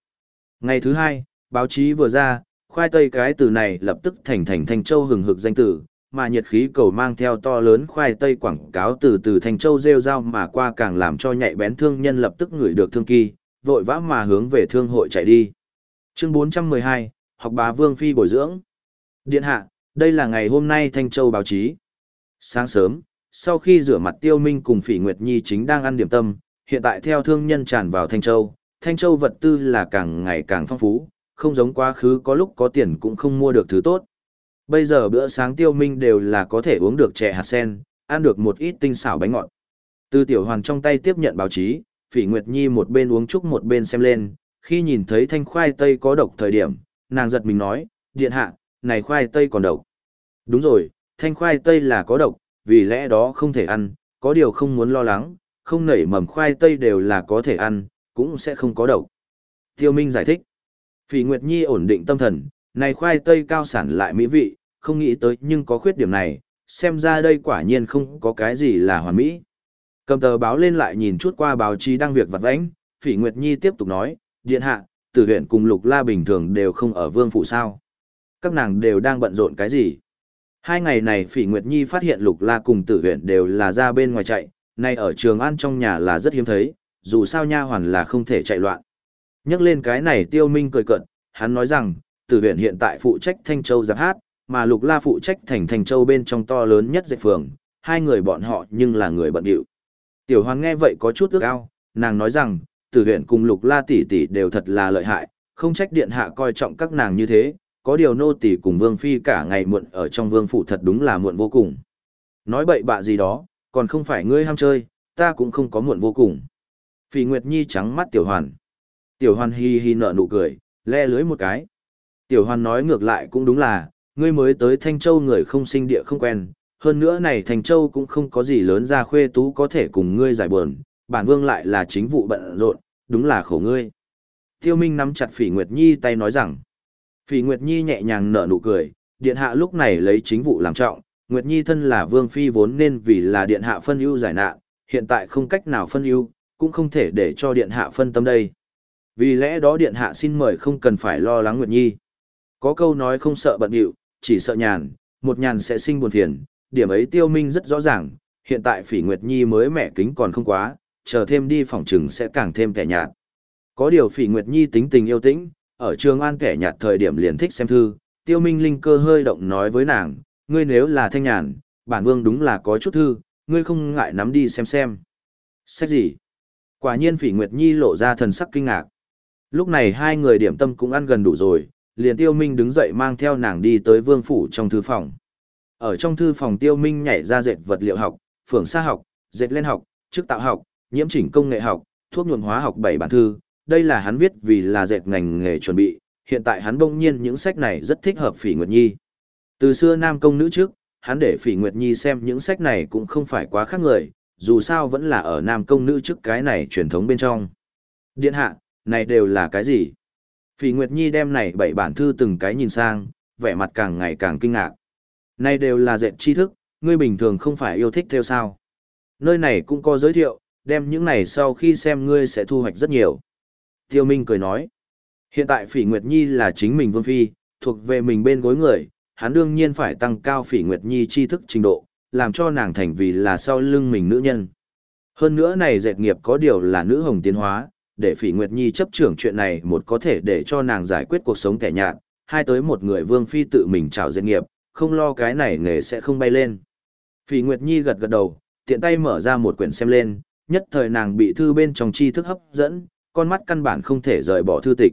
Ngày thứ hai, báo chí vừa ra, khoai tây cái từ này lập tức thành thành thanh châu hừng hực danh tử, mà nhiệt khí cầu mang theo to lớn khoai tây quảng cáo từ từ thành châu rêu rao mà qua càng làm cho nhạy bén thương nhân lập tức ngửi được thương kỳ, vội vã mà hướng về thương hội chạy đi. Chương 412, học bá Vương Phi bồi dưỡng. Điện hạ, đây là ngày hôm nay Thanh Châu báo chí. Sáng sớm, sau khi rửa mặt Tiêu Minh cùng Phỉ Nguyệt Nhi chính đang ăn điểm tâm, hiện tại theo thương nhân tràn vào Thanh Châu, Thanh Châu vật tư là càng ngày càng phong phú, không giống quá khứ có lúc có tiền cũng không mua được thứ tốt. Bây giờ bữa sáng Tiêu Minh đều là có thể uống được chè hạt sen, ăn được một ít tinh xảo bánh ngọt. Từ Tiểu Hoàn trong tay tiếp nhận báo chí, Phỉ Nguyệt Nhi một bên uống chúc một bên xem lên, khi nhìn thấy thanh khoai tây có độc thời điểm, nàng giật mình nói, điện hạ, này khoai tây còn độc. Đúng rồi, thanh khoai tây là có độc, vì lẽ đó không thể ăn, có điều không muốn lo lắng, không nảy mầm khoai tây đều là có thể ăn, cũng sẽ không có độc. Tiêu Minh giải thích. Phỉ Nguyệt Nhi ổn định tâm thần, này khoai tây cao sản lại mỹ vị, không nghĩ tới nhưng có khuyết điểm này, xem ra đây quả nhiên không có cái gì là hoàn mỹ. Cầm tờ báo lên lại nhìn chút qua báo chí đăng việc vặt vãnh, Phỉ Nguyệt Nhi tiếp tục nói, điện hạ, tử huyện cùng lục la bình thường đều không ở vương phủ sao. Các nàng đều đang bận rộn cái gì? Hai ngày này Phỉ Nguyệt Nhi phát hiện lục la cùng tử huyện đều là ra bên ngoài chạy, nay ở trường ăn trong nhà là rất hiếm thấy, dù sao nha hoàn là không thể chạy loạn. Nhắc lên cái này tiêu minh cười cợt, hắn nói rằng, tử huyện hiện tại phụ trách Thanh Châu giáp hát, mà lục la phụ trách thành Thanh Châu bên trong to lớn nhất dạy phường, hai người bọn họ nhưng là người bận điệu. Tiểu Hoan nghe vậy có chút ước ao, nàng nói rằng, tử huyện cùng lục la tỷ tỷ đều thật là lợi hại, không trách điện hạ coi trọng các nàng như thế, có điều nô tỷ cùng vương phi cả ngày muộn ở trong vương phủ thật đúng là muộn vô cùng. Nói bậy bạ gì đó, còn không phải ngươi ham chơi, ta cũng không có muộn vô cùng. Phi Nguyệt Nhi trắng mắt tiểu hoàn. Tiểu hoàn hi hi nở nụ cười, le lưới một cái. Tiểu hoàn nói ngược lại cũng đúng là, ngươi mới tới Thanh Châu người không sinh địa không quen, hơn nữa này Thanh Châu cũng không có gì lớn ra khuê tú có thể cùng ngươi giải buồn, bản vương lại là chính vụ bận rộn, đúng là khổ ngươi. Tiêu Minh nắm chặt Phỉ Nguyệt Nhi tay nói rằng, Phỉ Nguyệt Nhi nhẹ nhàng nở nụ cười, điện hạ lúc này lấy chính vụ làm trọng, Nguyệt Nhi thân là vương phi vốn nên vì là điện hạ phân ưu giải nạn, hiện tại không cách nào phân ưu, cũng không thể để cho điện hạ phân tâm đây. Vì lẽ đó điện hạ xin mời không cần phải lo lắng Nguyệt Nhi. Có câu nói không sợ bận điệu, chỉ sợ nhàn, một nhàn sẽ sinh buồn phiền, điểm ấy tiêu minh rất rõ ràng, hiện tại Phỉ Nguyệt Nhi mới mẻ kính còn không quá, chờ thêm đi phòng trừng sẽ càng thêm kẻ nhạt. Có điều Phỉ Nguyệt Nhi tính tình yêu tĩnh, ở trường an kẻ nhạt thời điểm liền thích xem thư, tiêu minh linh cơ hơi động nói với nàng, ngươi nếu là thanh nhàn, bản vương đúng là có chút thư, ngươi không ngại nắm đi xem xem. Sách gì? Quả nhiên Phỉ Nguyệt Nhi lộ ra thần sắc kinh ngạc. Lúc này hai người điểm tâm cũng ăn gần đủ rồi, liền tiêu minh đứng dậy mang theo nàng đi tới vương phủ trong thư phòng. Ở trong thư phòng tiêu minh nhảy ra dệt vật liệu học, phường xa học, dệt lên học, chức tạo học, nhiễm chỉnh công nghệ học, thuốc nhuộm hóa học bảy bản thư, đây là hắn viết vì là dệt ngành nghề chuẩn bị, hiện tại hắn bỗng nhiên những sách này rất thích hợp Phỉ Nguyệt Nhi. Từ xưa nam công nữ trước, hắn để Phỉ Nguyệt Nhi xem những sách này cũng không phải quá khác người, dù sao vẫn là ở nam công nữ trước cái này truyền thống bên trong. Điện hạ, này đều là cái gì? Phỉ Nguyệt Nhi đem này bảy bản thư từng cái nhìn sang, vẻ mặt càng ngày càng kinh ngạc. Này đều là dệt tri thức, ngươi bình thường không phải yêu thích theo sao. Nơi này cũng có giới thiệu, đem những này sau khi xem ngươi sẽ thu hoạch rất nhiều. Tiêu Minh cười nói, hiện tại Phỉ Nguyệt Nhi là chính mình vương phi, thuộc về mình bên gối người, hắn đương nhiên phải tăng cao Phỉ Nguyệt Nhi tri thức trình độ, làm cho nàng thành vì là sau lưng mình nữ nhân. Hơn nữa này dệt nghiệp có điều là nữ hồng tiến hóa, để Phỉ Nguyệt Nhi chấp trưởng chuyện này một có thể để cho nàng giải quyết cuộc sống kẻ nhạt, hai tới một người vương phi tự mình trào diện nghiệp, không lo cái này nghề sẽ không bay lên. Phỉ Nguyệt Nhi gật gật đầu, tiện tay mở ra một quyển xem lên, nhất thời nàng bị thư bên trong tri thức hấp dẫn, con mắt căn bản không thể rời bỏ thư tịch.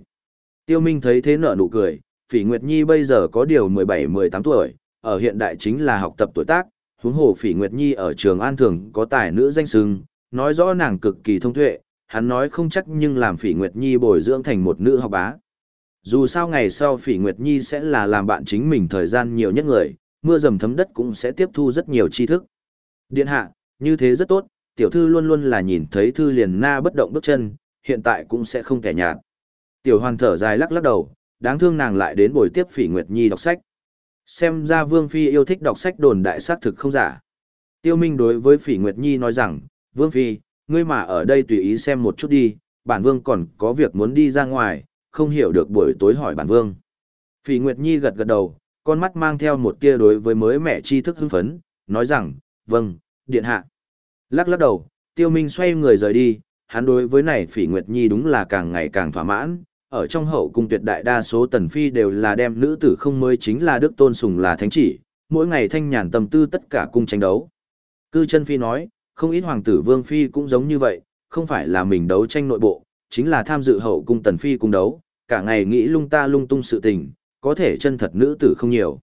Tiêu Minh thấy thế nở nụ cười, Phỉ Nguyệt Nhi bây giờ có điều 17-18 tuổi, ở hiện đại chính là học tập tuổi tác, huống hồ Phỉ Nguyệt Nhi ở trường An Thường có tài nữ danh sưng, nói rõ nàng cực kỳ thông tuệ, hắn nói không chắc nhưng làm Phỉ Nguyệt Nhi bồi dưỡng thành một nữ học bá. Dù sao ngày sau Phỉ Nguyệt Nhi sẽ là làm bạn chính mình thời gian nhiều nhất người, mưa dầm thấm đất cũng sẽ tiếp thu rất nhiều tri thức. Điện hạ, như thế rất tốt, tiểu thư luôn luôn là nhìn thấy thư liền na bất động bước chân, hiện tại cũng sẽ không kẻ nhạt. Tiểu hoàn thở dài lắc lắc đầu, đáng thương nàng lại đến buổi tiếp Phỉ Nguyệt Nhi đọc sách. Xem ra Vương Phi yêu thích đọc sách đồn đại xác thực không giả. Tiêu Minh đối với Phỉ Nguyệt Nhi nói rằng, Vương Phi, ngươi mà ở đây tùy ý xem một chút đi, bản Vương còn có việc muốn đi ra ngoài, không hiểu được buổi tối hỏi bản Vương. Phỉ Nguyệt Nhi gật gật đầu, con mắt mang theo một tia đối với mới mẹ tri thức hưng phấn, nói rằng, vâng, điện hạ. Lắc lắc đầu, Tiêu Minh xoay người rời đi, hắn đối với này Phỉ Nguyệt Nhi đúng là càng ngày càng thỏa mãn, ở trong hậu cung tuyệt đại đa số tần phi đều là đem nữ tử không mới chính là đức tôn sùng là thánh chỉ, mỗi ngày thanh nhàn tâm tư tất cả cung tranh đấu. Cư chân phi nói, không ít hoàng tử vương phi cũng giống như vậy, không phải là mình đấu tranh nội bộ, chính là tham dự hậu cung tần phi cung đấu, cả ngày nghĩ lung ta lung tung sự tình, có thể chân thật nữ tử không nhiều.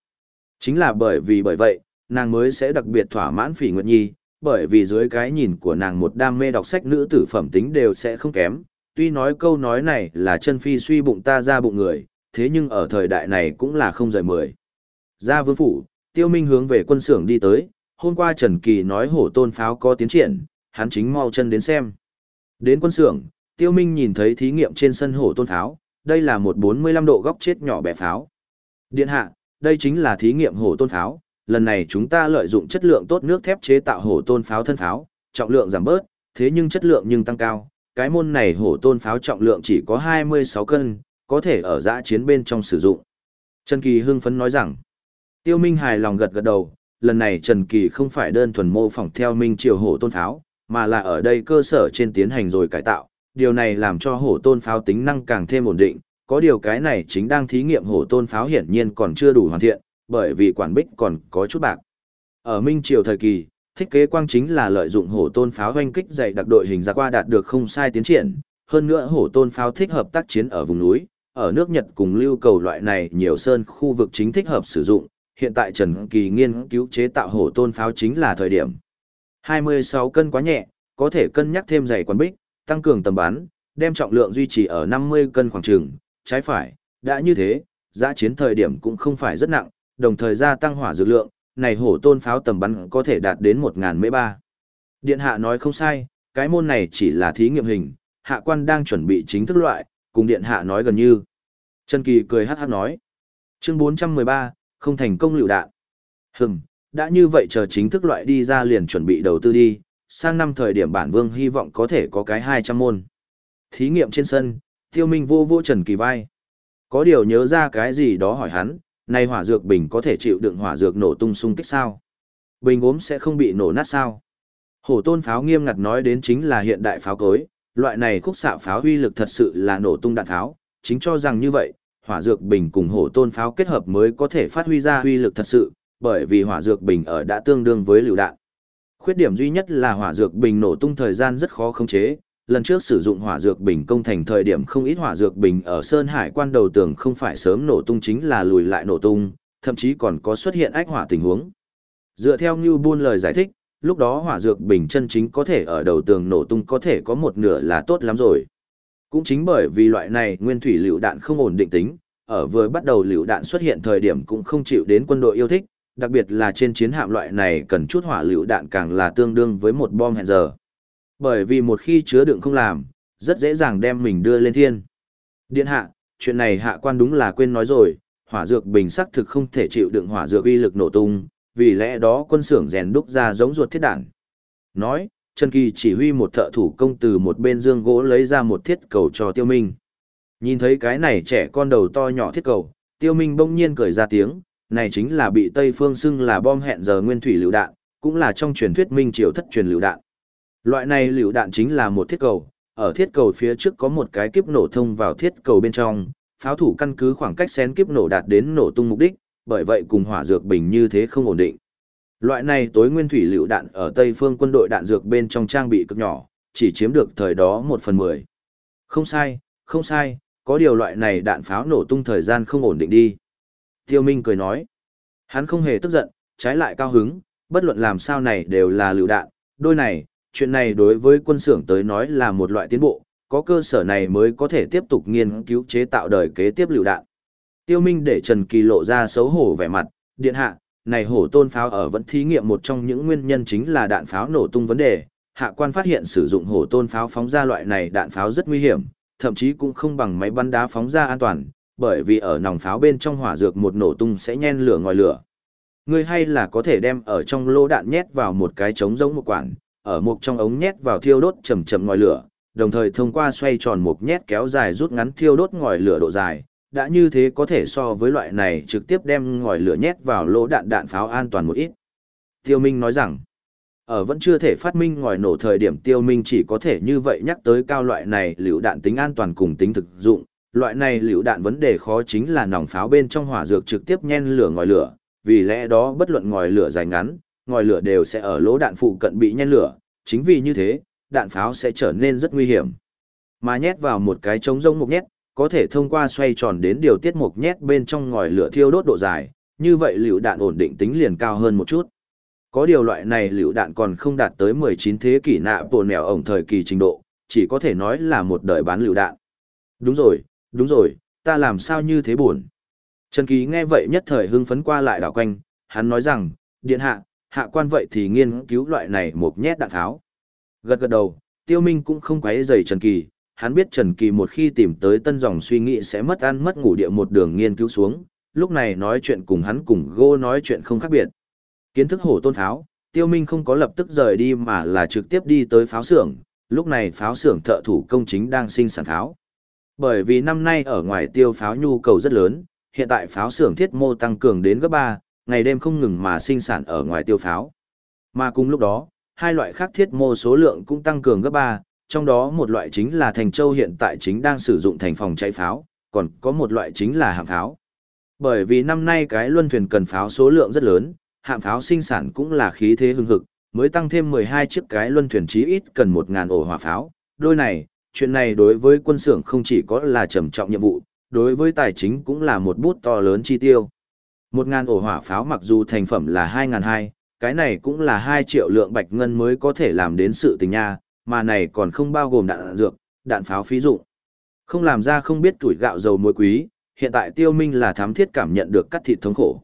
Chính là bởi vì bởi vậy, nàng mới sẽ đặc biệt thỏa mãn phỉ nguyệt nhi, bởi vì dưới cái nhìn của nàng một đam mê đọc sách nữ tử phẩm tính đều sẽ không kém, tuy nói câu nói này là chân phi suy bụng ta ra bụng người, thế nhưng ở thời đại này cũng là không rời mười. Ra vương phủ, tiêu minh hướng về quân sưởng đi tới, hôm qua Trần Kỳ nói hổ tôn pháo có tiến triển, hắn chính mau chân đến xem. Đến quân xưởng, tiêu minh nhìn thấy thí nghiệm trên sân hổ tôn pháo, đây là một 45 độ góc chết nhỏ bé pháo. Điện hạ, đây chính là thí nghiệm hổ tôn pháo, lần này chúng ta lợi dụng chất lượng tốt nước thép chế tạo hổ tôn pháo thân pháo, trọng lượng giảm bớt, thế nhưng chất lượng nhưng tăng cao, cái môn này hổ tôn pháo trọng lượng chỉ có 26 cân, có thể ở giã chiến bên trong sử dụng. Trần Kỳ hưng phấn nói rằng, Tiêu Minh hài lòng gật gật đầu, lần này Trần Kỳ không phải đơn thuần mô phỏng theo Minh Triều hổ tôn pháo, mà là ở đây cơ sở trên tiến hành rồi cải tạo, điều này làm cho hổ tôn pháo tính năng càng thêm ổn định, có điều cái này chính đang thí nghiệm hổ tôn pháo hiển nhiên còn chưa đủ hoàn thiện, bởi vì quản bích còn có chút bạc. Ở Minh Triều thời kỳ, thiết kế quang chính là lợi dụng hổ tôn pháo hoanh kích dày đặc đội hình ra qua đạt được không sai tiến triển, hơn nữa hổ tôn pháo thích hợp tác chiến ở vùng núi, ở nước Nhật cùng lưu cầu loại này nhiều sơn khu vực chính thích hợp sử dụng, hiện tại Trần Kỳ nghiên cứu chế tạo hổ tôn pháo chính là thời điểm. 26 cân quá nhẹ, có thể cân nhắc thêm dày quán bích, tăng cường tầm bắn, đem trọng lượng duy trì ở 50 cân khoảng trường, trái phải, đã như thế, giã chiến thời điểm cũng không phải rất nặng, đồng thời gia tăng hỏa dược lượng, này hổ tôn pháo tầm bắn có thể đạt đến 1.000 mễ ba. Điện hạ nói không sai, cái môn này chỉ là thí nghiệm hình, hạ quan đang chuẩn bị chính thức loại, cùng điện hạ nói gần như. Trần Kỳ cười hát hát nói. Chương 413, không thành công lựu đạn. Hừm, đã như vậy chờ chính thức loại đi ra liền chuẩn bị đầu tư đi, sang năm thời điểm bản vương hy vọng có thể có cái 200 môn. Thí nghiệm trên sân, tiêu minh vô vô Trần Kỳ vai. Có điều nhớ ra cái gì đó hỏi hắn, này hỏa dược bình có thể chịu đựng hỏa dược nổ tung xung kích sao? Bình ốm sẽ không bị nổ nát sao? Hổ tôn pháo nghiêm ngặt nói đến chính là hiện đại pháo cối, loại này khúc xạ pháo huy lực thật sự là nổ tung đạn tháo chính cho rằng như vậy, hỏa dược bình cùng hổ tôn pháo kết hợp mới có thể phát huy ra huy lực thật sự, bởi vì hỏa dược bình ở đã tương đương với lựu đạn. Khuyết điểm duy nhất là hỏa dược bình nổ tung thời gian rất khó khống chế, lần trước sử dụng hỏa dược bình công thành thời điểm không ít hỏa dược bình ở Sơn Hải quan đầu tường không phải sớm nổ tung chính là lùi lại nổ tung, thậm chí còn có xuất hiện ách hỏa tình huống. Dựa theo Ngưu Buôn lời giải thích, lúc đó hỏa dược bình chân chính có thể ở đầu tường nổ tung có thể có một nửa là tốt lắm rồi. Cũng chính bởi vì loại này nguyên thủy lựu đạn không ổn định tính, ở vừa bắt đầu lựu đạn xuất hiện thời điểm cũng không chịu đến quân đội yêu thích, đặc biệt là trên chiến hạm loại này cần chút hỏa lựu đạn càng là tương đương với một bom hẹn giờ. Bởi vì một khi chứa đựng không làm, rất dễ dàng đem mình đưa lên thiên. Điện hạ, chuyện này hạ quan đúng là quên nói rồi, hỏa dược bình sắc thực không thể chịu đựng hỏa dược uy lực nổ tung, vì lẽ đó quân xưởng rèn đúc ra giống ruột thiết đạn. Nói, Trần Kỳ chỉ huy một thợ thủ công từ một bên dương gỗ lấy ra một thiết cầu cho Tiêu Minh. Nhìn thấy cái này trẻ con đầu to nhỏ thiết cầu, Tiêu Minh bỗng nhiên cười ra tiếng, này chính là bị Tây Phương xưng là bom hẹn giờ nguyên thủy lựu đạn, cũng là trong truyền thuyết Minh Triều thất truyền lựu đạn. Loại này lựu đạn chính là một thiết cầu, ở thiết cầu phía trước có một cái kiếp nổ thông vào thiết cầu bên trong, pháo thủ căn cứ khoảng cách xén kiếp nổ đạt đến nổ tung mục đích, bởi vậy cùng hỏa dược bình như thế không ổn định. Loại này tối nguyên thủy lựu đạn ở Tây phương quân đội đạn dược bên trong trang bị cực nhỏ, chỉ chiếm được thời đó một phần mười. Không sai, không sai, có điều loại này đạn pháo nổ tung thời gian không ổn định đi. Tiêu Minh cười nói, hắn không hề tức giận, trái lại cao hứng, bất luận làm sao này đều là lựu đạn, đôi này, chuyện này đối với quân xưởng tới nói là một loại tiến bộ, có cơ sở này mới có thể tiếp tục nghiên cứu chế tạo đời kế tiếp lựu đạn. Tiêu Minh để Trần Kỳ lộ ra xấu hổ vẻ mặt, điện hạ, này hổ tôn pháo ở vẫn thí nghiệm một trong những nguyên nhân chính là đạn pháo nổ tung vấn đề. Hạ quan phát hiện sử dụng hổ tôn pháo phóng ra loại này đạn pháo rất nguy hiểm, thậm chí cũng không bằng máy bắn đá phóng ra an toàn, bởi vì ở nòng pháo bên trong hỏa dược một nổ tung sẽ nhen lửa ngòi lửa. Ngươi hay là có thể đem ở trong lô đạn nhét vào một cái trống giống một quản, ở một trong ống nhét vào thiêu đốt chậm chậm ngòi lửa, đồng thời thông qua xoay tròn một nhét kéo dài rút ngắn thiêu đốt ngòi lửa độ dài, đã như thế có thể so với loại này trực tiếp đem ngòi lửa nhét vào lỗ đạn đạn pháo an toàn một ít. Tiêu Minh nói rằng, ở vẫn chưa thể phát minh ngòi nổ thời điểm Tiêu Minh chỉ có thể như vậy nhắc tới cao loại này liều đạn tính an toàn cùng tính thực dụng. Loại này liều đạn vấn đề khó chính là nòng pháo bên trong hỏa dược trực tiếp nhen lửa ngòi lửa, vì lẽ đó bất luận ngòi lửa dài ngắn, ngòi lửa đều sẽ ở lỗ đạn phụ cận bị nhen lửa, chính vì như thế, đạn pháo sẽ trở nên rất nguy hiểm. Mà nhét vào một cái trống rông mục nhét, có thể thông qua xoay tròn đến điều tiết mục nhét bên trong ngòi lửa thiêu đốt độ dài, như vậy liều đạn ổn định tính liền cao hơn một chút. Có điều loại này liều đạn còn không đạt tới 19 thế kỷ nạ bồn nèo ổng thời kỳ trình độ, chỉ có thể nói là một đời bán liều đạn. Đúng rồi, đúng rồi, ta làm sao như thế buồn. Trần Ký nghe vậy nhất thời hưng phấn qua lại đảo quanh, hắn nói rằng, điện hạ, hạ quan vậy thì nghiên cứu loại này một nhét đạn tháo. Gật gật đầu, tiêu minh cũng không quấy rầy Trần Kỳ, hắn biết Trần Kỳ một khi tìm tới tân dòng suy nghĩ sẽ mất ăn mất ngủ địa một đường nghiên cứu xuống, lúc này nói chuyện cùng hắn cùng Gô nói chuyện không khác biệt. Kiến thức hổ tôn pháo, Tiêu Minh không có lập tức rời đi mà là trực tiếp đi tới pháo xưởng, lúc này pháo xưởng thợ thủ công chính đang sinh sản pháo. Bởi vì năm nay ở ngoài tiêu pháo nhu cầu rất lớn, hiện tại pháo xưởng thiết mô tăng cường đến gấp 3, ngày đêm không ngừng mà sinh sản ở ngoài tiêu pháo. Mà cùng lúc đó, hai loại khác thiết mô số lượng cũng tăng cường gấp 3, trong đó một loại chính là Thành Châu hiện tại chính đang sử dụng thành phòng cháy pháo, còn có một loại chính là hạm pháo. Bởi vì năm nay cái luân thuyền cần pháo số lượng rất lớn, hạm pháo sinh sản cũng là khí thế hưng hực, mới tăng thêm 12 chiếc cái luân thuyền chí ít cần 1.000 ổ hỏa pháo. Đôi này, chuyện này đối với quân xưởng không chỉ có là trầm trọng nhiệm vụ, đối với tài chính cũng là một bút to lớn chi tiêu. 1.000 ổ hỏa pháo mặc dù thành phẩm là 2.200, cái này cũng là 2 triệu lượng bạch ngân mới có thể làm đến sự tình nha, mà này còn không bao gồm đạn, dược, đạn pháo phí dụng. Không làm ra không biết tuổi gạo dầu muối quý, hiện tại tiêu minh là thám thiết cảm nhận được cắt thịt thống khổ.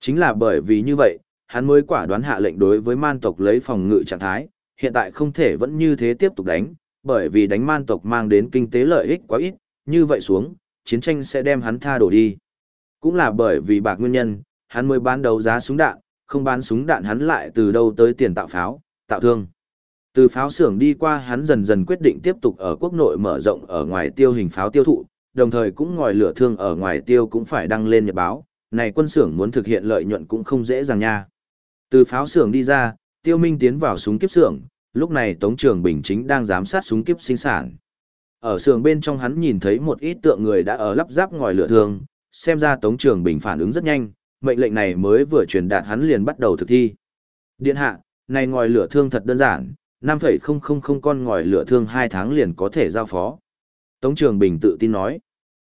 Chính là bởi vì như vậy, hắn mới quả đoán hạ lệnh đối với man tộc lấy phòng ngự trạng thái, hiện tại không thể vẫn như thế tiếp tục đánh, bởi vì đánh man tộc mang đến kinh tế lợi ích quá ít, như vậy xuống, chiến tranh sẽ đem hắn tha đổ đi. Cũng là bởi vì bạc nguyên nhân, hắn mới bán đấu giá súng đạn, không bán súng đạn hắn lại từ đâu tới tiền tạo pháo, tạo thương. Từ pháo xưởng đi qua hắn dần dần quyết định tiếp tục ở quốc nội mở rộng ở ngoài tiêu hình pháo tiêu thụ, đồng thời cũng ngòi lửa thương ở ngoài tiêu cũng phải đăng lên nhật báo, này quân xưởng muốn thực hiện lợi nhuận cũng không dễ dàng nha. Từ pháo xưởng đi ra, tiêu minh tiến vào súng kiếp xưởng, lúc này Tống Trường Bình chính đang giám sát súng kiếp sinh sản. Ở xưởng bên trong hắn nhìn thấy một ít tượng người đã ở lắp ráp ngòi lửa thương, xem ra Tống Trường Bình phản ứng rất nhanh, mệnh lệnh này mới vừa truyền đạt hắn liền bắt đầu thực thi. Điện hạ, này ngòi lửa thương thật đơn giản, 5,000 con ngòi lửa thương 2 tháng liền có thể giao phó. Tống Trường Bình tự tin nói.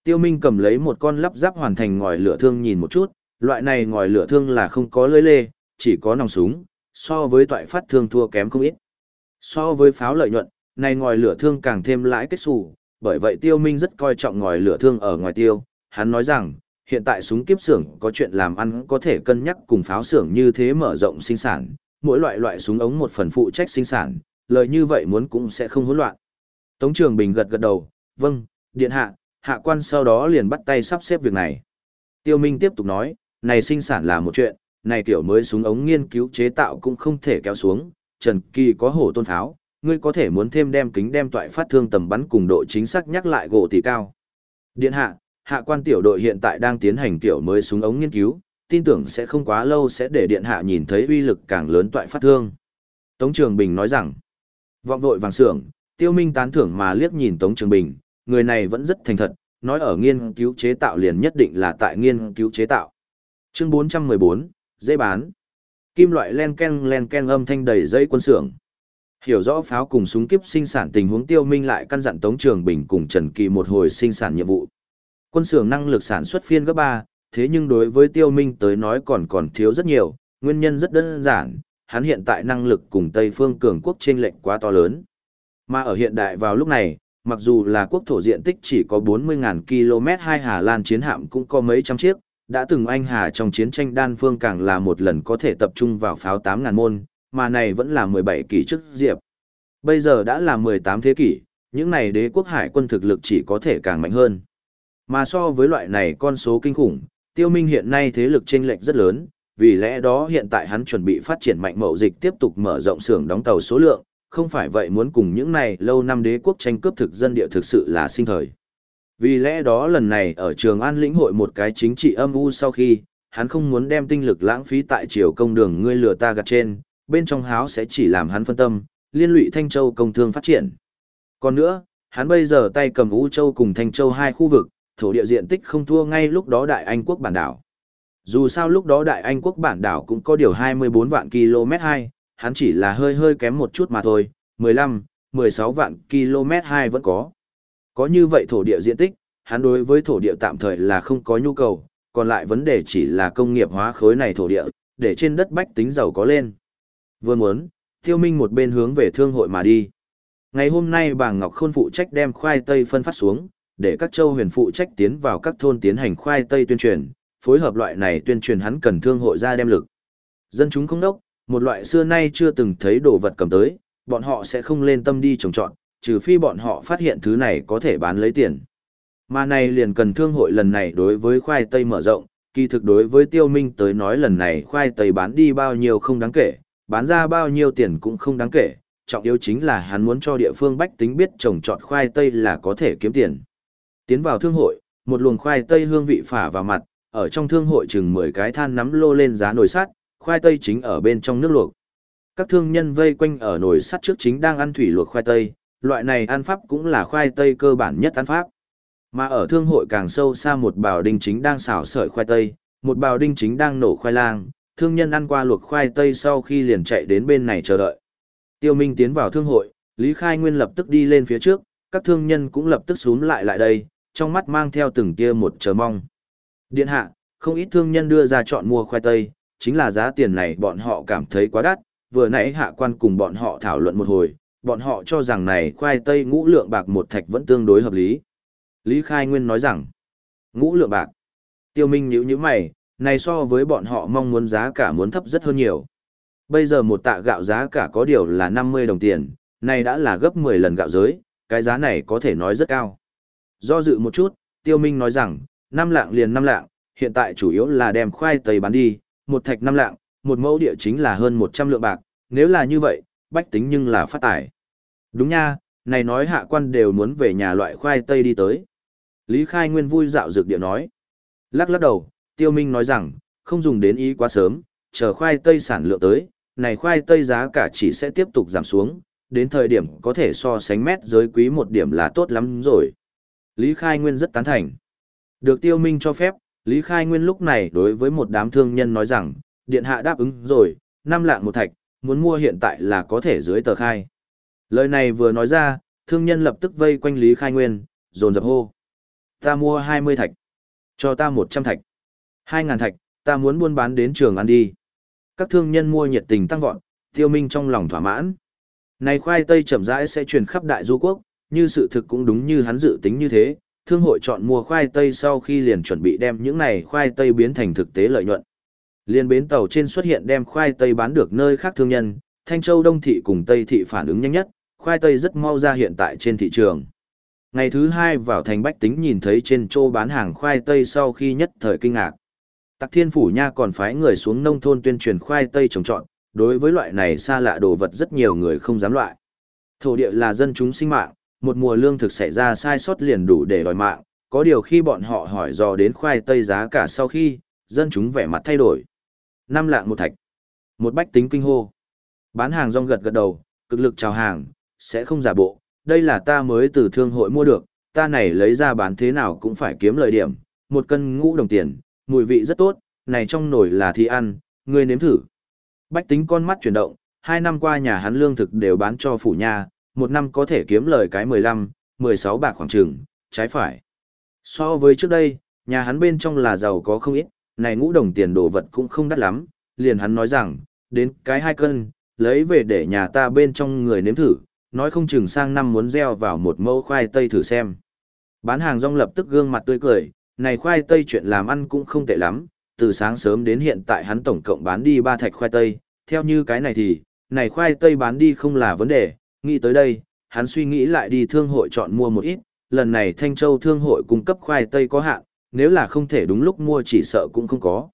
Tiêu Minh cầm lấy một con lắp ráp hoàn thành ngòi lửa thương nhìn một chút, loại này ngòi lửa thương là không có lưỡi lê, chỉ có nòng súng, so với toại phát thương thua kém không ít. So với pháo lợi nhuận, này ngòi lửa thương càng thêm lãi kết xù, bởi vậy Tiêu Minh rất coi trọng ngòi lửa thương ở ngoài tiêu, hắn nói rằng, hiện tại súng kiếp xưởng có chuyện làm ăn có thể cân nhắc cùng pháo xưởng như thế mở rộng sinh sản, mỗi loại loại súng ống một phần phụ trách sinh sản, lời như vậy muốn cũng sẽ không hỗn loạn. Tống Trường Bình gật gật đầu, vâng, điện hạ, hạ quan sau đó liền bắt tay sắp xếp việc này. Tiêu Minh tiếp tục nói, này sinh sản là một chuyện, này kiểu mới súng ống nghiên cứu chế tạo cũng không thể kéo xuống, Trần Kỳ có hổ tôn tháo, ngươi có thể muốn thêm đem kính đem toại phát thương tầm bắn cùng độ chính xác nhắc lại gỗ tỷ cao. Điện hạ, hạ quan tiểu đội hiện tại đang tiến hành tiểu mới súng ống nghiên cứu, tin tưởng sẽ không quá lâu sẽ để điện hạ nhìn thấy uy lực càng lớn toại phát thương. Tống Trường Bình nói rằng, vọng vội vàng sưởng, tiêu minh tán thưởng mà liếc nhìn Tống Trường Bình, người này vẫn rất thành thật, nói ở nghiên cứu chế tạo liền nhất định là tại nghiên cứu chế tạo. Chương 414, dễ bán. Kim loại len ken len ken âm thanh đầy dây quân sưởng. Hiểu rõ pháo cùng súng kiếp sinh sản tình huống tiêu minh lại căn dặn Tống Trường Bình cùng Trần Kỳ một hồi sinh sản nhiệm vụ. Quân sưởng năng lực sản xuất phiên gấp 3, thế nhưng đối với tiêu minh tới nói còn còn thiếu rất nhiều, nguyên nhân rất đơn giản, hắn hiện tại năng lực cùng Tây phương cường quốc trên lệnh quá to lớn. Mà ở hiện đại vào lúc này, mặc dù là quốc thổ diện tích chỉ có 40.000 km hai Hà Lan chiến hạm cũng có mấy trăm chiếc, đã từng Anh Hà trong chiến tranh đan phương càng là một lần có thể tập trung vào pháo 8.000 môn, mà này vẫn là 17 kỷ trước diệp. Bây giờ đã là 18 thế kỷ, những này đế quốc hải quân thực lực chỉ có thể càng mạnh hơn. Mà so với loại này con số kinh khủng, tiêu minh hiện nay thế lực chênh lệch rất lớn, vì lẽ đó hiện tại hắn chuẩn bị phát triển mạnh mậu dịch tiếp tục mở rộng xưởng đóng tàu số lượng, không phải vậy muốn cùng những này lâu năm đế quốc tranh cướp thực dân địa thực sự là sinh thời. Vì lẽ đó lần này ở trường an lĩnh hội một cái chính trị âm u sau khi, hắn không muốn đem tinh lực lãng phí tại triều công đường ngươi lừa ta gạt trên, bên trong háo sẽ chỉ làm hắn phân tâm, liên lụy Thanh Châu công thương phát triển. Còn nữa, hắn bây giờ tay cầm U Châu cùng Thanh Châu hai khu vực, thổ địa diện tích không thua ngay lúc đó Đại Anh quốc bản đảo. Dù sao lúc đó Đại Anh quốc bản đảo cũng có điều 24 vạn km 2, hắn chỉ là hơi hơi kém một chút mà thôi, 15, 16 vạn km 2 vẫn có. Có như vậy thổ địa diện tích, hắn đối với thổ địa tạm thời là không có nhu cầu, còn lại vấn đề chỉ là công nghiệp hóa khối này thổ địa, để trên đất bách tính giàu có lên. Vừa muốn, Tiêu Minh một bên hướng về thương hội mà đi. Ngày hôm nay bà Ngọc Khôn phụ trách đem khoai tây phân phát xuống, để các châu huyền phụ trách tiến vào các thôn tiến hành khoai tây tuyên truyền, phối hợp loại này tuyên truyền hắn cần thương hội ra đem lực. Dân chúng không đốc, một loại xưa nay chưa từng thấy đồ vật cầm tới, bọn họ sẽ không lên tâm đi trồng trọn, trừ phi bọn họ phát hiện thứ này có thể bán lấy tiền. Mà này liền cần thương hội lần này đối với khoai tây mở rộng, kỳ thực đối với tiêu minh tới nói lần này khoai tây bán đi bao nhiêu không đáng kể, bán ra bao nhiêu tiền cũng không đáng kể, trọng yếu chính là hắn muốn cho địa phương bách tính biết trồng trọt khoai tây là có thể kiếm tiền. Tiến vào thương hội, một luồng khoai tây hương vị phả vào mặt, ở trong thương hội chừng 10 cái than nắm lô lên giá nồi sắt, khoai tây chính ở bên trong nước luộc. Các thương nhân vây quanh ở nồi sắt trước chính đang ăn thủy luộc khoai tây, loại này ăn pháp cũng là khoai tây cơ bản nhất ăn pháp. Mà ở thương hội càng sâu xa một bào đinh chính đang xào sợi khoai tây, một bào đinh chính đang nổ khoai lang, thương nhân ăn qua luộc khoai tây sau khi liền chạy đến bên này chờ đợi. Tiêu Minh tiến vào thương hội, Lý Khai Nguyên lập tức đi lên phía trước, các thương nhân cũng lập tức xuống lại lại đây, trong mắt mang theo từng kia một chờ mong. Điện hạ, không ít thương nhân đưa ra chọn mua khoai tây, chính là giá tiền này bọn họ cảm thấy quá đắt, vừa nãy hạ quan cùng bọn họ thảo luận một hồi, bọn họ cho rằng này khoai tây ngũ lượng bạc một thạch vẫn tương đối hợp lý. Lý Khai Nguyên nói rằng, ngũ lượng bạc. Tiêu Minh nhíu nhíu mày, này so với bọn họ mong muốn giá cả muốn thấp rất hơn nhiều. Bây giờ một tạ gạo giá cả có điều là 50 đồng tiền, này đã là gấp 10 lần gạo giới, cái giá này có thể nói rất cao. Do dự một chút, Tiêu Minh nói rằng, năm lạng liền năm lạng, hiện tại chủ yếu là đem khoai tây bán đi, một thạch năm lạng, một mẫu địa chính là hơn 100 lượng bạc, nếu là như vậy, bách tính nhưng là phát tài. Đúng nha, này nói hạ quan đều muốn về nhà loại khoai tây đi tới. Lý Khai Nguyên vui dạo dược địa nói. Lắc lắc đầu, Tiêu Minh nói rằng, không dùng đến ý quá sớm, chờ khoai tây sản lượng tới, này khoai tây giá cả chỉ sẽ tiếp tục giảm xuống, đến thời điểm có thể so sánh mét giới quý một điểm là tốt lắm rồi. Lý Khai Nguyên rất tán thành. Được Tiêu Minh cho phép, Lý Khai Nguyên lúc này đối với một đám thương nhân nói rằng, điện hạ đáp ứng rồi, năm lạng một thạch, muốn mua hiện tại là có thể dưới tờ khai. Lời này vừa nói ra, thương nhân lập tức vây quanh Lý Khai Nguyên, dồn dập hô. Ta mua 20 thạch. Cho ta 100 thạch. 2.000 thạch, ta muốn buôn bán đến trường ăn đi. Các thương nhân mua nhiệt tình tăng vọt, tiêu minh trong lòng thỏa mãn. Này khoai tây chậm rãi sẽ truyền khắp đại du quốc, như sự thực cũng đúng như hắn dự tính như thế, thương hội chọn mua khoai tây sau khi liền chuẩn bị đem những này khoai tây biến thành thực tế lợi nhuận. Liên bến tàu trên xuất hiện đem khoai tây bán được nơi khác thương nhân, Thanh Châu Đông Thị cùng Tây Thị phản ứng nhanh nhất, khoai tây rất mau ra hiện tại trên thị trường. Ngày thứ hai vào thành Bách Tính nhìn thấy trên châu bán hàng khoai tây sau khi nhất thời kinh ngạc. Tặc Thiên Phủ Nha còn phái người xuống nông thôn tuyên truyền khoai tây trồng trọt, đối với loại này xa lạ đồ vật rất nhiều người không dám loại. Thổ địa là dân chúng sinh mạng, một mùa lương thực xảy ra sai sót liền đủ để đòi mạng, có điều khi bọn họ hỏi dò đến khoai tây giá cả sau khi, dân chúng vẻ mặt thay đổi. Năm lạng một thạch. Một bách tính kinh hô. Bán hàng rong gật gật đầu, cực lực chào hàng, sẽ không giả bộ, đây là ta mới từ thương hội mua được, ta này lấy ra bán thế nào cũng phải kiếm lợi điểm, một cân ngũ đồng tiền, mùi vị rất tốt, này trong nồi là thi ăn, ngươi nếm thử. Bách tính con mắt chuyển động, hai năm qua nhà hắn lương thực đều bán cho phủ nhà, một năm có thể kiếm lời cái 15, 16 bạc khoảng trường, trái phải. So với trước đây, nhà hắn bên trong là giàu có không ít, này ngũ đồng tiền đồ vật cũng không đắt lắm, liền hắn nói rằng, đến cái hai cân, lấy về để nhà ta bên trong người nếm thử, nói không chừng sang năm muốn gieo vào một mẫu khoai tây thử xem. Bán hàng rong lập tức gương mặt tươi cười, này khoai tây chuyện làm ăn cũng không tệ lắm, từ sáng sớm đến hiện tại hắn tổng cộng bán đi ba thạch khoai tây, theo như cái này thì, này khoai tây bán đi không là vấn đề, nghĩ tới đây, hắn suy nghĩ lại đi thương hội chọn mua một ít, lần này Thanh Châu thương hội cung cấp khoai tây có hạn, nếu là không thể đúng lúc mua chỉ sợ cũng không có.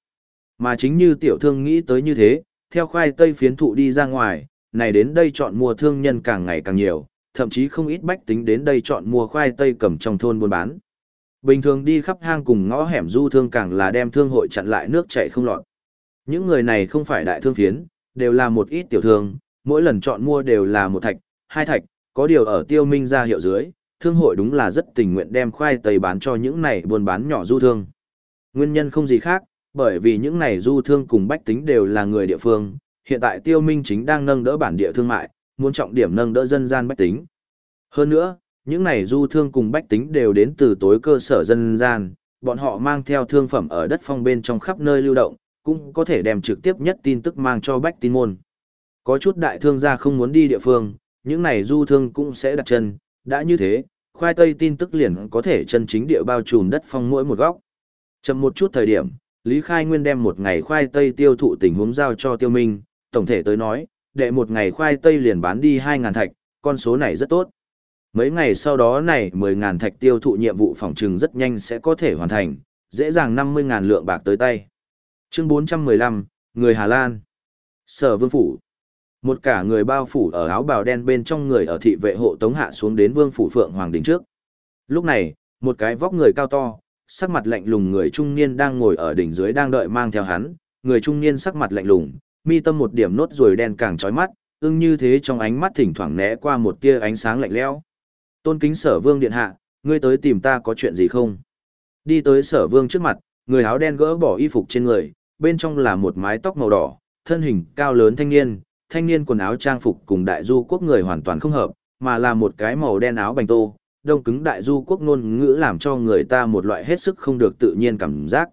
Mà chính như tiểu thương nghĩ tới như thế, theo khoai tây phiến thụ đi ra ngoài, này đến đây chọn mua thương nhân càng ngày càng nhiều, thậm chí không ít bách tính đến đây chọn mua khoai tây cầm trong thôn buôn bán. Bình thường đi khắp hang cùng ngõ hẻm du thương càng là đem thương hội chặn lại nước chảy không lọt. Những người này không phải đại thương phiến, đều là một ít tiểu thương, mỗi lần chọn mua đều là một thạch, hai thạch, có điều ở tiêu minh ra hiệu dưới, thương hội đúng là rất tình nguyện đem khoai tây bán cho những này buôn bán nhỏ du thương. Nguyên nhân không gì khác, bởi vì những này du thương cùng bách tính đều là người địa phương, hiện tại tiêu minh chính đang nâng đỡ bản địa thương mại, muốn trọng điểm nâng đỡ dân gian bách tính. Hơn nữa, những này du thương cùng bách tính đều đến từ tối cơ sở dân gian, bọn họ mang theo thương phẩm ở đất phong bên trong khắp nơi lưu động, cũng có thể đem trực tiếp nhất tin tức mang cho bách tin môn. Có chút đại thương gia không muốn đi địa phương, những này du thương cũng sẽ đặt chân, đã như thế, khoai tây tin tức liền có thể chân chính địa bao trùm đất phong mỗi một góc. Chậm một chút thời điểm, Lý Khai Nguyên đem một ngày khoai tây tiêu thụ tình huống giao cho Tiêu Minh, tổng thể tới nói, đệ một ngày khoai tây liền bán đi 2.000 thạch, con số này rất tốt. Mấy ngày sau đó này 10.000 thạch tiêu thụ nhiệm vụ phòng trừng rất nhanh sẽ có thể hoàn thành, dễ dàng 50.000 lượng bạc tới tay. Chương 415, Người Hà Lan Sở Vương Phủ một cả người bao phủ ở áo bào đen bên trong người ở thị vệ hộ tống hạ xuống đến Vương Phủ Phượng Hoàng Đình trước. Lúc này, một cái vóc người cao to, sắc mặt lạnh lùng người trung niên đang ngồi ở đỉnh dưới đang đợi mang theo hắn, người trung niên sắc mặt lạnh lùng, mi tâm một điểm nốt ruồi đen càng chói mắt, ưng như thế trong ánh mắt thỉnh thoảng né qua một tia ánh sáng lạnh lẽo. Tôn kính sở vương điện hạ, ngươi tới tìm ta có chuyện gì không? Đi tới sở vương trước mặt, người áo đen gỡ bỏ y phục trên người, bên trong là một mái tóc màu đỏ, thân hình cao lớn thanh niên, thanh niên quần áo trang phục cùng đại du quốc người hoàn toàn không hợp, mà là một cái màu đen áo bành tô, đông cứng đại du quốc ngôn ngữ làm cho người ta một loại hết sức không được tự nhiên cảm giác.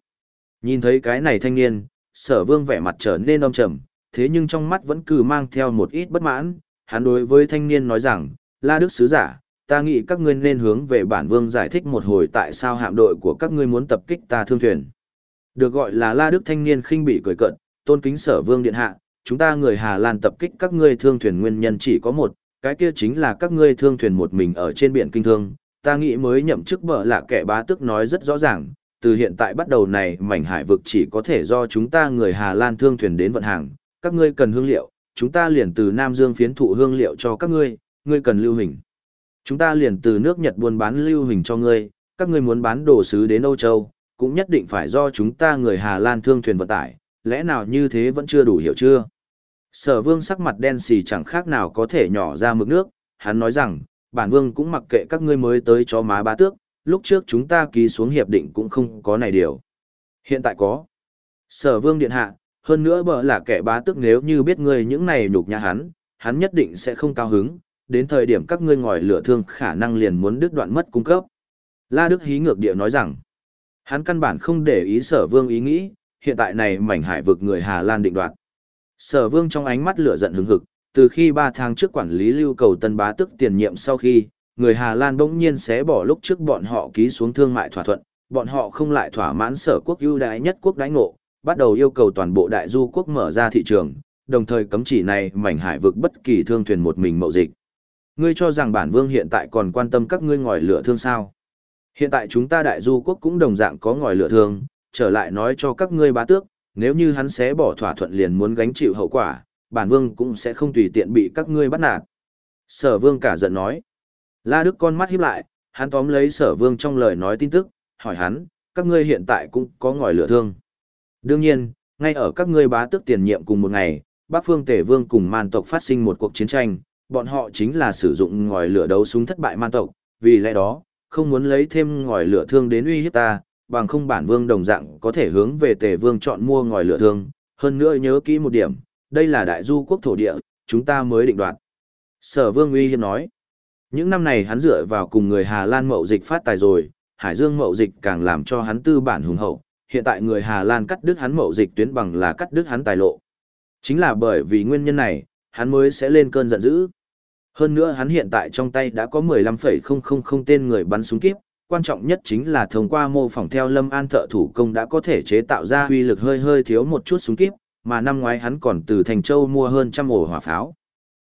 Nhìn thấy cái này thanh niên, sở vương vẻ mặt trở nên âm trầm, thế nhưng trong mắt vẫn cứ mang theo một ít bất mãn, hắn đối với thanh niên nói rằng, La Đức Sứ Giả, ta nghĩ các ngươi nên hướng về bản vương giải thích một hồi tại sao hạm đội của các ngươi muốn tập kích ta thương thuyền. Được gọi là La Đức thanh niên khinh bị cười cận, tôn kính sở vương điện hạ, chúng ta người Hà Lan tập kích các ngươi thương thuyền nguyên nhân chỉ có một, cái kia chính là các ngươi thương thuyền một mình ở trên biển kinh thương, ta nghĩ mới nhậm chức bợ là kẻ bá tức nói rất rõ ràng, từ hiện tại bắt đầu này mảnh hải vực chỉ có thể do chúng ta người Hà Lan thương thuyền đến vận hàng, các ngươi cần hương liệu, chúng ta liền từ Nam Dương phiến thụ hương liệu cho các ngươi, ngươi cần lưu hình. Chúng ta liền từ nước Nhật buôn bán lưu hình cho ngươi, các ngươi muốn bán đồ sứ đến Âu Châu, cũng nhất định phải do chúng ta người Hà Lan thương thuyền vận tải, lẽ nào như thế vẫn chưa đủ hiểu chưa? Sở vương sắc mặt đen xì chẳng khác nào có thể nhỏ ra mực nước, hắn nói rằng, bản vương cũng mặc kệ các ngươi mới tới cho má bá tước, lúc trước chúng ta ký xuống hiệp định cũng không có này điều. Hiện tại có. Sở vương điện hạ, hơn nữa bở là kẻ bá tước nếu như biết ngươi những này nhục nhã hắn, hắn nhất định sẽ không cao hứng, đến thời điểm các ngươi ngòi lửa thương khả năng liền muốn đứt đoạn mất cung cấp. La Đức hí ngược địa nói rằng, hắn căn bản không để ý sở vương ý nghĩ, hiện tại này mảnh hải vực người Hà Lan định đoạt. Sở vương trong ánh mắt lửa giận hứng hực, từ khi 3 tháng trước quản lý lưu cầu tân bá tức tiền nhiệm sau khi, người Hà Lan bỗng nhiên xé bỏ lúc trước bọn họ ký xuống thương mại thỏa thuận, bọn họ không lại thỏa mãn sở quốc ưu đãi nhất quốc đãi ngộ, bắt đầu yêu cầu toàn bộ đại du quốc mở ra thị trường, đồng thời cấm chỉ này mảnh hải vực bất kỳ thương thuyền một mình mậu dịch. Ngươi cho rằng bản vương hiện tại còn quan tâm các ngươi ngòi lửa thương sao? Hiện tại chúng ta đại du quốc cũng đồng dạng có ngòi lửa thương, trở lại nói cho các ngươi bá tước, nếu như hắn sẽ bỏ thỏa thuận liền muốn gánh chịu hậu quả, bản vương cũng sẽ không tùy tiện bị các ngươi bắt nạt. Sở vương cả giận nói. La Đức con mắt híp lại, hắn tóm lấy sở vương trong lời nói tin tức, hỏi hắn, các ngươi hiện tại cũng có ngòi lửa thương. Đương nhiên, ngay ở các ngươi bá tước tiền nhiệm cùng một ngày, Bắc Phương Tể Vương cùng man tộc phát sinh một cuộc chiến tranh, bọn họ chính là sử dụng ngòi lửa đấu súng thất bại man tộc, vì lẽ đó, không muốn lấy thêm ngòi lửa thương đến uy hiếp ta, bằng không bản vương đồng dạng có thể hướng về Tề Vương chọn mua ngòi lửa thương, hơn nữa nhớ kỹ một điểm, đây là đại du quốc thổ địa, chúng ta mới định đoạt. Sở Vương uy hiếp nói, những năm này hắn dựa vào cùng người Hà Lan mậu dịch phát tài rồi, Hải Dương mậu dịch càng làm cho hắn tư bản hùng hậu, hiện tại người Hà Lan cắt đứt hắn mậu dịch tuyến bằng là cắt đứt hắn tài lộ. Chính là bởi vì nguyên nhân này, hắn mới sẽ lên cơn giận dữ. Hơn nữa hắn hiện tại trong tay đã có 15,000 tên người bắn súng kíp, quan trọng nhất chính là thông qua mô phỏng theo Lâm An thợ thủ công đã có thể chế tạo ra uy lực hơi hơi thiếu một chút súng kíp, mà năm ngoái hắn còn từ Thành Châu mua hơn trăm ổ hỏa pháo.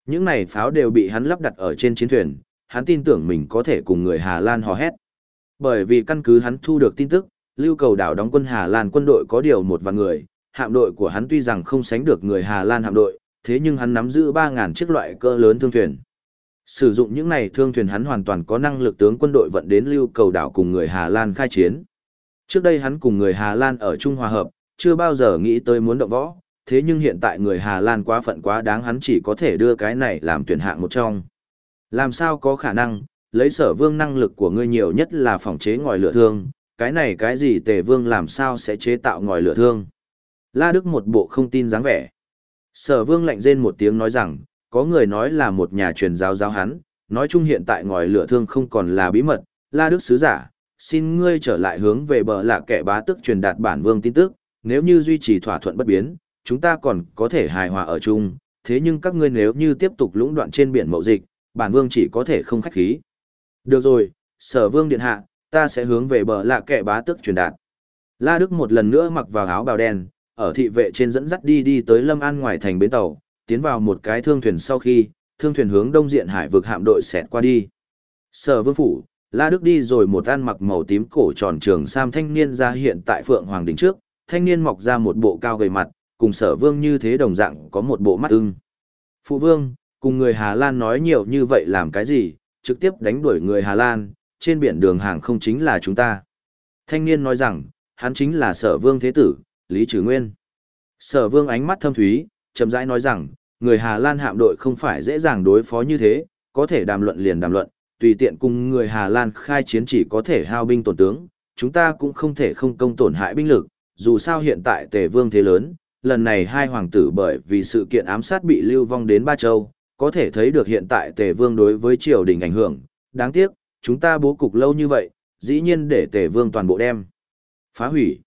Những này pháo đều bị hắn lắp đặt ở trên chiến thuyền, hắn tin tưởng mình có thể cùng người Hà Lan hò hét. Bởi vì căn cứ hắn thu được tin tức, lưu cầu đảo đóng quân Hà Lan quân đội có điều một vạn người, hạm đội của hắn tuy rằng không sánh được người Hà Lan hạm đội, thế nhưng hắn nắm giữ ba ngàn chiếc loại cỡ lớn thương thuyền. Sử dụng những này thương thuyền hắn hoàn toàn có năng lực tướng quân đội vận đến lưu cầu đảo cùng người Hà Lan khai chiến. Trước đây hắn cùng người Hà Lan ở Trung Hòa Hợp, chưa bao giờ nghĩ tới muốn động võ, thế nhưng hiện tại người Hà Lan quá phận quá đáng hắn chỉ có thể đưa cái này làm tuyển hạng một trong. Làm sao có khả năng, lấy sở vương năng lực của ngươi nhiều nhất là phòng chế ngòi lửa thương, cái này cái gì tề vương làm sao sẽ chế tạo ngòi lửa thương. La Đức một bộ không tin dáng vẻ. Sở vương lạnh rên một tiếng nói rằng, có người nói là một nhà truyền giáo giáo hắn, nói chung hiện tại ngòi lửa thương không còn là bí mật, La Đức sứ giả, xin ngươi trở lại hướng về bờ là kẻ bá tức truyền đạt bản vương tin tức, nếu như duy trì thỏa thuận bất biến, chúng ta còn có thể hài hòa ở chung, thế nhưng các ngươi nếu như tiếp tục lũng đoạn trên biển mậu dịch, bản vương chỉ có thể không khách khí. Được rồi, sở vương điện hạ, ta sẽ hướng về bờ là kẻ bá tức truyền đạt. La Đức một lần nữa mặc vào áo bào đen, ở thị vệ trên dẫn dắt đi đi tới Lâm An ngoài thành bến tàu, tiến vào một cái thương thuyền sau khi, thương thuyền hướng đông diện hải vực hạm đội xẹt qua đi. Sở Vương phủ, La Đức đi rồi một ăn mặc màu tím cổ tròn trường sam thanh niên ra hiện tại Phượng Hoàng đỉnh trước, thanh niên mọc ra một bộ cao gầy mặt, cùng Sở Vương như thế đồng dạng có một bộ mắt ưng. Phụ Vương, cùng người Hà Lan nói nhiều như vậy làm cái gì, trực tiếp đánh đuổi người Hà Lan, trên biển đường hàng không chính là chúng ta. Thanh niên nói rằng, hắn chính là Sở Vương Thế Tử, Lý Trừ Nguyên. Sở vương ánh mắt thâm thúy, chậm rãi nói rằng, người Hà Lan hạm đội không phải dễ dàng đối phó như thế, có thể đàm luận liền đàm luận, tùy tiện cùng người Hà Lan khai chiến chỉ có thể hao binh tổn tướng, chúng ta cũng không thể không công tổn hại binh lực, dù sao hiện tại tề vương thế lớn, lần này hai hoàng tử bởi vì sự kiện ám sát bị lưu vong đến Ba Châu, có thể thấy được hiện tại tề vương đối với triều đình ảnh hưởng, đáng tiếc, chúng ta bố cục lâu như vậy, dĩ nhiên để tề vương toàn bộ đem phá hủy.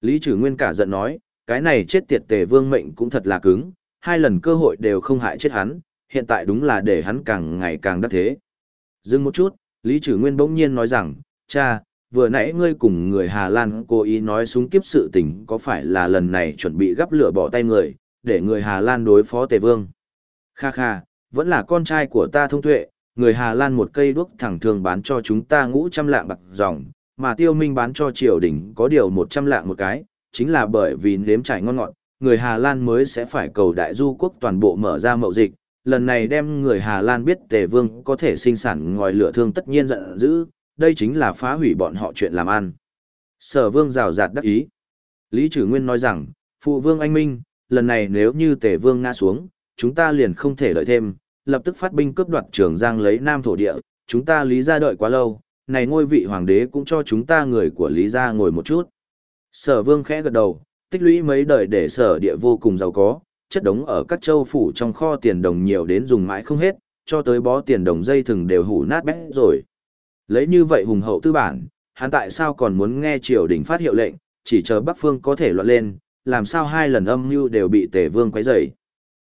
Lý Trử Nguyên cả giận nói, cái này chết tiệt tề vương mệnh cũng thật là cứng, hai lần cơ hội đều không hại chết hắn, hiện tại đúng là để hắn càng ngày càng đắc thế. Dừng một chút, Lý Trử Nguyên bỗng nhiên nói rằng, cha, vừa nãy ngươi cùng người Hà Lan cố ý nói súng kiếp sự tình có phải là lần này chuẩn bị gắp lửa bỏ tay người, để người Hà Lan đối phó tề vương. Kha kha, vẫn là con trai của ta thông tuệ, người Hà Lan một cây đuốc thẳng thường bán cho chúng ta ngũ trăm lạng bạc dòng, mà tiêu minh bán cho triều đình có điều một trăm lạng một cái, chính là bởi vì nếm trải ngon ngọt, người Hà Lan mới sẽ phải cầu đại du quốc toàn bộ mở ra mậu dịch. Lần này đem người Hà Lan biết tề vương có thể sinh sản ngòi lửa thương tất nhiên giận dữ, đây chính là phá hủy bọn họ chuyện làm ăn. Sở vương rào rạt đắc ý. Lý Trừ Nguyên nói rằng, phụ vương anh minh, lần này nếu như tề vương ngã xuống, chúng ta liền không thể đợi thêm, lập tức phát binh cướp đoạt trường giang lấy nam thổ địa, chúng ta lý ra đợi quá lâu, này ngôi vị hoàng đế cũng cho chúng ta người của Lý gia ngồi một chút. Sở vương khẽ gật đầu, tích lũy mấy đời để sở địa vô cùng giàu có, chất đống ở các châu phủ trong kho tiền đồng nhiều đến dùng mãi không hết, cho tới bó tiền đồng dây thừng đều hủ nát bét rồi. Lấy như vậy hùng hậu tư bản, hắn tại sao còn muốn nghe triều đình phát hiệu lệnh, chỉ chờ Bắc Phương có thể loạn lên, làm sao hai lần âm mưu đều bị tề vương quấy rầy.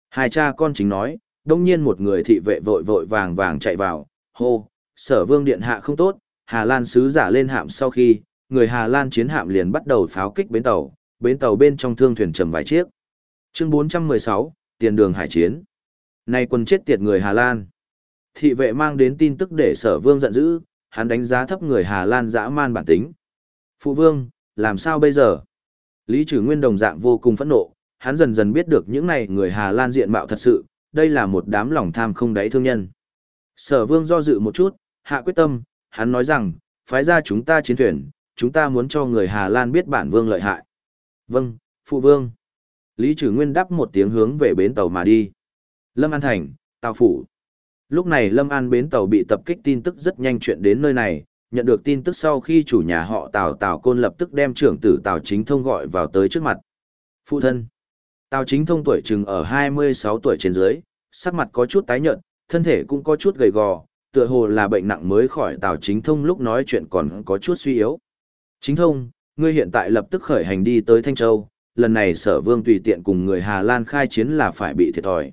Hai cha con chính nói, đông nhiên một người thị vệ vội vội vàng vàng chạy vào, hô, sở vương điện hạ không tốt, Hà Lan sứ giả lên hạm sau khi, người Hà Lan chiến hạm liền bắt đầu pháo kích bến tàu, bến tàu bên trong thương thuyền trầm vài chiếc. Chương 416, tiền đường hải chiến. Này quân chết tiệt người Hà Lan. Thị vệ mang đến tin tức để sở vương giận dữ, hắn đánh giá thấp người Hà Lan dã man bản tính. Phụ vương, làm sao bây giờ? Lý Trừ Nguyên đồng dạng vô cùng phẫn nộ, hắn dần dần biết được những này người Hà Lan diện mạo thật sự, đây là một đám lòng tham không đáy thương nhân. Sở vương do dự một chút, hạ quyết tâm, hắn nói rằng, phái ra chúng ta chiến thuyền, chúng ta muốn cho người Hà Lan biết bản vương lợi hại. Vâng, phụ vương. Lý Trừ Nguyên đáp một tiếng hướng về bến tàu mà đi. Lâm An Thành, Tàu Phủ. Lúc này Lâm An bến tàu bị tập kích tin tức rất nhanh chuyện đến nơi này, nhận được tin tức sau khi chủ nhà họ Tào Tào Côn lập tức đem trưởng tử Tào Chính Thông gọi vào tới trước mặt. Phụ thân. Tào Chính Thông tuổi chừng ở 26 tuổi trên dưới, sắc mặt có chút tái nhợt, thân thể cũng có chút gầy gò, tựa hồ là bệnh nặng mới khỏi Tào Chính Thông lúc nói chuyện còn có chút suy yếu. Chính Thông, ngươi hiện tại lập tức khởi hành đi tới Thanh Châu, lần này sở vương tùy tiện cùng người Hà Lan khai chiến là phải bị thiệt thòi.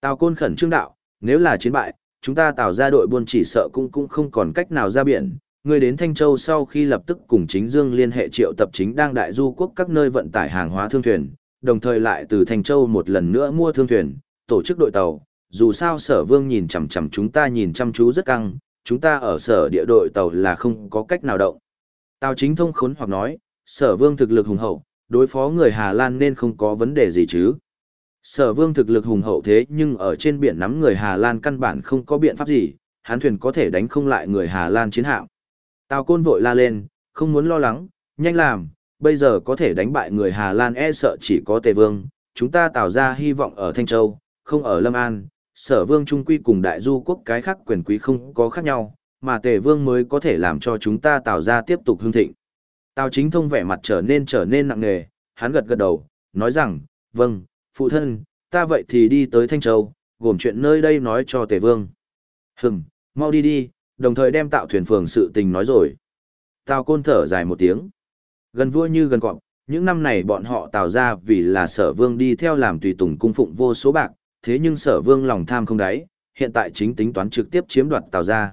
Tào Côn khẩn trương đạo, nếu là chiến bại, chúng ta tạo ra đội buôn chỉ sợ cũng cũng không còn cách nào ra biển. Ngươi đến Thanh Châu sau khi lập tức cùng chính Dương liên hệ triệu tập chính đang đại du quốc các nơi vận tải hàng hóa thương thuyền, đồng thời lại từ Thanh Châu một lần nữa mua thương thuyền, tổ chức đội tàu. Dù sao sở vương nhìn chằm chằm chúng ta nhìn chăm chú rất căng, chúng ta ở sở địa đội tàu là không có cách nào động. Tào chính thông khốn hoặc nói, sở vương thực lực hùng hậu, đối phó người Hà Lan nên không có vấn đề gì chứ. Sở vương thực lực hùng hậu thế nhưng ở trên biển nắm người Hà Lan căn bản không có biện pháp gì, hán thuyền có thể đánh không lại người Hà Lan chiến hạm. Tào côn vội la lên, không muốn lo lắng, nhanh làm, bây giờ có thể đánh bại người Hà Lan e sợ chỉ có tề vương, chúng ta tạo ra hy vọng ở Thanh Châu, không ở Lâm An, sở vương trung quy cùng đại du quốc cái khác quyền quý không có khác nhau, mà tề vương mới có thể làm cho chúng ta tạo ra tiếp tục hưng thịnh. Tào chính thông vẻ mặt trở nên trở nên nặng nề, hắn gật gật đầu, nói rằng, vâng, phụ thân, ta vậy thì đi tới Thanh Châu, gồm chuyện nơi đây nói cho Tề Vương. Hừm, mau đi đi, đồng thời đem tạo thuyền phường sự tình nói rồi. Tào côn thở dài một tiếng. Gần vua như gần cọp, những năm này bọn họ tạo ra vì là sở vương đi theo làm tùy tùng cung phụng vô số bạc, thế nhưng sở vương lòng tham không đáy, hiện tại chính tính toán trực tiếp chiếm đoạt tào ra.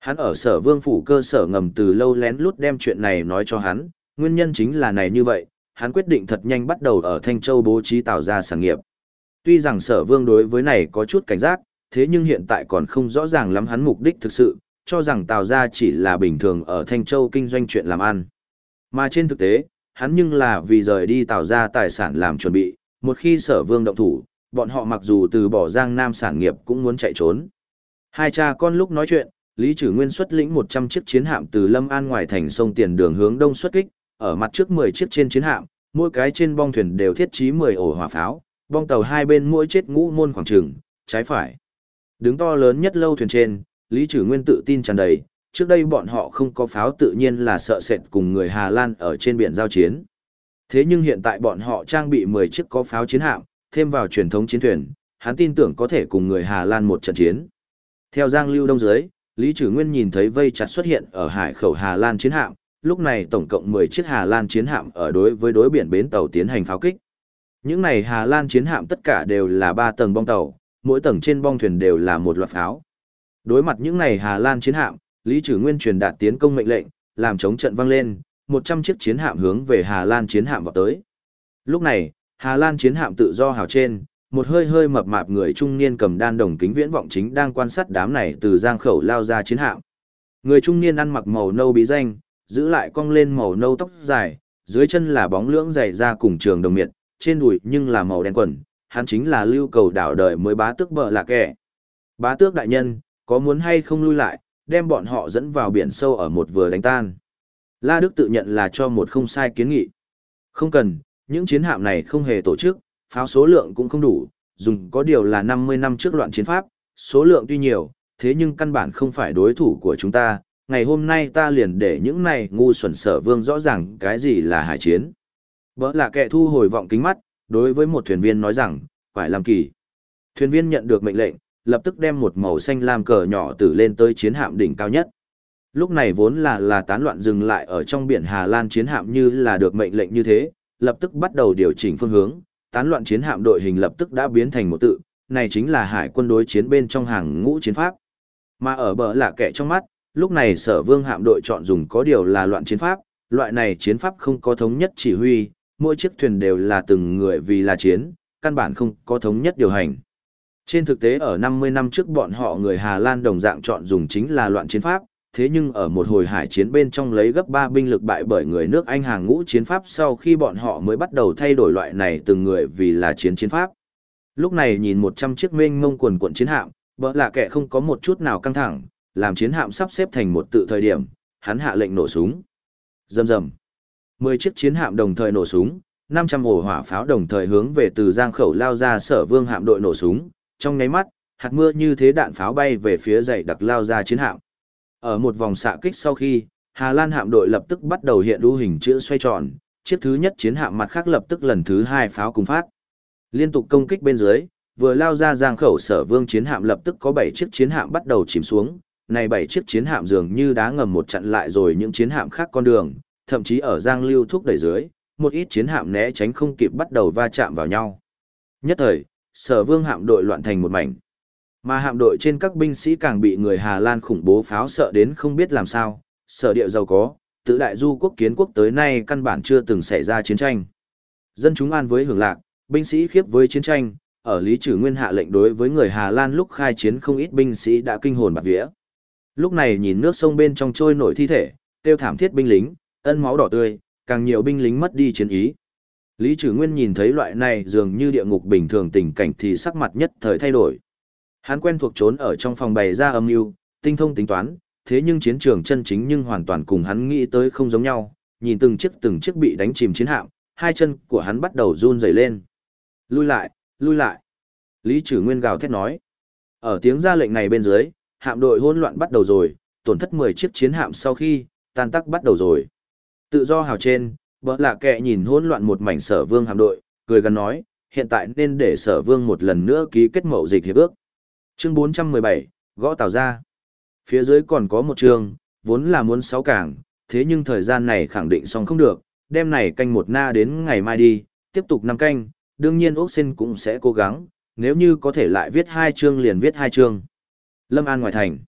Hắn ở sở vương phủ cơ sở ngầm từ lâu lén lút đem chuyện này nói cho hắn, nguyên nhân chính là này như vậy, hắn quyết định thật nhanh bắt đầu ở Thanh Châu bố trí tạo ra sản nghiệp. Tuy rằng sở vương đối với này có chút cảnh giác, thế nhưng hiện tại còn không rõ ràng lắm hắn mục đích thực sự, cho rằng tạo ra chỉ là bình thường ở Thanh Châu kinh doanh chuyện làm ăn. Mà trên thực tế, hắn nhưng là vì rời đi tạo ra tài sản làm chuẩn bị, một khi sở vương động thủ, bọn họ mặc dù từ bỏ giang nam sản nghiệp cũng muốn chạy trốn. Hai cha con lúc nói chuyện, Lý Trử Nguyên xuất lĩnh 100 chiếc chiến hạm từ Lâm An ngoài thành sông Tiền Đường hướng đông xuất kích, ở mặt trước 10 chiếc trên chiến hạm, mỗi cái trên bong thuyền đều thiết trí 10 ổ hỏa pháo, bong tàu hai bên mỗi chết ngũ môn khoảng trường, trái phải. Đứng to lớn nhất lâu thuyền trên, Lý Trử Nguyên tự tin tràn đầy, trước đây bọn họ không có pháo tự nhiên là sợ sệt cùng người Hà Lan ở trên biển giao chiến. Thế nhưng hiện tại bọn họ trang bị 10 chiếc có pháo chiến hạm, thêm vào truyền thống chiến thuyền, hắn tin tưởng có thể cùng người Hà Lan một trận chiến. Theo Giang Lưu Đông dưới, Lý Trử Nguyên nhìn thấy vây chặt xuất hiện ở hải khẩu Hà Lan chiến hạm, lúc này tổng cộng 10 chiếc Hà Lan chiến hạm ở đối với đối biển bến tàu tiến hành pháo kích. Những này Hà Lan chiến hạm tất cả đều là 3 tầng bong tàu, mỗi tầng trên bong thuyền đều là một loạt pháo. Đối mặt những này Hà Lan chiến hạm, Lý Trử Nguyên truyền đạt tiến công mệnh lệnh, làm chống trận vang lên, 100 chiếc chiến hạm hướng về Hà Lan chiến hạm vào tới. Lúc này, Hà Lan chiến hạm tự do hào trên, một hơi hơi mập mạp người trung niên cầm đan đồng kính viễn vọng chính đang quan sát đám này từ giang khẩu lao ra chiến hạm. Người trung niên ăn mặc màu nâu bí danh, giữ lại cong lên màu nâu tóc dài, dưới chân là bóng lưỡng dày ra cùng trường đồng miệt, trên đùi nhưng là màu đen quần, hắn chính là lưu cầu đảo đời mới bá tước bờ là kẻ. Bá tước đại nhân, có muốn hay không lui lại, đem bọn họ dẫn vào biển sâu ở một vừa đánh tan. La Đức tự nhận là cho một không sai kiến nghị. Không cần, những chiến hạm này không hề tổ chức, pháo số lượng cũng không đủ, dùng có điều là 50 năm trước loạn chiến pháp, số lượng tuy nhiều, thế nhưng căn bản không phải đối thủ của chúng ta, ngày hôm nay ta liền để những này ngu xuẩn sở vương rõ ràng cái gì là hải chiến. Bỡ là kẻ thu hồi vọng kính mắt, đối với một thuyền viên nói rằng, phải làm kỳ. Thuyền viên nhận được mệnh lệnh, lập tức đem một màu xanh lam cờ nhỏ tử lên tới chiến hạm đỉnh cao nhất. Lúc này vốn là là tán loạn dừng lại ở trong biển Hà Lan chiến hạm như là được mệnh lệnh như thế, lập tức bắt đầu điều chỉnh phương hướng, tán loạn chiến hạm đội hình lập tức đã biến thành một tự, này chính là hải quân đối chiến bên trong hàng ngũ chiến pháp. Mà ở bờ lạ kẻ trong mắt, lúc này sở vương hạm đội chọn dùng có điều là loạn chiến pháp, loại này chiến pháp không có thống nhất chỉ huy, mỗi chiếc thuyền đều là từng người vì là chiến, căn bản không có thống nhất điều hành. Trên thực tế ở 50 năm trước bọn họ người Hà Lan đồng dạng chọn dùng chính là loạn chiến pháp, thế nhưng ở một hồi hải chiến bên trong lấy gấp 3 binh lực bại bởi người nước Anh hàng ngũ chiến pháp sau khi bọn họ mới bắt đầu thay đổi loại này từng người vì là chiến chiến pháp. Lúc này nhìn 100 chiếc mênh mông quần quận chiến hạm, bỡ là kẻ không có một chút nào căng thẳng, làm chiến hạm sắp xếp thành một tự thời điểm, hắn hạ lệnh nổ súng. Rầm rầm. 10 chiếc chiến hạm đồng thời nổ súng, 500 ổ hỏa pháo đồng thời hướng về từ giang khẩu lao ra sở vương hạm đội nổ súng, trong nháy mắt, hạt mưa như thế đạn pháo bay về phía dậy đặc lao ra chiến hạm. Ở một vòng xạ kích sau khi, Hà Lan hạm đội lập tức bắt đầu hiện lưu hình chữ xoay tròn, chiếc thứ nhất chiến hạm mặt khác lập tức lần thứ hai pháo cùng phát. Liên tục công kích bên dưới, vừa lao ra giang khẩu sở vương chiến hạm lập tức có 7 chiếc chiến hạm bắt đầu chìm xuống, này 7 chiếc chiến hạm dường như đá ngầm một chặn lại rồi những chiến hạm khác con đường, thậm chí ở giang lưu thúc đẩy dưới, một ít chiến hạm né tránh không kịp bắt đầu va chạm vào nhau. Nhất thời, sở vương hạm đội loạn thành một mảnh. Mà hạm đội trên các binh sĩ càng bị người Hà Lan khủng bố pháo sợ đến không biết làm sao, sở địa giàu có, tự đại du quốc kiến quốc tới nay căn bản chưa từng xảy ra chiến tranh. Dân chúng an với hưởng lạc, binh sĩ khiếp với chiến tranh, ở Lý Trử Nguyên hạ lệnh đối với người Hà Lan lúc khai chiến không ít binh sĩ đã kinh hồn bạt vía. Lúc này nhìn nước sông bên trong trôi nổi thi thể, tiêu thảm thiết binh lính, ân máu đỏ tươi, càng nhiều binh lính mất đi chiến ý. Lý Trử Nguyên nhìn thấy loại này dường như địa ngục bình thường tình cảnh thì sắc mặt nhất thời thay đổi. Hắn quen thuộc trốn ở trong phòng bày ra âm mưu, tinh thông tính toán, thế nhưng chiến trường chân chính nhưng hoàn toàn cùng hắn nghĩ tới không giống nhau, nhìn từng chiếc từng chiếc bị đánh chìm chiến hạm, hai chân của hắn bắt đầu run rẩy lên. Lui lại, lui lại. Lý Trử Nguyên gào thét nói. Ở tiếng ra lệnh này bên dưới, hạm đội hỗn loạn bắt đầu rồi, tổn thất 10 chiếc chiến hạm sau khi, tan tác bắt đầu rồi. Tự do hào trên, bỡ lạ kệ nhìn hỗn loạn một mảnh sở vương hạm đội, cười gần nói, hiện tại nên để sở vương một lần nữa ký kết mậu dịch hiệp ước. Chương 417, gõ tàu ra. Phía dưới còn có một chương, vốn là muốn sáu cảng, thế nhưng thời gian này khẳng định xong không được, đêm này canh một na đến ngày mai đi, tiếp tục năm canh, đương nhiên ốc xin cũng sẽ cố gắng, nếu như có thể lại viết hai chương liền viết hai chương. Lâm An ngoài thành.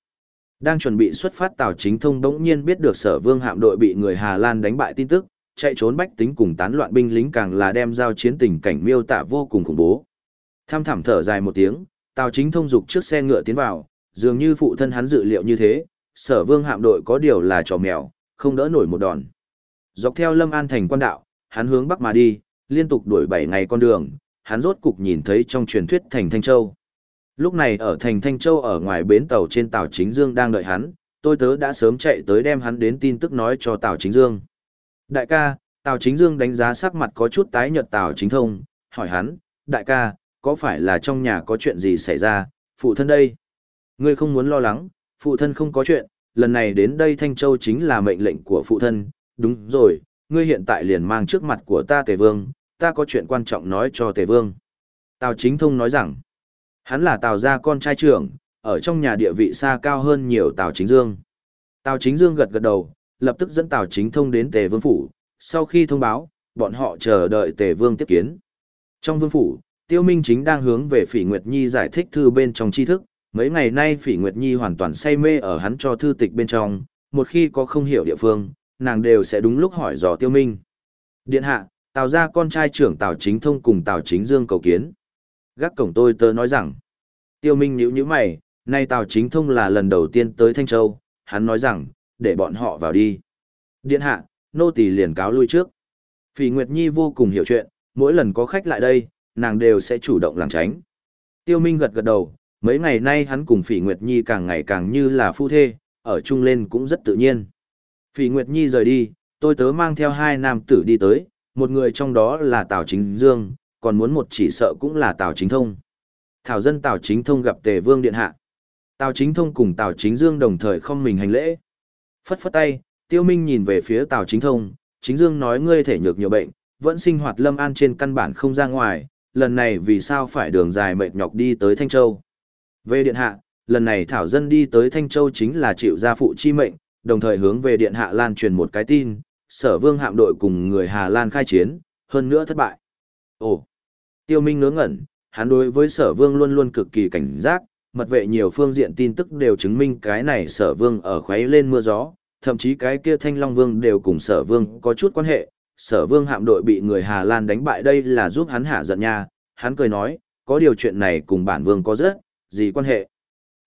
Đang chuẩn bị xuất phát Tào Chính Thông bỗng nhiên biết được sở vương hạm đội bị người Hà Lan đánh bại tin tức, chạy trốn bách tính cùng tán loạn binh lính càng là đem giao chiến tình cảnh miêu tả vô cùng khủng bố. Tham thảm thở dài một tiếng, Tào Chính Thông dục trước xe ngựa tiến vào, dường như phụ thân hắn dự liệu như thế, sở vương hạm đội có điều là trò mèo, không đỡ nổi một đòn. Dọc theo Lâm An thành quan đạo, hắn hướng bắc mà đi, liên tục đuổi 7 ngày con đường, hắn rốt cục nhìn thấy trong truyền thuyết thành Thanh Châu. Lúc này ở thành Thanh Châu ở ngoài bến tàu trên tàu Chính Dương đang đợi hắn, tôi tớ đã sớm chạy tới đem hắn đến tin tức nói cho Tào Chính Dương. Đại ca, Tào Chính Dương đánh giá sắc mặt có chút tái nhợt Tào Chính Thông, hỏi hắn, đại ca, có phải là trong nhà có chuyện gì xảy ra, phụ thân đây? Ngươi không muốn lo lắng, phụ thân không có chuyện, lần này đến đây Thanh Châu chính là mệnh lệnh của phụ thân, đúng rồi, ngươi hiện tại liền mang trước mặt của ta Tề Vương, ta có chuyện quan trọng nói cho Tề Vương. Tào Chính Thông nói rằng, hắn là Tào gia con trai trưởng, ở trong nhà địa vị xa cao hơn nhiều Tào Chính Dương. Tào Chính Dương gật gật đầu, lập tức dẫn Tào Chính Thông đến Tề Vương Phủ, sau khi thông báo, bọn họ chờ đợi Tề Vương tiếp kiến. Trong Vương Phủ, Tiêu Minh chính đang hướng về Phỉ Nguyệt Nhi giải thích thư bên trong tri thức, mấy ngày nay Phỉ Nguyệt Nhi hoàn toàn say mê ở hắn cho thư tịch bên trong, một khi có không hiểu địa phương, nàng đều sẽ đúng lúc hỏi dò Tiêu Minh. Điện hạ, Tào gia con trai trưởng Tào Chính Thông cùng Tào Chính Dương cầu kiến. Gác cổng tôi tớ nói rằng, Tiêu Minh nhíu nhíu mày, nay Tào Chính Thông là lần đầu tiên tới Thanh Châu, hắn nói rằng, để bọn họ vào đi. Điện hạ, nô tỳ liền cáo lui trước. Phỉ Nguyệt Nhi vô cùng hiểu chuyện, mỗi lần có khách lại đây, nàng đều sẽ chủ động làng tránh. Tiêu Minh gật gật đầu, mấy ngày nay hắn cùng Phỉ Nguyệt Nhi càng ngày càng như là phu thê, ở chung lên cũng rất tự nhiên. Phỉ Nguyệt Nhi rời đi, tôi tớ mang theo hai nam tử đi tới, một người trong đó là Tào Chính Dương, còn muốn một chỉ sợ cũng là Tào Chính Thông. Thảo dân Tào Chính Thông gặp Tề Vương Điện Hạ. Tào Chính Thông cùng Tào Chính Dương đồng thời không mình hành lễ. Phất phất tay, Tiêu Minh nhìn về phía Tào Chính Thông, Chính Dương nói ngươi thể nhược nhiều bệnh, vẫn sinh hoạt lâm an trên căn bản không ra ngoài, lần này vì sao phải đường dài mệt nhọc đi tới Thanh Châu. Về Điện Hạ, lần này Thảo dân đi tới Thanh Châu chính là chịu gia phụ chi mệnh, đồng thời hướng về Điện Hạ lan truyền một cái tin, sở vương hạm đội cùng người Hà Lan khai chiến, hơn nữa thất bại. Ồ! Tiêu Minh ngớ ngẩn, hắn đối với sở vương luôn luôn cực kỳ cảnh giác, mật vệ nhiều phương diện tin tức đều chứng minh cái này sở vương ở khuấy lên mưa gió, thậm chí cái kia thanh long vương đều cùng sở vương có chút quan hệ, sở vương hạm đội bị người Hà Lan đánh bại đây là giúp hắn hạ giận nha, hắn cười nói, có điều chuyện này cùng bản vương có rất, gì quan hệ.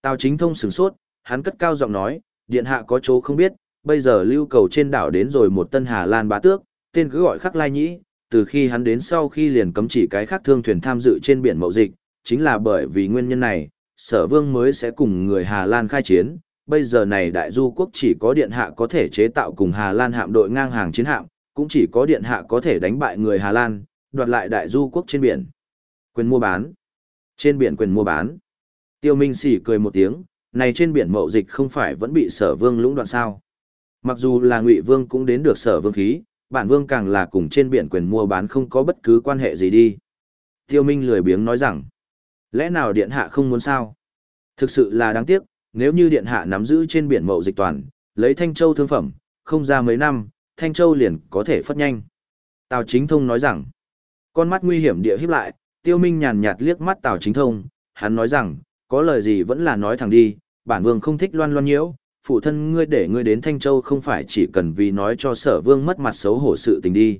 Tào chính thông sửng sốt, hắn cất cao giọng nói, điện hạ có chỗ không biết, bây giờ lưu cầu trên đảo đến rồi một tân Hà Lan bá tước, tên cứ gọi khắc lai nhĩ, từ khi hắn đến sau khi liền cấm chỉ cái khác thương thuyền tham dự trên biển mậu dịch, chính là bởi vì nguyên nhân này, sở vương mới sẽ cùng người Hà Lan khai chiến. Bây giờ này đại du quốc chỉ có điện hạ có thể chế tạo cùng Hà Lan hạm đội ngang hàng chiến hạm, cũng chỉ có điện hạ có thể đánh bại người Hà Lan, đoạt lại đại du quốc trên biển. Quyền mua bán. Trên biển quyền mua bán. Tiêu Minh Sỉ cười một tiếng, này trên biển mậu dịch không phải vẫn bị sở vương lũng đoạn sao. Mặc dù là ngụy vương cũng đến được sở vương khí, bản vương càng là cùng trên biển quyền mua bán không có bất cứ quan hệ gì đi. Tiêu Minh lười biếng nói rằng, lẽ nào điện hạ không muốn sao? Thực sự là đáng tiếc, nếu như điện hạ nắm giữ trên biển mậu dịch toàn, lấy Thanh Châu thương phẩm, không ra mấy năm, Thanh Châu liền có thể phất nhanh. Tào Chính Thông nói rằng, con mắt nguy hiểm địa híp lại, Tiêu Minh nhàn nhạt liếc mắt Tào Chính Thông, hắn nói rằng, có lời gì vẫn là nói thẳng đi, bản vương không thích loan loan nhiễu, phụ thân ngươi để ngươi đến Thanh Châu không phải chỉ cần vì nói cho sở vương mất mặt xấu hổ sự tình đi.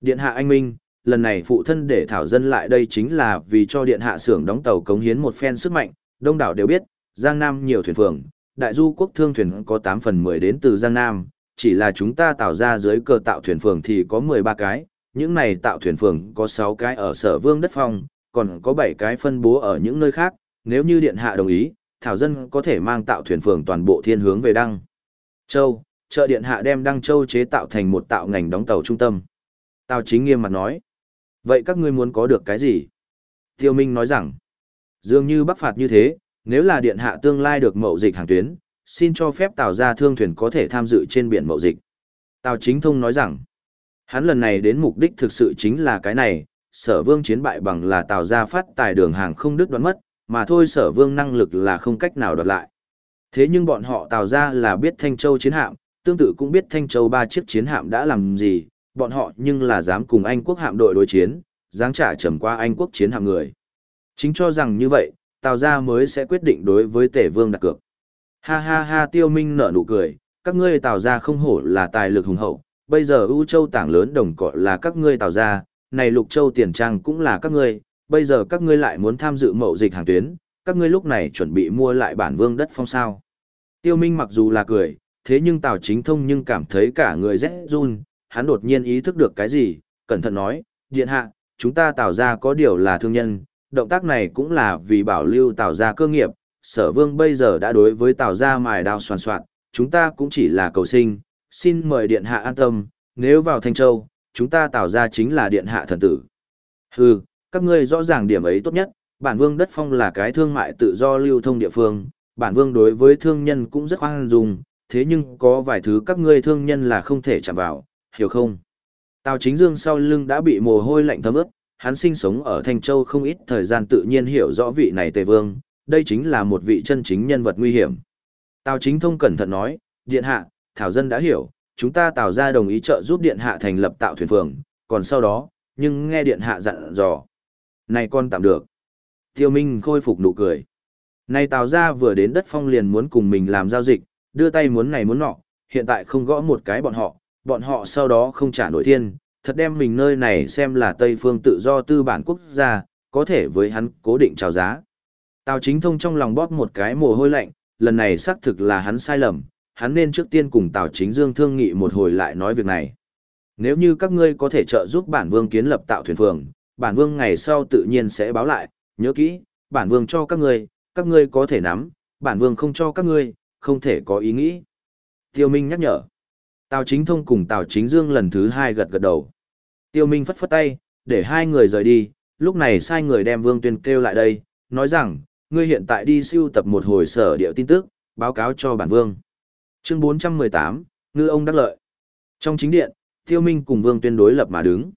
Điện hạ anh Minh, lần này phụ thân để thảo dân lại đây chính là vì cho điện hạ xưởng đóng tàu cống hiến một phen sức mạnh, đông đảo đều biết, Giang Nam nhiều thuyền phường, đại du quốc thương thuyền có 8 phần 10 đến từ Giang Nam, chỉ là chúng ta tạo ra dưới cờ tạo thuyền phường thì có 13 cái, những này tạo thuyền phường có 6 cái ở sở vương đất phong, còn có 7 cái phân bố ở những nơi khác, nếu như điện hạ đồng ý, thảo dân có thể mang tạo thuyền phường toàn bộ thiên hướng về Đăng Châu, chợ điện hạ đem Đăng Châu chế tạo thành một tạo ngành đóng tàu trung tâm. Tào chính nghiêm mặt nói, vậy các ngươi muốn có được cái gì? Tiêu Minh nói rằng, dường như bắc phạt như thế, nếu là điện hạ tương lai được mậu dịch hàng tuyến, xin cho phép tàu ra thương thuyền có thể tham dự trên biển mậu dịch. Tào chính thông nói rằng, hắn lần này đến mục đích thực sự chính là cái này, sở vương chiến bại bằng là tàu ra phát tài đường hàng không đứt đoán mất, mà thôi sở vương năng lực là không cách nào đoạt lại. Thế nhưng bọn họ tàu ra là biết Thanh Châu chiến hạm, tương tự cũng biết Thanh Châu ba chiếc chiến hạm đã làm gì, bọn họ nhưng là dám cùng Anh quốc hạm đội đối chiến, dáng trả trầm qua Anh quốc chiến hạm người. Chính cho rằng như vậy, Tào gia mới sẽ quyết định đối với Tể Vương đặt cược. Ha ha ha Tiêu Minh nở nụ cười, các ngươi tạo ra không hổ là tài lực hùng hậu, bây giờ ưu châu tảng lớn đồng cọ là các ngươi tạo ra, này Lục Châu tiền trang cũng là các ngươi, bây giờ các ngươi lại muốn tham dự mậu dịch hàng tuyến, các ngươi lúc này chuẩn bị mua lại bản vương đất phong sao. Tiêu Minh mặc dù là cười, thế nhưng Tào Chính Thông nhưng cảm thấy cả người rét run, hắn đột nhiên ý thức được cái gì, cẩn thận nói, điện hạ, chúng ta tạo ra có điều là thương nhân, động tác này cũng là vì bảo lưu tạo ra cơ nghiệp, sở vương bây giờ đã đối với Tào gia mài đao soàn soạn, chúng ta cũng chỉ là cầu sinh, xin mời điện hạ an tâm, nếu vào Thanh Châu, chúng ta Tào gia chính là điện hạ thần tử. Hừ, các ngươi rõ ràng điểm ấy tốt nhất, bản vương đất phong là cái thương mại tự do lưu thông địa phương, bản vương đối với thương nhân cũng rất khoan dung, thế nhưng có vài thứ các ngươi thương nhân là không thể chạm vào, hiểu không? Tào chính dương sau lưng đã bị mồ hôi lạnh thấm ướt, hắn sinh sống ở Thanh Châu không ít thời gian tự nhiên hiểu rõ vị này tề vương, đây chính là một vị chân chính nhân vật nguy hiểm. Tào chính thông cẩn thận nói, điện hạ, thảo dân đã hiểu, chúng ta tạo ra đồng ý trợ giúp điện hạ thành lập tạo thuyền phường, còn sau đó, nhưng nghe điện hạ dặn dò, này con tạm được. Tiêu Minh khôi phục nụ cười. Này Tào gia vừa đến đất phong liền muốn cùng mình làm giao dịch, đưa tay muốn này muốn nọ, hiện tại không gõ một cái bọn họ, bọn họ sau đó không trả nổi thiên, thật đem mình nơi này xem là Tây phương tự do tư bản quốc gia, có thể với hắn cố định chào giá. Tào chính thông trong lòng bóp một cái mồ hôi lạnh, lần này xác thực là hắn sai lầm, hắn nên trước tiên cùng Tào chính dương thương nghị một hồi lại nói việc này. Nếu như các ngươi có thể trợ giúp bản vương kiến lập tạo thuyền phường, bản vương ngày sau tự nhiên sẽ báo lại, nhớ kỹ, bản vương cho các ngươi, các ngươi có thể nắm, bản vương không cho các ngươi, không thể có ý nghĩ. Tiêu Minh nhắc nhở. Tào Chính Thông cùng Tào Chính Dương lần thứ hai gật gật đầu. Tiêu Minh phất phất tay, để hai người rời đi, lúc này sai người đem Vương Tuyên kêu lại đây, nói rằng, ngươi hiện tại đi siêu tập một hồi sở địa tin tức, báo cáo cho bản vương. Chương 418, Ngư ông đắc lợi. Trong chính điện, Tiêu Minh cùng Vương Tuyên đối lập mà đứng.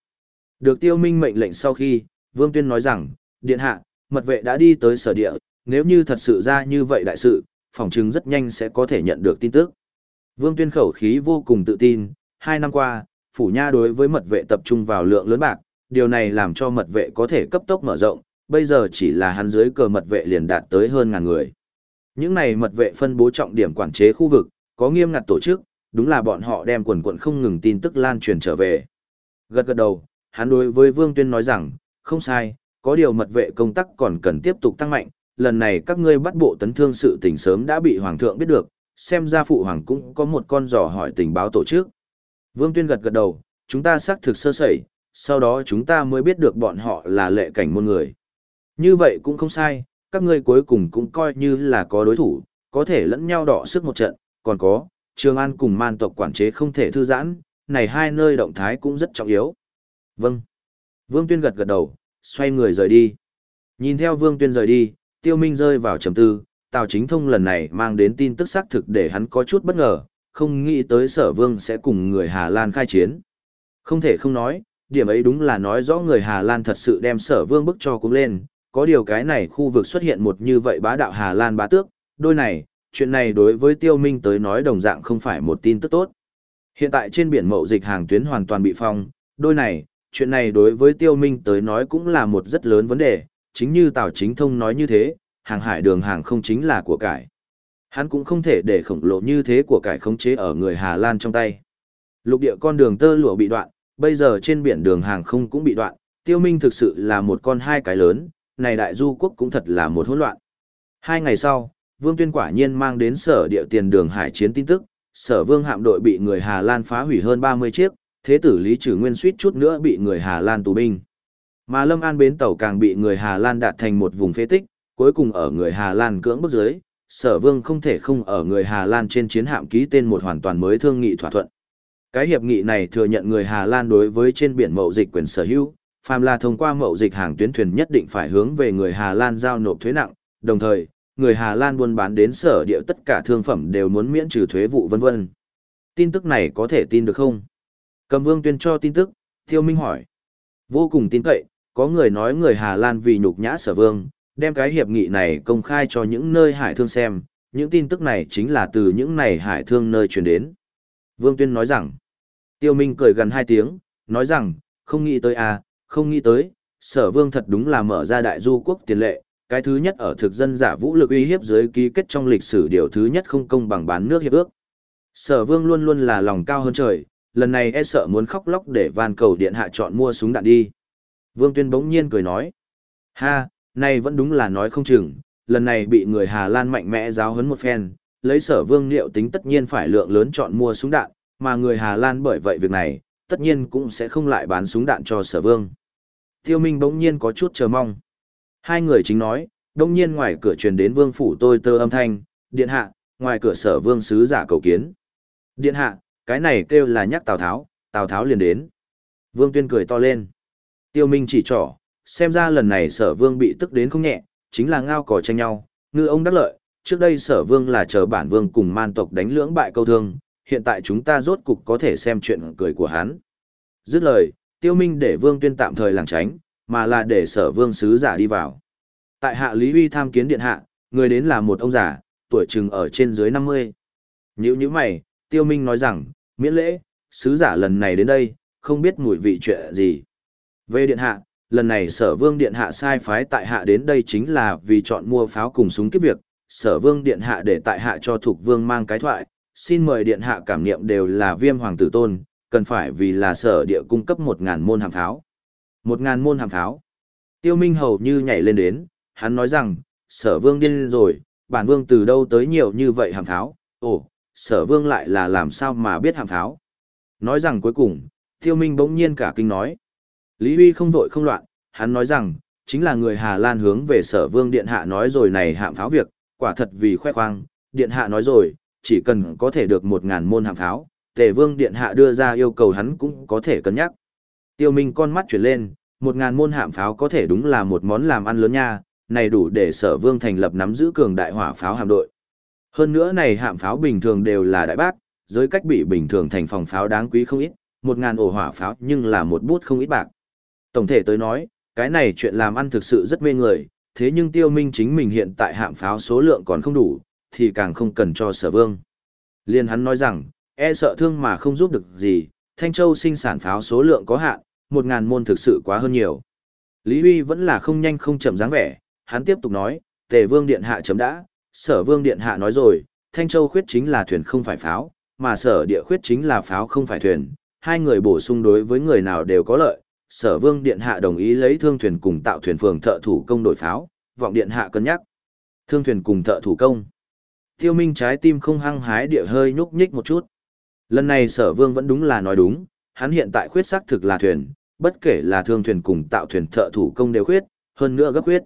Được tiêu minh mệnh lệnh sau khi, Vương Tuyên nói rằng, điện hạ, mật vệ đã đi tới sở địa, nếu như thật sự ra như vậy đại sự, phòng chứng rất nhanh sẽ có thể nhận được tin tức. Vương Tuyên khẩu khí vô cùng tự tin, hai năm qua, phủ nha đối với mật vệ tập trung vào lượng lớn bạc, điều này làm cho mật vệ có thể cấp tốc mở rộng, bây giờ chỉ là hắn dưới cờ mật vệ liền đạt tới hơn ngàn người. Những này mật vệ phân bố trọng điểm quản chế khu vực, có nghiêm ngặt tổ chức, đúng là bọn họ đem quần quận không ngừng tin tức lan truyền trở về. Gật gật đầu, hắn đối với Vương Tuyên nói rằng, không sai, có điều mật vệ công tác còn cần tiếp tục tăng mạnh, lần này các ngươi bắt bộ tấn thương sự tình sớm đã bị Hoàng thượng biết được, xem ra Phụ Hoàng cũng có một con dò hỏi tình báo tổ chức. Vương Tuyên gật gật đầu, chúng ta xác thực sơ sẩy, sau đó chúng ta mới biết được bọn họ là lệ cảnh môn người. Như vậy cũng không sai, các ngươi cuối cùng cũng coi như là có đối thủ, có thể lẫn nhau đọ sức một trận, còn có, Trường An cùng man tộc quản chế không thể thư giãn, này hai nơi động thái cũng rất trọng yếu. Vâng. Vương Tuyên gật gật đầu, xoay người rời đi. Nhìn theo Vương Tuyên rời đi, Tiêu Minh rơi vào trầm tư, Tào Chính Thông lần này mang đến tin tức xác thực để hắn có chút bất ngờ, không nghĩ tới Sở Vương sẽ cùng người Hà Lan khai chiến. Không thể không nói, điểm ấy đúng là nói rõ người Hà Lan thật sự đem Sở Vương bức cho cũng lên, có điều cái này khu vực xuất hiện một như vậy bá đạo Hà Lan bá tước, đôi này, chuyện này đối với Tiêu Minh tới nói đồng dạng không phải một tin tức tốt. Hiện tại trên biển mậu dịch hàng tuyến hoàn toàn bị phong, đôi này, chuyện này đối với Tiêu Minh tới nói cũng là một rất lớn vấn đề, chính như Tào Chính Thông nói như thế, hàng hải đường hàng không chính là của cải. Hắn cũng không thể để khổng lồ như thế của cải khống chế ở người Hà Lan trong tay. Lục địa con đường tơ lụa bị đoạn, bây giờ trên biển đường hàng không cũng bị đoạn, Tiêu Minh thực sự là một con hai cái lớn, này đại du quốc cũng thật là một hỗn loạn. Hai ngày sau, Vương Tuyên quả nhiên mang đến sở địa tiền đường hải chiến tin tức, sở vương hạm đội bị người Hà Lan phá hủy hơn 30 chiếc, thế tử Lý Trừ Nguyên suýt chút nữa bị người Hà Lan tù binh. Mà Lâm An bến tàu càng bị người Hà Lan đạt thành một vùng phế tích, cuối cùng ở người Hà Lan cưỡng bức dưới, sở vương không thể không ở người Hà Lan trên chiến hạm ký tên một hoàn toàn mới thương nghị thỏa thuận. Cái hiệp nghị này thừa nhận người Hà Lan đối với trên biển mậu dịch quyền sở hữu, phàm là thông qua mậu dịch hàng tuyến thuyền nhất định phải hướng về người Hà Lan giao nộp thuế nặng, đồng thời, người Hà Lan buôn bán đến sở địa tất cả thương phẩm đều muốn miễn trừ thuế vụ vân vân. Tin tức này có thể tin được không? Cầm Vương tuyên cho tin tức, Tiêu Minh hỏi. Vô cùng tin cậy, có người nói người Hà Lan vì nhục nhã sở vương, đem cái hiệp nghị này công khai cho những nơi hải thương xem, những tin tức này chính là từ những này hải thương nơi truyền đến. Vương Tuyên nói rằng, Tiêu Minh cười gần hai tiếng, nói rằng, không nghĩ tới à, không nghĩ tới, sở vương thật đúng là mở ra đại du quốc tiền lệ, cái thứ nhất ở thực dân giả vũ lực uy hiếp dưới ký kết trong lịch sử điều thứ nhất không công bằng bán nước hiệp ước. Sở vương luôn luôn là lòng cao hơn trời, lần này e sợ muốn khóc lóc để van cầu điện hạ chọn mua súng đạn đi. Vương Tuyên bỗng nhiên cười nói, ha, này vẫn đúng là nói không chừng, lần này bị người Hà Lan mạnh mẽ giáo huấn một phen, lấy sở vương liệu tính tất nhiên phải lượng lớn chọn mua súng đạn, mà người Hà Lan bởi vậy việc này, tất nhiên cũng sẽ không lại bán súng đạn cho sở vương. Tiêu Minh bỗng nhiên có chút chờ mong. Hai người chính nói, đông nhiên ngoài cửa truyền đến vương phủ tôi tơ âm thanh, điện hạ, ngoài cửa sở vương sứ giả cầu kiến. Điện hạ, cái này kêu là nhắc Tào Tháo, Tào Tháo liền đến. Vương tuyên cười to lên. Tiêu Minh chỉ trỏ, xem ra lần này sở vương bị tức đến không nhẹ, chính là ngao cỏ tranh nhau, ngư ông đắc lợi, trước đây sở vương là chờ bản vương cùng man tộc đánh lưỡng bại câu thương, hiện tại chúng ta rốt cục có thể xem chuyện cười của hắn. Dứt lời, tiêu minh để vương tuyên tạm thời làng tránh, mà là để sở vương sứ giả đi vào. Tại hạ Lý Huy tham kiến điện hạ, người đến là một ông già, tuổi chừng ở trên dưới 50. Nhữ như mày, tiêu minh nói rằng, miễn lễ, sứ giả lần này đến đây, không biết mùi vị chuyện gì. Về điện hạ, lần này sở vương điện hạ sai phái tại hạ đến đây chính là vì chọn mua pháo cùng súng kiếp việc, sở vương điện hạ để tại hạ cho thuộc vương mang cái thoại, xin mời điện hạ cảm niệm đều là viêm hoàng tử tôn, cần phải vì là sở địa cung cấp một ngàn môn hàm pháo. Một ngàn môn hàm pháo. Tiêu Minh hầu như nhảy lên đến, hắn nói rằng, sở vương điên rồi, bản vương từ đâu tới nhiều như vậy hàm pháo, ồ, sở vương lại là làm sao mà biết hàm pháo. Nói rằng cuối cùng, tiêu minh bỗng nhiên cả kinh nói. Lý Huy không vội không loạn, hắn nói rằng, chính là người Hà Lan hướng về sở vương điện hạ nói rồi này hạm pháo việc, quả thật vì khoe khoang, điện hạ nói rồi, chỉ cần có thể được một ngàn môn hạm pháo, tề vương điện hạ đưa ra yêu cầu hắn cũng có thể cân nhắc. Tiêu Minh con mắt chuyển lên, một ngàn môn hạm pháo có thể đúng là một món làm ăn lớn nha, này đủ để sở vương thành lập nắm giữ cường đại hỏa pháo hạm đội. Hơn nữa này hạm pháo bình thường đều là đại bác, giới cách bị bình thường thành phòng pháo đáng quý không ít, một ngàn ổ hỏa pháo nhưng là một bút không ít bạc. Tổng thể tới nói, cái này chuyện làm ăn thực sự rất mê người, thế nhưng tiêu minh chính mình hiện tại hạm pháo số lượng còn không đủ, thì càng không cần cho sở vương. Liên hắn nói rằng, e sợ thương mà không giúp được gì, Thanh Châu sinh sản pháo số lượng có hạn, một ngàn môn thực sự quá hơn nhiều. Lý Huy vẫn là không nhanh không chậm dáng vẻ, hắn tiếp tục nói, tề vương điện hạ chấm đã, sở vương điện hạ nói rồi, Thanh Châu khuyết chính là thuyền không phải pháo, mà sở địa khuyết chính là pháo không phải thuyền, hai người bổ sung đối với người nào đều có lợi, sở vương điện hạ đồng ý lấy thương thuyền cùng tạo thuyền phường thợ thủ công đổi pháo, vọng điện hạ cân nhắc. Thương thuyền cùng thợ thủ công. Tiêu Minh trái tim không hăng hái địa hơi nhúc nhích một chút. Lần này sở vương vẫn đúng là nói đúng, hắn hiện tại khuyết xác thực là thuyền, bất kể là thương thuyền cùng tạo thuyền thợ thủ công đều khuyết, hơn nữa gấp khuyết.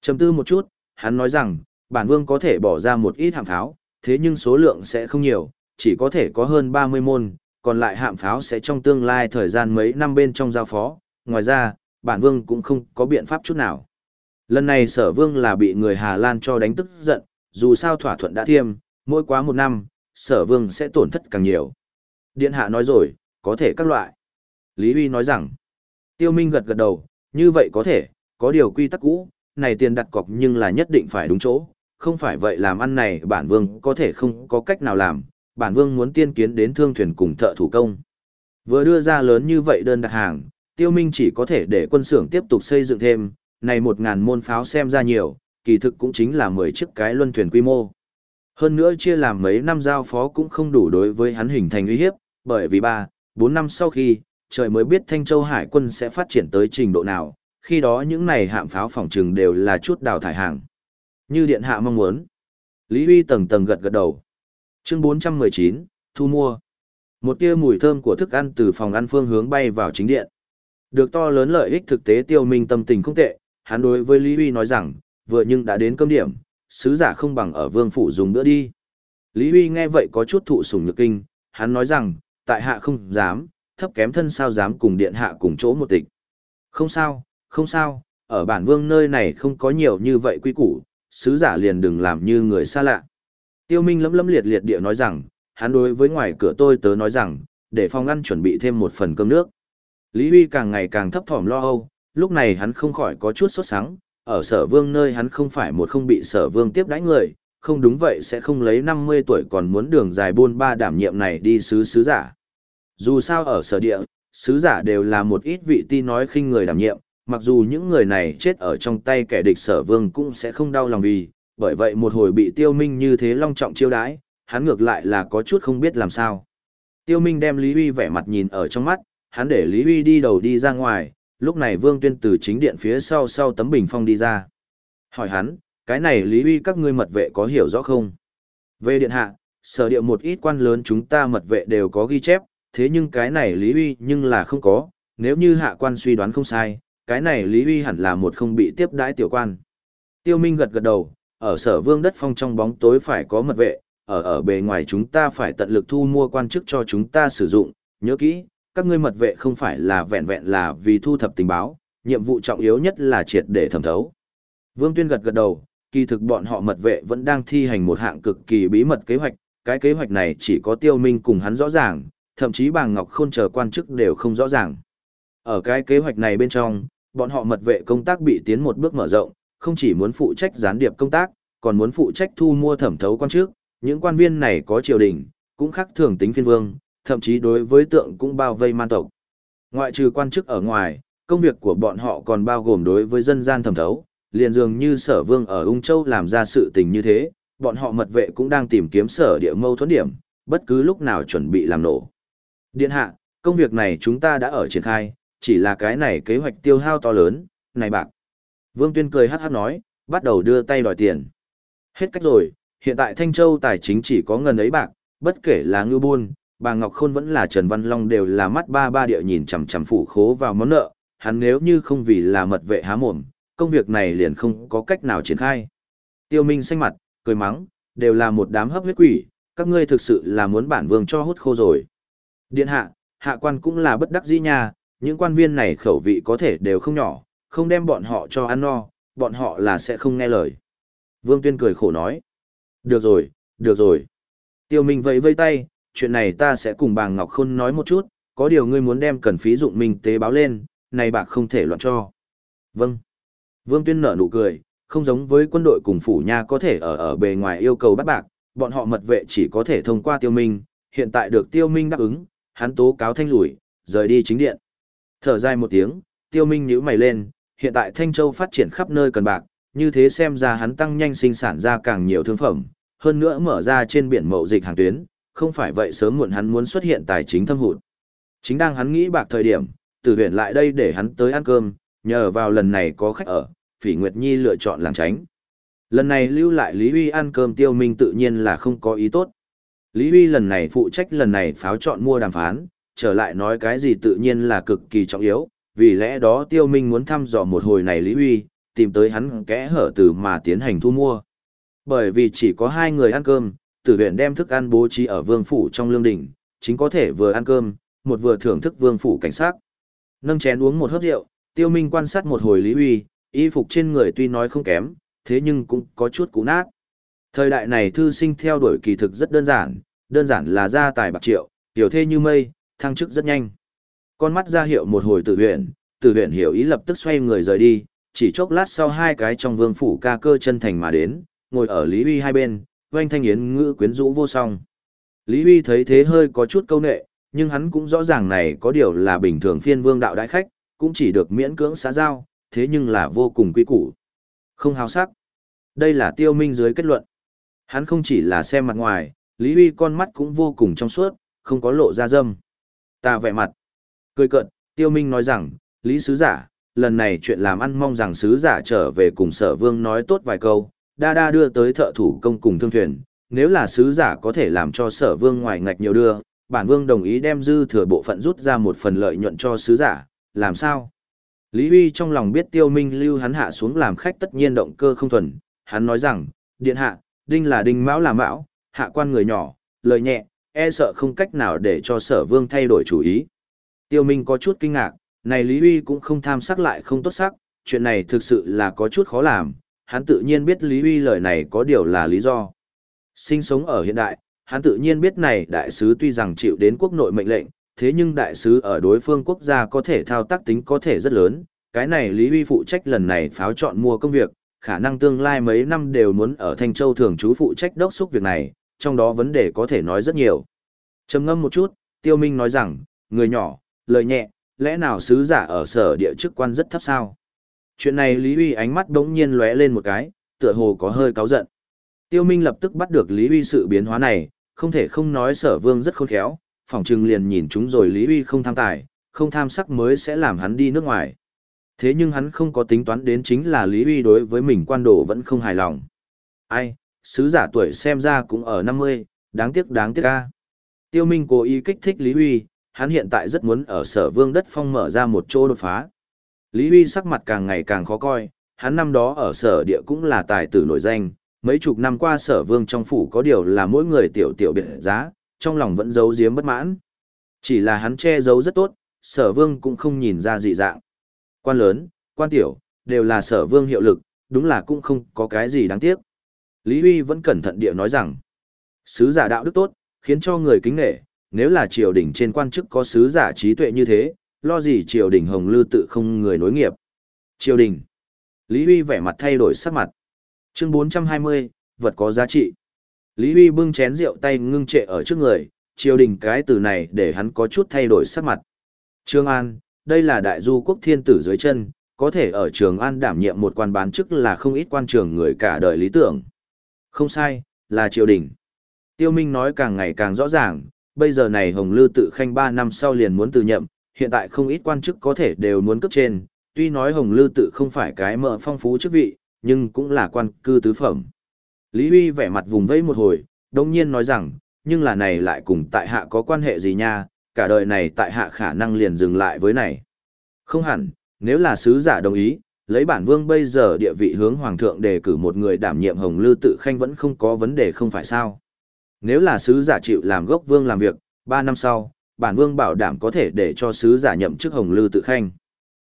Chầm tư một chút, hắn nói rằng, bản vương có thể bỏ ra một ít hạm pháo, thế nhưng số lượng sẽ không nhiều, chỉ có thể có hơn 30 môn, còn lại hạm pháo sẽ trong tương lai thời gian mấy năm bên trong giao phó, ngoài ra, bản vương cũng không có biện pháp chút nào. Lần này sở vương là bị người Hà Lan cho đánh tức giận, dù sao thỏa thuận đã thiêm, mỗi quá một năm, sở vương sẽ tổn thất càng nhiều. Điện hạ nói rồi, có thể các loại. Lý Huy nói rằng, tiêu minh gật gật đầu, như vậy có thể, có điều quy tắc cũ, này tiền đặt cọc nhưng là nhất định phải đúng chỗ, không phải vậy làm ăn này bản vương có thể không có cách nào làm, bản vương muốn tiên kiến đến thương thuyền cùng thợ thủ công. Vừa đưa ra lớn như vậy đơn đặt hàng, tiêu minh chỉ có thể để quân xưởng tiếp tục xây dựng thêm, này một ngàn môn pháo xem ra nhiều, kỳ thực cũng chính là 10 chiếc cái luân thuyền quy mô. Hơn nữa chia làm mấy năm giao phó cũng không đủ đối với hắn hình thành uy hiếp, bởi vì 3, 4 năm sau khi, trời mới biết Thanh Châu Hải quân sẽ phát triển tới trình độ nào, khi đó những này hạm pháo phòng trừng đều là chút đào thải hàng. Như điện hạ mong muốn. Lý Huy tầng tầng gật gật đầu. Chương 419, thu mua. Một tia mùi thơm của thức ăn từ phòng ăn phương hướng bay vào chính điện. Được to lớn lợi ích thực tế tiêu minh tâm tình không tệ, hắn đối với Lý Huy nói rằng, vừa nhưng đã đến cơm điểm, sứ giả không bằng ở vương phủ dùng nữa đi. Lý Huy nghe vậy có chút thụ sủng nhược kinh, hắn nói rằng, tại hạ không dám, thấp kém thân sao dám cùng điện hạ cùng chỗ một tịch. Không sao, không sao, ở bản vương nơi này không có nhiều như vậy quy củ, sứ giả liền đừng làm như người xa lạ. Tiêu Minh lấm lấm liệt liệt địa nói rằng, hắn đối với ngoài cửa tôi tớ nói rằng, để phòng ăn chuẩn bị thêm một phần cơm nước. Lý Huy càng ngày càng thấp thỏm lo âu, lúc này hắn không khỏi có chút sốt sắng, ở sở vương nơi hắn không phải một không bị sở vương tiếp đãi người, không đúng vậy sẽ không lấy 50 tuổi còn muốn đường dài buôn ba đảm nhiệm này đi sứ sứ giả. Dù sao ở sở địa, sứ giả đều là một ít vị ti nói khinh người đảm nhiệm, mặc dù những người này chết ở trong tay kẻ địch sở vương cũng sẽ không đau lòng vì, bởi vậy một hồi bị tiêu minh như thế long trọng chiêu đãi, hắn ngược lại là có chút không biết làm sao. Tiêu minh đem Lý Huy vẻ mặt nhìn ở trong mắt, hắn để Lý Huy đi đầu đi ra ngoài, lúc này Vương Tuyên từ chính điện phía sau sau tấm bình phong đi ra. Hỏi hắn, cái này Lý uy các ngươi mật vệ có hiểu rõ không? Về điện hạ, sở địa một ít quan lớn chúng ta mật vệ đều có ghi chép, thế nhưng cái này Lý uy nhưng là không có, nếu như hạ quan suy đoán không sai, cái này Lý uy hẳn là một không bị tiếp đãi tiểu quan. Tiêu Minh gật gật đầu, ở sở vương đất phong trong bóng tối phải có mật vệ, ở ở bề ngoài chúng ta phải tận lực thu mua quan chức cho chúng ta sử dụng, nhớ kỹ, các ngươi mật vệ không phải là vẹn vẹn là vì thu thập tình báo, nhiệm vụ trọng yếu nhất là triệt để thẩm thấu. Vương Tuyên gật gật đầu, kỳ thực bọn họ mật vệ vẫn đang thi hành một hạng cực kỳ bí mật kế hoạch, cái kế hoạch này chỉ có Tiêu Minh cùng hắn rõ ràng, thậm chí Bàng Ngọc Khôn chờ quan chức đều không rõ ràng. Ở cái kế hoạch này bên trong, bọn họ mật vệ công tác bị tiến một bước mở rộng, không chỉ muốn phụ trách gián điệp công tác, còn muốn phụ trách thu mua thẩm thấu quan chức, những quan viên này có triều đình, cũng khác thường tính phiên vương, thậm chí đối với tượng cũng bao vây man tộc. Ngoại trừ quan chức ở ngoài, công việc của bọn họ còn bao gồm đối với dân gian thẩm thấu, liền dường như sở vương ở Ung Châu làm ra sự tình như thế, bọn họ mật vệ cũng đang tìm kiếm sở địa mâu thuẫn điểm, bất cứ lúc nào chuẩn bị làm nổ. Điện hạ, công việc này chúng ta đã ở triển khai, chỉ là cái này kế hoạch tiêu hao to lớn, này bạc. Vương Tuyên cười hát hát nói, bắt đầu đưa tay đòi tiền. Hết cách rồi, hiện tại Thanh Châu tài chính chỉ có ngần ấy bạc, bất kể là ngư buôn, bà Ngọc Khôn vẫn là Trần Văn Long đều là mắt ba ba địa nhìn chằm chằm phủ khố vào món nợ, hắn nếu như không vì là mật vệ há mồm, công việc này liền không có cách nào triển khai. Tiêu Minh xanh mặt, cười mắng, đều là một đám hấp huyết quỷ, các ngươi thực sự là muốn bản vương cho hút khô rồi. Điện hạ, hạ quan cũng là bất đắc dĩ nha, những quan viên này khẩu vị có thể đều không nhỏ, không đem bọn họ cho ăn no, bọn họ là sẽ không nghe lời. Vương Tuyên cười khổ nói. Được rồi, được rồi. Tiêu Minh vẫy vây tay, chuyện này ta sẽ cùng bà Ngọc Khôn nói một chút, có điều ngươi muốn đem cần phí dụng mình tế báo lên, này bạc không thể loạn cho. Vâng. Vương Tuyên nở nụ cười, không giống với quân đội cùng phủ nha có thể ở ở bề ngoài yêu cầu bắt bạc, bọn họ mật vệ chỉ có thể thông qua tiêu minh, hiện tại được tiêu minh đáp ứng, hắn tố cáo thanh lùi, rời đi chính điện. Thở dài một tiếng, tiêu minh nhíu mày lên, hiện tại Thanh Châu phát triển khắp nơi cần bạc, như thế xem ra hắn tăng nhanh sinh sản ra càng nhiều thương phẩm, hơn nữa mở ra trên biển mậu dịch hàng tuyến, không phải vậy sớm muộn hắn muốn xuất hiện tài chính thâm hụt. Chính đang hắn nghĩ bạc thời điểm, Tử huyện lại đây để hắn tới ăn cơm, nhờ vào lần này có khách ở, Phỉ Nguyệt Nhi lựa chọn làng tránh. Lần này lưu lại Lý Huy ăn cơm tiêu minh tự nhiên là không có ý tốt. Lý Huy lần này phụ trách lần này pháo chọn mua đàm phán, trở lại nói cái gì tự nhiên là cực kỳ trọng yếu, vì lẽ đó tiêu minh muốn thăm dò một hồi này Lý Huy, tìm tới hắn kẽ hở từ mà tiến hành thu mua. Bởi vì chỉ có hai người ăn cơm, tử huyện đem thức ăn bố trí ở vương phủ trong lương đình, chính có thể vừa ăn cơm, một vừa thưởng thức vương phủ cảnh sát. Nâng chén uống một hớp rượu, tiêu minh quan sát một hồi Lý Huy, y phục trên người tuy nói không kém, thế nhưng cũng có chút cũ nát. Thời đại này thư sinh theo đuổi kỳ thực rất đơn giản, đơn giản là gia tài bạc triệu, tiểu thê như mây, thăng chức rất nhanh. Con mắt ra hiệu một hồi tử huyện, tử huyện hiểu ý lập tức xoay người rời đi, chỉ chốc lát sau hai cái trong vương phủ ca cơ chân thành mà đến, ngồi ở Lý Huy hai bên, oanh thanh yến ngữ quyến rũ vô song. Lý Huy thấy thế hơi có chút câu nệ, nhưng hắn cũng rõ ràng này có điều là bình thường phiên vương đạo đại khách, cũng chỉ được miễn cưỡng xã giao, thế nhưng là vô cùng quý củ. Không hào sắc. Đây là tiêu minh dưới kết luận. Hắn không chỉ là xem mặt ngoài, Lý Huy con mắt cũng vô cùng trong suốt, không có lộ ra dâm. Ta vẻ mặt. Cười cợt, tiêu minh nói rằng, Lý Sứ Giả, lần này chuyện làm ăn mong rằng Sứ Giả trở về cùng sở vương nói tốt vài câu, đa đa đưa tới thợ thủ công cùng thương thuyền, nếu là Sứ Giả có thể làm cho sở vương ngoài ngạch nhiều đưa, bản vương đồng ý đem dư thừa bộ phận rút ra một phần lợi nhuận cho Sứ Giả, làm sao? Lý Huy trong lòng biết tiêu minh lưu hắn hạ xuống làm khách tất nhiên động cơ không thuần, hắn nói rằng, điện hạ, đinh là đinh mão là mão, hạ quan người nhỏ, lời nhẹ, e sợ không cách nào để cho sở vương thay đổi chủ ý. Tiêu Minh có chút kinh ngạc, này Lý Huy cũng không tham sắc lại không tốt sắc, chuyện này thực sự là có chút khó làm, hắn tự nhiên biết Lý Huy lời này có điều là lý do. Sinh sống ở hiện đại, hắn tự nhiên biết này đại sứ tuy rằng chịu đến quốc nội mệnh lệnh, thế nhưng đại sứ ở đối phương quốc gia có thể thao tác tính có thể rất lớn, cái này Lý Huy phụ trách lần này pháo chọn mua công việc, khả năng tương lai mấy năm đều muốn ở Thanh Châu thường trú phụ trách đốc xúc việc này, trong đó vấn đề có thể nói rất nhiều. Trầm ngâm một chút, Tiêu Minh nói rằng, người nhỏ, lời nhẹ, lẽ nào sứ giả ở sở địa chức quan rất thấp sao? Chuyện này Lý Uy ánh mắt đống nhiên lóe lên một cái, tựa hồ có hơi cáu giận. Tiêu Minh lập tức bắt được Lý Uy sự biến hóa này, không thể không nói sở vương rất khôn khéo, phỏng chừng liền nhìn chúng rồi Lý Uy không tham tài, không tham sắc mới sẽ làm hắn đi nước ngoài. Thế nhưng hắn không có tính toán đến chính là Lý Uy đối với mình quan đồ vẫn không hài lòng. Ai, sứ giả tuổi xem ra cũng ở 50, đáng tiếc đáng tiếc ca. Tiêu Minh cố ý kích thích Lý Huy, hắn hiện tại rất muốn ở sở vương đất phong mở ra một chỗ đột phá. Lý Huy sắc mặt càng ngày càng khó coi, hắn năm đó ở sở địa cũng là tài tử nổi danh, mấy chục năm qua sở vương trong phủ có điều là mỗi người tiểu tiểu biệt giá, trong lòng vẫn giấu giếm bất mãn. Chỉ là hắn che giấu rất tốt, sở vương cũng không nhìn ra dị dạng. Quan lớn, quan tiểu, đều là sở vương hiệu lực, đúng là cũng không có cái gì đáng tiếc. Lý Huy vẫn cẩn thận địa nói rằng, sứ giả đạo đức tốt, khiến cho người kính nghệ, nếu là triều đình trên quan chức có sứ giả trí tuệ như thế, lo gì triều đình hồng lư tự không người nối nghiệp. Triều đình. Lý Huy vẻ mặt thay đổi sắc mặt. Chương 420, vật có giá trị. Lý Huy bưng chén rượu tay ngưng trệ ở trước người, triều đình cái từ này để hắn có chút thay đổi sắc mặt. Trương An, đây là đại du quốc thiên tử dưới chân, có thể ở Trường An đảm nhiệm một quan bán chức là không ít quan trường người cả đời lý tưởng. Không sai, là triều đình. Tiêu Minh nói càng ngày càng rõ ràng, bây giờ này Hồng Lư tự khanh 3 năm sau liền muốn từ nhậm, hiện tại không ít quan chức có thể đều muốn cấp trên, tuy nói Hồng Lư tự không phải cái mợ phong phú chức vị, nhưng cũng là quan cư tứ phẩm. Lý Huy vẻ mặt vùng vẫy một hồi, đồng nhiên nói rằng, nhưng là này lại cùng tại hạ có quan hệ gì nha, cả đời này tại hạ khả năng liền dừng lại với này. Không hẳn, nếu là sứ giả đồng ý, lấy bản vương bây giờ địa vị hướng hoàng thượng đề cử một người đảm nhiệm hồng lư tự khanh vẫn không có vấn đề không phải sao. Nếu là sứ giả chịu làm gốc vương làm việc, ba năm sau, bản vương bảo đảm có thể để cho sứ giả nhậm chức hồng lư tự khanh.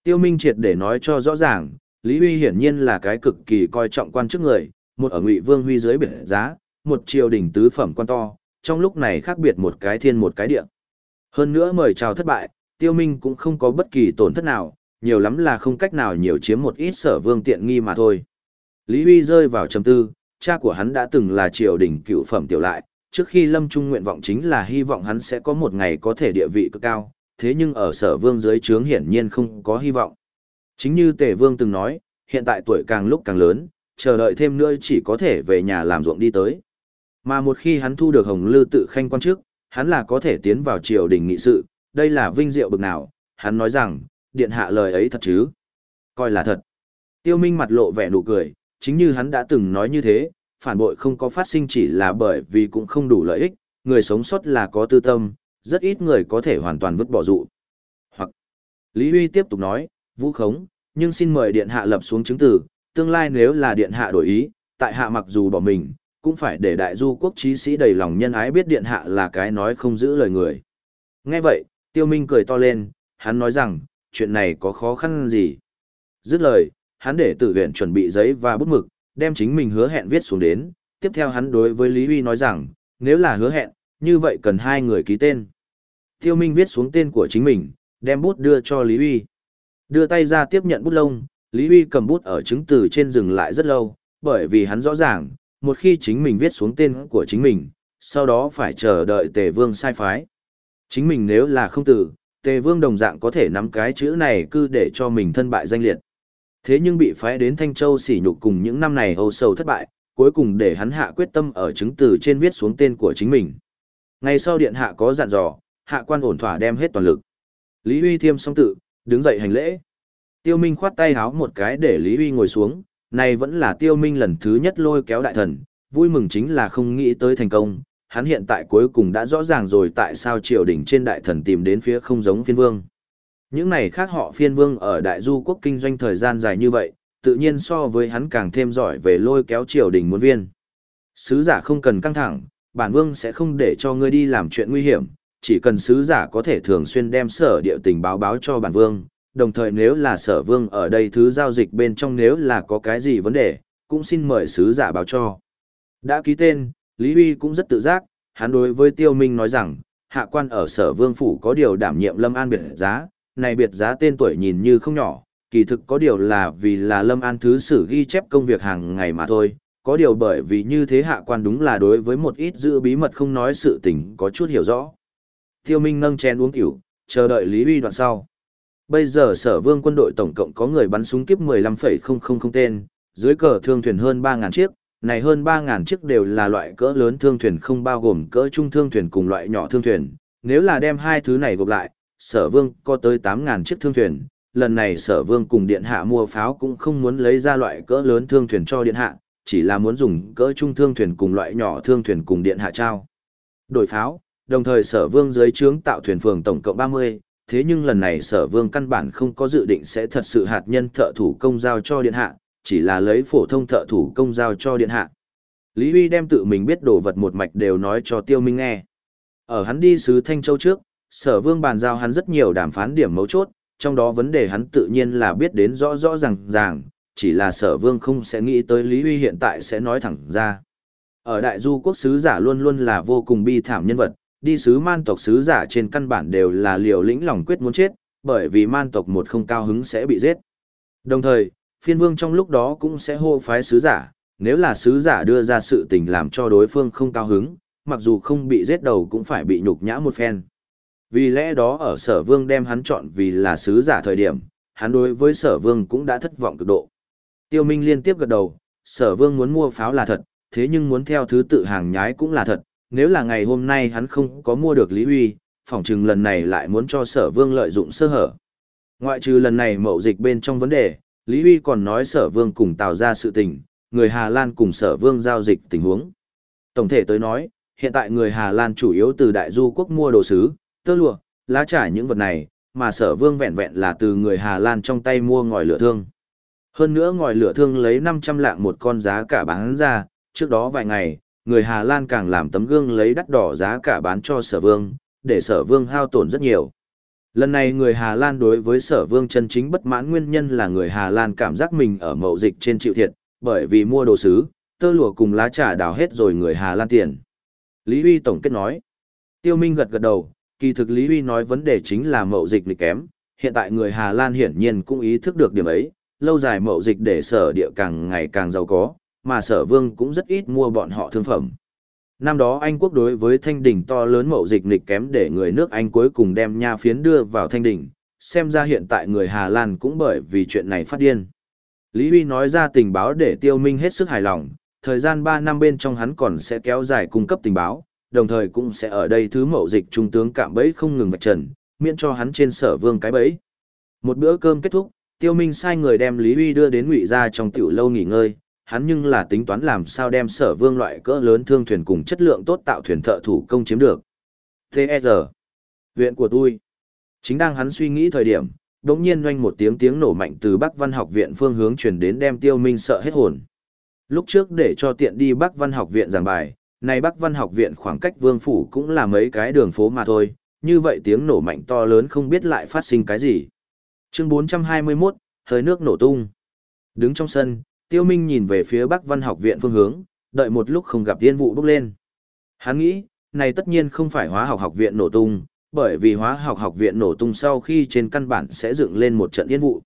Tiêu Minh triệt để nói cho rõ ràng, Lý Huy hiển nhiên là cái cực kỳ coi trọng quan chức người, một ở ngụy vương huy dưới biển giá, một triều đình tứ phẩm quan to, trong lúc này khác biệt một cái thiên một cái địa. Hơn nữa mời chào thất bại, Tiêu Minh cũng không có bất kỳ tổn thất nào, nhiều lắm là không cách nào nhiều chiếm một ít sở vương tiện nghi mà thôi. Lý Huy rơi vào trầm tư, cha của hắn đã từng là triều đình cựu phẩm tiểu lại, trước khi lâm trung nguyện vọng chính là hy vọng hắn sẽ có một ngày có thể địa vị cực cao, thế nhưng ở sở vương dưới trướng hiển nhiên không có hy vọng. Chính như Tề Vương từng nói, hiện tại tuổi càng lúc càng lớn, chờ đợi thêm nữa chỉ có thể về nhà làm ruộng đi tới. Mà một khi hắn thu được Hồng Lư tự khanh quan chức, hắn là có thể tiến vào triều đình nghị sự, đây là vinh diệu bực nào, hắn nói rằng, điện hạ lời ấy thật chứ. Coi là thật. Tiêu Minh mặt lộ vẻ nụ cười, chính như hắn đã từng nói như thế, phản bội không có phát sinh chỉ là bởi vì cũng không đủ lợi ích, người sống sót là có tư tâm, rất ít người có thể hoàn toàn vứt bỏ dụ. Hoặc, Lý Huy tiếp tục nói, vũ khống, nhưng xin mời điện hạ lập xuống chứng từ, tương lai nếu là điện hạ đổi ý, tại hạ mặc dù bỏ mình, cũng phải để đại du quốc trí sĩ đầy lòng nhân ái biết điện hạ là cái nói không giữ lời người. Nghe vậy, tiêu minh cười to lên, hắn nói rằng, chuyện này có khó khăn gì. Dứt lời, hắn để tử viện chuẩn bị giấy và bút mực, đem chính mình hứa hẹn viết xuống đến, tiếp theo hắn đối với Lý Huy nói rằng, nếu là hứa hẹn, như vậy cần hai người ký tên. Tiêu Minh viết xuống tên của chính mình, đem bút đưa cho Lý Huy. Đưa tay ra tiếp nhận bút lông, Lý Huy cầm bút ở chứng từ trên dừng lại rất lâu, bởi vì hắn rõ ràng, một khi chính mình viết xuống tên của chính mình, sau đó phải chờ đợi Tề Vương sai phái. Chính mình nếu là không tử, Tề Vương đồng dạng có thể nắm cái chữ này cứ để cho mình thân bại danh liệt. Thế nhưng bị phái đến Thanh Châu sỉ nhục cùng những năm này âu sầu thất bại, cuối cùng để hắn hạ quyết tâm ở chứng từ trên viết xuống tên của chính mình. Ngày sau điện hạ có dặn dò, hạ quan ổn thỏa đem hết toàn lực. Lý Huy thiêm xong tự, đứng dậy hành lễ. Tiêu Minh khoát tay háo một cái để Lý Huy ngồi xuống, này vẫn là Tiêu Minh lần thứ nhất lôi kéo đại thần, vui mừng chính là không nghĩ tới thành công, hắn hiện tại cuối cùng đã rõ ràng rồi tại sao triều đình trên đại thần tìm đến phía không giống phiên vương. Những này khác họ phiên vương ở đại du quốc kinh doanh thời gian dài như vậy, tự nhiên so với hắn càng thêm giỏi về lôi kéo triều đình muốn viên. Sứ giả không cần căng thẳng, bản vương sẽ không để cho ngươi đi làm chuyện nguy hiểm, chỉ cần sứ giả có thể thường xuyên đem sở địa tình báo báo cho bản vương, đồng thời nếu là sở vương ở đây thứ giao dịch bên trong nếu là có cái gì vấn đề, cũng xin mời sứ giả báo cho. Đã ký tên, Lý Huy cũng rất tự giác, hắn đối với Tiêu Minh nói rằng, hạ quan ở sở vương phủ có điều đảm nhiệm lâm an biệt giá, này biệt giá tên tuổi nhìn như không nhỏ, kỳ thực có điều là vì là lâm an thứ sử ghi chép công việc hàng ngày mà thôi, có điều bởi vì như thế hạ quan đúng là đối với một ít giữ bí mật không nói sự tình có chút hiểu rõ. Tiêu Minh nâng chén uống tiểu, chờ đợi Lý Huy đoạn sau. Bây giờ sở vương quân đội tổng cộng có người bắn súng kiếp 15,000 tên, dưới cờ thương thuyền hơn 3.000 chiếc, này hơn 3.000 chiếc đều là loại cỡ lớn thương thuyền không bao gồm cỡ trung thương thuyền cùng loại nhỏ thương thuyền. Nếu là đem hai thứ này gộp lại, sở vương có tới 8.000 chiếc thương thuyền. Lần này sở vương cùng điện hạ mua pháo cũng không muốn lấy ra loại cỡ lớn thương thuyền cho điện hạ, chỉ là muốn dùng cỡ trung thương thuyền cùng loại nhỏ thương thuyền cùng điện hạ trao. Đổi pháo, đồng thời sở vương dưới trướng tạo thuyền phường tổng cộng 30, thế nhưng lần này sở vương căn bản không có dự định sẽ thật sự hạt nhân thợ thủ công giao cho điện hạ, chỉ là lấy phổ thông thợ thủ công giao cho điện hạ. Lý Huy đem tự mình biết đồ vật một mạch đều nói cho Tiêu Minh nghe. Ở hắn đi sứ Thanh Châu trước, sở vương bàn giao hắn rất nhiều đàm phán điểm mấu chốt, trong đó vấn đề hắn tự nhiên là biết đến rõ rõ ràng ràng, chỉ là sở vương không sẽ nghĩ tới Lý Huy hiện tại sẽ nói thẳng ra. Ở đại du quốc sứ giả luôn luôn là vô cùng bi thảm nhân vật, đi sứ man tộc sứ giả trên căn bản đều là liều lĩnh lòng quyết muốn chết, bởi vì man tộc một không cao hứng sẽ bị giết. Đồng thời, phiên vương trong lúc đó cũng sẽ hô phái sứ giả, nếu là sứ giả đưa ra sự tình làm cho đối phương không cao hứng, mặc dù không bị giết đầu cũng phải bị nhục nhã một phen. Vì lẽ đó ở sở vương đem hắn chọn vì là sứ giả thời điểm, hắn đối với sở vương cũng đã thất vọng cực độ. Tiêu Minh liên tiếp gật đầu, sở vương muốn mua pháo là thật, thế nhưng muốn theo thứ tự hàng nhái cũng là thật, nếu là ngày hôm nay hắn không có mua được Lý Huy, phỏng chừng lần này lại muốn cho sở vương lợi dụng sơ hở. Ngoại trừ lần này mậu dịch bên trong vấn đề, Lý Huy còn nói sở vương cùng tạo ra sự tình, người Hà Lan cùng sở vương giao dịch tình huống. Tổng thể tới nói, hiện tại người Hà Lan chủ yếu từ đại du quốc mua đồ sứ, tơ lụa, lá trải những vật này, mà sở vương vẹn vẹn là từ người Hà Lan trong tay mua ngòi lửa thương. Hơn nữa ngòi lửa thương lấy 500 lạng một con giá cả bán ra, trước đó vài ngày, người Hà Lan càng làm tấm gương lấy đắt đỏ giá cả bán cho sở vương, để sở vương hao tổn rất nhiều. Lần này người Hà Lan đối với sở vương chân chính bất mãn nguyên nhân là người Hà Lan cảm giác mình ở mậu dịch trên chịu thiệt, bởi vì mua đồ sứ, tơ lụa cùng lá trà đào hết rồi người Hà Lan tiền. Lý Huy tổng kết nói. Tiêu Minh gật gật đầu, kỳ thực Lý Huy nói vấn đề chính là mậu dịch lịch kém, hiện tại người Hà Lan hiển nhiên cũng ý thức được điểm ấy, lâu dài mậu dịch để sở địa càng ngày càng giàu có, mà sở vương cũng rất ít mua bọn họ thương phẩm. Năm đó Anh quốc đối với thanh đỉnh to lớn mậu dịch lịch kém để người nước Anh cuối cùng đem nha phiến đưa vào thanh đỉnh, xem ra hiện tại người Hà Lan cũng bởi vì chuyện này phát điên. Lý Huy nói ra tình báo để Tiêu Minh hết sức hài lòng, thời gian 3 năm bên trong hắn còn sẽ kéo dài cung cấp tình báo, đồng thời cũng sẽ ở đây thứ mậu dịch trung tướng cạm bẫy không ngừng vạch trần, miễn cho hắn trên sở vương cái bẫy. Một bữa cơm kết thúc, Tiêu Minh sai người đem Lý Huy đưa đến ngụy gia trong tiểu lâu nghỉ ngơi, hắn nhưng là tính toán làm sao đem sở vương loại cỡ lớn thương thuyền cùng chất lượng tốt tạo thuyền thợ thủ công chiếm được. T.E.R. Viện của tôi. Chính đang hắn suy nghĩ thời điểm, đống nhiên doanh một tiếng tiếng nổ mạnh từ Bắc Văn học viện phương hướng truyền đến đem Tiêu Minh sợ hết hồn. Lúc trước để cho tiện đi Bắc Văn học viện giảng bài, này Bắc Văn học viện khoảng cách vương phủ cũng là mấy cái đường phố mà thôi, như vậy tiếng nổ mạnh to lớn không biết lại phát sinh cái gì. Chương 421, hơi nước nổ tung. Đứng trong sân, Tiêu Minh nhìn về phía Bắc Văn học viện phương hướng, đợi một lúc không gặp tiên vụ bốc lên. Hắn nghĩ, này tất nhiên không phải hóa học học viện nổ tung, bởi vì hóa học học viện nổ tung sau khi trên căn bản sẽ dựng lên một trận yên vụ.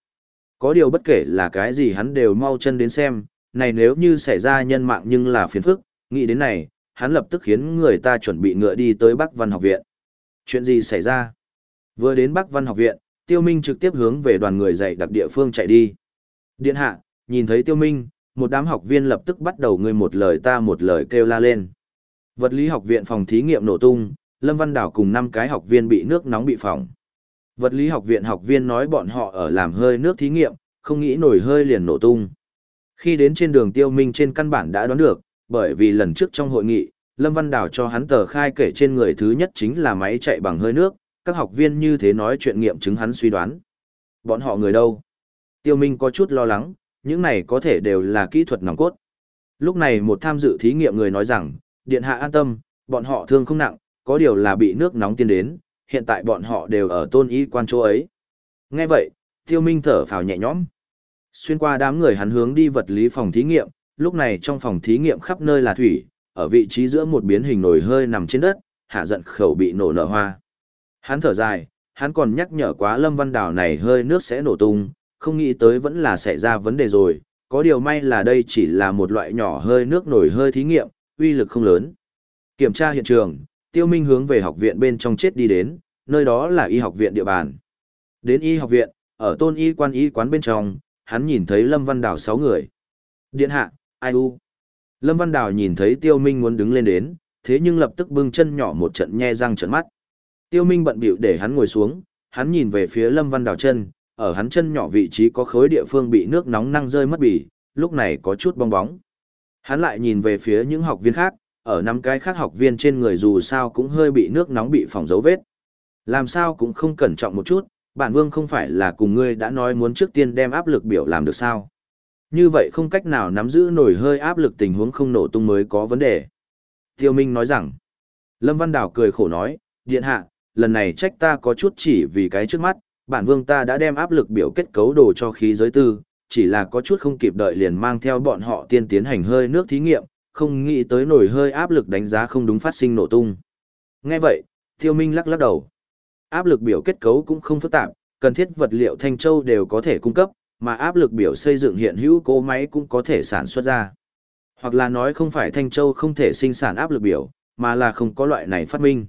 Có điều bất kể là cái gì hắn đều mau chân đến xem, này nếu như xảy ra nhân mạng nhưng là phiền phức, nghĩ đến này, hắn lập tức khiến người ta chuẩn bị ngựa đi tới Bắc Văn học viện. Chuyện gì xảy ra? Vừa đến Bắc Văn học viện, Tiêu Minh trực tiếp hướng về đoàn người dạy đặc địa phương chạy đi. Điện hạ, nhìn thấy Tiêu Minh, một đám học viên lập tức bắt đầu người một lời ta một lời kêu la lên. Vật lý học viện phòng thí nghiệm nổ tung, Lâm Văn Đảo cùng năm cái học viên bị nước nóng bị phỏng. Vật lý học viện học viên nói bọn họ ở làm hơi nước thí nghiệm, không nghĩ nổi hơi liền nổ tung. Khi đến trên đường Tiêu Minh trên căn bản đã đoán được, bởi vì lần trước trong hội nghị, Lâm Văn Đảo cho hắn tờ khai kể trên người thứ nhất chính là máy chạy bằng hơi nước, các học viên như thế nói chuyện nghiệm chứng hắn suy đoán. Bọn họ người đâu? Tiêu Minh có chút lo lắng, những này có thể đều là kỹ thuật nòng cốt. Lúc này một tham dự thí nghiệm người nói rằng, điện hạ an tâm, bọn họ thương không nặng, có điều là bị nước nóng tiên đến, hiện tại bọn họ đều ở tôn y quan chỗ ấy. Nghe vậy, tiêu minh thở phào nhẹ nhõm. Xuyên qua đám người hắn hướng đi vật lý phòng thí nghiệm, lúc này trong phòng thí nghiệm khắp nơi là thủy, ở vị trí giữa một biến hình nồi hơi nằm trên đất, hạ giận khẩu bị nổ nở hoa. Hắn thở dài, hắn còn nhắc nhở quá Lâm Văn Đào này hơi nước sẽ nổ tung, không nghĩ tới vẫn là xảy ra vấn đề rồi, có điều may là đây chỉ là một loại nhỏ hơi nước nổi hơi thí nghiệm, uy lực không lớn. Kiểm tra hiện trường, Tiêu Minh hướng về học viện bên trong chết đi đến, nơi đó là y học viện địa bàn. Đến y học viện, ở tôn y quan y quán bên trong, hắn nhìn thấy Lâm Văn Đào sáu người. Điện hạ, ai u? Lâm Văn Đào nhìn thấy Tiêu Minh muốn đứng lên đến, thế nhưng lập tức bưng chân nhỏ một trận nhe răng trợn mắt. Tiêu Minh bận bịu để hắn ngồi xuống, hắn nhìn về phía Lâm Văn Đào chân, ở hắn chân nhỏ vị trí có khối địa phương bị nước nóng năng rơi mất bì, lúc này có chút bong bóng. Hắn lại nhìn về phía những học viên khác, ở năm cái khác học viên trên người dù sao cũng hơi bị nước nóng bị phỏng dấu vết. Làm sao cũng không cẩn trọng một chút, bản vương không phải là cùng ngươi đã nói muốn trước tiên đem áp lực biểu làm được sao. Như vậy không cách nào nắm giữ nổi hơi áp lực tình huống không nổ tung mới có vấn đề. Tiêu Minh nói rằng, Lâm Văn Đào cười khổ nói, điện hạ, lần này trách ta có chút chỉ vì cái trước mắt, bản vương ta đã đem áp lực biểu kết cấu đồ cho khí giới tư, chỉ là có chút không kịp đợi liền mang theo bọn họ tiên tiến hành hơi nước thí nghiệm, không nghĩ tới nổi hơi áp lực đánh giá không đúng phát sinh nổ tung. Nghe vậy, Tiêu Minh lắc lắc đầu. Áp lực biểu kết cấu cũng không phức tạp, cần thiết vật liệu thanh châu đều có thể cung cấp, mà áp lực biểu xây dựng hiện hữu cố máy cũng có thể sản xuất ra. Hoặc là nói không phải thanh châu không thể sinh sản áp lực biểu, mà là không có loại này phát minh.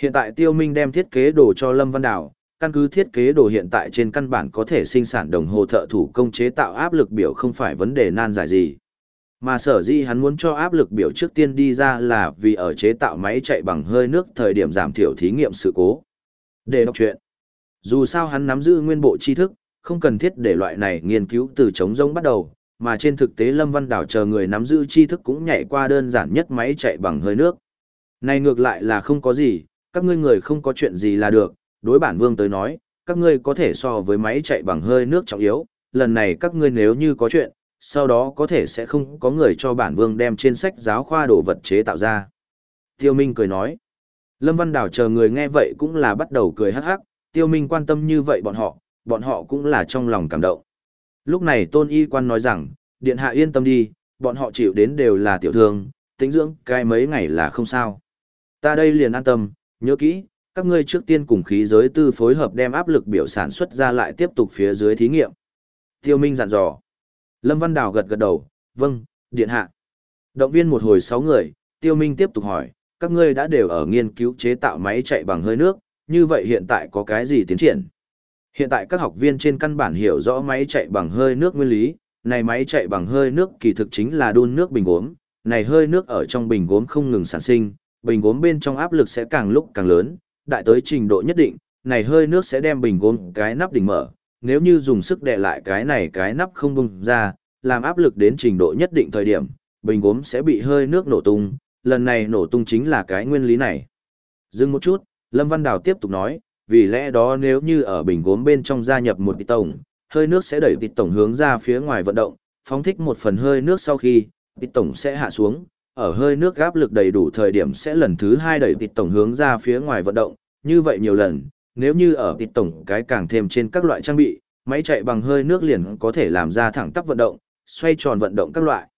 Hiện tại Tiêu Minh đem thiết kế đồ cho Lâm Văn Đào, căn cứ thiết kế đồ hiện tại trên căn bản có thể sinh sản đồng hồ thợ thủ công chế tạo áp lực biểu không phải vấn đề nan giải gì. Mà sở dĩ hắn muốn cho áp lực biểu trước tiên đi ra là vì ở chế tạo máy chạy bằng hơi nước thời điểm giảm thiểu thí nghiệm sự cố. Để đọc chuyện. Dù sao hắn nắm giữ nguyên bộ tri thức, không cần thiết để loại này nghiên cứu từ chống rông bắt đầu, mà trên thực tế Lâm Văn Đảo chờ người nắm giữ tri thức cũng nhảy qua đơn giản nhất máy chạy bằng hơi nước. Này ngược lại là không có gì, các ngươi người không có chuyện gì là được, đối bản vương tới nói, các ngươi có thể so với máy chạy bằng hơi nước trọng yếu, lần này các ngươi nếu như có chuyện, sau đó có thể sẽ không có người cho bản vương đem trên sách giáo khoa đồ vật chế tạo ra. Tiêu Minh cười nói. Lâm Văn Đào chờ người nghe vậy cũng là bắt đầu cười hắc hắc, Tiêu Minh quan tâm như vậy bọn họ, bọn họ cũng là trong lòng cảm động. Lúc này Tôn Y Quan nói rằng, Điện Hạ yên tâm đi, bọn họ chịu đến đều là tiểu thương, tính dưỡng cái mấy ngày là không sao. Ta đây liền an tâm, nhớ kỹ, các ngươi trước tiên cùng khí giới tư phối hợp đem áp lực biểu sản xuất ra lại tiếp tục phía dưới thí nghiệm. Tiêu Minh dặn dò. Lâm Văn Đào gật gật đầu, vâng, điện hạ. Động viên một hồi sáu người, Tiêu Minh tiếp tục hỏi, các ngươi đã đều ở nghiên cứu chế tạo máy chạy bằng hơi nước, như vậy hiện tại có cái gì tiến triển? Hiện tại các học viên trên căn bản hiểu rõ máy chạy bằng hơi nước nguyên lý, này máy chạy bằng hơi nước kỳ thực chính là đun nước bình gốm, này hơi nước ở trong bình gốm không ngừng sản sinh, bình gốm bên trong áp lực sẽ càng lúc càng lớn, đại tới trình độ nhất định, này hơi nước sẽ đem bình gốm cái nắp đỉnh mở, nếu như dùng sức đè lại cái này cái nắp không bung ra, làm áp lực đến trình độ nhất định thời điểm, bình gốm sẽ bị hơi nước nổ tung, lần này nổ tung chính là cái nguyên lý này. Dừng một chút, Lâm Văn Đào tiếp tục nói, vì lẽ đó nếu như ở bình gốm bên trong gia nhập một tít tổng, hơi nước sẽ đẩy tít tổng hướng ra phía ngoài vận động, phóng thích một phần hơi nước sau khi, tít tổng sẽ hạ xuống, ở hơi nước áp lực đầy đủ thời điểm sẽ lần thứ hai đẩy tít tổng hướng ra phía ngoài vận động, như vậy nhiều lần, nếu như ở tít tổng cái càng thêm trên các loại trang bị, máy chạy bằng hơi nước liền có thể làm ra thẳng tắp vận động, xoay tròn vận động các loại.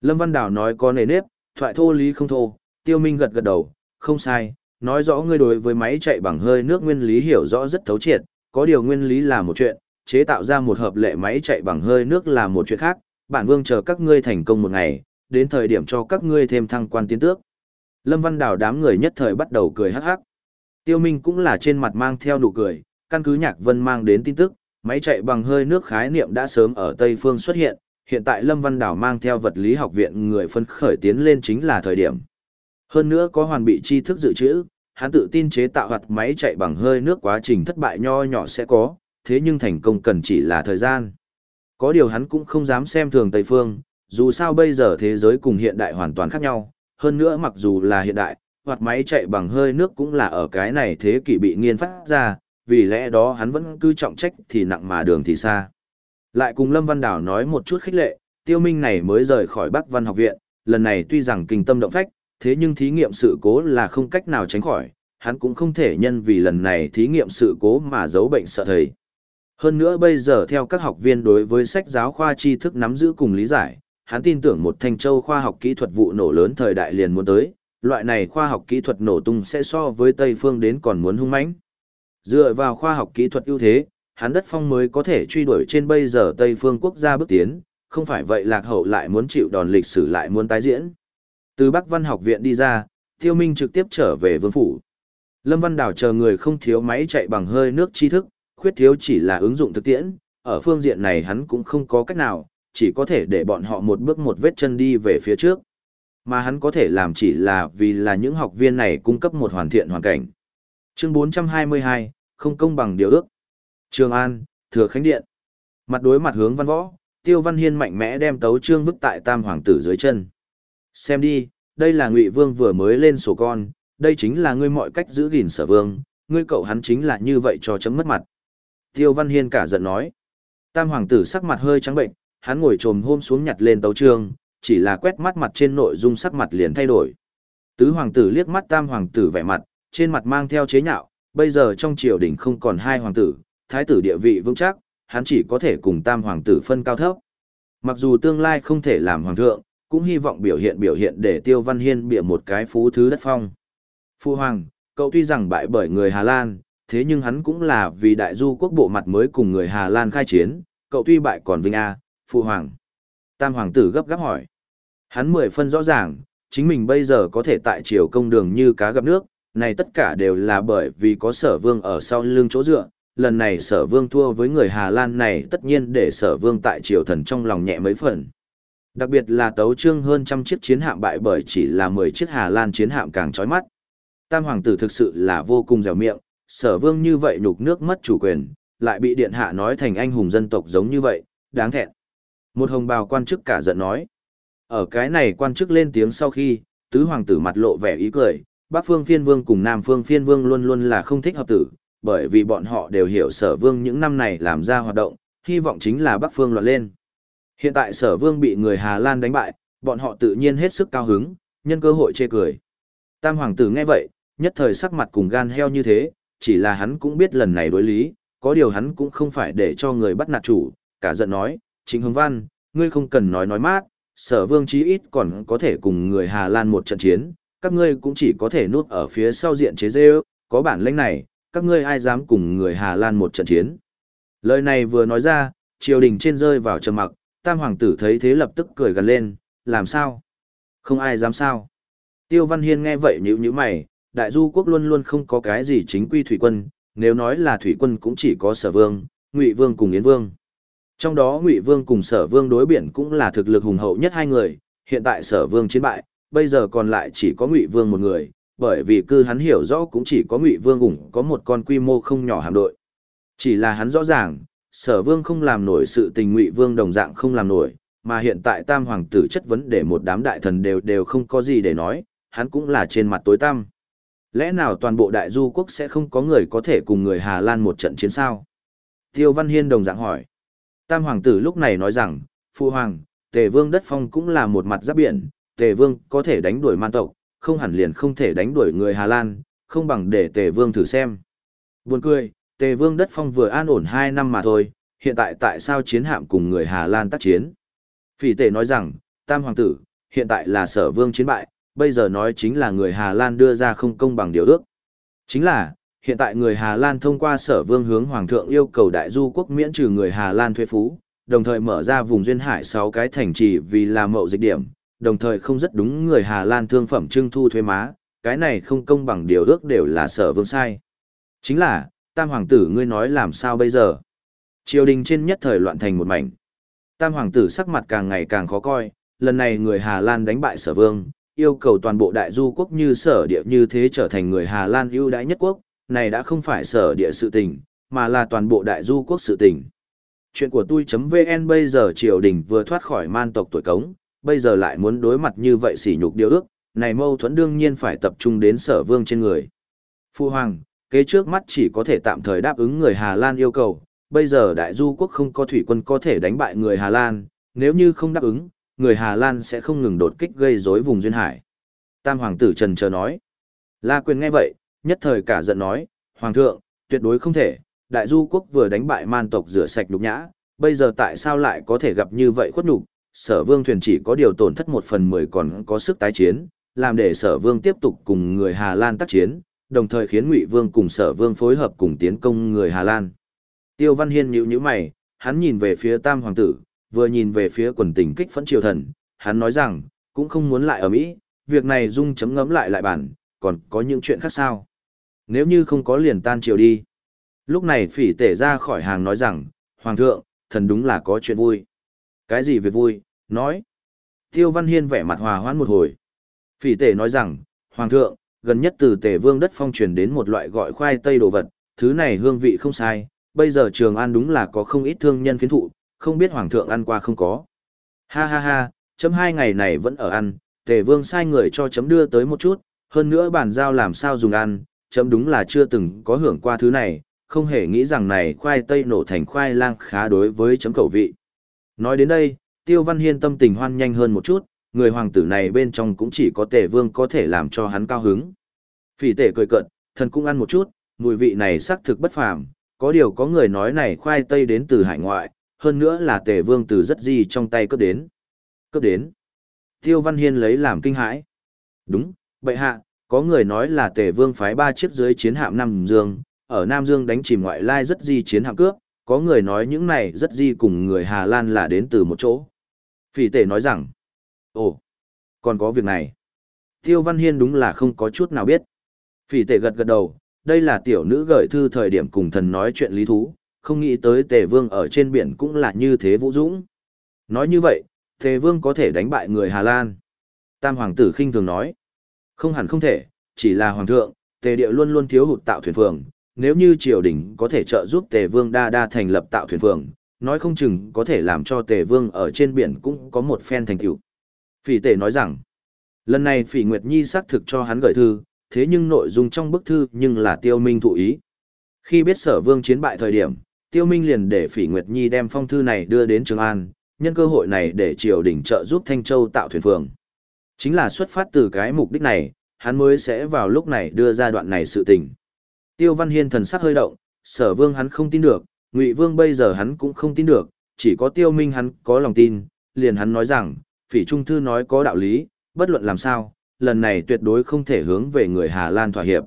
Lâm Văn Đào nói có nề nếp, thoại thô lý không thô, Tiêu Minh gật gật đầu, không sai, nói rõ ngươi đối với máy chạy bằng hơi nước nguyên lý hiểu rõ rất thấu triệt, có điều nguyên lý là một chuyện, chế tạo ra một hợp lệ máy chạy bằng hơi nước là một chuyện khác, bản vương chờ các ngươi thành công một ngày, đến thời điểm cho các ngươi thêm thăng quan tiến tước. Lâm Văn Đào đám người nhất thời bắt đầu cười hắc hắc. Tiêu Minh cũng là trên mặt mang theo nụ cười, căn cứ Nhạc Vân mang đến tin tức, máy chạy bằng hơi nước khái niệm đã sớm ở Tây Phương xuất hiện, hiện tại Lâm Văn Đào mang theo vật lý học viện người phân khởi tiến lên chính là thời điểm. Hơn nữa có hoàn bị tri thức dự trữ, hắn tự tin chế tạo hoạt máy chạy bằng hơi nước quá trình thất bại nho nhỏ sẽ có, thế nhưng thành công cần chỉ là thời gian. Có điều hắn cũng không dám xem thường Tây Phương, dù sao bây giờ thế giới cùng hiện đại hoàn toàn khác nhau, hơn nữa mặc dù là hiện đại, hoạt máy chạy bằng hơi nước cũng là ở cái này thế kỷ bị nghiên phát ra, vì lẽ đó hắn vẫn cứ trọng trách thì nặng mà đường thì xa. Lại cùng Lâm Văn Đảo nói một chút khích lệ, tiêu minh này mới rời khỏi Bắc Văn học viện, lần này tuy rằng kinh tâm động phách, thế nhưng thí nghiệm sự cố là không cách nào tránh khỏi, hắn cũng không thể nhân vì lần này thí nghiệm sự cố mà giấu bệnh sợ thầy. Hơn nữa bây giờ theo các học viên đối với sách giáo khoa tri thức nắm giữ cùng lý giải, hắn tin tưởng một thanh châu khoa học kỹ thuật vụ nổ lớn thời đại liền muốn tới, loại này khoa học kỹ thuật nổ tung sẽ so với Tây phương đến còn muốn hung mãnh. Dựa vào khoa học kỹ thuật ưu thế, hắn đất phong mới có thể truy đuổi trên bây giờ Tây phương quốc gia bước tiến, không phải vậy lạc hậu lại muốn chịu đòn lịch sử lại muốn tái diễn. Từ Bắc Văn học viện đi ra, Tiêu Minh trực tiếp trở về vương phủ. Lâm Văn Đào chờ người không thiếu máy chạy bằng hơi nước tri thức, khuyết thiếu chỉ là ứng dụng thực tiễn, ở phương diện này hắn cũng không có cách nào, chỉ có thể để bọn họ một bước một vết chân đi về phía trước. Mà hắn có thể làm chỉ là vì là những học viên này cung cấp một hoàn thiện hoàn cảnh. Chương 422, không công bằng điều ước. Trường An, Thừa Khánh Điện. Mặt đối mặt hướng văn võ, Tiêu Văn Hiên mạnh mẽ đem tấu trương vứt tại tam hoàng tử dưới chân. Xem đi, đây là Ngụy Vương vừa mới lên sổ con, đây chính là ngươi mọi cách giữ gìn sở vương, ngươi cậu hắn chính là như vậy cho chấm mất mặt. Tiêu Văn Hiên cả giận nói. Tam hoàng tử sắc mặt hơi trắng bệnh, hắn ngồi trồm hôm xuống nhặt lên tấu trương, chỉ là quét mắt mặt trên nội dung sắc mặt liền thay đổi. Tứ hoàng tử liếc mắt tam hoàng tử vẻ mặt, trên mặt mang theo chế nhạo, bây giờ trong triều đình không còn hai hoàng tử, thái tử địa vị vững chắc, hắn chỉ có thể cùng tam hoàng tử phân cao thấp. Mặc dù tương lai không thể làm hoàng thượng, cũng hy vọng biểu hiện biểu hiện để Tiêu Văn Hiên bịa một cái phú thứ đất phong. Phu hoàng, cậu tuy rằng bại bởi người Hà Lan, thế nhưng hắn cũng là vì đại du quốc bộ mặt mới cùng người Hà Lan khai chiến, cậu tuy bại còn vinh a, phu hoàng. Tam hoàng tử gấp gáp hỏi. Hắn mười phân rõ ràng, chính mình bây giờ có thể tại triều công đường như cá gặp nước, này tất cả đều là bởi vì có sở vương ở sau lưng chỗ dựa, lần này sở vương thua với người Hà Lan này tất nhiên để sở vương tại triều thần trong lòng nhẹ mấy phần. Đặc biệt là tấu trương hơn trăm chiếc chiến hạm bại bởi chỉ là 10 chiếc Hà Lan chiến hạm càng chói mắt. Tam hoàng tử thực sự là vô cùng dẻo miệng, sở vương như vậy nhục nước mất chủ quyền, lại bị điện hạ nói thành anh hùng dân tộc giống như vậy, đáng thẹn. Một hồng bào quan chức cả giận nói. Ở cái này quan chức lên tiếng sau khi, tứ hoàng tử mặt lộ vẻ ý cười, Bắc phương phiên vương cùng Nam phương phiên vương luôn luôn là không thích hợp tử, bởi vì bọn họ đều hiểu sở vương những năm này làm ra hoạt động, hy vọng chính là Bắc phương loạn lên. Hiện tại sở vương bị người Hà Lan đánh bại, bọn họ tự nhiên hết sức cao hứng, nhân cơ hội chê cười. Tam hoàng tử nghe vậy, nhất thời sắc mặt cùng gan heo như thế, chỉ là hắn cũng biết lần này đối lý, có điều hắn cũng không phải để cho người bắt nạt chủ, cả giận nói, chính Hồng Văn, ngươi không cần nói nói mát, sở vương chí ít còn có thể cùng người Hà Lan một trận chiến, các ngươi cũng chỉ có thể nuốt ở phía sau diện chế dê có bản lĩnh này, các ngươi ai dám cùng người Hà Lan một trận chiến. Lời này vừa nói ra, triều đình trên rơi vào trầm mặc, tam hoàng tử thấy thế lập tức cười gần lên, làm sao? Không ai dám sao? Tiêu Văn Hiên nghe vậy nhíu nhíu mày, đại du quốc luôn luôn không có cái gì chính quy thủy quân, nếu nói là thủy quân cũng chỉ có sở vương, ngụy vương cùng yến vương. Trong đó ngụy vương cùng sở vương đối biển cũng là thực lực hùng hậu nhất hai người, hiện tại sở vương chiến bại, bây giờ còn lại chỉ có ngụy vương một người, bởi vì cư hắn hiểu rõ cũng chỉ có ngụy vương ủng có một con quy mô không nhỏ hạm đội. Chỉ là hắn rõ ràng, sở vương không làm nổi sự tình ngụy vương đồng dạng không làm nổi, mà hiện tại tam hoàng tử chất vấn để một đám đại thần đều đều không có gì để nói, hắn cũng là trên mặt tối tăm. Lẽ nào toàn bộ đại du quốc sẽ không có người có thể cùng người Hà Lan một trận chiến sao? Tiêu Văn Hiên đồng dạng hỏi. Tam hoàng tử lúc này nói rằng, Phu Hoàng, Tề Vương đất phong cũng là một mặt giáp biển, Tề Vương có thể đánh đuổi man tộc, không hẳn liền không thể đánh đuổi người Hà Lan, không bằng để Tề Vương thử xem. Buồn cười, Tề Vương đất phong vừa an ổn 2 năm mà thôi, hiện tại tại sao chiến hạm cùng người Hà Lan tác chiến? Phỉ tề nói rằng, Tam Hoàng tử, hiện tại là sở vương chiến bại, bây giờ nói chính là người Hà Lan đưa ra không công bằng điều ước. Chính là, hiện tại người Hà Lan thông qua sở vương hướng Hoàng thượng yêu cầu đại du quốc miễn trừ người Hà Lan thuế phú, đồng thời mở ra vùng duyên hải 6 cái thành trì vì là mậu dịch điểm, đồng thời không rất đúng người Hà Lan thương phẩm trưng thu thuế má, cái này không công bằng điều ước đều là sở vương sai. Chính là, tam hoàng tử ngươi nói làm sao bây giờ? Triều đình trên nhất thời loạn thành một mảnh. Tam hoàng tử sắc mặt càng ngày càng khó coi, lần này người Hà Lan đánh bại sở vương, yêu cầu toàn bộ đại du quốc như sở địa như thế trở thành người Hà Lan ưu đãi nhất quốc, này đã không phải sở địa sự tình, mà là toàn bộ đại du quốc sự tình. Chuyện của tôi.vn bây giờ triều đình vừa thoát khỏi man tộc tuổi cống, bây giờ lại muốn đối mặt như vậy sỉ nhục điều ước, này mâu thuẫn đương nhiên phải tập trung đến sở vương trên người. Phu Hoàng, kế trước mắt chỉ có thể tạm thời đáp ứng người Hà Lan yêu cầu, bây giờ đại du quốc không có thủy quân có thể đánh bại người Hà Lan, nếu như không đáp ứng, người Hà Lan sẽ không ngừng đột kích gây rối vùng duyên hải. Tam hoàng tử trần chờ nói. La quyền nghe vậy, nhất thời cả giận nói, Hoàng thượng, tuyệt đối không thể, đại du quốc vừa đánh bại man tộc rửa sạch nhục nhã, bây giờ tại sao lại có thể gặp như vậy khuất nhục? Sở vương thuyền chỉ có điều tổn thất một phần mười còn có sức tái chiến, làm để sở vương tiếp tục cùng người Hà Lan tác chiến, đồng thời khiến Ngụy Vương cùng Sở Vương phối hợp cùng tiến công người Hà Lan. Tiêu Văn Hiên nhíu nhíu mày, hắn nhìn về phía Tam hoàng tử, vừa nhìn về phía quần tình kích phẫn triều thần, hắn nói rằng, cũng không muốn lại ở Mỹ, việc này dung chấm ngấm lại lại bản, còn có những chuyện khác sao? Nếu như không có liền tan triều đi. Lúc này phỉ tể ra khỏi hàng nói rằng, Hoàng thượng, thần đúng là có chuyện vui. Cái gì việc vui, nói. Tiêu Văn Hiên vẻ mặt hòa hoãn một hồi. Phỉ tể nói rằng, Hoàng thượng, gần nhất từ tề vương đất phong truyền đến một loại gọi khoai tây đồ vật, thứ này hương vị không sai, bây giờ trường an đúng là có không ít thương nhân phiến thụ, không biết hoàng thượng ăn qua không có. Ha ha ha, chấm hai ngày này vẫn ở ăn, tề vương sai người cho chấm đưa tới một chút, hơn nữa bản giao làm sao dùng ăn, chấm đúng là chưa từng có hưởng qua thứ này, không hề nghĩ rằng này khoai tây nổ thành khoai lang khá đối với chấm khẩu vị. Nói đến đây, Tiêu Văn Hiên tâm tình hoan nhanh hơn một chút, người hoàng tử này bên trong cũng chỉ có tề vương có thể làm cho hắn cao hứng. Phỉ tể cười cận, thần cũng ăn một chút, mùi vị này xác thực bất phàm, có điều có người nói này khoai tây đến từ hải ngoại, hơn nữa là tề vương từ rất gì trong tay cướp đến. Cướp đến. Tiêu Văn Hiên lấy làm kinh hãi. Đúng, bệ hạ, có người nói là tề vương phái ba chiếc dưới chiến hạm Nam Dương, ở Nam Dương đánh chìm ngoại lai rất di chiến hạm cướp, có người nói những này rất di cùng người Hà Lan là đến từ một chỗ. Phỉ tể nói rằng, Ồ, còn có việc này. Tiêu Văn Hiên đúng là không có chút nào biết. Phỉ tệ gật gật đầu, đây là tiểu nữ gửi thư thời điểm cùng thần nói chuyện lý thú, không nghĩ tới tề vương ở trên biển cũng là như thế vũ dũng. Nói như vậy, tề vương có thể đánh bại người Hà Lan. Tam hoàng tử khinh thường nói. Không hẳn không thể, chỉ là hoàng thượng, tề địa luôn luôn thiếu hụt tạo thuyền phường. Nếu như triều đình có thể trợ giúp tề vương đa đa thành lập tạo thuyền phường, nói không chừng có thể làm cho tề vương ở trên biển cũng có một phen thành tựu. Phỉ tể nói rằng, lần này Phỉ Nguyệt Nhi xác thực cho hắn gửi thư, thế nhưng nội dung trong bức thư nhưng là Tiêu Minh thụ ý. Khi biết sở vương chiến bại thời điểm, Tiêu Minh liền để Phỉ Nguyệt Nhi đem phong thư này đưa đến Trường An, nhân cơ hội này để triều đình trợ giúp Thanh Châu tạo thuyền phường. Chính là xuất phát từ cái mục đích này, hắn mới sẽ vào lúc này đưa ra đoạn này sự tình. Tiêu Văn Hiên thần sắc hơi động, sở vương hắn không tin được, Ngụy Vương bây giờ hắn cũng không tin được, chỉ có Tiêu Minh hắn có lòng tin, liền hắn nói rằng, phỉ trung thư nói có đạo lý, bất luận làm sao, lần này tuyệt đối không thể hướng về người Hà Lan thỏa hiệp.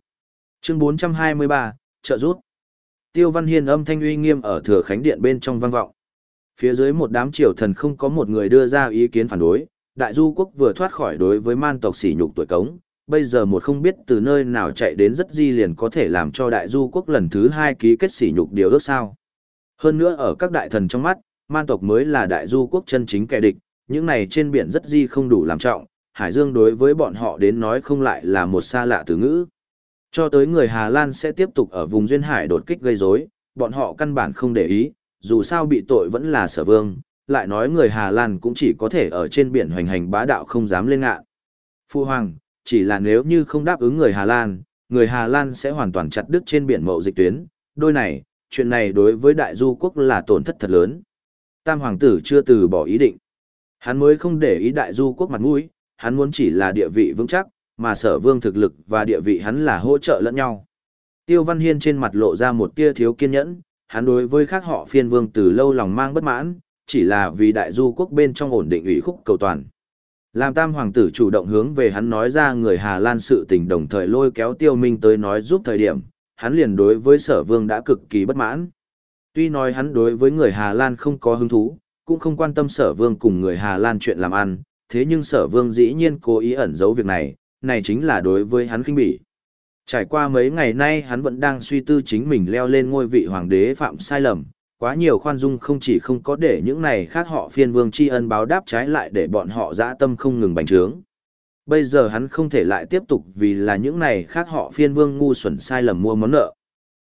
Chương 423, trợ rút. Tiêu Văn Hiên âm thanh uy nghiêm ở thừa khánh điện bên trong vang vọng. Phía dưới một đám triều thần không có một người đưa ra ý kiến phản đối, đại du quốc vừa thoát khỏi đối với man tộc sỉ nhục tuổi cống, bây giờ một không biết từ nơi nào chạy đến rất di liền có thể làm cho đại du quốc lần thứ hai ký kết sỉ nhục điều ước sao. Hơn nữa ở các đại thần trong mắt, man tộc mới là đại du quốc chân chính kẻ địch, những này trên biển rất di không đủ làm trọng, Hải Dương đối với bọn họ đến nói không lại là một xa lạ từ ngữ. Cho tới người Hà Lan sẽ tiếp tục ở vùng Duyên Hải đột kích gây rối, bọn họ căn bản không để ý, dù sao bị tội vẫn là sở vương, lại nói người Hà Lan cũng chỉ có thể ở trên biển hoành hành bá đạo không dám lên ngạ. Phu Hoàng, chỉ là nếu như không đáp ứng người Hà Lan, người Hà Lan sẽ hoàn toàn chặt đứt trên biển mậu dịch tuyến, đôi này, chuyện này đối với đại du quốc là tổn thất thật lớn. Tam Hoàng tử chưa từ bỏ ý định. Hắn mới không để ý đại du quốc mặt mũi, hắn muốn chỉ là địa vị vững chắc, mà sở vương thực lực và địa vị hắn là hỗ trợ lẫn nhau. Tiêu Văn Hiên trên mặt lộ ra một tia thiếu kiên nhẫn, hắn đối với khác họ phiên vương từ lâu lòng mang bất mãn, chỉ là vì đại du quốc bên trong ổn định ủy khúc cầu toàn. Làm tam hoàng tử chủ động hướng về hắn nói ra người Hà Lan sự tình đồng thời lôi kéo tiêu minh tới nói giúp thời điểm, hắn liền đối với sở vương đã cực kỳ bất mãn. Tuy nói hắn đối với người Hà Lan không có hứng thú, cũng không quan tâm sở vương cùng người Hà Lan chuyện làm ăn, thế nhưng sở vương dĩ nhiên cố ý ẩn giấu việc này, này chính là đối với hắn khinh bỉ. Trải qua mấy ngày nay hắn vẫn đang suy tư chính mình leo lên ngôi vị hoàng đế phạm sai lầm, quá nhiều khoan dung không chỉ không có để những này khác họ phiên vương tri ân báo đáp trái lại để bọn họ dã tâm không ngừng bành trướng. Bây giờ hắn không thể lại tiếp tục vì là những này khác họ phiên vương ngu xuẩn sai lầm mua món nợ.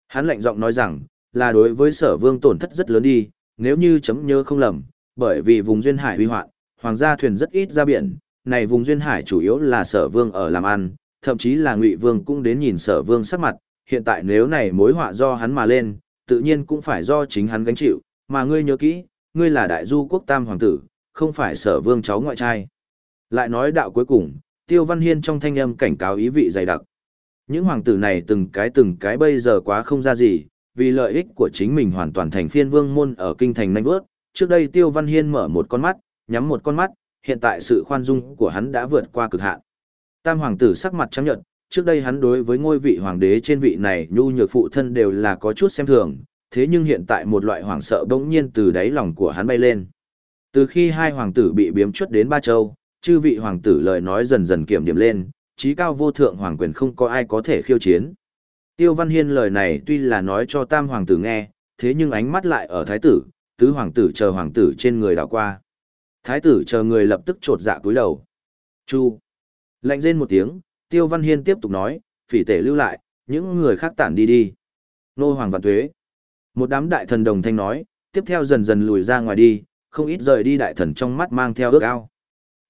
Hắn lạnh giọng nói rằng, là đối với sở vương tổn thất rất lớn đi, nếu như chấm nhớ không lầm, bởi vì vùng duyên hải huy hoạn, hoàng gia thuyền rất ít ra biển, này vùng duyên hải chủ yếu là sở vương ở làm ăn, thậm chí là ngụy vương cũng đến nhìn sở vương sắc mặt, hiện tại nếu này mối họa do hắn mà lên, tự nhiên cũng phải do chính hắn gánh chịu, mà ngươi nhớ kỹ, ngươi là đại du quốc tam hoàng tử, không phải sở vương cháu ngoại trai. Lại nói đạo cuối cùng, Tiêu Văn Hiên trong thanh âm cảnh cáo ý vị dày đặc. Những hoàng tử này từng cái từng cái bây giờ quá không ra gì, vì lợi ích của chính mình hoàn toàn thành phiên vương môn ở kinh thành nanh bước. Trước đây Tiêu Văn Hiên mở một con mắt, nhắm một con mắt, hiện tại sự khoan dung của hắn đã vượt qua cực hạn. Tam hoàng tử sắc mặt trắng nhợt, trước đây hắn đối với ngôi vị hoàng đế trên vị này nhu nhược phụ thân đều là có chút xem thường, thế nhưng hiện tại một loại hoàng sợ bỗng nhiên từ đáy lòng của hắn bay lên. Từ khi hai hoàng tử bị biếm chuất đến Ba Châu, chư vị hoàng tử lời nói dần dần kiểm điểm lên, trí cao vô thượng hoàng quyền không có ai có thể khiêu chiến. Tiêu Văn Hiên lời này tuy là nói cho tam hoàng tử nghe, thế nhưng ánh mắt lại ở thái tử, tứ hoàng tử chờ hoàng tử trên người đảo qua. Thái tử chờ người lập tức trột dạ cúi đầu. Chu. Lạnh rên một tiếng, Tiêu Văn Hiên tiếp tục nói, phỉ tể lưu lại, những người khác tản đi đi. Nô Hoàng Vạn Tuế. Một đám đại thần đồng thanh nói, tiếp theo dần dần lùi ra ngoài đi, không ít rời đi đại thần trong mắt mang theo ước ao.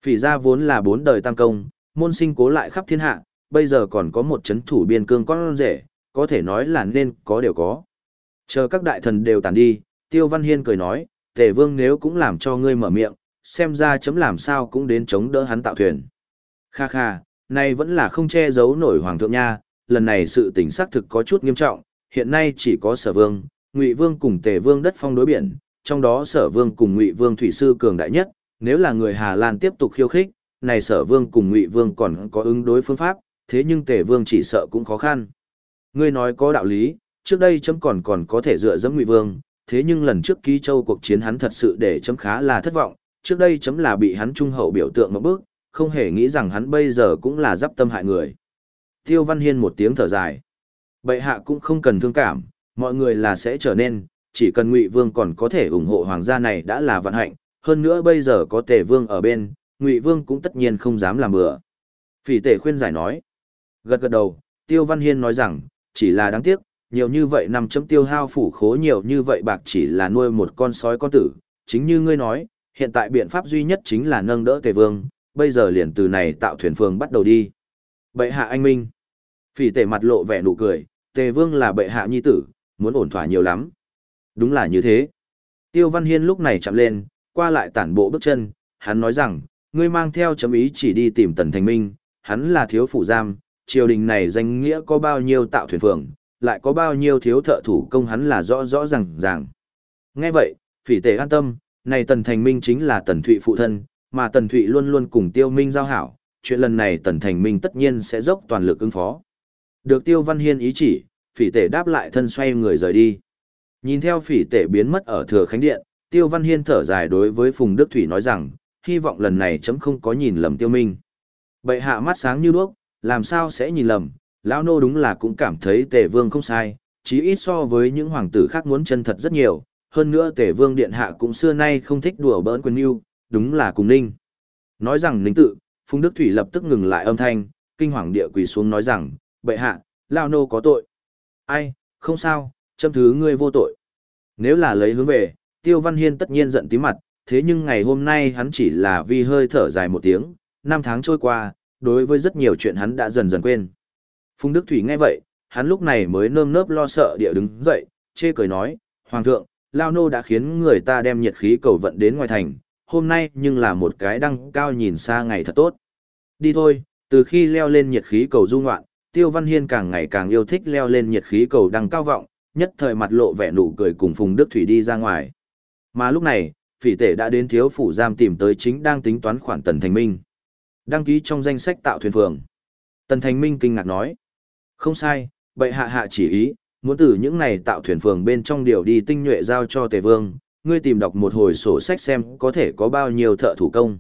Phỉ ra vốn là bốn đời tam công, môn sinh cố lại khắp thiên hạ, bây giờ còn có một chấn thủ biên cương con rể, có thể nói là nên có đều có. Chờ các đại thần đều tàn đi, Tiêu Văn Hiên cười nói, Tề Vương nếu cũng làm cho ngươi mở miệng, xem ra chấm làm sao cũng đến chống đỡ hắn tạo thuyền. Kha kha, nay vẫn là không che giấu nổi hoàng thượng nha, lần này sự tình xác thực có chút nghiêm trọng, hiện nay chỉ có sở vương, ngụy vương cùng tề vương đất phong đối biển, trong đó sở vương cùng ngụy vương thủy sư cường đại nhất, nếu là người Hà Lan tiếp tục khiêu khích, này sở vương cùng ngụy vương còn có ứng đối phương pháp, thế nhưng tề vương chỉ sợ cũng khó khăn. Ngươi nói có đạo lý, trước đây chấm còn còn có thể dựa dẫm ngụy vương, thế nhưng lần trước ký châu cuộc chiến hắn thật sự để chấm khá là thất vọng, trước đây chấm là bị hắn trung hậu biểu tượng một bước, không hề nghĩ rằng hắn bây giờ cũng là giáp tâm hại người. Tiêu Văn Hiên một tiếng thở dài. Bệ hạ cũng không cần thương cảm, mọi người là sẽ trở nên, chỉ cần Ngụy Vương còn có thể ủng hộ hoàng gia này đã là vận hạnh, hơn nữa bây giờ có Tề Vương ở bên, Ngụy Vương cũng tất nhiên không dám làm bừa. Phỉ Tề khuyên giải nói. Gật gật đầu, Tiêu Văn Hiên nói rằng, chỉ là đáng tiếc, nhiều như vậy nằm chấm tiêu hao phủ khố nhiều như vậy bạc chỉ là nuôi một con sói con tử, chính như ngươi nói, hiện tại biện pháp duy nhất chính là nâng đỡ Tề Vương, bây giờ liền từ này tạo thuyền phương bắt đầu đi. Bệ hạ anh minh. Phỉ tề mặt lộ vẻ nụ cười, Tề Vương là bệ hạ nhi tử, muốn ổn thỏa nhiều lắm. Đúng là như thế. Tiêu Văn Hiên lúc này chạm lên, qua lại tản bộ bước chân, hắn nói rằng, ngươi mang theo chấm ý chỉ đi tìm Tần Thành Minh, hắn là thiếu phủ giam, triều đình này danh nghĩa có bao nhiêu tạo thuyền phường, lại có bao nhiêu thiếu thợ thủ công hắn là rõ rõ ràng ràng. Nghe vậy, phỉ Tề an tâm, này Tần Thành Minh chính là Tần Thụy phụ thân, mà Tần Thụy luôn luôn cùng Tiêu Minh giao hảo, chuyện lần này Tần Thành Minh tất nhiên sẽ dốc toàn lực ứng phó. Được Tiêu Văn Hiên ý chỉ, phỉ tể đáp lại thân xoay người rời đi. Nhìn theo phỉ tể biến mất ở thừa khánh điện, Tiêu Văn Hiên thở dài đối với Phùng Đức Thủy nói rằng, hy vọng lần này chấm không có nhìn lầm Tiêu Minh. Bệ hạ mắt sáng như đuốc, làm sao sẽ nhìn lầm, lão nô đúng là cũng cảm thấy tề vương không sai, chí ít so với những hoàng tử khác muốn chân thật rất nhiều, hơn nữa tề vương điện hạ cũng xưa nay không thích đùa bỡn quyền yêu, đúng là cùng ninh. Nói rằng ninh tự, Phùng Đức Thủy lập tức ngừng lại âm thanh, kinh hoàng địa quỳ xuống nói rằng, bệ hạ, lão nô có tội. Ai, không sao, châm thứ ngươi vô tội. Nếu là lấy hướng về, Tiêu Văn Hiên tất nhiên giận tí mặt, thế nhưng ngày hôm nay hắn chỉ là vì hơi thở dài một tiếng, năm tháng trôi qua, đối với rất nhiều chuyện hắn đã dần dần quên. Phùng Đức Thủy nghe vậy, hắn lúc này mới nơm nớp lo sợ địa đứng dậy, chê cười nói, Hoàng thượng, Lao Nô đã khiến người ta đem nhiệt khí cầu vận đến ngoài thành, hôm nay nhưng là một cái đăng cao nhìn xa ngày thật tốt. Đi thôi, từ khi leo lên nhiệt khí cầu du ngoạn, Tiêu Văn Hiên càng ngày càng yêu thích leo lên nhiệt khí cầu đăng cao vọng, nhất thời mặt lộ vẻ nụ cười cùng Phùng Đức Thủy đi ra ngoài. Mà lúc này, phỉ tể đã đến thiếu phủ giam tìm tới chính đang tính toán khoản Tần Thành Minh. Đăng ký trong danh sách tạo thuyền phường. Tần Thành Minh kinh ngạc nói. Không sai, bệ hạ hạ chỉ ý, muốn từ những này tạo thuyền phường bên trong điều đi tinh nhuệ giao cho tề vương, ngươi tìm đọc một hồi sổ sách xem có thể có bao nhiêu thợ thủ công.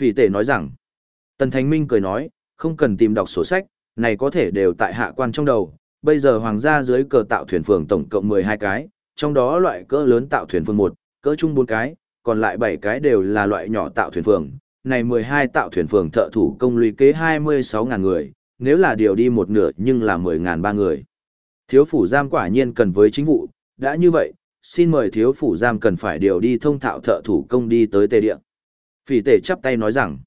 Phỉ tể nói rằng, Tần Thành Minh cười nói, không cần tìm đọc sổ sách, này có thể đều tại hạ quan trong đầu, bây giờ hoàng gia dưới cờ tạo thuyền phường tổng cộng 12 cái, trong đó loại cỡ lớn tạo thuyền phường 1, cỡ trung 4 cái, còn lại 7 cái đều là loại nhỏ tạo thuyền phường. Này 12 tạo thuyền phường thợ thủ công lũy kế 26.000 người, nếu là điều đi một nửa nhưng là 10.000 ba người. Thiếu phủ giam quả nhiên cần với chính vụ, đã như vậy, xin mời thiếu phủ giam cần phải điều đi thông thạo thợ thủ công đi tới tề địa. Phỉ tề chắp tay nói rằng,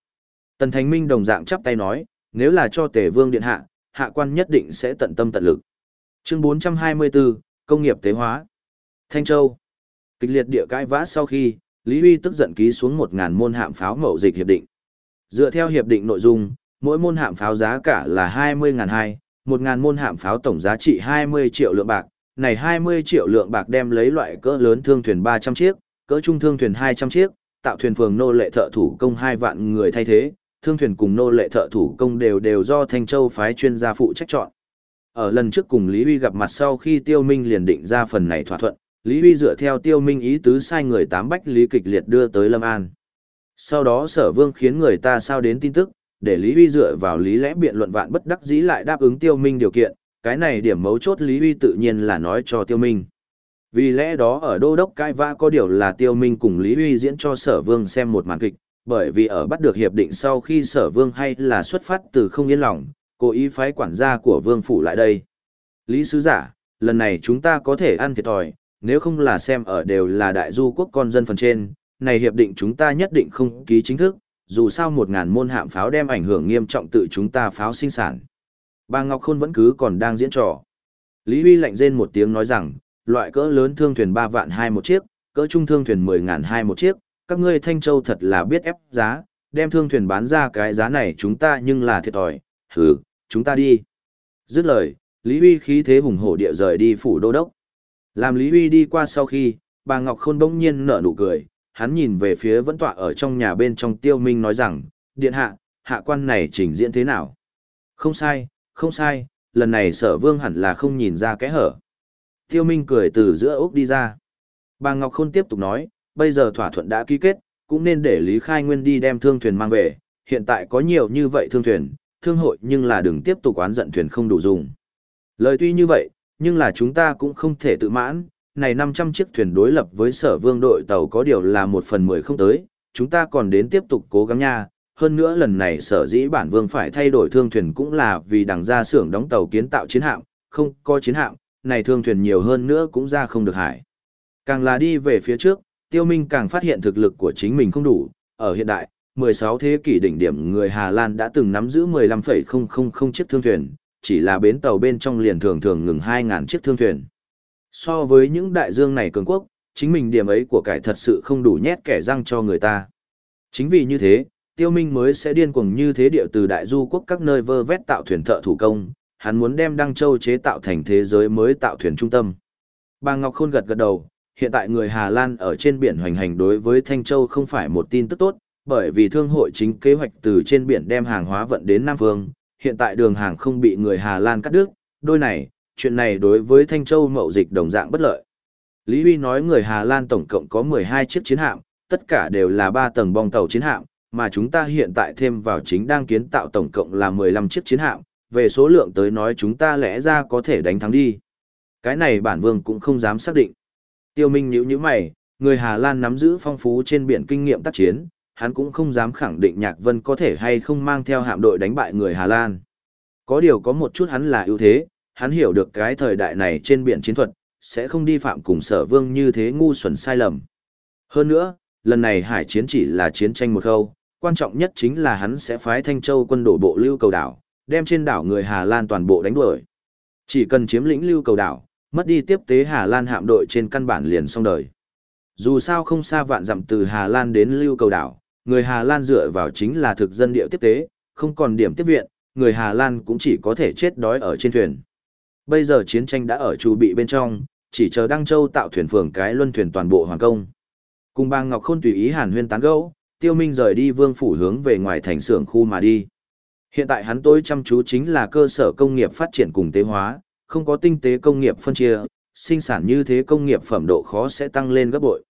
Tần Thánh Minh đồng dạng chắp tay nói, nếu là cho tề vương điện hạ, hạ quan nhất định sẽ tận tâm tận lực. Chương 424, Công nghiệp tế hóa. Thanh Châu. Kịch liệt địa cãi vã sau khi, Lý Huy tức giận ký xuống 1000 môn hạm pháo mậu dịch hiệp định. Dựa theo hiệp định nội dung, mỗi môn hạm pháo giá cả là 20.200, 1.000 môn hạm pháo tổng giá trị 20 triệu lượng bạc. Này 20 triệu lượng bạc đem lấy loại cỡ lớn thương thuyền 300 chiếc, cỡ trung thương thuyền 200 chiếc, tạo thuyền phường nô lệ thợ thủ công 2 vạn người thay thế, thương thuyền cùng nô lệ thợ thủ công đều đều do Thanh Châu phái chuyên gia phụ trách chọn. Ở lần trước cùng Lý Huy gặp mặt sau khi Tiêu Minh liền định ra phần này thỏa thuận, Lý Huy dựa theo Tiêu Minh ý tứ sai người tám bách Lý kịch liệt đưa tới Lâm An. Sau đó sở vương khiến người ta sao đến tin tức, để Lý Huy dựa vào lý lẽ biện luận vạn bất đắc dĩ lại đáp ứng Tiêu Minh điều kiện, cái này điểm mấu chốt Lý Huy tự nhiên là nói cho Tiêu Minh. Vì lẽ đó ở đô đốc cai vã có điều là Tiêu Minh cùng Lý Huy diễn cho sở vương xem một màn kịch, bởi vì ở bắt được hiệp định sau khi sở vương hay là xuất phát từ không yên lòng, cố ý phái quản gia của vương phủ lại đây. Lý sứ giả, lần này chúng ta có thể ăn thiệt thòi, nếu không là xem ở đều là đại du quốc con dân phần trên, này hiệp định chúng ta nhất định không ký chính thức, dù sao một ngàn môn hạm pháo đem ảnh hưởng nghiêm trọng tự chúng ta pháo sinh sản. Bà Ngọc Khôn vẫn cứ còn đang diễn trò. Lý Huy lạnh rên một tiếng nói rằng, loại cỡ lớn thương thuyền 3 vạn hai một chiếc, cỡ trung thương thuyền 10 ngàn hai một chiếc, các ngươi Thanh Châu thật là biết ép giá, đem thương thuyền bán ra cái giá này chúng ta nhưng là thiệt thòi, hừ, chúng ta đi. Dứt lời, Lý Huy khí thế hùng hổ địa rời đi phủ đô đốc. Làm Lý Huy đi qua sau khi, bà Ngọc Khôn bỗng nhiên nở nụ cười, hắn nhìn về phía vẫn tọa ở trong nhà bên trong tiêu minh nói rằng, điện hạ, hạ quan này trình diễn thế nào? Không sai, không sai, lần này sở vương hẳn là không nhìn ra kẽ hở. Tiêu minh cười từ giữa ốc đi ra. Bà Ngọc Khôn tiếp tục nói, bây giờ thỏa thuận đã ký kết, cũng nên để Lý Khai Nguyên đi đem thương thuyền mang về, hiện tại có nhiều như vậy thương thuyền, thương hội nhưng là đừng tiếp tục oán giận thuyền không đủ dùng. Lời tuy như vậy, nhưng là chúng ta cũng không thể tự mãn, này 500 chiếc thuyền đối lập với sở vương đội tàu có điều là một phần mười không tới, chúng ta còn đến tiếp tục cố gắng nha. Hơn nữa lần này sở dĩ bản vương phải thay đổi thương thuyền cũng là vì đằng ra xưởng đóng tàu kiến tạo chiến hạm, không có chiến hạm, này thương thuyền nhiều hơn nữa cũng ra không được hải. Càng là đi về phía trước, tiêu minh càng phát hiện thực lực của chính mình không đủ, ở hiện đại, 16 thế kỷ đỉnh điểm người Hà Lan đã từng nắm giữ 15,000 chiếc thương thuyền, chỉ là bến tàu bên trong liền thường thường ngừng 2.000 chiếc thương thuyền. So với những đại dương này cường quốc, chính mình điểm ấy của cải thật sự không đủ nhét kẻ răng cho người ta. Chính vì như thế, tiêu minh mới sẽ điên cuồng như thế điệu từ đại du quốc các nơi vơ vét tạo thuyền thợ thủ công, hắn muốn đem Đăng Châu chế tạo thành thế giới mới tạo thuyền trung tâm. Bà Ngọc Khôn gật gật đầu, hiện tại người Hà Lan ở trên biển hoành hành đối với Thanh Châu không phải một tin tức tốt, bởi vì thương hội chính kế hoạch từ trên biển đem hàng hóa vận đến Nam Phương, hiện tại đường hàng không bị người Hà Lan cắt đứt, đôi này, chuyện này đối với Thanh Châu mậu dịch đồng dạng bất lợi. Lý Huy nói người Hà Lan tổng cộng có 12 chiếc chiến hạm, tất cả đều là 3 tầng bong tàu chiến hạm, mà chúng ta hiện tại thêm vào chính đang kiến tạo tổng cộng là 15 chiếc chiến hạm, về số lượng tới nói chúng ta lẽ ra có thể đánh thắng đi. Cái này bản vương cũng không dám xác định. Tiêu Minh nhíu nhíu mày, người Hà Lan nắm giữ phong phú trên biển kinh nghiệm tác chiến, hắn cũng không dám khẳng định Nhạc Vân có thể hay không mang theo hạm đội đánh bại người Hà Lan. Có điều có một chút hắn là ưu thế, hắn hiểu được cái thời đại này trên biển chiến thuật, sẽ không đi phạm cùng sở vương như thế ngu xuẩn sai lầm. Hơn nữa, lần này hải chiến chỉ là chiến tranh một khâu, quan trọng nhất chính là hắn sẽ phái Thanh Châu quân đổ bộ lưu cầu đảo, đem trên đảo người Hà Lan toàn bộ đánh đuổi. Chỉ cần chiếm lĩnh lưu cầu đảo, mất đi tiếp tế Hà Lan hạm đội trên căn bản liền xong đời. Dù sao không xa vạn dặm từ Hà Lan đến lưu cầu đảo, người Hà Lan dựa vào chính là thực dân địa tiếp tế, không còn điểm tiếp viện, người Hà Lan cũng chỉ có thể chết đói ở trên thuyền. Bây giờ chiến tranh đã ở chu bị bên trong, chỉ chờ Đăng Châu tạo thuyền phường cái luân thuyền toàn bộ hoàng công. Cùng bang Ngọc Khôn tùy ý Hàn Huyên tán gẫu, Tiêu Minh rời đi vương phủ hướng về ngoài thành xưởng khu mà đi. Hiện tại hắn tối chăm chú chính là cơ sở công nghiệp phát triển cùng tế hóa, không có tinh tế công nghiệp phân chia, sinh sản như thế công nghiệp phẩm độ khó sẽ tăng lên gấp bội.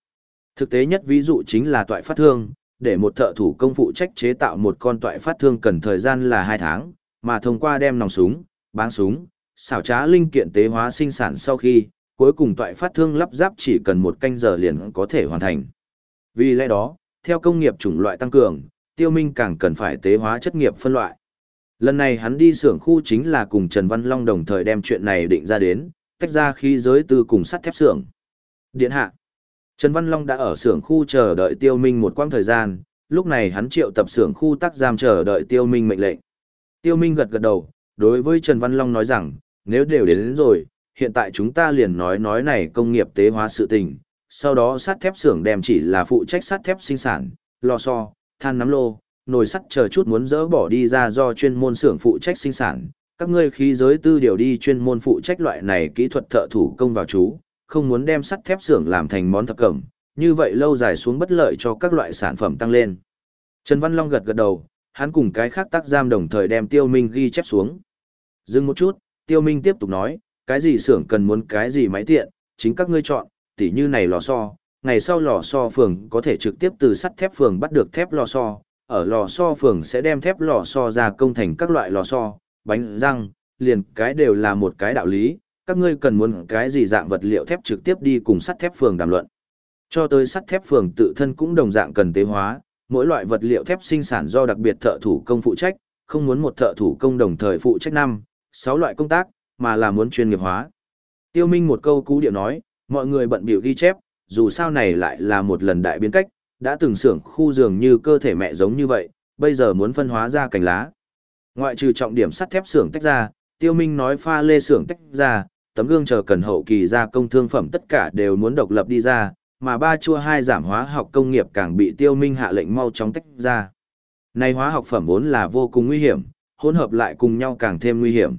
Thực tế nhất ví dụ chính là toại phát thương, để một thợ thủ công phụ trách chế tạo một con toại phát thương cần thời gian là 2 tháng, mà thông qua đem nòng súng, bán súng, xảo trá linh kiện tế hóa sinh sản sau khi, cuối cùng toại phát thương lắp ráp chỉ cần một canh giờ liền có thể hoàn thành. Vì lẽ đó, theo công nghiệp chủng loại tăng cường, tiêu minh càng cần phải tế hóa chất nghiệp phân loại. Lần này hắn đi xưởng khu chính là cùng Trần Văn Long đồng thời đem chuyện này định ra đến, tách ra khí giới từ cùng sắt thép xưởng. Điện hạ. Trần Văn Long đã ở xưởng khu chờ đợi Tiêu Minh một quãng thời gian, lúc này hắn triệu tập xưởng khu tác giam chờ đợi Tiêu Minh mệnh lệnh. Tiêu Minh gật gật đầu, đối với Trần Văn Long nói rằng, nếu đều đến, đến rồi, hiện tại chúng ta liền nói nói này công nghiệp tế hóa sự tình, sau đó sắt thép xưởng đem chỉ là phụ trách sắt thép sinh sản, lò xo, than nắm lô, nồi sắt chờ chút muốn dỡ bỏ đi ra do chuyên môn xưởng phụ trách sinh sản, các ngươi khí giới tư điều đi chuyên môn phụ trách loại này kỹ thuật thợ thủ công vào chú, không muốn đem sắt thép xưởng làm thành món thập cẩm, như vậy lâu dài xuống bất lợi cho các loại sản phẩm tăng lên. Trần Văn Long gật gật đầu, hắn cùng cái khác tác giam đồng thời đem Tiêu Minh ghi chép xuống. Dừng một chút, Tiêu Minh tiếp tục nói, cái gì xưởng cần muốn cái gì máy tiện, chính các ngươi chọn, tỉ như này lò xo, ngày sau lò xo phường có thể trực tiếp từ sắt thép phường bắt được thép lò xo, ở lò xo phường sẽ đem thép lò xo ra công thành các loại lò xo, bánh răng, liền cái đều là một cái đạo lý, các ngươi cần muốn cái gì dạng vật liệu thép trực tiếp đi cùng sắt thép phường đàm luận. Cho tới sắt thép phường tự thân cũng đồng dạng cần tế hóa, mỗi loại vật liệu thép sinh sản do đặc biệt thợ thủ công phụ trách, không muốn một thợ thủ công đồng thời phụ trách năm, sáu loại công tác, mà là muốn chuyên nghiệp hóa. Tiêu Minh một câu cú điệu nói, mọi người bận biểu ghi chép, dù sao này lại là một lần đại biến cách, đã từng xưởng khu giường như cơ thể mẹ giống như vậy, bây giờ muốn phân hóa ra cành lá. Ngoại trừ trọng điểm sắt thép xưởng tách ra, Tiêu Minh nói pha lê xưởng tách ra, tấm gương chờ cần hậu kỳ gia công thương phẩm tất cả đều muốn độc lập đi ra, mà ba chua hai giảm hóa học công nghiệp càng bị Tiêu Minh hạ lệnh mau chóng tách ra. Này hóa học phẩm vốn là vô cùng nguy hiểm, hỗn hợp lại cùng nhau càng thêm nguy hiểm.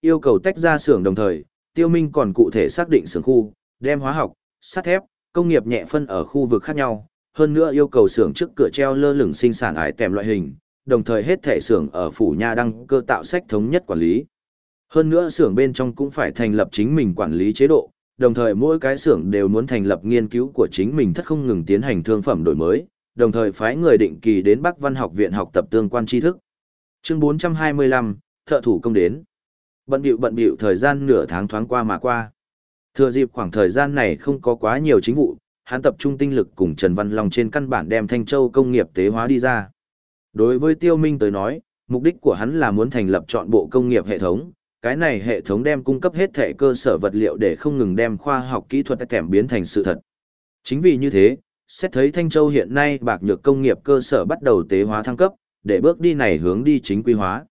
Yêu cầu tách ra xưởng đồng thời, Tiêu Minh còn cụ thể xác định xưởng khu, đem hóa học, sắt thép, công nghiệp nhẹ phân ở khu vực khác nhau, hơn nữa yêu cầu xưởng trước cửa treo lơ lửng sinh sản ải tèm loại hình, đồng thời hết thể xưởng ở phủ nha đăng cơ tạo sách thống nhất quản lý. Hơn nữa xưởng bên trong cũng phải thành lập chính mình quản lý chế độ, đồng thời mỗi cái xưởng đều muốn thành lập nghiên cứu của chính mình thất không ngừng tiến hành thương phẩm đổi mới, đồng thời phái người định kỳ đến Bắc Văn học viện học tập tương quan tri thức. Chương 425, thợ thủ công đến. Bận bịu bận bịu thời gian nửa tháng thoáng qua mà qua. Thừa dịp khoảng thời gian này không có quá nhiều chính vụ, hắn tập trung tinh lực cùng Trần Văn Long trên căn bản đem Thanh Châu công nghiệp tế hóa đi ra. Đối với Tiêu Minh tới nói, mục đích của hắn là muốn thành lập chọn bộ công nghiệp hệ thống, cái này hệ thống đem cung cấp hết thể cơ sở vật liệu để không ngừng đem khoa học kỹ thuật kèm biến thành sự thật. Chính vì như thế, xét thấy Thanh Châu hiện nay bạc nhược công nghiệp cơ sở bắt đầu tế hóa thăng cấp, để bước đi này hướng đi chính quy hóa.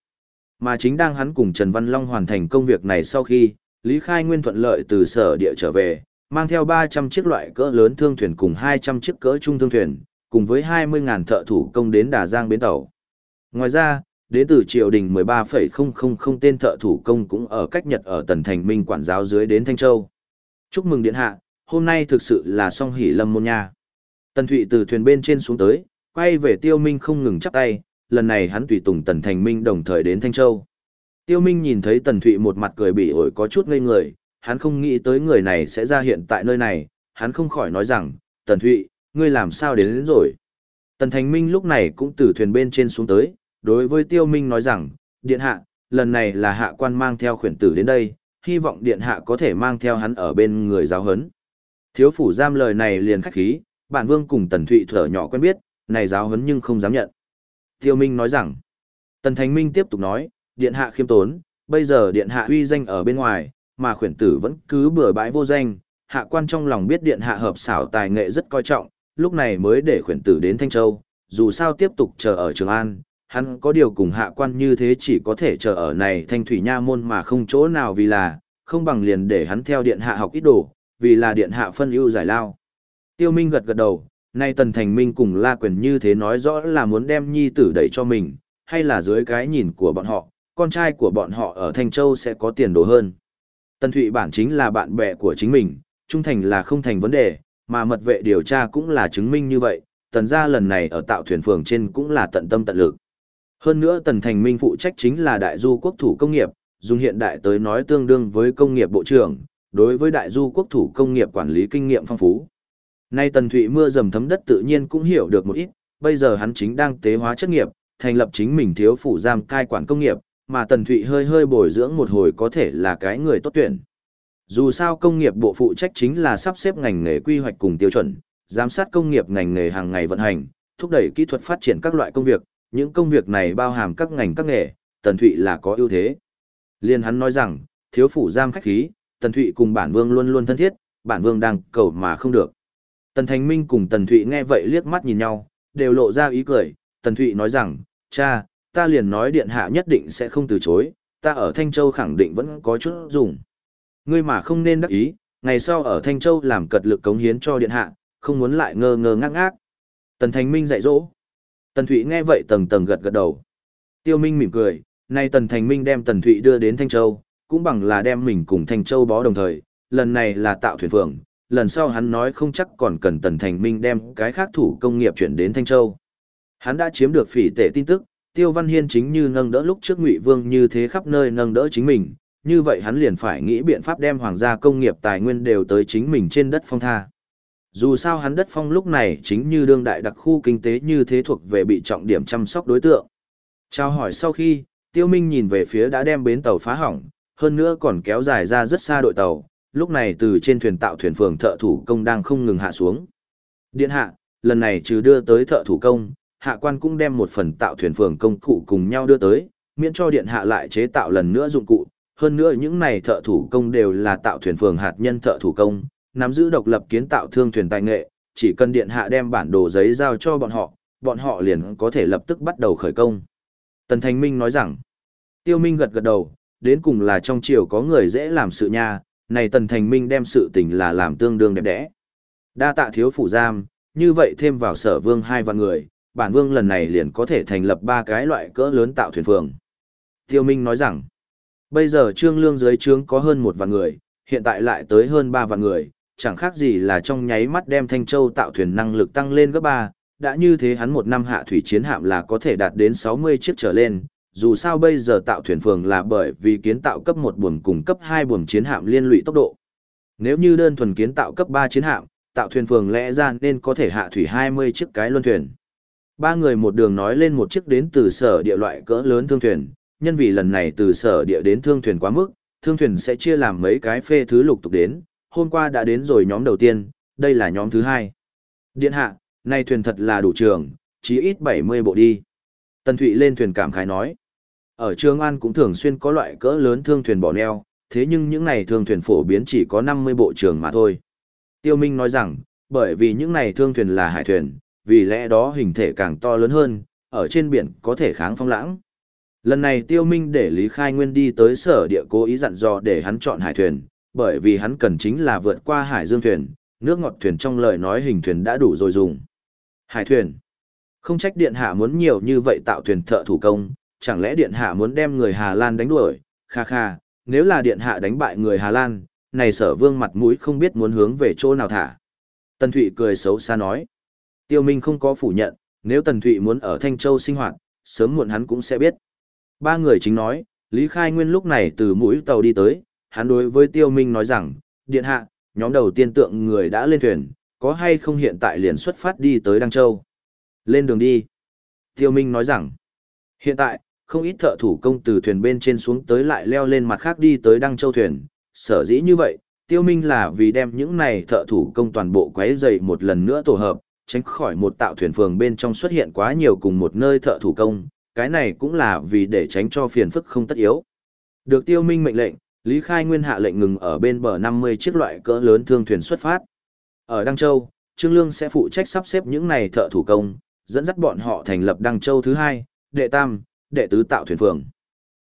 Mà chính đang hắn cùng Trần Văn Long hoàn thành công việc này sau khi, Lý Khai Nguyên thuận lợi từ sở địa trở về, mang theo 300 chiếc loại cỡ lớn thương thuyền cùng 200 chiếc cỡ trung thương thuyền, cùng với 20.000 thợ thủ công đến Đà Giang bến tàu. Ngoài ra, đến từ triều đình 13,000 tên thợ thủ công cũng ở cách Nhật ở Tần Thành Minh quản giáo dưới đến Thanh Châu. Chúc mừng điện hạ, hôm nay thực sự là song hỷ lâm môn nha. Tần Thụy từ thuyền bên trên xuống tới, quay về Tiêu Minh không ngừng chắp tay, lần này hắn tùy tùng Tần Thành Minh đồng thời đến Thanh Châu. Tiêu Minh nhìn thấy Tần Thụy một mặt cười bị ổi có chút ngây người, hắn không nghĩ tới người này sẽ ra hiện tại nơi này, hắn không khỏi nói rằng, Tần Thụy, ngươi làm sao đến, đến rồi. Tần Thành Minh lúc này cũng từ thuyền bên trên xuống tới, đối với Tiêu Minh nói rằng, Điện Hạ, lần này là hạ quan mang theo khuyển tử đến đây, hy vọng Điện Hạ có thể mang theo hắn ở bên người giáo hấn. Thiếu phủ giam lời này liền khách khí, bản vương cùng Tần Thụy thở nhỏ quen biết, này giáo hấn nhưng không dám nhận. Tiêu Minh nói rằng, Tần thánh Minh tiếp tục nói, Điện Hạ khiêm tốn, bây giờ Điện Hạ uy danh ở bên ngoài, mà khuyển tử vẫn cứ bừa bãi vô danh, hạ quan trong lòng biết Điện Hạ hợp xảo tài nghệ rất coi trọng, lúc này mới để khuyển tử đến Thanh Châu, dù sao tiếp tục chờ ở Trường An, hắn có điều cùng hạ quan như thế chỉ có thể chờ ở này Thanh Thủy Nha Môn mà không chỗ nào vì là, không bằng liền để hắn theo Điện Hạ học ít đồ, vì là Điện Hạ phân ưu giải lao. Tiêu Minh gật gật đầu, nay Tần Thành Minh cùng La Quyền như thế nói rõ là muốn đem nhi tử đẩy cho mình, hay là dưới cái nhìn của bọn họ, con trai của bọn họ ở Thanh Châu sẽ có tiền đồ hơn. Tần Thụy bản chính là bạn bè của chính mình, trung thành là không thành vấn đề, mà mật vệ điều tra cũng là chứng minh như vậy, tần gia lần này ở tạo thuyền phường trên cũng là tận tâm tận lực. Hơn nữa tần thành minh phụ trách chính là đại du quốc thủ công nghiệp, dùng hiện đại tới nói tương đương với công nghiệp bộ trưởng, đối với đại du quốc thủ công nghiệp quản lý kinh nghiệm phong phú. Nay tần thụy mưa dầm thấm đất tự nhiên cũng hiểu được một ít, bây giờ hắn chính đang tế hóa chất nghiệp, thành lập chính mình thiếu phủ giam cai quản công nghiệp, mà tần thụy hơi hơi bồi dưỡng một hồi có thể là cái người tốt tuyển. Dù sao công nghiệp bộ phụ trách chính là sắp xếp ngành nghề quy hoạch cùng tiêu chuẩn, giám sát công nghiệp ngành nghề hàng ngày vận hành, thúc đẩy kỹ thuật phát triển các loại công việc, những công việc này bao hàm các ngành các nghề, Tần Thụy là có ưu thế. Liên hắn nói rằng, thiếu phủ giam khách khí, Tần Thụy cùng bản vương luôn luôn thân thiết, bản vương đang cầu mà không được. Tần Thành Minh cùng Tần Thụy nghe vậy liếc mắt nhìn nhau, đều lộ ra ý cười, Tần Thụy nói rằng, cha, ta liền nói điện hạ nhất định sẽ không từ chối, ta ở Thanh Châu khẳng định vẫn có chút dùng. Ngươi mà không nên đắc ý, ngày sau ở Thanh Châu làm cật lực cống hiến cho điện hạ, không muốn lại ngơ ngơ ngác ngác. Tần Thành Minh dạy dỗ. Tần Thụy nghe vậy tầng tầng gật gật đầu. Tiêu Minh mỉm cười, nay Tần Thành Minh đem Tần Thụy đưa đến Thanh Châu, cũng bằng là đem mình cùng Thanh Châu bó đồng thời, lần này là tạo thuyền phường, lần sau hắn nói không chắc còn cần Tần Thành Minh đem cái khác thủ công nghiệp chuyển đến Thanh Châu. Hắn đã chiếm được phỉ tệ tin tức, Tiêu Văn Hiên chính như nâng đỡ lúc trước Ngụy Vương như thế khắp nơi nâng đỡ chính mình, như vậy hắn liền phải nghĩ biện pháp đem hoàng gia công nghiệp tài nguyên đều tới chính mình trên đất phong tha. Dù sao hắn đất phong lúc này chính như đương đại đặc khu kinh tế như thế thuộc về bị trọng điểm chăm sóc đối tượng. Chào hỏi sau khi, Tiêu Minh nhìn về phía đã đem bến tàu phá hỏng, hơn nữa còn kéo dài ra rất xa đội tàu, lúc này từ trên thuyền tạo thuyền phường thợ thủ công đang không ngừng hạ xuống. Điện hạ, lần này trừ đưa tới thợ thủ công, hạ quan cũng đem một phần tạo thuyền phường công cụ cùng nhau đưa tới, miễn cho điện hạ lại chế tạo lần nữa dụng cụ, hơn nữa những này thợ thủ công đều là tạo thuyền phường hạt nhân thợ thủ công, nắm giữ độc lập kiến tạo thương thuyền tài nghệ, chỉ cần điện hạ đem bản đồ giấy giao cho bọn họ, bọn họ liền có thể lập tức bắt đầu khởi công. Tần Thành Minh nói rằng, Tiêu Minh gật gật đầu, đến cùng là trong triều có người dễ làm sự nha, này Tần Thành Minh đem sự tình là làm tương đương đẹp đẽ. Đa tạ thiếu phủ giam, như vậy thêm vào sở vương hai vạn người, bản vương lần này liền có thể thành lập ba cái loại cỡ lớn tạo thuyền phường. Tiêu Minh nói rằng, Bây giờ trương lương dưới trướng có hơn một vạn người, hiện tại lại tới hơn ba vạn người, chẳng khác gì là trong nháy mắt đem Thanh Châu tạo thuyền năng lực tăng lên gấp ba. đã như thế hắn một năm hạ thủy chiến hạm là có thể đạt đến 60 chiếc trở lên, dù sao bây giờ tạo thuyền phường là bởi vì kiến tạo cấp một buồm cùng cấp hai buồm chiến hạm liên lụy tốc độ. Nếu như đơn thuần kiến tạo cấp 3 chiến hạm, tạo thuyền phường lẽ ra nên có thể hạ thủy 20 chiếc cái luân thuyền. Ba người một đường nói lên một chiếc đến từ sở địa loại cỡ lớn thương thuyền, nhân vì lần này từ sở địa đến thương thuyền quá mức, thương thuyền sẽ chia làm mấy cái phê thứ lục tục đến, hôm qua đã đến rồi nhóm đầu tiên, đây là nhóm thứ hai. Điện hạ, nay thuyền thật là đủ trường, chí ít 70 bộ đi. Tần Thụy lên thuyền cảm khái nói. Ở Trường An cũng thường xuyên có loại cỡ lớn thương thuyền bỏ neo, thế nhưng những này thương thuyền phổ biến chỉ có 50 bộ trường mà thôi. Tiêu Minh nói rằng, bởi vì những này thương thuyền là hải thuyền, vì lẽ đó hình thể càng to lớn hơn, ở trên biển có thể kháng phong lãng. Lần này tiêu minh để Lý Khai Nguyên đi tới sở địa cố ý dặn dò để hắn chọn hải thuyền, bởi vì hắn cần chính là vượt qua hải dương thuyền, nước ngọt thuyền trong lời nói hình thuyền đã đủ rồi dùng. Hải thuyền. Không trách điện hạ muốn nhiều như vậy tạo thuyền thợ thủ công, chẳng lẽ điện hạ muốn đem người Hà Lan đánh đuổi, kha kha, nếu là điện hạ đánh bại người Hà Lan, này sở vương mặt mũi không biết muốn hướng về chỗ nào thả. Tần Thụy cười xấu xa nói. Tiêu Minh không có phủ nhận, nếu Tần Thụy muốn ở Thanh Châu sinh hoạt, sớm muộn hắn cũng sẽ biết. Ba người chính nói, Lý Khai Nguyên lúc này từ mũi tàu đi tới, hắn đối với Tiêu Minh nói rằng, điện hạ, nhóm đầu tiên tượng người đã lên thuyền, có hay không hiện tại liền xuất phát đi tới Đăng Châu. Lên đường đi. Tiêu Minh nói rằng, hiện tại, không ít thợ thủ công từ thuyền bên trên xuống tới lại leo lên mặt khác đi tới Đăng Châu thuyền. Sở dĩ như vậy, Tiêu Minh là vì đem những này thợ thủ công toàn bộ quấy dày một lần nữa tổ hợp, tránh khỏi một tạo thuyền phường bên trong xuất hiện quá nhiều cùng một nơi thợ thủ công, cái này cũng là vì để tránh cho phiền phức không tất yếu. Được Tiêu Minh mệnh lệnh, Lý Khai Nguyên hạ lệnh ngừng ở bên bờ 50 chiếc loại cỡ lớn thương thuyền xuất phát. Ở Đăng Châu, Trương Lương sẽ phụ trách sắp xếp những này thợ thủ công, dẫn dắt bọn họ thành lập Đăng Châu thứ hai, đệ tam, đệ tứ tạo thuyền phường.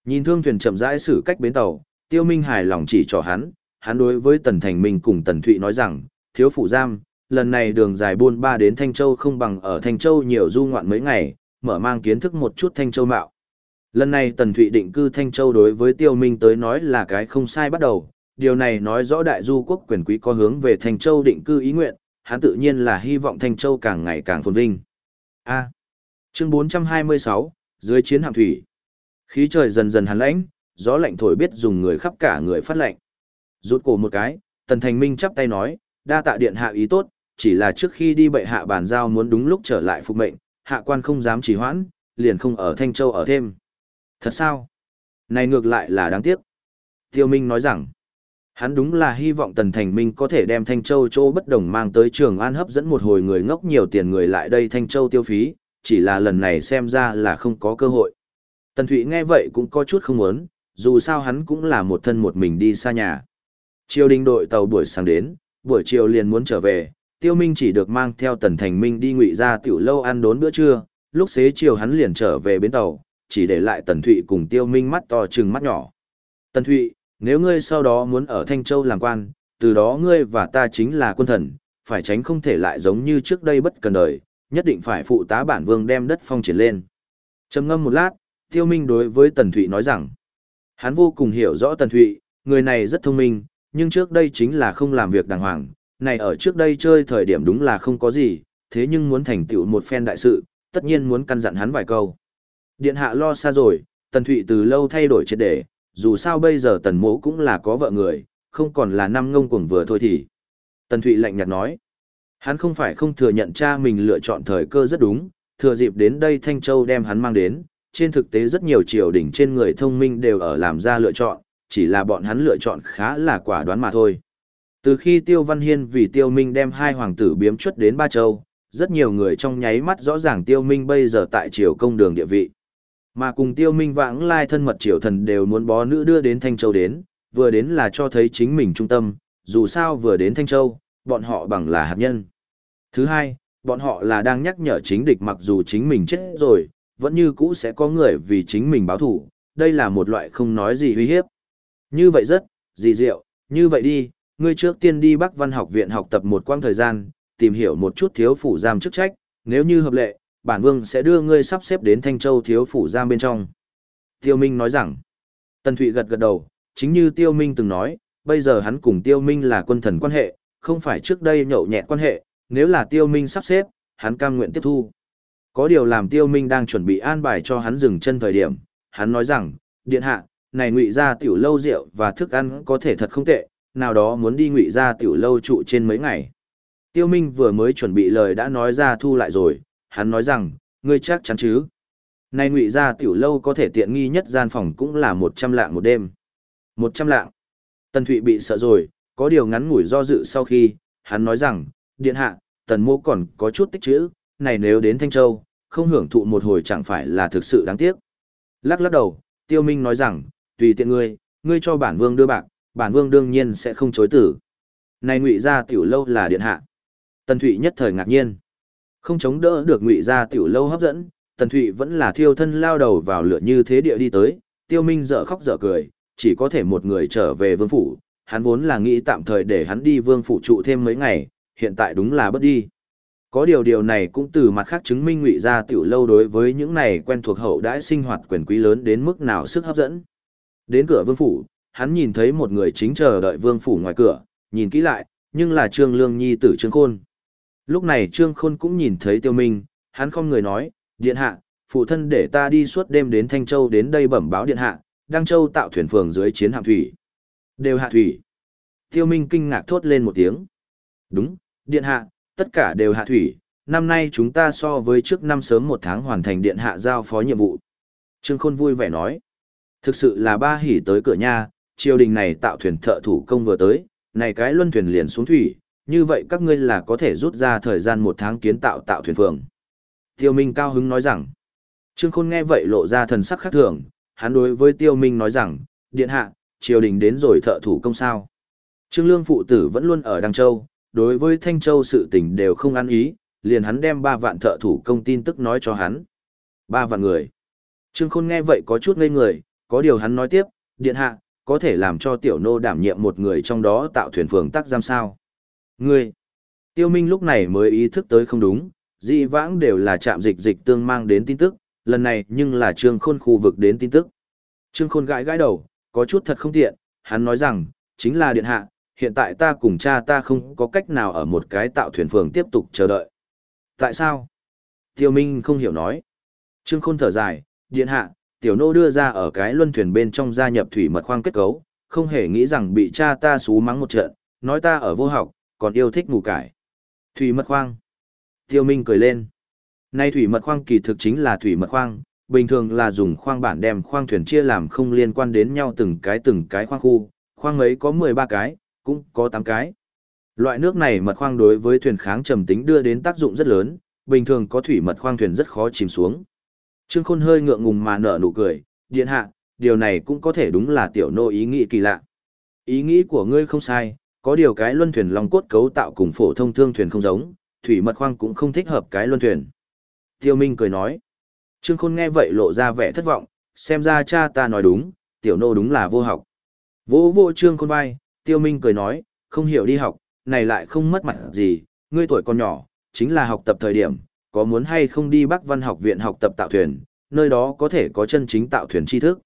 Nhìn thương thuyền chậm rãi xử cách bến tàu, Tiêu Minh hài lòng chỉ cho hắn, hắn đối với Tần Thành Minh cùng Tần Thụy nói rằng, thiếu phụ giam, lần này đường dài buôn ba đến Thanh Châu không bằng ở Thanh Châu nhiều du ngoạn mấy ngày, mở mang kiến thức một chút Thanh Châu mạo. Lần này Tần Thụy định cư Thanh Châu đối với Tiêu Minh tới nói là cái không sai bắt đầu, điều này nói rõ đại du quốc quyền quý có hướng về Thanh Châu định cư ý nguyện, hắn tự nhiên là hy vọng Thanh Châu càng ngày càng phồn vinh. A. chương 426, dưới chiến hạm thủy. Khí trời dần dần hàn lãnh, gió lạnh thổi biết dùng người khắp cả người phát lạnh. Rút cổ một cái, Tần Thành Minh chắp tay nói, đa tạ điện hạ ý tốt, chỉ là trước khi đi bệ hạ bàn giao muốn đúng lúc trở lại phục mệnh, hạ quan không dám trì hoãn, liền không ở Thanh Châu ở thêm. Thật sao? Này ngược lại là đáng tiếc. Tiêu Minh nói rằng, hắn đúng là hy vọng Tần Thành Minh có thể đem Thanh Châu chỗ bất đồng mang tới trường an hấp dẫn một hồi người ngốc nhiều tiền người lại đây Thanh Châu tiêu phí, chỉ là lần này xem ra là không có cơ hội. Tần Thụy nghe vậy cũng có chút không muốn, dù sao hắn cũng là một thân một mình đi xa nhà. Triều đình đội tàu buổi sáng đến, buổi chiều liền muốn trở về, Tiêu Minh chỉ được mang theo Tần Thành Minh đi ngụy ra tiểu lâu ăn đốn bữa trưa, lúc xế chiều hắn liền trở về bến tàu, chỉ để lại Tần Thụy cùng Tiêu Minh mắt to trừng mắt nhỏ. Tần Thụy, nếu ngươi sau đó muốn ở Thanh Châu làm quan, từ đó ngươi và ta chính là quân thần, phải tránh không thể lại giống như trước đây bất cần đời, nhất định phải phụ tá bản vương đem đất phong triển lên. Trầm ngâm một lát, Tiêu Minh đối với Tần Thụy nói rằng, hắn vô cùng hiểu rõ Tần Thụy, người này rất thông minh, nhưng trước đây chính là không làm việc đàng hoàng, này ở trước đây chơi thời điểm đúng là không có gì, thế nhưng muốn thành tựu một phen đại sự, tất nhiên muốn căn dặn hắn vài câu. Điện hạ lo xa rồi, Tần Thụy từ lâu thay đổi triệt để, dù sao bây giờ Tần Mỗ cũng là có vợ người, không còn là năm ngông cuồng vừa thôi thì. Tần Thụy lạnh nhạt nói, hắn không phải không thừa nhận cha mình lựa chọn thời cơ rất đúng, thừa dịp đến đây Thanh Châu đem hắn mang đến, trên thực tế rất nhiều triều đỉnh trên người thông minh đều ở làm ra lựa chọn, chỉ là bọn hắn lựa chọn khá là quả đoán mà thôi. Từ khi Tiêu Văn Hiên vì Tiêu Minh đem hai hoàng tử biếm chuất đến Ba Châu, rất nhiều người trong nháy mắt rõ ràng Tiêu Minh bây giờ tại triều công đường địa vị. Mà cùng Tiêu Minh vãng lai thân mật triều thần đều muốn bó nữ đưa đến Thanh Châu đến, vừa đến là cho thấy chính mình trung tâm, dù sao vừa đến Thanh Châu, bọn họ bằng là hạt nhân. Thứ hai, bọn họ là đang nhắc nhở chính địch mặc dù chính mình chết rồi, vẫn như cũ sẽ có người vì chính mình báo thù đây là một loại không nói gì uy hiếp. Như vậy rất, dì diệu, như vậy đi, ngươi trước tiên đi Bắc Văn học viện học tập một quãng thời gian, tìm hiểu một chút thiếu phủ giam chức trách, nếu như hợp lệ, bản vương sẽ đưa ngươi sắp xếp đến Thanh Châu thiếu phủ giam bên trong. Tiêu Minh nói rằng, Tần Thụy gật gật đầu, chính như Tiêu Minh từng nói, bây giờ hắn cùng Tiêu Minh là quân thần quan hệ, không phải trước đây nhậu nhẹt quan hệ, nếu là Tiêu Minh sắp xếp, hắn cam nguyện tiếp thu. Có điều làm Tiêu Minh đang chuẩn bị an bài cho hắn dừng chân thời điểm, hắn nói rằng, điện hạ, này ngụy Gia tiểu lâu rượu và thức ăn có thể thật không tệ, nào đó muốn đi ngụy Gia tiểu lâu trụ trên mấy ngày. Tiêu Minh vừa mới chuẩn bị lời đã nói ra thu lại rồi, hắn nói rằng, ngươi chắc chắn chứ. nay ngụy ra tiểu lâu có thể tiện nghi nhất gian phòng cũng là 100 lạng một đêm. 100 lạng. Tần Thụy bị sợ rồi, có điều ngắn ngủi do dự sau khi, hắn nói rằng, điện hạ, tần mô còn có chút tích chữ, này nếu đến Thanh Châu, không hưởng thụ một hồi chẳng phải là thực sự đáng tiếc. Lắc lắc đầu, Tiêu Minh nói rằng, tùy tiện ngươi, ngươi cho bản vương đưa bạc, bản vương đương nhiên sẽ không chối tử. Này ngụy gia tiểu lâu là điện hạ. Tần Thụy nhất thời ngạc nhiên. Không chống đỡ được ngụy gia tiểu lâu hấp dẫn, Tần Thụy vẫn là thiêu thân lao đầu vào lửa như thế địa đi tới, tiêu minh dở khóc dở cười, chỉ có thể một người trở về vương phủ, hắn vốn là nghĩ tạm thời để hắn đi vương phủ trụ thêm mấy ngày, hiện tại đúng là bất đi. Có điều điều này cũng từ mặt khác chứng minh ngụy gia tiểu lâu đối với những này quen thuộc hậu đãi sinh hoạt quyền quý lớn đến mức nào sức hấp dẫn. Đến cửa vương phủ, hắn nhìn thấy một người chính chờ đợi vương phủ ngoài cửa, nhìn kỹ lại, nhưng là Trương Lương Nhi tử Trương Khôn. Lúc này Trương Khôn cũng nhìn thấy Tiêu Minh, hắn không người nói, điện hạ, phụ thân để ta đi suốt đêm đến Thanh Châu đến đây bẩm báo điện hạ, Đăng Châu tạo thuyền phường dưới chiến hạm thủy. Đều hạ thủy. Tiêu Minh kinh ngạc thốt lên một tiếng. Đúng, điện hạ, tất cả đều hạ thủy, năm nay chúng ta so với trước năm sớm một tháng hoàn thành điện hạ giao phó nhiệm vụ. Trương Khôn vui vẻ nói. Thực sự là ba hỉ tới cửa nhà, triều đình này tạo thuyền thợ thủ công vừa tới, này cái luân thuyền liền xuống thủy, như vậy các ngươi là có thể rút ra thời gian một tháng kiến tạo tạo thuyền phường. Tiêu Minh cao hứng nói rằng, Trương Khôn nghe vậy lộ ra thần sắc khác thường, hắn đối với Tiêu Minh nói rằng, điện hạ, triều đình đến rồi thợ thủ công sao. Trương Lương phụ tử vẫn luôn ở Đăng Châu, đối với Thanh Châu sự tình đều không ăn ý, liền hắn đem ba vạn thợ thủ công tin tức nói cho hắn. Ba vạn người. Trương Khôn nghe vậy có chút ngây người, có điều hắn nói tiếp, điện hạ, có thể làm cho tiểu nô đảm nhiệm một người trong đó tạo thuyền phường tác giam sao. Ngươi. Tiêu Minh lúc này mới ý thức tới không đúng, dị vãng đều là chạm dịch dịch tương mang đến tin tức, lần này nhưng là Trương Khôn khu vực đến tin tức. Trương Khôn gãi gãi đầu, có chút thật không tiện, hắn nói rằng, chính là điện hạ, hiện tại ta cùng cha ta không có cách nào ở một cái tạo thuyền phường tiếp tục chờ đợi. Tại sao? Tiêu Minh không hiểu nói. Trương Khôn thở dài, điện hạ, tiểu nô đưa ra ở cái luân thuyền bên trong gia nhập thủy mật khoang kết cấu, không hề nghĩ rằng bị cha ta xú mắng một trận, nói ta ở vô học, còn yêu thích ngủ cải. Thủy mật khoang. Tiêu Minh cười lên. Nay thủy mật khoang kỳ thực chính là thủy mật khoang, bình thường là dùng khoang bản đem khoang thuyền chia làm không liên quan đến nhau từng cái từng cái khoang khu, khoang ấy có 13 cái, cũng có 8 cái. Loại nước này mật khoang đối với thuyền kháng trầm tính đưa đến tác dụng rất lớn, bình thường có thủy mật khoang thuyền rất khó chìm xuống. Trương Khôn hơi ngượng ngùng mà nở nụ cười, điện hạ, điều này cũng có thể đúng là tiểu nô ý nghĩ kỳ lạ. Ý nghĩ của ngươi không sai, có điều cái luân thuyền long cốt cấu tạo cùng phổ thông thương thuyền không giống, thủy mật khoang cũng không thích hợp cái luân thuyền. Tiêu Minh cười nói. Trương Khôn nghe vậy lộ ra vẻ thất vọng, xem ra cha ta nói đúng, tiểu nô đúng là vô học. Vô vô Trương Khôn vai, Tiêu Minh cười nói, không hiểu đi học, này lại không mất mặt gì, ngươi tuổi còn nhỏ, chính là học tập thời điểm, có muốn hay không đi Bắc Văn học viện học tập tạo thuyền, nơi đó có thể có chân chính tạo thuyền tri thức.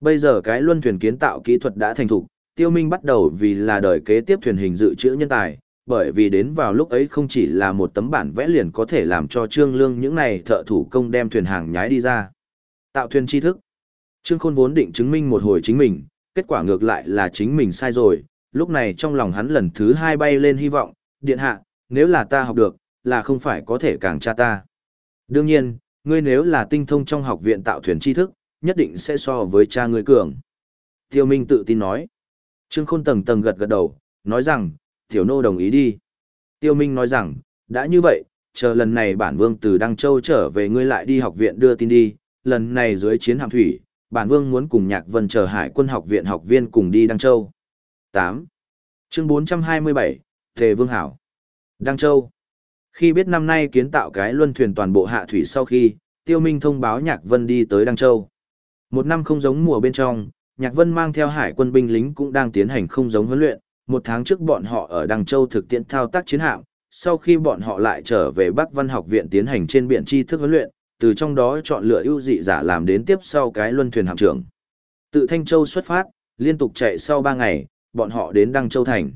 Bây giờ cái luân thuyền kiến tạo kỹ thuật đã thành thục, Tiêu Minh bắt đầu vì là đời kế tiếp thuyền hình dự trữ nhân tài, bởi vì đến vào lúc ấy không chỉ là một tấm bản vẽ liền có thể làm cho Trương Lương những này thợ thủ công đem thuyền hàng nhái đi ra. Tạo thuyền tri thức. Trương Khôn vốn định chứng minh một hồi chính mình, kết quả ngược lại là chính mình sai rồi, lúc này trong lòng hắn lần thứ hai bay lên hy vọng, điện hạ, nếu là ta học được, là không phải có thể càng cha ta. Đương nhiên, ngươi nếu là tinh thông trong học viện tạo thuyền tri thức, nhất định sẽ so với cha ngươi cường. Tiêu Minh tự tin nói. Trương Khôn tầng tầng gật gật đầu, nói rằng, tiểu nô đồng ý đi. Tiêu Minh nói rằng, đã như vậy, chờ lần này bản vương từ Đăng Châu trở về ngươi lại đi học viện đưa tin đi, lần này dưới chiến hạm thủy, bản vương muốn cùng nhạc vân chờ hải quân học viện học viên cùng đi Đăng Châu. 8. Chương 427, Tề Vương Hảo. Đăng Châu. Khi biết năm nay kiến tạo cái luân thuyền toàn bộ hạ thủy sau khi, Tiêu Minh thông báo Nhạc Vân đi tới Đăng Châu. Một năm không giống mùa bên trong, Nhạc Vân mang theo hải quân binh lính cũng đang tiến hành không giống huấn luyện, một tháng trước bọn họ ở Đăng Châu thực tiễn thao tác chiến hạm, sau khi bọn họ lại trở về Bắc Văn học viện tiến hành trên biển tri thức huấn luyện, từ trong đó chọn lựa ưu dị giả làm đến tiếp sau cái luân thuyền hạm trưởng. Tự Thanh Châu xuất phát, liên tục chạy sau 3 ngày, bọn họ đến Đăng Châu thành.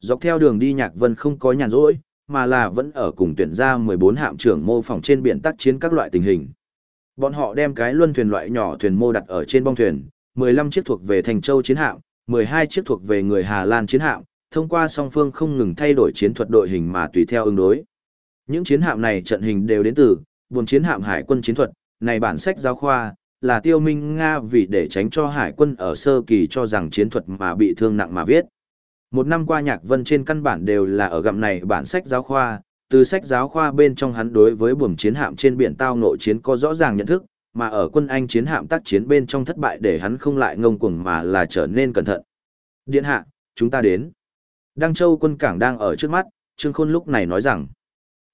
Dọc theo đường đi Nhạc Vân không có nhàn rỗi, mà là vẫn ở cùng tuyển ra 14 hạm trưởng mô phỏng trên biển tác chiến các loại tình hình. Bọn họ đem cái luân thuyền loại nhỏ thuyền mô đặt ở trên bong thuyền, 15 chiếc thuộc về Thành Châu chiến hạm, 12 chiếc thuộc về người Hà Lan chiến hạm, thông qua song phương không ngừng thay đổi chiến thuật đội hình mà tùy theo ứng đối. Những chiến hạm này trận hình đều đến từ buồn chiến hạm hải quân chiến thuật, này bản sách giáo khoa là Tiêu Minh Nga vì để tránh cho hải quân ở sơ kỳ cho rằng chiến thuật mà bị thương nặng mà viết. Một năm qua Nhạc Vân trên căn bản đều là ở gặm này bản sách giáo khoa, từ sách giáo khoa bên trong hắn đối với buồm chiến hạm trên biển tao nội chiến có rõ ràng nhận thức, mà ở quân Anh chiến hạm tác chiến bên trong thất bại để hắn không lại ngông cuồng mà là trở nên cẩn thận. Điện hạ, chúng ta đến. Đăng Châu quân cảng đang ở trước mắt, Trương Khôn lúc này nói rằng.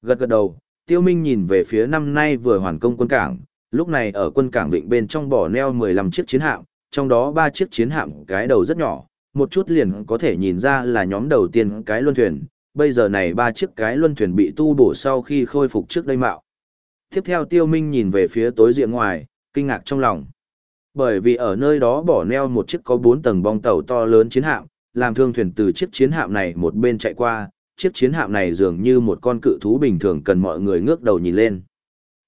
Gật gật đầu, Tiêu Minh nhìn về phía năm nay vừa hoàn công quân cảng, lúc này ở quân cảng vịnh bên trong bỏ neo 15 chiếc chiến hạm, trong đó 3 chiếc chiến hạm cái đầu rất nhỏ, một chút liền có thể nhìn ra là nhóm đầu tiên cái luân thuyền, bây giờ này ba chiếc cái luân thuyền bị tu bổ sau khi khôi phục trước đây mạo. Tiếp theo Tiêu Minh nhìn về phía tối diện ngoài, kinh ngạc trong lòng. Bởi vì ở nơi đó bỏ neo một chiếc có 4 tầng bong tàu to lớn chiến hạm, làm thương thuyền từ chiếc chiến hạm này một bên chạy qua, chiếc chiến hạm này dường như một con cự thú bình thường cần mọi người ngước đầu nhìn lên.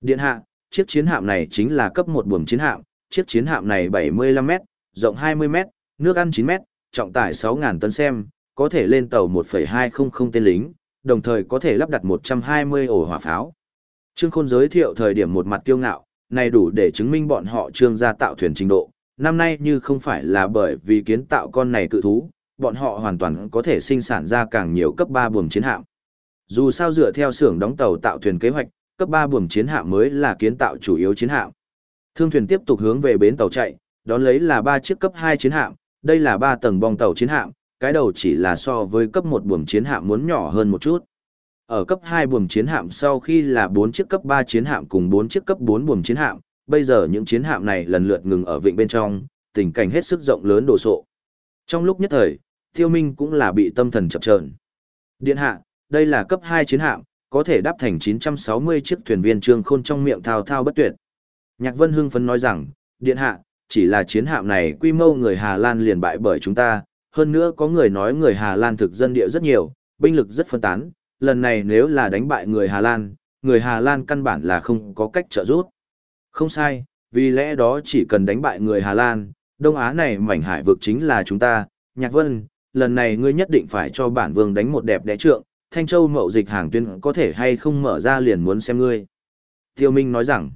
Điện hạ, chiếc chiến hạm này chính là cấp một buồm chiến hạm, chiếc chiến hạm này 75m rộng 20m nước ăn 9m trọng tải 6.000 tấn xem, có thể lên tàu 1,200 tên lính, đồng thời có thể lắp đặt 120 ổ hỏa pháo. Trương Khôn giới thiệu thời điểm một mặt kiêu ngạo, này đủ để chứng minh bọn họ trương gia tạo thuyền trình độ. Năm nay như không phải là bởi vì kiến tạo con này cự thú, bọn họ hoàn toàn có thể sinh sản ra càng nhiều cấp 3 buồm chiến hạm. Dù sao dựa theo xưởng đóng tàu tạo thuyền kế hoạch, cấp 3 buồm chiến hạm mới là kiến tạo chủ yếu chiến hạm. Thương thuyền tiếp tục hướng về bến tàu chạy, đón lấy là 3 chiếc cấp 2 chiến hạm, đây là 3 tầng bong tàu chiến hạm, cái đầu chỉ là so với cấp 1 buồm chiến hạm muốn nhỏ hơn một chút. Ở cấp 2 buồm chiến hạm sau khi là 4 chiếc cấp 3 chiến hạm cùng 4 chiếc cấp 4 buồm chiến hạm, bây giờ những chiến hạm này lần lượt ngừng ở vịnh bên trong, tình cảnh hết sức rộng lớn đồ sộ. Trong lúc nhất thời, Tiêu Minh cũng là bị tâm thần chập chờn. Điện hạ, đây là cấp 2 chiến hạm, có thể đáp thành 960 chiếc thuyền viên trương khôn trong miệng thao thao bất tuyệt. Nhạc Vân hưng phấn nói rằng, điện hạ, chỉ là chiến hạm này quy mô người Hà Lan liền bại bởi chúng ta, hơn nữa có người nói người Hà Lan thực dân địa rất nhiều, binh lực rất phân tán, lần này nếu là đánh bại người Hà Lan, người Hà Lan căn bản là không có cách trợ giúp. Không sai, vì lẽ đó chỉ cần đánh bại người Hà Lan, Đông Á này mảnh hải vực chính là chúng ta, Nhạc Vân, lần này ngươi nhất định phải cho bản vương đánh một đẹp đẽ trượng, Thanh Châu mậu dịch hàng tuyên có thể hay không mở ra liền muốn xem ngươi. Tiêu Minh nói rằng,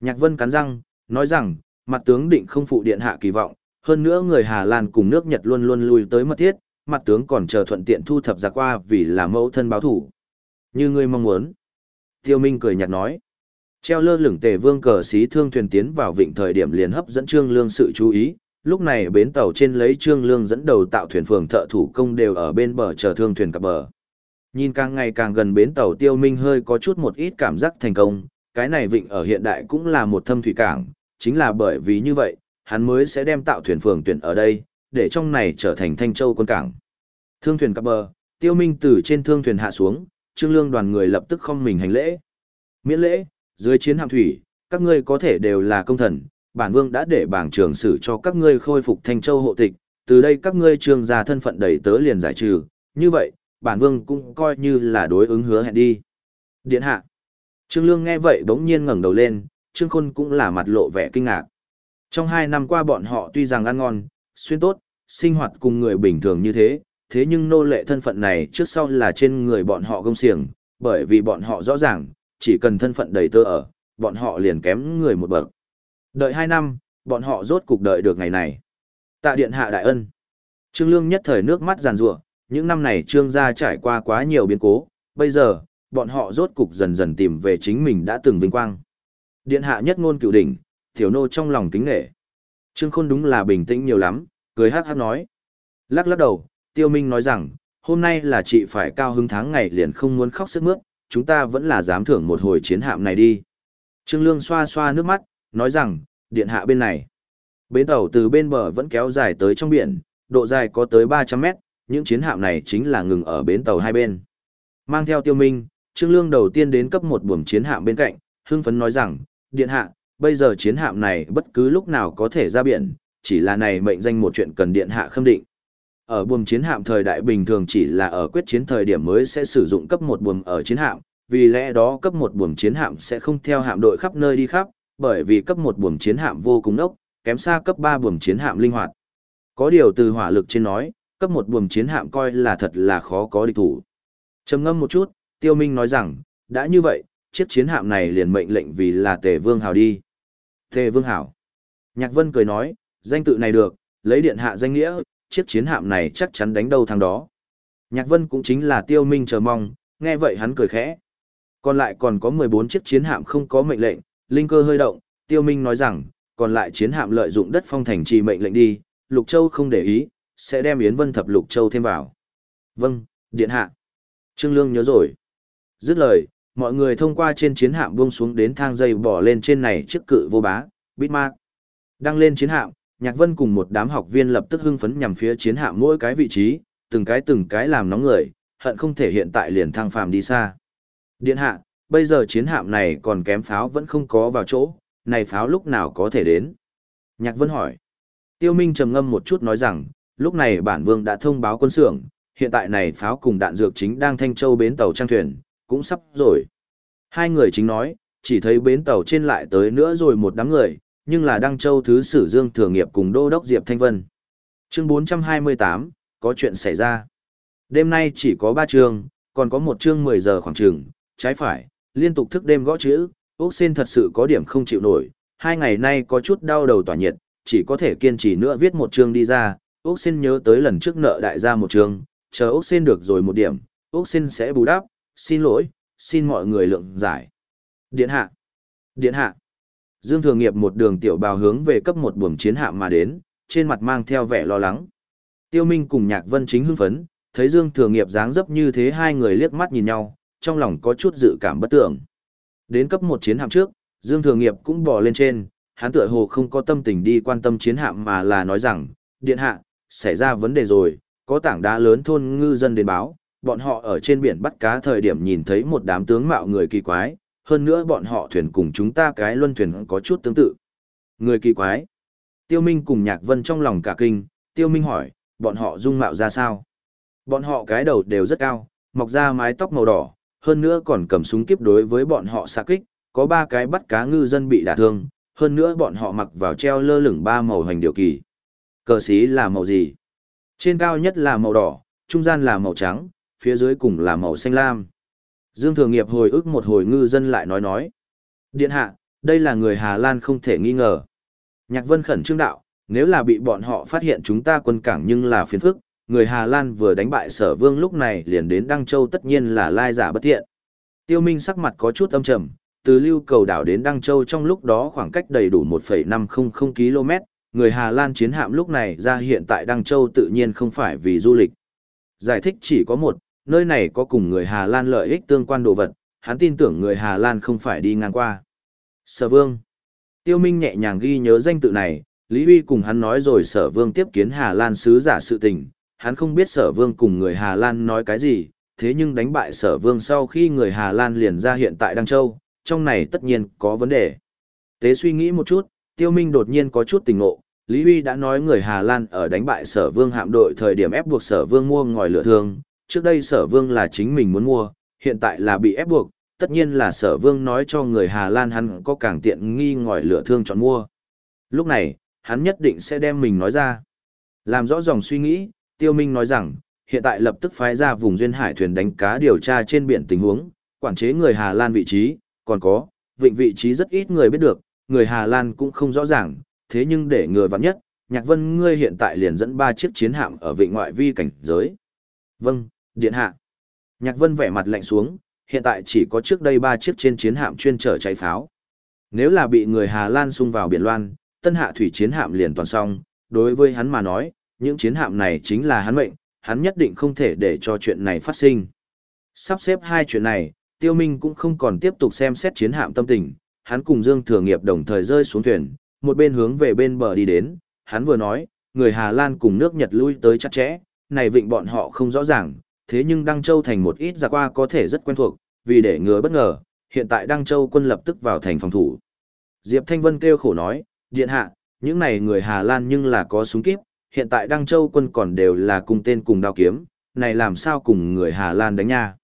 Nhạc Vân cắn răng, nói rằng, mặt tướng định không phụ điện hạ kỳ vọng, hơn nữa người Hà Lan cùng nước Nhật luôn luôn lui tới mật thiết, mặt tướng còn chờ thuận tiện thu thập ra qua vì là mẫu thân báo thủ. Như ngươi mong muốn. Tiêu Minh cười nhạt nói. Treo lơ lửng tề vương cờ xí thương thuyền tiến vào vịnh thời điểm liền hấp dẫn Trương Lương sự chú ý, lúc này bến tàu trên lấy Trương Lương dẫn đầu tạo thuyền phường thợ thủ công đều ở bên bờ chờ thương thuyền cập bờ. Nhìn càng ngày càng gần bến tàu Tiêu Minh hơi có chút một ít cảm giác thành công, cái này vịnh ở hiện đại cũng là một thâm thủy cảng, chính là bởi vì như vậy, hắn mới sẽ đem tạo thuyền phường tuyển ở đây, để trong này trở thành Thanh Châu quân cảng. Thương thuyền cập bờ, Tiêu Minh từ trên thương thuyền hạ xuống, Trương Lương đoàn người lập tức không mình hành lễ. Miễn lễ, dưới chiến hạm thủy, các ngươi có thể đều là công thần, bản vương đã để bảng trưởng xử cho các ngươi khôi phục Thanh Châu hộ tịch, từ đây các ngươi trương gia thân phận đầy tớ liền giải trừ, như vậy, bản vương cũng coi như là đối ứng hứa hẹn đi. Điện hạ. Trương Lương nghe vậy bỗng nhiên ngẩng đầu lên, Trương Khôn cũng là mặt lộ vẻ kinh ngạc. Trong hai năm qua bọn họ tuy rằng ăn ngon, xuyên tốt, sinh hoạt cùng người bình thường như thế, thế nhưng nô lệ thân phận này trước sau là trên người bọn họ gông xiềng, bởi vì bọn họ rõ ràng, chỉ cần thân phận đầy tơ ở, bọn họ liền kém người một bậc. Đợi hai năm, bọn họ rốt cục đợi được ngày này. Tạ điện hạ đại ân. Trương Lương nhất thời nước mắt giàn rủa, những năm này Trương gia trải qua quá nhiều biến cố, bây giờ, bọn họ rốt cục dần dần tìm về chính mình đã từng vinh quang. Điện hạ nhất ngôn cựu đỉnh, tiểu nô trong lòng kính nghệ. Trương Khôn đúng là bình tĩnh nhiều lắm, cười hát hát nói. Lắc lắc đầu, Tiêu Minh nói rằng, hôm nay là chị phải cao hứng tháng ngày liền không muốn khóc sức mướt, chúng ta vẫn là dám thưởng một hồi chiến hạm này đi. Trương Lương xoa xoa nước mắt, nói rằng, điện hạ bên này. Bến tàu từ bên bờ vẫn kéo dài tới trong biển, độ dài có tới 300 mét, những chiến hạm này chính là ngừng ở bến tàu hai bên. Mang theo tiêu minh, Trương Lương đầu tiên đến cấp một buồng chiến hạm bên cạnh, hưng phấn nói rằng, điện hạ, bây giờ chiến hạm này bất cứ lúc nào có thể ra biển, chỉ là này mệnh danh một chuyện cần điện hạ khâm định. Ở buồm chiến hạm thời đại bình thường chỉ là ở quyết chiến thời điểm mới sẽ sử dụng cấp một buồm ở chiến hạm, vì lẽ đó cấp một buồm chiến hạm sẽ không theo hạm đội khắp nơi đi khắp, bởi vì cấp một buồm chiến hạm vô cùng ốc, kém xa cấp ba buồm chiến hạm linh hoạt. Có điều từ hỏa lực trên nói, cấp một buồm chiến hạm coi là thật là khó có địch thủ. Trầm ngâm một chút, Tiêu Minh nói rằng, đã như vậy, chiếc chiến hạm này liền mệnh lệnh vì là Tề Vương hào đi. Tề Vương Hảo. Nhạc Vân cười nói, danh tự này được, lấy điện hạ danh nghĩa, chiếc chiến hạm này chắc chắn đánh đâu thằng đó. Nhạc Vân cũng chính là Tiêu Minh chờ mong, nghe vậy hắn cười khẽ. Còn lại còn có 14 chiếc chiến hạm không có mệnh lệnh, linh cơ hơi động, Tiêu Minh nói rằng, còn lại chiến hạm lợi dụng đất phong thành trì mệnh lệnh đi, Lục Châu không để ý, sẽ đem Yến Vân thập Lục Châu thêm vào. Vâng, điện hạ. Trương Lương nhớ rồi. Dứt lời, mọi người thông qua trên chiến hạm buông xuống đến thang dây bỏ lên trên này trước cự vô bá, Bitmark. Đăng lên chiến hạm, Nhạc Vân cùng một đám học viên lập tức hưng phấn nhằm phía chiến hạm mỗi cái vị trí, từng cái từng cái làm nóng người, hận không thể hiện tại liền thăng phàm đi xa. Điện hạ, bây giờ chiến hạm này còn kém pháo vẫn không có vào chỗ, này pháo lúc nào có thể đến? Nhạc Vân hỏi. Tiêu Minh trầm ngâm một chút nói rằng, lúc này bản vương đã thông báo quân xưởng, hiện tại này pháo cùng đạn dược chính đang thanh châu bến tàu trang thuyền, cũng sắp rồi. Hai người chính nói, chỉ thấy bến tàu trên lại tới nữa rồi một đám người, nhưng là Đăng Châu Thứ Sử Dương Thừa Nghiệp cùng Đô Đốc Diệp Thanh Vân. Chương 428, có chuyện xảy ra. Đêm nay chỉ có ba chương, còn có một chương 10 giờ khoảng trường, trái phải, liên tục thức đêm gõ chữ, ốc sen thật sự có điểm không chịu nổi, hai ngày nay có chút đau đầu tỏa nhiệt, chỉ có thể kiên trì nữa viết một chương đi ra, ốc sen nhớ tới lần trước nợ đại gia một chương, chờ ốc sen được rồi một điểm, ốc sen sẽ bù đắp, xin lỗi, xin mọi người lượng giải. Điện hạ, điện hạ. Dương Thường Nghiệp một đường tiểu bào hướng về cấp một buồng chiến hạm mà đến, trên mặt mang theo vẻ lo lắng. Tiêu Minh cùng Nhạc Vân chính hưng phấn, thấy Dương Thường Nghiệp dáng dấp như thế hai người liếc mắt nhìn nhau, trong lòng có chút dự cảm bất tưởng. Đến cấp một chiến hạm trước, Dương Thường Nghiệp cũng bò lên trên, hắn tựa hồ không có tâm tình đi quan tâm chiến hạm mà là nói rằng, điện hạ, xảy ra vấn đề rồi, có tảng đá lớn thôn ngư dân đến báo, bọn họ ở trên biển bắt cá thời điểm nhìn thấy một đám tướng mạo người kỳ quái, hơn nữa bọn họ thuyền cùng chúng ta cái luân thuyền có chút tương tự. Người kỳ quái. Tiêu Minh cùng Nhạc Vân trong lòng cả kinh, Tiêu Minh hỏi, bọn họ dung mạo ra sao? Bọn họ cái đầu đều rất cao, mọc ra mái tóc màu đỏ, hơn nữa còn cầm súng kiếp đối với bọn họ xạ kích, có ba cái bắt cá ngư dân bị đả thương, hơn nữa bọn họ mặc vào treo lơ lửng ba màu hành điều kỳ. Cờ xí là màu gì? Trên cao nhất là màu đỏ, trung gian là màu trắng, phía dưới cùng là màu xanh lam. Dương Thường Nghiệp hồi ức một hồi ngư dân lại nói nói. Điện hạ, đây là người Hà Lan không thể nghi ngờ. Nhạc Vân khẩn trương đạo, nếu là bị bọn họ phát hiện chúng ta quân cảng nhưng là phiền phức, người Hà Lan vừa đánh bại sở vương lúc này liền đến Đăng Châu tất nhiên là lai giả bất thiện. Tiêu Minh sắc mặt có chút âm trầm, từ lưu cầu đảo đến Đăng Châu trong lúc đó khoảng cách đầy đủ 1,500 km, người Hà Lan chiến hạm lúc này ra hiện tại Đăng Châu tự nhiên không phải vì du lịch. Giải thích chỉ có một, nơi này có cùng người Hà Lan lợi ích tương quan đồ vật, hắn tin tưởng người Hà Lan không phải đi ngang qua. Sở Vương Tiêu Minh nhẹ nhàng ghi nhớ danh tự này, Lý Huy cùng hắn nói rồi Sở Vương tiếp kiến Hà Lan sứ giả sự tình, hắn không biết Sở Vương cùng người Hà Lan nói cái gì, thế nhưng đánh bại Sở Vương sau khi người Hà Lan liền ra hiện tại Đăng Châu, trong này tất nhiên có vấn đề. Tế suy nghĩ một chút, Tiêu Minh đột nhiên có chút tình ngộ, Lý Huy đã nói người Hà Lan ở đánh bại Sở Vương hạm đội thời điểm ép buộc Sở Vương mua ngòi lửa thương, trước đây sở vương là chính mình muốn mua, hiện tại là bị ép buộc, tất nhiên là sở vương nói cho người Hà Lan hắn có càng tiện nghi ngòi lửa thương chọn mua. Lúc này, hắn nhất định sẽ đem mình nói ra. Làm rõ dòng suy nghĩ, Tiêu Minh nói rằng, hiện tại lập tức phái ra vùng duyên hải thuyền đánh cá điều tra trên biển tình huống, quản chế người Hà Lan vị trí, còn có, vịnh vị trí rất ít người biết được, người Hà Lan cũng không rõ ràng, thế nhưng để người vắng nhất, Nhạc Vân ngươi hiện tại liền dẫn ba chiếc chiến hạm ở vịnh ngoại vi cảnh giới. Vâng, Điện hạ. Nhạc Vân vẻ mặt lạnh xuống, hiện tại chỉ có trước đây ba chiếc trên chiến hạm chuyên chở cháy pháo. Nếu là bị người Hà Lan xung vào biển loan, tân hạ thủy chiến hạm liền toàn xong, đối với hắn mà nói, những chiến hạm này chính là hắn mệnh, hắn nhất định không thể để cho chuyện này phát sinh. Sắp xếp hai chuyện này, Tiêu Minh cũng không còn tiếp tục xem xét chiến hạm tâm tình, hắn cùng Dương Thừa Nghiệp đồng thời rơi xuống thuyền, một bên hướng về bên bờ đi đến, hắn vừa nói, người Hà Lan cùng nước Nhật lui tới chặt chẽ, này vịnh bọn họ không rõ ràng, thế nhưng Đăng Châu thành một ít giặc qua có thể rất quen thuộc, vì để ngừa bất ngờ, hiện tại Đăng Châu quân lập tức vào thành phòng thủ. Diệp Thanh Vân kêu khổ nói, điện hạ, những này người Hà Lan nhưng là có súng kíp, hiện tại Đăng Châu quân còn đều là cùng tên cùng đao kiếm, này làm sao cùng người Hà Lan đánh nha.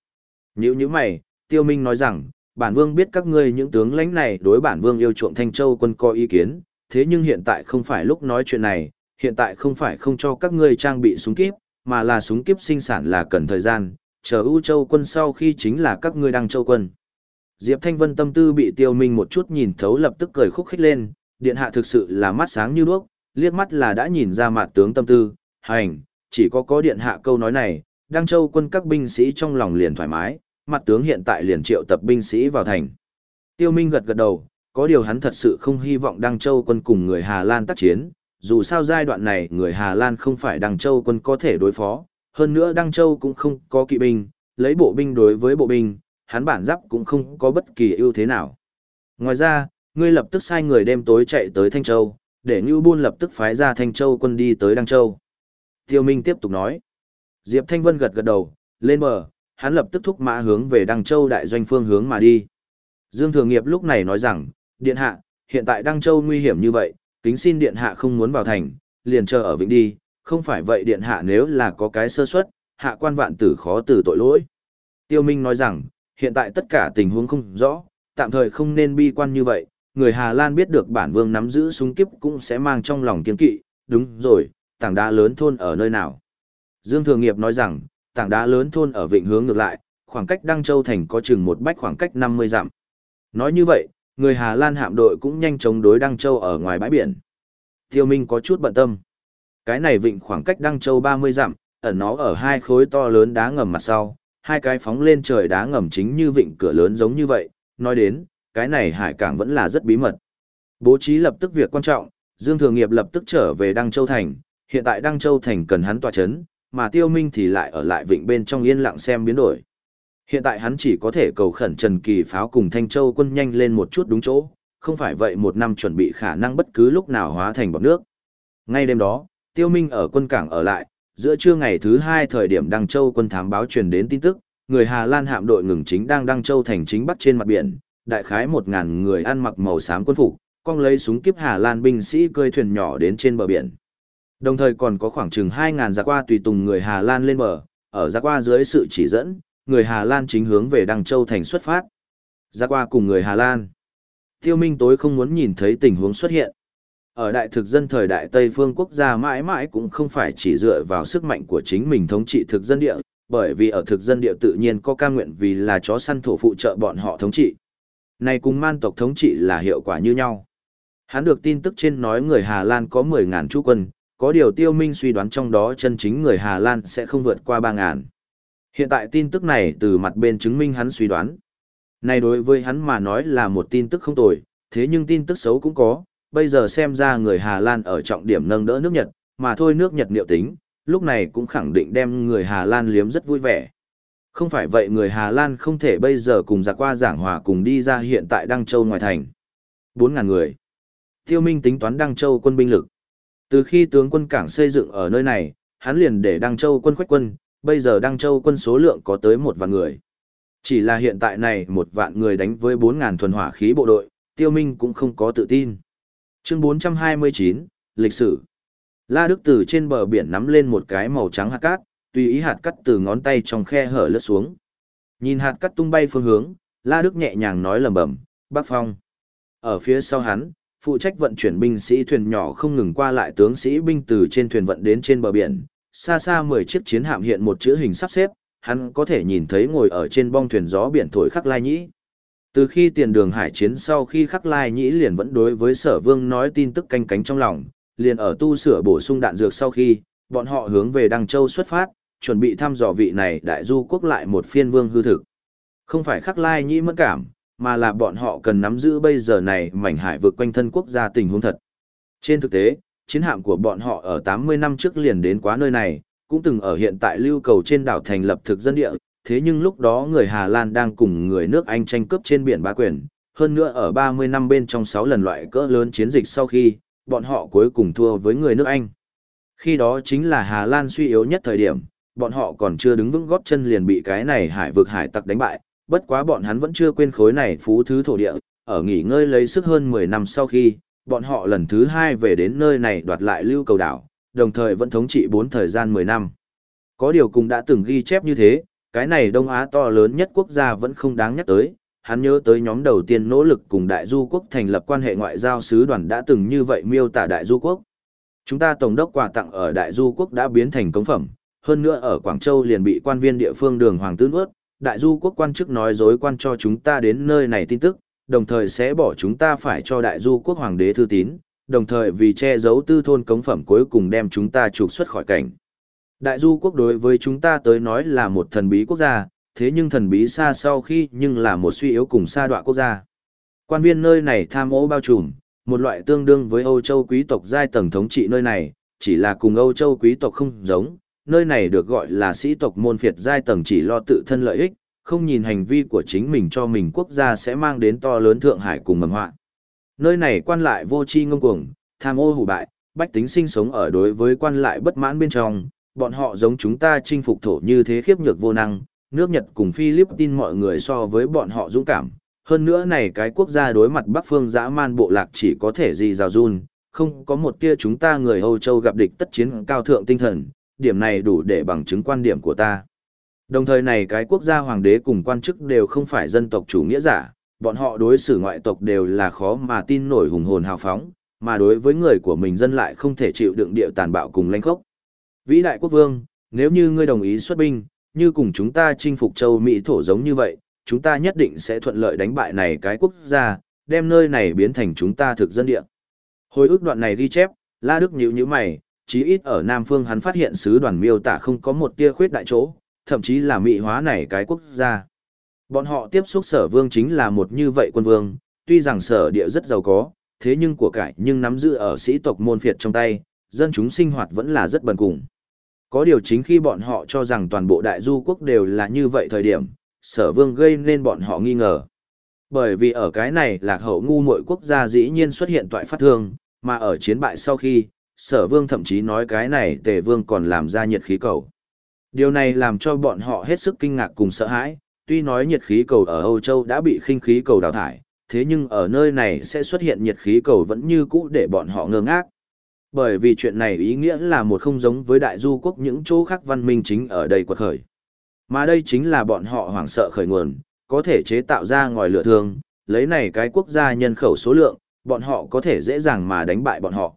Nhữ như mày, Tiêu Minh nói rằng, bản vương biết các ngươi những tướng lãnh này đối bản vương yêu chuộng Thanh Châu quân có ý kiến, thế nhưng hiện tại không phải lúc nói chuyện này, hiện tại không phải không cho các ngươi trang bị súng kíp, mà là súng kiếp sinh sản là cần thời gian, chờ ưu châu quân sau khi chính là các ngươi đăng châu quân. Diệp Thanh Vân tâm tư bị tiêu minh một chút nhìn thấu lập tức cười khúc khích lên, điện hạ thực sự là mắt sáng như đuốc, liếc mắt là đã nhìn ra mặt tướng tâm tư, hành, chỉ có có điện hạ câu nói này, đăng châu quân các binh sĩ trong lòng liền thoải mái, mặt tướng hiện tại liền triệu tập binh sĩ vào thành. Tiêu minh gật gật đầu, có điều hắn thật sự không hy vọng đăng châu quân cùng người Hà Lan tác chiến, dù sao giai đoạn này người Hà Lan không phải Đăng Châu quân có thể đối phó, hơn nữa Đăng Châu cũng không có kỵ binh, lấy bộ binh đối với bộ binh, hắn bản giáp cũng không có bất kỳ ưu thế nào. Ngoài ra, ngươi lập tức sai người đêm tối chạy tới Thanh Châu, để Ngưu Buôn lập tức phái ra Thanh Châu quân đi tới Đăng Châu. Tiêu Minh tiếp tục nói. Diệp Thanh Vân gật gật đầu, lên bờ, hắn lập tức thúc mã hướng về Đăng Châu đại doanh phương hướng mà đi. Dương Thường Nghiệp lúc này nói rằng, Điện Hạ, hiện tại Đăng Châu nguy hiểm như vậy, kính xin điện hạ không muốn vào thành, liền chờ ở vĩnh đi, không phải vậy điện hạ nếu là có cái sơ suất, hạ quan vạn tử khó từ tội lỗi. Tiêu Minh nói rằng, hiện tại tất cả tình huống không rõ, tạm thời không nên bi quan như vậy, người Hà Lan biết được bản vương nắm giữ súng kiếp cũng sẽ mang trong lòng kiên kỵ, đúng rồi, tảng đá lớn thôn ở nơi nào. Dương Thường Nghiệp nói rằng, tảng đá lớn thôn ở vịnh hướng ngược lại, khoảng cách Đăng Châu thành có chừng một bách khoảng cách 50 dặm. Nói như vậy, người Hà Lan hạm đội cũng nhanh chóng đối Đăng Châu ở ngoài bãi biển. Tiêu Minh có chút bận tâm. Cái này vịnh khoảng cách Đăng Châu 30 dặm, ẩn nó ở hai khối to lớn đá ngầm mặt sau, hai cái phóng lên trời đá ngầm chính như vịnh cửa lớn giống như vậy, nói đến, cái này hải cảng vẫn là rất bí mật. Bố trí lập tức việc quan trọng, Dương Thường Nghiệp lập tức trở về Đăng Châu Thành, hiện tại Đăng Châu Thành cần hắn tòa chấn, mà Tiêu Minh thì lại ở lại vịnh bên trong yên lặng xem biến đổi. Hiện tại hắn chỉ có thể cầu khẩn Trần Kỳ pháo cùng Thanh Châu quân nhanh lên một chút đúng chỗ, không phải vậy một năm chuẩn bị khả năng bất cứ lúc nào hóa thành bọt nước. Ngay đêm đó, Tiêu Minh ở quân cảng ở lại, giữa trưa ngày thứ hai thời điểm Đăng Châu quân thám báo truyền đến tin tức, người Hà Lan hạm đội ngừng chính đang Đăng Châu thành chính bắc trên mặt biển, đại khái một ngàn người ăn mặc màu xám quân phục, cong lấy súng kiếp Hà Lan binh sĩ cơi thuyền nhỏ đến trên bờ biển. Đồng thời còn có khoảng chừng 2.000 giặc qua tùy tùng người Hà Lan lên bờ, ở giặc qua dưới sự chỉ dẫn, người Hà Lan chính hướng về Đăng Châu thành xuất phát. Ra qua cùng người Hà Lan. Tiêu Minh tối không muốn nhìn thấy tình huống xuất hiện. Ở đại thực dân thời đại Tây phương quốc gia mãi mãi cũng không phải chỉ dựa vào sức mạnh của chính mình thống trị thực dân địa, bởi vì ở thực dân địa tự nhiên có ca nguyện vì là chó săn thổ phụ trợ bọn họ thống trị. Này cùng man tộc thống trị là hiệu quả như nhau. Hắn được tin tức trên nói người Hà Lan có 10.000 chú quân, có điều tiêu minh suy đoán trong đó chân chính người Hà Lan sẽ không vượt qua 3.000. Hiện tại tin tức này từ mặt bên chứng minh hắn suy đoán. Này đối với hắn mà nói là một tin tức không tồi, thế nhưng tin tức xấu cũng có, bây giờ xem ra người Hà Lan ở trọng điểm nâng đỡ nước Nhật, mà thôi nước Nhật liệu tính, lúc này cũng khẳng định đem người Hà Lan liếm rất vui vẻ. Không phải vậy người Hà Lan không thể bây giờ cùng giặc qua giảng hòa cùng đi ra hiện tại Đăng Châu ngoài thành. 4.000 người. Tiêu Minh tính toán Đăng Châu quân binh lực. Từ khi tướng quân cảng xây dựng ở nơi này, hắn liền để Đăng Châu quân khoách quân, bây giờ Đăng Châu quân số lượng có tới một vạn người. Chỉ là hiện tại này một vạn người đánh với 4.000 thuần hỏa khí bộ đội, Tiêu Minh cũng không có tự tin. Chương 429, Lịch sử La Đức từ trên bờ biển nắm lên một cái màu trắng hạt cát, tùy ý hạt cát từ ngón tay trong khe hở lướt xuống. Nhìn hạt cát tung bay phương hướng, La Đức nhẹ nhàng nói lẩm bẩm, "Bắc Phong." Ở phía sau hắn, phụ trách vận chuyển binh sĩ thuyền nhỏ không ngừng qua lại tướng sĩ binh từ trên thuyền vận đến trên bờ biển, xa xa 10 chiếc chiến hạm hiện một chữ hình sắp xếp, hắn có thể nhìn thấy ngồi ở trên bong thuyền gió biển thổi khắc lai nhĩ. Từ khi tiền đường hải chiến sau khi khắc lai nhĩ liền vẫn đối với sở vương nói tin tức canh cánh trong lòng, liền ở tu sửa bổ sung đạn dược sau khi, bọn họ hướng về Đăng Châu xuất phát, chuẩn bị thăm dò vị này đại du quốc lại một phiên vương hư thực. Không phải khắc lai nhĩ mất cảm, mà là bọn họ cần nắm giữ bây giờ này mảnh hải vượt quanh thân quốc gia tình huống thật. Trên thực tế, chiến hạm của bọn họ ở 80 năm trước liền đến quá nơi này, cũng từng ở hiện tại lưu cầu trên đảo thành lập thực dân địa, thế nhưng lúc đó người Hà Lan đang cùng người nước Anh tranh cướp trên biển ba quyền, hơn nữa ở 30 năm bên trong 6 lần loại cỡ lớn chiến dịch sau khi, bọn họ cuối cùng thua với người nước Anh. Khi đó chính là Hà Lan suy yếu nhất thời điểm, bọn họ còn chưa đứng vững góp chân liền bị cái này hải vực hải tặc đánh bại, bất quá bọn hắn vẫn chưa quên khối này phú thứ thổ địa, ở nghỉ ngơi lấy sức hơn 10 năm sau khi, bọn họ lần thứ hai về đến nơi này đoạt lại lưu cầu đảo, đồng thời vẫn thống trị 4 thời gian 10 năm. Có điều cũng đã từng ghi chép như thế, cái này Đông Á to lớn nhất quốc gia vẫn không đáng nhắc tới, hắn nhớ tới nhóm đầu tiên nỗ lực cùng Đại Du quốc thành lập quan hệ ngoại giao sứ đoàn đã từng như vậy miêu tả Đại Du quốc. Chúng ta tổng đốc quà tặng ở Đại Du quốc đã biến thành công phẩm, hơn nữa ở Quảng Châu liền bị quan viên địa phương đường Hoàng Tư nuốt, Đại Du quốc quan chức nói dối quan cho chúng ta đến nơi này tin tức, đồng thời sẽ bỏ chúng ta phải cho Đại Du quốc hoàng đế thư tín, đồng thời vì che giấu tư thôn cống phẩm cuối cùng đem chúng ta trục xuất khỏi cảnh. Đại Du quốc đối với chúng ta tới nói là một thần bí quốc gia, thế nhưng thần bí xa sau khi nhưng là một suy yếu cùng sa đọa quốc gia. Quan viên nơi này tham ô bao trùm, một loại tương đương với Âu Châu quý tộc giai tầng thống trị nơi này, chỉ là cùng Âu Châu quý tộc không giống, nơi này được gọi là sĩ tộc môn phiệt giai tầng chỉ lo tự thân lợi ích, không nhìn hành vi của chính mình cho mình quốc gia sẽ mang đến to lớn Thượng Hải cùng mầm họa. Nơi này quan lại vô tri ngông cuồng, tham ô hủ bại, bách tính sinh sống ở đối với quan lại bất mãn bên trong, bọn họ giống chúng ta chinh phục thổ như thế khiếp nhược vô năng, nước Nhật cùng Philippines mọi người so với bọn họ dũng cảm. Hơn nữa này cái quốc gia đối mặt Bắc phương dã man bộ lạc chỉ có thể gì rào run, không có một tia chúng ta người Âu Châu gặp địch tất chiến cao thượng tinh thần, điểm này đủ để bằng chứng quan điểm của ta. Đồng thời này cái quốc gia hoàng đế cùng quan chức đều không phải dân tộc chủ nghĩa giả, bọn họ đối xử ngoại tộc đều là khó mà tin nổi hùng hồn hào phóng, mà đối với người của mình dân lại không thể chịu đựng địa tàn bạo cùng lãnh khốc. Vĩ đại quốc vương, nếu như ngươi đồng ý xuất binh, như cùng chúng ta chinh phục châu Mỹ thổ giống như vậy, chúng ta nhất định sẽ thuận lợi đánh bại này cái quốc gia, đem nơi này biến thành chúng ta thực dân địa. Hồi ức đoạn này ghi chép, La Đức nhíu nhíu mày, chí ít ở Nam Phương hắn phát hiện sứ đoàn miêu tả không có một tia khuyết đại chỗ, thậm chí là mỹ hóa này cái quốc gia. Bọn họ tiếp xúc sở vương chính là một như vậy quân vương, tuy rằng sở địa rất giàu có, thế nhưng của cải nhưng nắm giữ ở sĩ tộc môn phiệt trong tay, dân chúng sinh hoạt vẫn là rất bần cùng. Có điều chính khi bọn họ cho rằng toàn bộ đại du quốc đều là như vậy thời điểm, sở vương gây nên bọn họ nghi ngờ. Bởi vì ở cái này lạc hậu ngu muội quốc gia dĩ nhiên xuất hiện toại phát thương, mà ở chiến bại sau khi, sở vương thậm chí nói cái này tề vương còn làm ra nhiệt khí cầu. Điều này làm cho bọn họ hết sức kinh ngạc cùng sợ hãi, tuy nói nhiệt khí cầu ở Âu Châu đã bị khinh khí cầu đào thải, thế nhưng ở nơi này sẽ xuất hiện nhiệt khí cầu vẫn như cũ để bọn họ ngơ ngác. Bởi vì chuyện này ý nghĩa là một không giống với đại du quốc những chỗ khác văn minh chính ở đây quật khởi. Mà đây chính là bọn họ hoảng sợ khởi nguồn, có thể chế tạo ra ngòi lửa thương, lấy này cái quốc gia nhân khẩu số lượng, bọn họ có thể dễ dàng mà đánh bại bọn họ.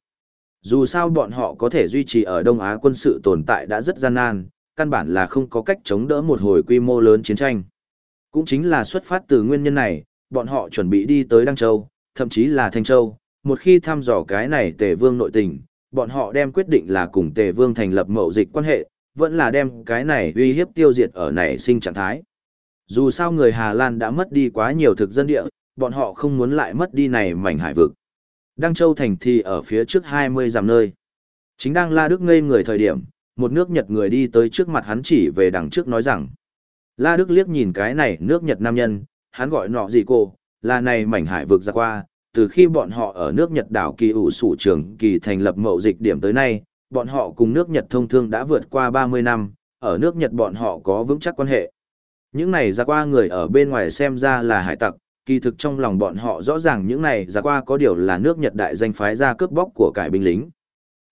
Dù sao bọn họ có thể duy trì ở Đông Á quân sự tồn tại đã rất gian nan, căn bản là không có cách chống đỡ một hồi quy mô lớn chiến tranh. Cũng chính là xuất phát từ nguyên nhân này, bọn họ chuẩn bị đi tới Đăng Châu, thậm chí là Thanh Châu, một khi thăm dò cái này tề vương nội tình, bọn họ đem quyết định là cùng tề vương thành lập mậu dịch quan hệ, vẫn là đem cái này uy hiếp tiêu diệt ở nảy sinh trạng thái. Dù sao người Hà Lan đã mất đi quá nhiều thực dân địa, bọn họ không muốn lại mất đi này mảnh hải vực. Đăng Châu thành thì ở phía trước 20 dặm nơi. Chính đang La Đức ngây người thời điểm, một nước Nhật người đi tới trước mặt hắn chỉ về đằng trước nói rằng. La Đức liếc nhìn cái này nước Nhật nam nhân, hắn gọi nọ gì cô, là này mảnh hải vực ra qua, từ khi bọn họ ở nước Nhật đảo kỳ ủ sủ trường kỳ thành lập mậu dịch điểm tới nay, bọn họ cùng nước Nhật thông thương đã vượt qua 30 năm, ở nước Nhật bọn họ có vững chắc quan hệ. Những này ra qua người ở bên ngoài xem ra là hải tặc, kỳ thực trong lòng bọn họ rõ ràng những này ra qua có điều là nước Nhật đại danh phái ra cướp bóc của cải binh lính.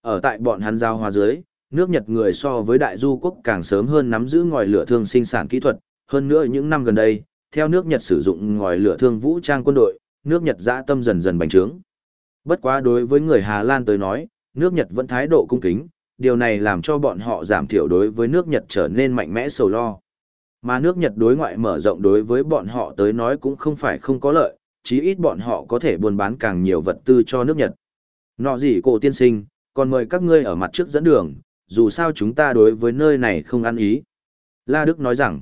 Ở tại bọn hắn giao hòa dưới, nước Nhật người so với đại du quốc càng sớm hơn nắm giữ ngòi lửa thương sinh sản kỹ thuật, hơn nữa những năm gần đây, theo nước Nhật sử dụng ngòi lửa thương vũ trang quân đội, nước Nhật dã tâm dần dần bành trướng. Bất quá đối với người Hà Lan tới nói, nước Nhật vẫn thái độ cung kính, điều này làm cho bọn họ giảm thiểu đối với nước Nhật trở nên mạnh mẽ sầu lo. Mà nước Nhật đối ngoại mở rộng đối với bọn họ tới nói cũng không phải không có lợi, chí ít bọn họ có thể buôn bán càng nhiều vật tư cho nước Nhật. Nọ gì cổ tiên sinh, còn mời các ngươi ở mặt trước dẫn đường, dù sao chúng ta đối với nơi này không ăn ý. La Đức nói rằng,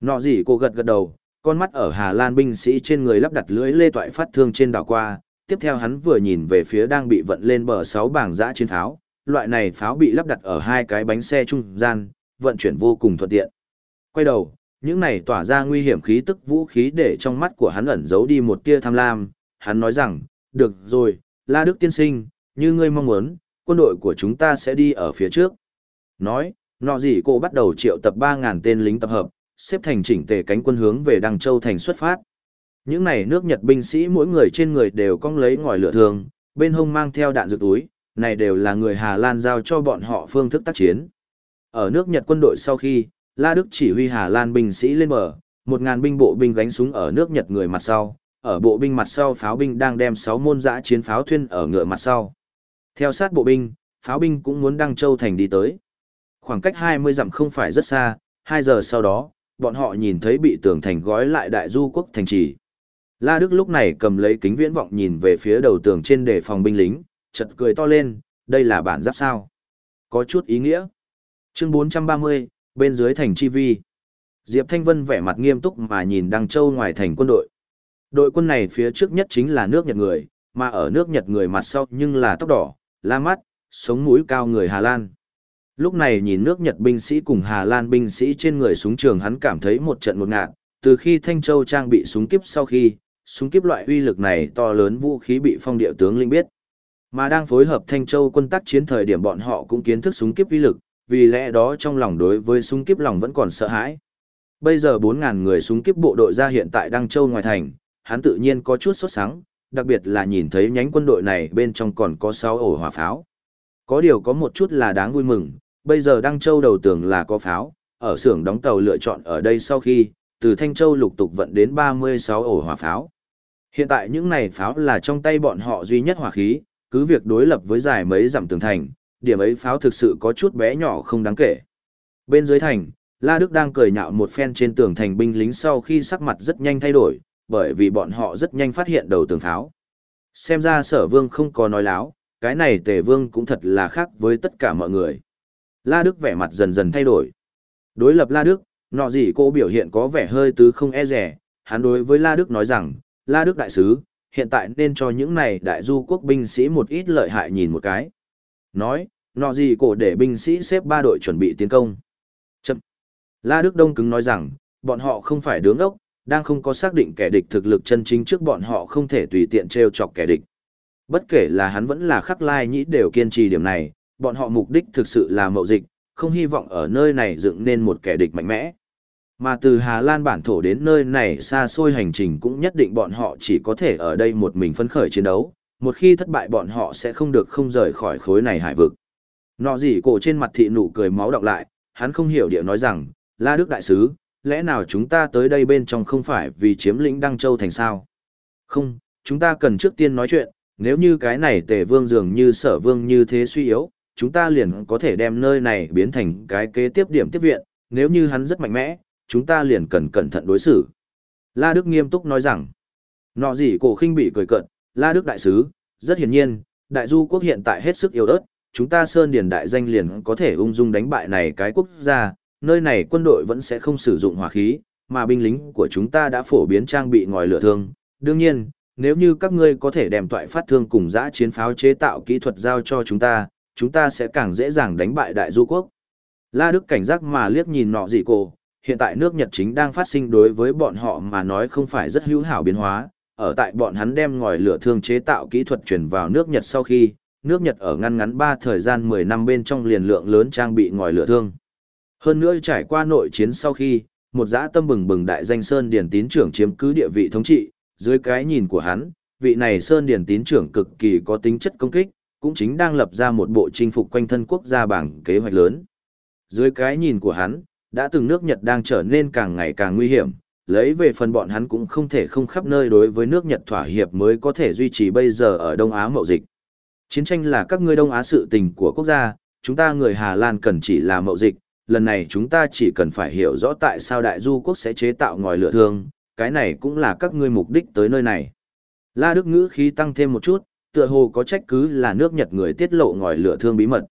nọ gì cô gật gật đầu, con mắt ở Hà Lan binh sĩ trên người lắp đặt lưỡi lê toại phát thương trên đảo qua, tiếp theo hắn vừa nhìn về phía đang bị vận lên bờ sáu bảng giã chiến pháo, loại này pháo bị lắp đặt ở hai cái bánh xe trung gian, vận chuyển vô cùng thuận tiện. Quay đầu, những này tỏa ra nguy hiểm khí tức vũ khí để trong mắt của hắn ẩn giấu đi một tia tham lam, hắn nói rằng, được rồi, La Đức tiên sinh, như ngươi mong muốn, quân đội của chúng ta sẽ đi ở phía trước. Nói, nọ gì cô bắt đầu triệu tập 3.000 tên lính tập hợp, xếp thành chỉnh tề cánh quân hướng về Đăng Châu thành xuất phát. Những này nước Nhật binh sĩ mỗi người trên người đều cong lấy ngòi lửa thường, bên hông mang theo đạn dược túi, này đều là người Hà Lan giao cho bọn họ phương thức tác chiến. Ở nước Nhật quân đội sau khi, La Đức chỉ huy Hà Lan binh sĩ lên bờ, một ngàn binh bộ binh gánh súng ở nước Nhật người mặt sau, ở bộ binh mặt sau pháo binh đang đem sáu môn giã chiến pháo thuyên ở ngựa mặt sau. Theo sát bộ binh, pháo binh cũng muốn đăng châu thành đi tới. Khoảng cách 20 dặm không phải rất xa, 2 giờ sau đó, bọn họ nhìn thấy bị tường thành gói lại đại du quốc thành trì. La Đức lúc này cầm lấy kính viễn vọng nhìn về phía đầu tường trên đề phòng binh lính, chợt cười to lên, đây là bản giáp sao. Có chút ý nghĩa. Chương 430, bên dưới thành chi vi. Diệp Thanh Vân vẻ mặt nghiêm túc mà nhìn Đăng Châu ngoài thành quân đội. Đội quân này phía trước nhất chính là nước Nhật người, mà ở nước Nhật người mặt sau nhưng là tóc đỏ, la mắt, sống mũi cao người Hà Lan. Lúc này nhìn nước Nhật binh sĩ cùng Hà Lan binh sĩ trên người súng trường hắn cảm thấy một trận một ngạt, từ khi Thanh Châu trang bị súng kiếp sau khi, súng kiếp loại uy lực này to lớn vũ khí bị phong điệu tướng linh biết. Mà đang phối hợp Thanh Châu quân tác chiến thời điểm bọn họ cũng kiến thức súng kiếp uy lực, vì lẽ đó trong lòng đối với súng kiếp lòng vẫn còn sợ hãi. Bây giờ 4.000 người súng kiếp bộ đội ra hiện tại Đăng Châu ngoài thành, hắn tự nhiên có chút sốt sắng, đặc biệt là nhìn thấy nhánh quân đội này bên trong còn có 6 ổ hỏa pháo. Có điều có một chút là đáng vui mừng, bây giờ Đăng Châu đầu tường là có pháo, ở xưởng đóng tàu lựa chọn ở đây sau khi, từ Thanh Châu lục tục vận đến 36 ổ hỏa pháo. Hiện tại những này pháo là trong tay bọn họ duy nhất hỏa khí, cứ việc đối lập với dài mấy dặm tường thành, điểm ấy pháo thực sự có chút bé nhỏ không đáng kể. Bên dưới thành, La Đức đang cười nhạo một phen trên tường thành binh lính sau khi sắc mặt rất nhanh thay đổi, bởi vì bọn họ rất nhanh phát hiện đầu tường pháo. Xem ra sở vương không có nói láo, cái này tề vương cũng thật là khác với tất cả mọi người. La Đức vẻ mặt dần dần thay đổi. Đối lập La Đức, nọ gì cô biểu hiện có vẻ hơi tứ không e rẻ, hắn đối với La Đức nói rằng, La Đức đại sứ, hiện tại nên cho những này đại du quốc binh sĩ một ít lợi hại nhìn một cái. Nói, nọ gì cổ để binh sĩ xếp ba đội chuẩn bị tiến công. Chậm. La Đức Đông cứng nói rằng, bọn họ không phải đứng ốc, đang không có xác định kẻ địch thực lực chân chính trước bọn họ không thể tùy tiện trêu chọc kẻ địch. Bất kể là hắn vẫn là khắc lai nhĩ đều kiên trì điểm này, bọn họ mục đích thực sự là mậu dịch, không hy vọng ở nơi này dựng nên một kẻ địch mạnh mẽ. Mà từ Hà Lan bản thổ đến nơi này xa xôi hành trình cũng nhất định bọn họ chỉ có thể ở đây một mình phấn khởi chiến đấu, một khi thất bại bọn họ sẽ không được không rời khỏi khối này hải vực. Nọ gì cổ trên mặt thị nụ cười máu đọc lại, hắn không hiểu địa nói rằng, La Đức Đại Sứ, lẽ nào chúng ta tới đây bên trong không phải vì chiếm lĩnh Đăng Châu thành sao? Không, chúng ta cần trước tiên nói chuyện, nếu như cái này tề vương dường như sở vương như thế suy yếu, chúng ta liền có thể đem nơi này biến thành cái kế tiếp điểm tiếp viện, nếu như hắn rất mạnh mẽ, chúng ta liền cần cẩn thận đối xử. La Đức nghiêm túc nói rằng, nọ gì cổ khinh bị cười cận, La Đức đại sứ, rất hiển nhiên, đại du quốc hiện tại hết sức yếu ớt, chúng ta sơn điền đại danh liền có thể ung dung đánh bại này cái quốc gia, nơi này quân đội vẫn sẽ không sử dụng hỏa khí, mà binh lính của chúng ta đã phổ biến trang bị ngòi lửa thương. Đương nhiên, nếu như các ngươi có thể đem toại phát thương cùng giã chiến pháo chế tạo kỹ thuật giao cho chúng ta, chúng ta sẽ càng dễ dàng đánh bại đại du quốc. La Đức cảnh giác mà liếc nhìn nọ dị cổ, hiện tại nước Nhật chính đang phát sinh đối với bọn họ mà nói không phải rất hữu hảo biến hóa, ở tại bọn hắn đem ngòi lửa thương chế tạo kỹ thuật chuyển vào nước Nhật sau khi, nước Nhật ở ngăn ngắn 3 thời gian 10 năm bên trong liền lượng lớn trang bị ngòi lửa thương. Hơn nữa trải qua nội chiến sau khi, một dã tâm bừng bừng đại danh Sơn Điển tín trưởng chiếm cứ địa vị thống trị, dưới cái nhìn của hắn, vị này Sơn Điển tín trưởng cực kỳ có tính chất công kích, cũng chính đang lập ra một bộ chinh phục quanh thân quốc gia bảng kế hoạch lớn. Dưới cái nhìn của hắn, đã từng nước Nhật đang trở nên càng ngày càng nguy hiểm, lấy về phần bọn hắn cũng không thể không khắp nơi đối với nước Nhật thỏa hiệp mới có thể duy trì bây giờ ở Đông Á mậu dịch. Chiến tranh là các ngươi Đông Á sự tình của quốc gia, chúng ta người Hà Lan cần chỉ là mậu dịch, lần này chúng ta chỉ cần phải hiểu rõ tại sao đại du quốc sẽ chế tạo ngòi lửa thương, cái này cũng là các ngươi mục đích tới nơi này. La Đức ngữ khí tăng thêm một chút, tựa hồ có trách cứ là nước Nhật người tiết lộ ngòi lửa thương bí mật.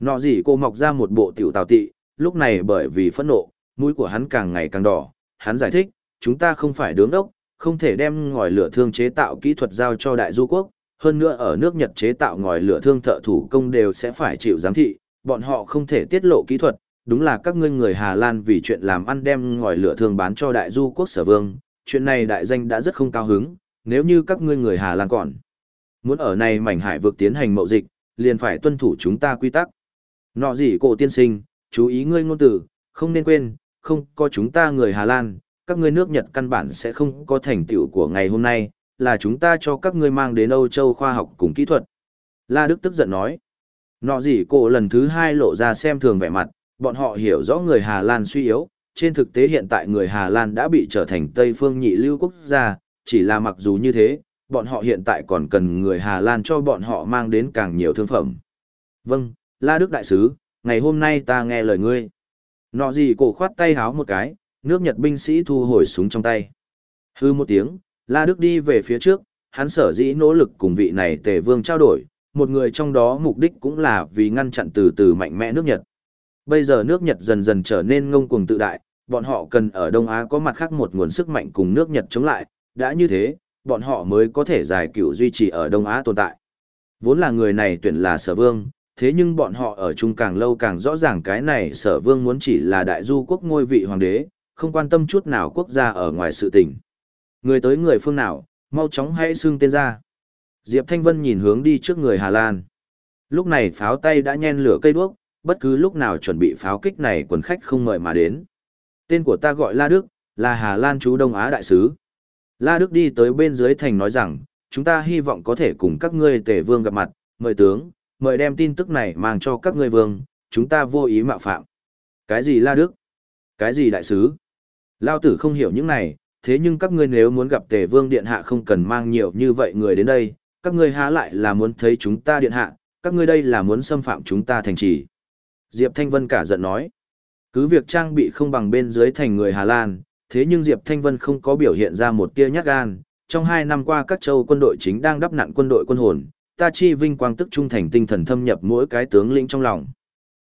Nọ gì cô mọc ra một bộ tiểu tào tị, lúc này bởi vì phẫn nộ, mũi của hắn càng ngày càng đỏ, hắn giải thích, chúng ta không phải đứng đốc, không thể đem ngòi lửa thương chế tạo kỹ thuật giao cho đại du quốc, hơn nữa ở nước Nhật chế tạo ngòi lửa thương thợ thủ công đều sẽ phải chịu giám thị, bọn họ không thể tiết lộ kỹ thuật, đúng là các ngươi người Hà Lan vì chuyện làm ăn đem ngòi lửa thường bán cho đại du quốc sở vương, chuyện này đại danh đã rất không cao hứng, nếu như các ngươi người Hà Lan còn muốn ở này mảnh hải vực tiến hành mậu dịch, liền phải tuân thủ chúng ta quy tắc. Nọ gì cổ tiên sinh, chú ý ngươi ngôn từ, không nên quên, không có chúng ta người Hà Lan, các ngươi nước Nhật căn bản sẽ không có thành tựu của ngày hôm nay, là chúng ta cho các ngươi mang đến Âu Châu khoa học cùng kỹ thuật. La Đức tức giận nói. Nọ gì cổ lần thứ hai lộ ra xem thường vẻ mặt, bọn họ hiểu rõ người Hà Lan suy yếu, trên thực tế hiện tại người Hà Lan đã bị trở thành Tây phương nhị lưu quốc gia, chỉ là mặc dù như thế, bọn họ hiện tại còn cần người Hà Lan cho bọn họ mang đến càng nhiều thương phẩm. Vâng, La Đức Đại Sứ, ngày hôm nay ta nghe lời ngươi. Nọ gì cổ khoát tay háo một cái, nước Nhật binh sĩ thu hồi súng trong tay. Hư một tiếng, La Đức đi về phía trước, hắn sở dĩ nỗ lực cùng vị này tề vương trao đổi, một người trong đó mục đích cũng là vì ngăn chặn từ từ mạnh mẽ nước Nhật. Bây giờ nước Nhật dần dần trở nên ngông cuồng tự đại, bọn họ cần ở Đông Á có mặt khác một nguồn sức mạnh cùng nước Nhật chống lại, đã như thế, bọn họ mới có thể giải cửu duy trì ở Đông Á tồn tại. Vốn là người này tuyển là sở vương, thế nhưng bọn họ ở chung càng lâu càng rõ ràng cái này sở vương muốn chỉ là đại du quốc ngôi vị hoàng đế, không quan tâm chút nào quốc gia ở ngoài sự tình. Người tới người phương nào, mau chóng hãy xưng tên ra. Diệp Thanh Vân nhìn hướng đi trước người Hà Lan. Lúc này pháo tay đã nhen lửa cây đuốc, bất cứ lúc nào chuẩn bị pháo kích này quần khách không mời mà đến. Tên của ta gọi La Đức, là Hà Lan chú Đông Á Đại Sứ. La Đức đi tới bên dưới thành nói rằng, chúng ta hy vọng có thể cùng các ngươi tể vương gặp mặt, mời tướng, mời đem tin tức này mang cho các ngươi vương, chúng ta vô ý mạo phạm. Cái gì La Đức? Cái gì Đại Sứ? Lao tử không hiểu những này, thế nhưng các ngươi nếu muốn gặp tề vương điện hạ không cần mang nhiều như vậy người đến đây, các ngươi há lại là muốn thấy chúng ta điện hạ, các ngươi đây là muốn xâm phạm chúng ta thành trì. Diệp Thanh Vân cả giận nói. Cứ việc trang bị không bằng bên dưới thành người Hà Lan, thế nhưng Diệp Thanh Vân không có biểu hiện ra một tia nhát gan. Trong hai năm qua các châu quân đội chính đang đắp nặn quân đội quân hồn, ta chi vinh quang tức trung thành tinh thần thâm nhập mỗi cái tướng lĩnh trong lòng.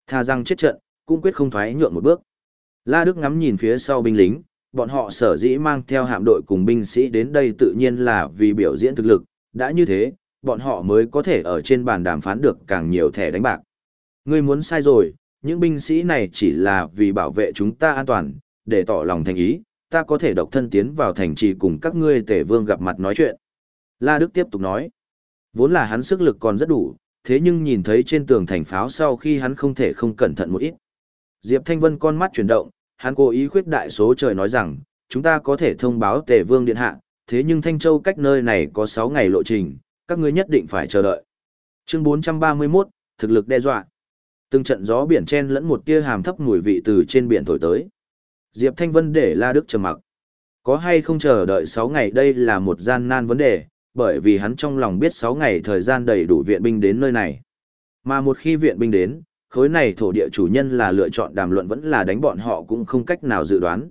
Tha rằng chết trận, cũng quyết không thoái nhượng một bước. La Đức ngắm nhìn phía sau binh lính, bọn họ sở dĩ mang theo hạm đội cùng binh sĩ đến đây tự nhiên là vì biểu diễn thực lực, đã như thế, bọn họ mới có thể ở trên bàn đàm phán được càng nhiều thẻ đánh bạc. Ngươi muốn sai rồi, những binh sĩ này chỉ là vì bảo vệ chúng ta an toàn, để tỏ lòng thành ý, ta có thể độc thân tiến vào thành trì cùng các ngươi tể vương gặp mặt nói chuyện. La Đức tiếp tục nói, vốn là hắn sức lực còn rất đủ, thế nhưng nhìn thấy trên tường thành pháo sau khi hắn không thể không cẩn thận một ít. Diệp Thanh Vân con mắt chuyển động, hắn cố ý khuyết đại số trời nói rằng, chúng ta có thể thông báo tề vương điện hạ, thế nhưng Thanh Châu cách nơi này có 6 ngày lộ trình, các ngươi nhất định phải chờ đợi. Chương 431, thực lực đe dọa. Từng trận gió biển chen lẫn một tia hàm thấp mùi vị từ trên biển thổi tới. Diệp Thanh Vân để La Đức trầm mặc. Có hay không chờ đợi 6 ngày đây là một gian nan vấn đề, bởi vì hắn trong lòng biết 6 ngày thời gian đầy đủ viện binh đến nơi này. Mà một khi viện binh đến, khối này thổ địa chủ nhân là lựa chọn đàm luận vẫn là đánh bọn họ cũng không cách nào dự đoán.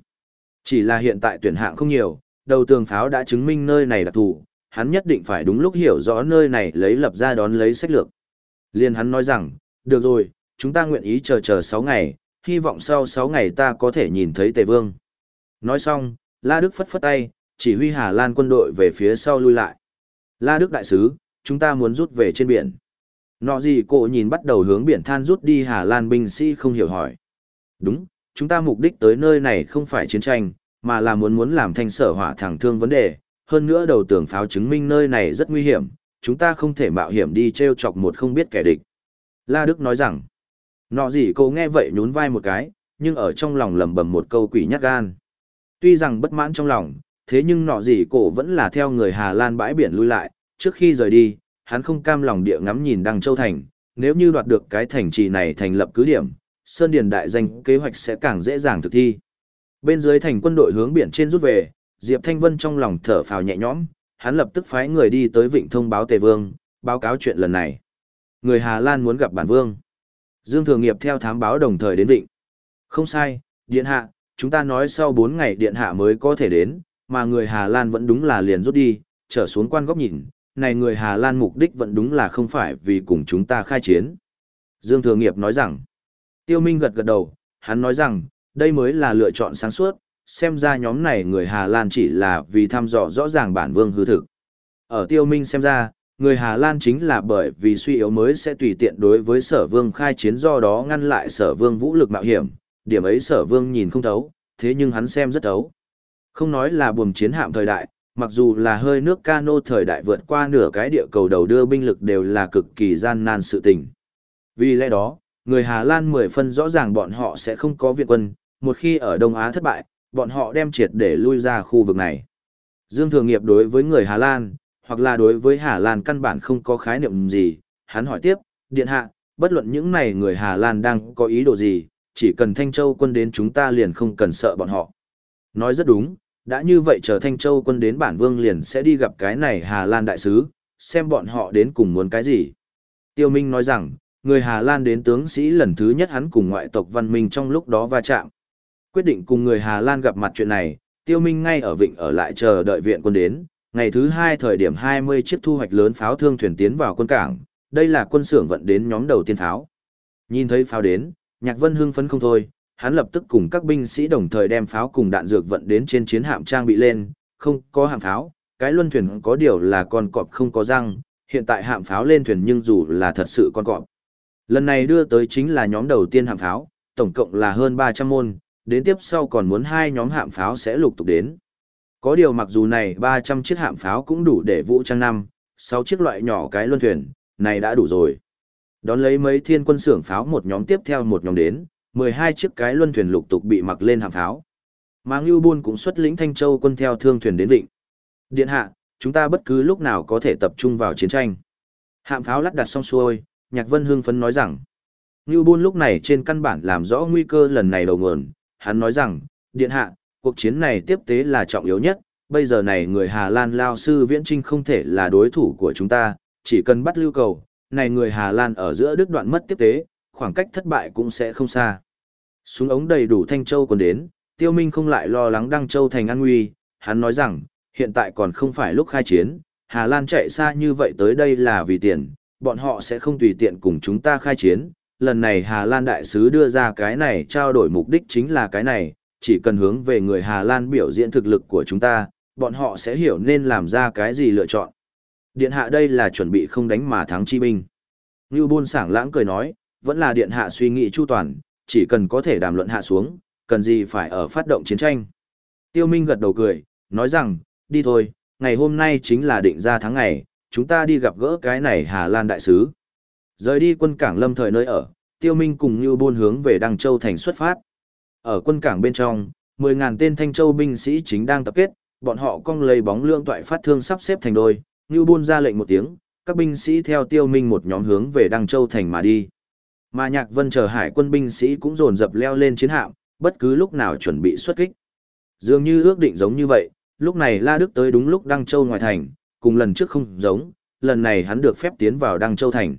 Chỉ là hiện tại tuyển hạng không nhiều, đầu tường pháo đã chứng minh nơi này là thủ, hắn nhất định phải đúng lúc hiểu rõ nơi này lấy lập ra đón lấy sách lược. Liên hắn nói rằng, được rồi, chúng ta nguyện ý chờ chờ 6 ngày, hy vọng sau 6 ngày ta có thể nhìn thấy Tề Vương. Nói xong, La Đức phất phất tay, chỉ huy Hà Lan quân đội về phía sau lui lại. La Đức đại sứ, chúng ta muốn rút về trên biển. Nọ gì cổ nhìn bắt đầu hướng biển than rút đi Hà Lan binh sĩ không hiểu hỏi. Đúng, chúng ta mục đích tới nơi này không phải chiến tranh, mà là muốn muốn làm thanh sở hỏa thẳng thương vấn đề. Hơn nữa đầu tưởng pháo chứng minh nơi này rất nguy hiểm, chúng ta không thể mạo hiểm đi treo chọc một không biết kẻ địch. La Đức nói rằng, nọ gì cô nghe vậy nhún vai một cái, nhưng ở trong lòng lầm bầm một câu quỷ nhát gan. Tuy rằng bất mãn trong lòng, thế nhưng nọ gì cổ vẫn là theo người Hà Lan bãi biển lui lại, trước khi rời đi, hắn không cam lòng địa ngắm nhìn Đăng Châu Thành, nếu như đoạt được cái thành trì này thành lập cứ điểm, Sơn Điền đại danh kế hoạch sẽ càng dễ dàng thực thi. Bên dưới thành quân đội hướng biển trên rút về, Diệp Thanh Vân trong lòng thở phào nhẹ nhõm, hắn lập tức phái người đi tới Vịnh thông báo Tề Vương, báo cáo chuyện lần này. Người Hà Lan muốn gặp bản vương. Dương Thường Nghiệp theo thám báo đồng thời đến Vịnh. Không sai, Điện Hạ, chúng ta nói sau 4 ngày Điện Hạ mới có thể đến, mà người Hà Lan vẫn đúng là liền rút đi, trở xuống quan góc nhìn, này người Hà Lan mục đích vẫn đúng là không phải vì cùng chúng ta khai chiến. Dương Thừa Nghiệp nói rằng, Tiêu Minh gật gật đầu, hắn nói rằng, đây mới là lựa chọn sáng suốt, xem ra nhóm này người Hà Lan chỉ là vì thăm dò rõ ràng bản vương hư thực. Ở Tiêu Minh xem ra, người Hà Lan chính là bởi vì suy yếu mới sẽ tùy tiện đối với sở vương khai chiến do đó ngăn lại sở vương vũ lực mạo hiểm, điểm ấy sở vương nhìn không thấu, thế nhưng hắn xem rất thấu. Không nói là buồm chiến hạm thời đại, mặc dù là hơi nước cano thời đại vượt qua nửa cái địa cầu đầu đưa binh lực đều là cực kỳ gian nan sự tình. Vì lẽ đó, người Hà Lan mười phân rõ ràng bọn họ sẽ không có viện quân, một khi ở Đông Á thất bại, bọn họ đem triệt để lui ra khu vực này. Dương Thường Nghiệp đối với người Hà Lan, hoặc là đối với Hà Lan căn bản không có khái niệm gì, hắn hỏi tiếp, Điện Hạ, bất luận những này người Hà Lan đang có ý đồ gì, chỉ cần Thanh Châu quân đến chúng ta liền không cần sợ bọn họ. Nói rất đúng, đã như vậy chờ Thanh Châu quân đến bản vương liền sẽ đi gặp cái này Hà Lan đại sứ, xem bọn họ đến cùng muốn cái gì. Tiêu Minh nói rằng, người Hà Lan đến tướng sĩ lần thứ nhất hắn cùng ngoại tộc văn minh trong lúc đó va chạm. Quyết định cùng người Hà Lan gặp mặt chuyện này, Tiêu Minh ngay ở vịnh ở lại chờ đợi viện quân đến. Ngày thứ hai thời điểm 20 chiếc thu hoạch lớn pháo thương thuyền tiến vào quân cảng, đây là quân xưởng vận đến nhóm đầu tiên pháo. Nhìn thấy pháo đến, Nhạc Vân hưng phấn không thôi, hắn lập tức cùng các binh sĩ đồng thời đem pháo cùng đạn dược vận đến trên chiến hạm trang bị lên, không có hạm pháo, cái luân thuyền có điều là con cọp không có răng, hiện tại hạm pháo lên thuyền nhưng dù là thật sự con cọp. Lần này đưa tới chính là nhóm đầu tiên hạm pháo, tổng cộng là hơn 300 môn, đến tiếp sau còn muốn hai nhóm hạm pháo sẽ lục tục đến. Có điều mặc dù này 300 chiếc hạm pháo cũng đủ để vũ trang năm, 6 chiếc loại nhỏ cái luân thuyền, này đã đủ rồi. Đón lấy mấy thiên quân xưởng pháo một nhóm tiếp theo một nhóm đến, 12 chiếc cái luân thuyền lục tục bị mặc lên hạm pháo. Mà Ngưu Buôn cũng xuất lĩnh Thanh Châu quân theo thương thuyền đến vịnh. Điện hạ, chúng ta bất cứ lúc nào có thể tập trung vào chiến tranh. Hạm pháo lắp đặt xong xuôi, Nhạc Vân hưng phấn nói rằng. Ngưu Buôn lúc này trên căn bản làm rõ nguy cơ lần này đầu nguồn, hắn nói rằng, điện hạ, cuộc chiến này tiếp tế là trọng yếu nhất, bây giờ này người Hà Lan lao sư viễn trinh không thể là đối thủ của chúng ta, chỉ cần bắt lưu cầu, này người Hà Lan ở giữa đứt đoạn mất tiếp tế, khoảng cách thất bại cũng sẽ không xa. Súng ống đầy đủ Thanh Châu còn đến, Tiêu Minh không lại lo lắng Đăng Châu thành an nguy, hắn nói rằng, hiện tại còn không phải lúc khai chiến, Hà Lan chạy xa như vậy tới đây là vì tiền, bọn họ sẽ không tùy tiện cùng chúng ta khai chiến. Lần này Hà Lan đại sứ đưa ra cái này trao đổi mục đích chính là cái này, chỉ cần hướng về người Hà Lan biểu diễn thực lực của chúng ta, bọn họ sẽ hiểu nên làm ra cái gì lựa chọn. Điện hạ đây là chuẩn bị không đánh mà thắng chi binh. Ngưu Bôn sảng lãng cười nói, vẫn là điện hạ suy nghĩ chu toàn, chỉ cần có thể đàm luận hạ xuống, cần gì phải ở phát động chiến tranh. Tiêu Minh gật đầu cười, nói rằng, đi thôi, ngày hôm nay chính là định ra tháng ngày, chúng ta đi gặp gỡ cái này Hà Lan đại sứ. Rời đi quân cảng lâm thời nơi ở, Tiêu Minh cùng Ngưu Bôn hướng về Đăng Châu thành xuất phát. Ở quân cảng bên trong, 10.000 tên Thanh Châu binh sĩ chính đang tập kết, bọn họ cong lấy bóng lượng toại phát thương sắp xếp thành đôi, Ngưu Bôn ra lệnh một tiếng, các binh sĩ theo Tiêu Minh một nhóm hướng về Đăng Châu thành mà đi. Mà Nhạc Vân chờ hải quân binh sĩ cũng dồn dập leo lên chiến hạm, bất cứ lúc nào chuẩn bị xuất kích. Dường như ước định giống như vậy, lúc này La Đức tới đúng lúc Đăng Châu ngoài thành, cùng lần trước không giống, lần này hắn được phép tiến vào Đăng Châu thành.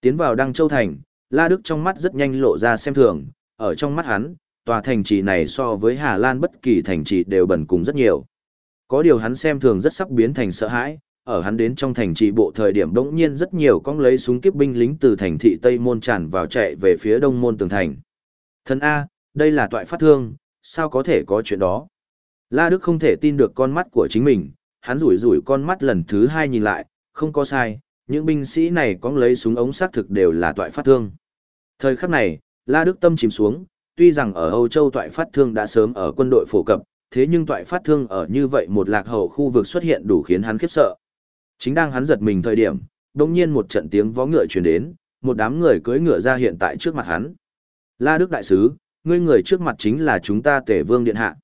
Tiến vào Đăng Châu thành, La Đức trong mắt rất nhanh lộ ra xem thường, ở trong mắt hắn, tòa thành trì này so với Hà Lan bất kỳ thành trì đều bẩn cùng rất nhiều. Có điều hắn xem thường rất sắp biến thành sợ hãi, ở hắn đến trong thành trì bộ thời điểm đống nhiên rất nhiều con lấy súng kiếp binh lính từ thành thị Tây Môn tràn vào chạy về phía đông môn tường thành. Thần A, đây là toại phát thương, sao có thể có chuyện đó? La Đức không thể tin được con mắt của chính mình, hắn rủi rủi con mắt lần thứ hai nhìn lại, không có sai, những binh sĩ này có lấy súng ống xác thực đều là toại phát thương. Thời khắc này, La Đức tâm chìm xuống, tuy rằng ở Âu Châu toại phát thương đã sớm ở quân đội phổ cập, thế nhưng toại phát thương ở như vậy một lạc hậu khu vực xuất hiện đủ khiến hắn khiếp sợ. Chính đang hắn giật mình thời điểm, đồng nhiên một trận tiếng vó ngựa truyền đến, một đám người cưỡi ngựa ra hiện tại trước mặt hắn. La Đức Đại Sứ, ngươi người trước mặt chính là chúng ta tể vương điện hạ.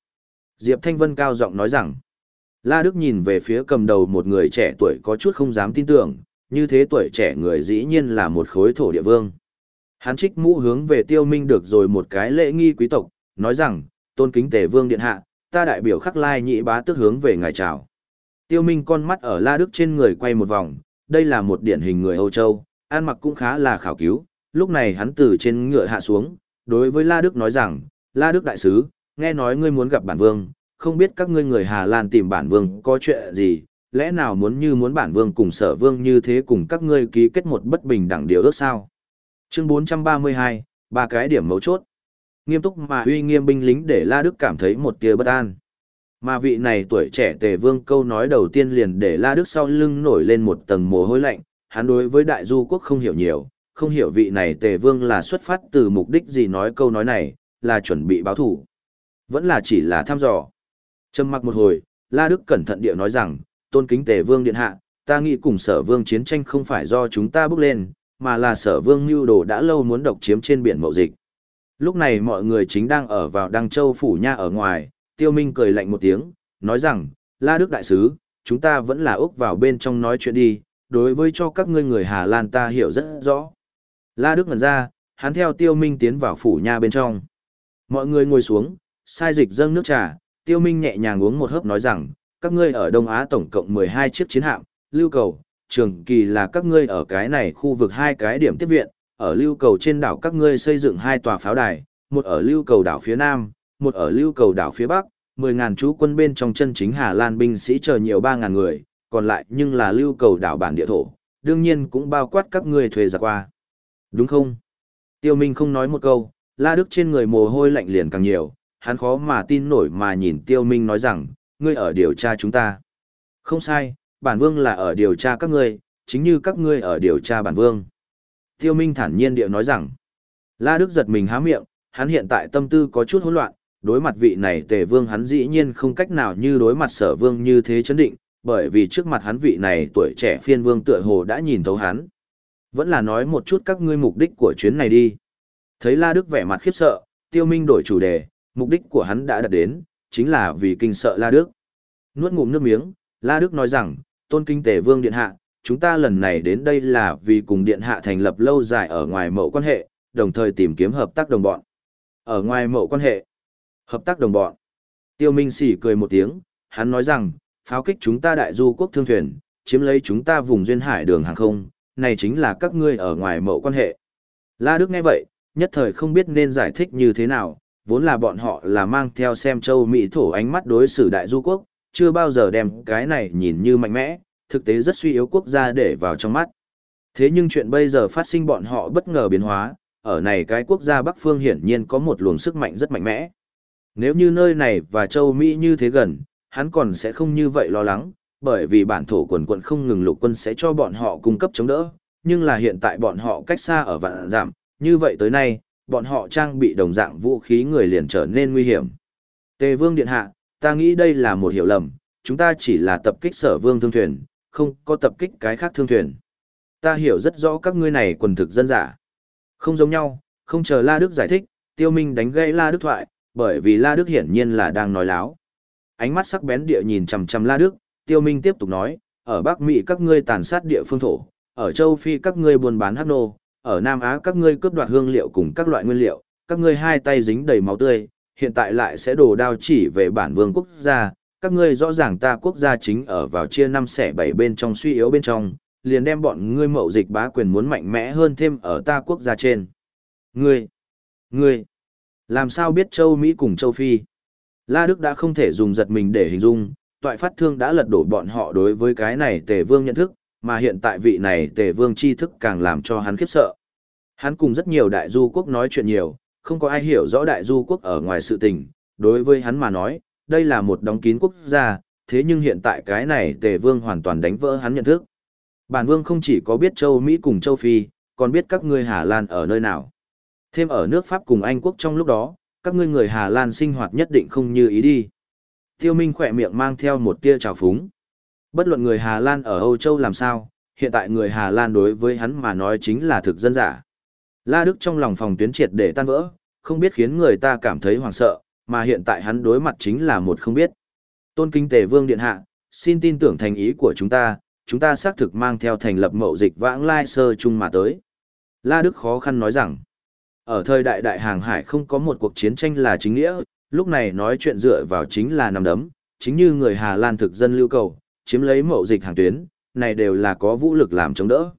Diệp Thanh Vân cao giọng nói rằng, La Đức nhìn về phía cầm đầu một người trẻ tuổi có chút không dám tin tưởng, như thế tuổi trẻ người dĩ nhiên là một khối thổ địa vương. Hắn trích mũ hướng về tiêu minh được rồi một cái lễ nghi quý tộc, nói rằng, tôn kính tề vương điện hạ, ta đại biểu khắc lai nhị bá tức hướng về ngài chào. Tiêu Minh con mắt ở La Đức trên người quay một vòng, đây là một điển hình người Âu Châu, ăn mặc cũng khá là khảo cứu, lúc này hắn từ trên ngựa hạ xuống, đối với La Đức nói rằng, La Đức đại sứ, nghe nói ngươi muốn gặp bản vương, không biết các ngươi người Hà Lan tìm bản vương có chuyện gì, lẽ nào muốn như muốn bản vương cùng sở vương như thế cùng các ngươi ký kết một bất bình đẳng điều ước sao? Chương 432, ba cái điểm mấu chốt. Nghiêm túc mà uy nghiêm binh lính để La Đức cảm thấy một tia bất an. Mà vị này tuổi trẻ tề vương câu nói đầu tiên liền để La Đức sau lưng nổi lên một tầng mồ hôi lạnh, hắn đối với đại du quốc không hiểu nhiều, không hiểu vị này tề vương là xuất phát từ mục đích gì nói câu nói này, là chuẩn bị báo thủ. Vẫn là chỉ là thăm dò. Trầm mặc một hồi, La Đức cẩn thận địa nói rằng, tôn kính tề vương điện hạ, ta nghĩ cùng sở vương chiến tranh không phải do chúng ta bước lên, mà là sở vương mưu đồ đã lâu muốn độc chiếm trên biển mậu dịch. Lúc này mọi người chính đang ở vào Đăng Châu Phủ Nha ở ngoài, Tiêu Minh cười lạnh một tiếng, nói rằng, La Đức Đại Sứ, chúng ta vẫn là úc vào bên trong nói chuyện đi, đối với cho các ngươi người Hà Lan ta hiểu rất rõ. La Đức ngần ra, hắn theo Tiêu Minh tiến vào phủ nha bên trong. Mọi người ngồi xuống, sai dịch dâng nước trà, Tiêu Minh nhẹ nhàng uống một hớp nói rằng, các ngươi ở Đông Á tổng cộng 12 chiếc chiến hạm, lưu cầu, trường kỳ là các ngươi ở cái này khu vực hai cái điểm tiếp viện, ở lưu cầu trên đảo các ngươi xây dựng hai tòa pháo đài, một ở lưu cầu đảo phía nam, một ở lưu cầu đảo phía bắc, 10.000 chú quân bên trong chân chính Hà Lan binh sĩ chờ nhiều 3.000 người, còn lại nhưng là lưu cầu đảo bản địa thổ, đương nhiên cũng bao quát các ngươi thuê giặc qua. Đúng không? Tiêu Minh không nói một câu, La Đức trên người mồ hôi lạnh liền càng nhiều, hắn khó mà tin nổi mà nhìn Tiêu Minh nói rằng, ngươi ở điều tra chúng ta. Không sai, bản vương là ở điều tra các ngươi, chính như các ngươi ở điều tra bản vương. Tiêu Minh thản nhiên điệu nói rằng, La Đức giật mình há miệng, hắn hiện tại tâm tư có chút hỗn loạn, đối mặt vị này tề vương hắn dĩ nhiên không cách nào như đối mặt sở vương như thế chấn định, bởi vì trước mặt hắn vị này tuổi trẻ phiên vương tựa hồ đã nhìn thấu hắn. Vẫn là nói một chút các ngươi mục đích của chuyến này đi. Thấy La Đức vẻ mặt khiếp sợ, tiêu minh đổi chủ đề, mục đích của hắn đã đạt đến, chính là vì kinh sợ La Đức. Nuốt ngụm nước miếng, La Đức nói rằng, tôn kinh tề vương điện hạ, chúng ta lần này đến đây là vì cùng điện hạ thành lập lâu dài ở ngoài mẫu quan hệ, đồng thời tìm kiếm hợp tác đồng bọn. Ở ngoài mẫu quan hệ, Hợp tác đồng bọn. Tiêu Minh sỉ cười một tiếng, hắn nói rằng, pháo kích chúng ta đại du quốc thương thuyền, chiếm lấy chúng ta vùng duyên hải đường hàng không, này chính là các ngươi ở ngoài mậu quan hệ. La Đức nghe vậy, nhất thời không biết nên giải thích như thế nào, vốn là bọn họ là mang theo xem châu Mỹ thổ ánh mắt đối xử đại du quốc, chưa bao giờ đem cái này nhìn như mạnh mẽ, thực tế rất suy yếu quốc gia để vào trong mắt. Thế nhưng chuyện bây giờ phát sinh bọn họ bất ngờ biến hóa, ở này cái quốc gia Bắc Phương hiển nhiên có một luồng sức mạnh rất mạnh mẽ. Nếu như nơi này và châu Mỹ như thế gần, hắn còn sẽ không như vậy lo lắng, bởi vì bản thổ quần quận không ngừng lục quân sẽ cho bọn họ cung cấp chống đỡ, nhưng là hiện tại bọn họ cách xa ở vạn giảm, như vậy tới nay, bọn họ trang bị đồng dạng vũ khí người liền trở nên nguy hiểm. Tề Vương Điện Hạ, ta nghĩ đây là một hiểu lầm, chúng ta chỉ là tập kích sở vương thương thuyền, không có tập kích cái khác thương thuyền. Ta hiểu rất rõ các ngươi này quần thực dân giả. Không giống nhau, không chờ La Đức giải thích, Tiêu Minh đánh gãy La Đức thoại, bởi vì La Đức hiển nhiên là đang nói láo. Ánh mắt sắc bén địa nhìn chằm chằm La Đức, Tiêu Minh tiếp tục nói, ở Bắc Mỹ các ngươi tàn sát địa phương thổ, ở châu Phi các ngươi buôn bán hắc nô, ở Nam Á các ngươi cướp đoạt hương liệu cùng các loại nguyên liệu, các ngươi hai tay dính đầy máu tươi, hiện tại lại sẽ đổ đao chỉ về bản vương quốc gia, các ngươi rõ ràng ta quốc gia chính ở vào chia năm xẻ bảy bên trong suy yếu bên trong, liền đem bọn ngươi mậu dịch bá quyền muốn mạnh mẽ hơn thêm ở ta quốc gia trên. Ngươi, ngươi, làm sao biết châu Mỹ cùng châu Phi? La Đức đã không thể dùng giật mình để hình dung, toại phát thương đã lật đổ bọn họ đối với cái này tề vương nhận thức, mà hiện tại vị này tề vương tri thức càng làm cho hắn khiếp sợ. Hắn cùng rất nhiều đại du quốc nói chuyện nhiều, không có ai hiểu rõ đại du quốc ở ngoài sự tình, đối với hắn mà nói, đây là một đóng kín quốc gia, thế nhưng hiện tại cái này tề vương hoàn toàn đánh vỡ hắn nhận thức. Bản vương không chỉ có biết châu Mỹ cùng châu Phi, còn biết các ngươi Hà Lan ở nơi nào. Thêm ở nước Pháp cùng Anh quốc trong lúc đó, các ngươi người Hà Lan sinh hoạt nhất định không như ý đi. Tiêu Minh khỏe miệng mang theo một tia trào phúng. Bất luận người Hà Lan ở Âu Châu làm sao, hiện tại người Hà Lan đối với hắn mà nói chính là thực dân giả. La Đức trong lòng phòng tuyến triệt để tan vỡ, không biết khiến người ta cảm thấy hoảng sợ, mà hiện tại hắn đối mặt chính là một không biết. Tôn Kinh Tề Vương Điện Hạ, xin tin tưởng thành ý của chúng ta, chúng ta xác thực mang theo thành lập mậu dịch vãng lai sơ chung mà tới. La Đức khó khăn nói rằng, ở thời đại đại hàng hải không có một cuộc chiến tranh là chính nghĩa, lúc này nói chuyện dựa vào chính là nằm đấm, chính như người Hà Lan thực dân lưu cầu, chiếm lấy mậu dịch hàng tuyến, này đều là có vũ lực làm chống đỡ.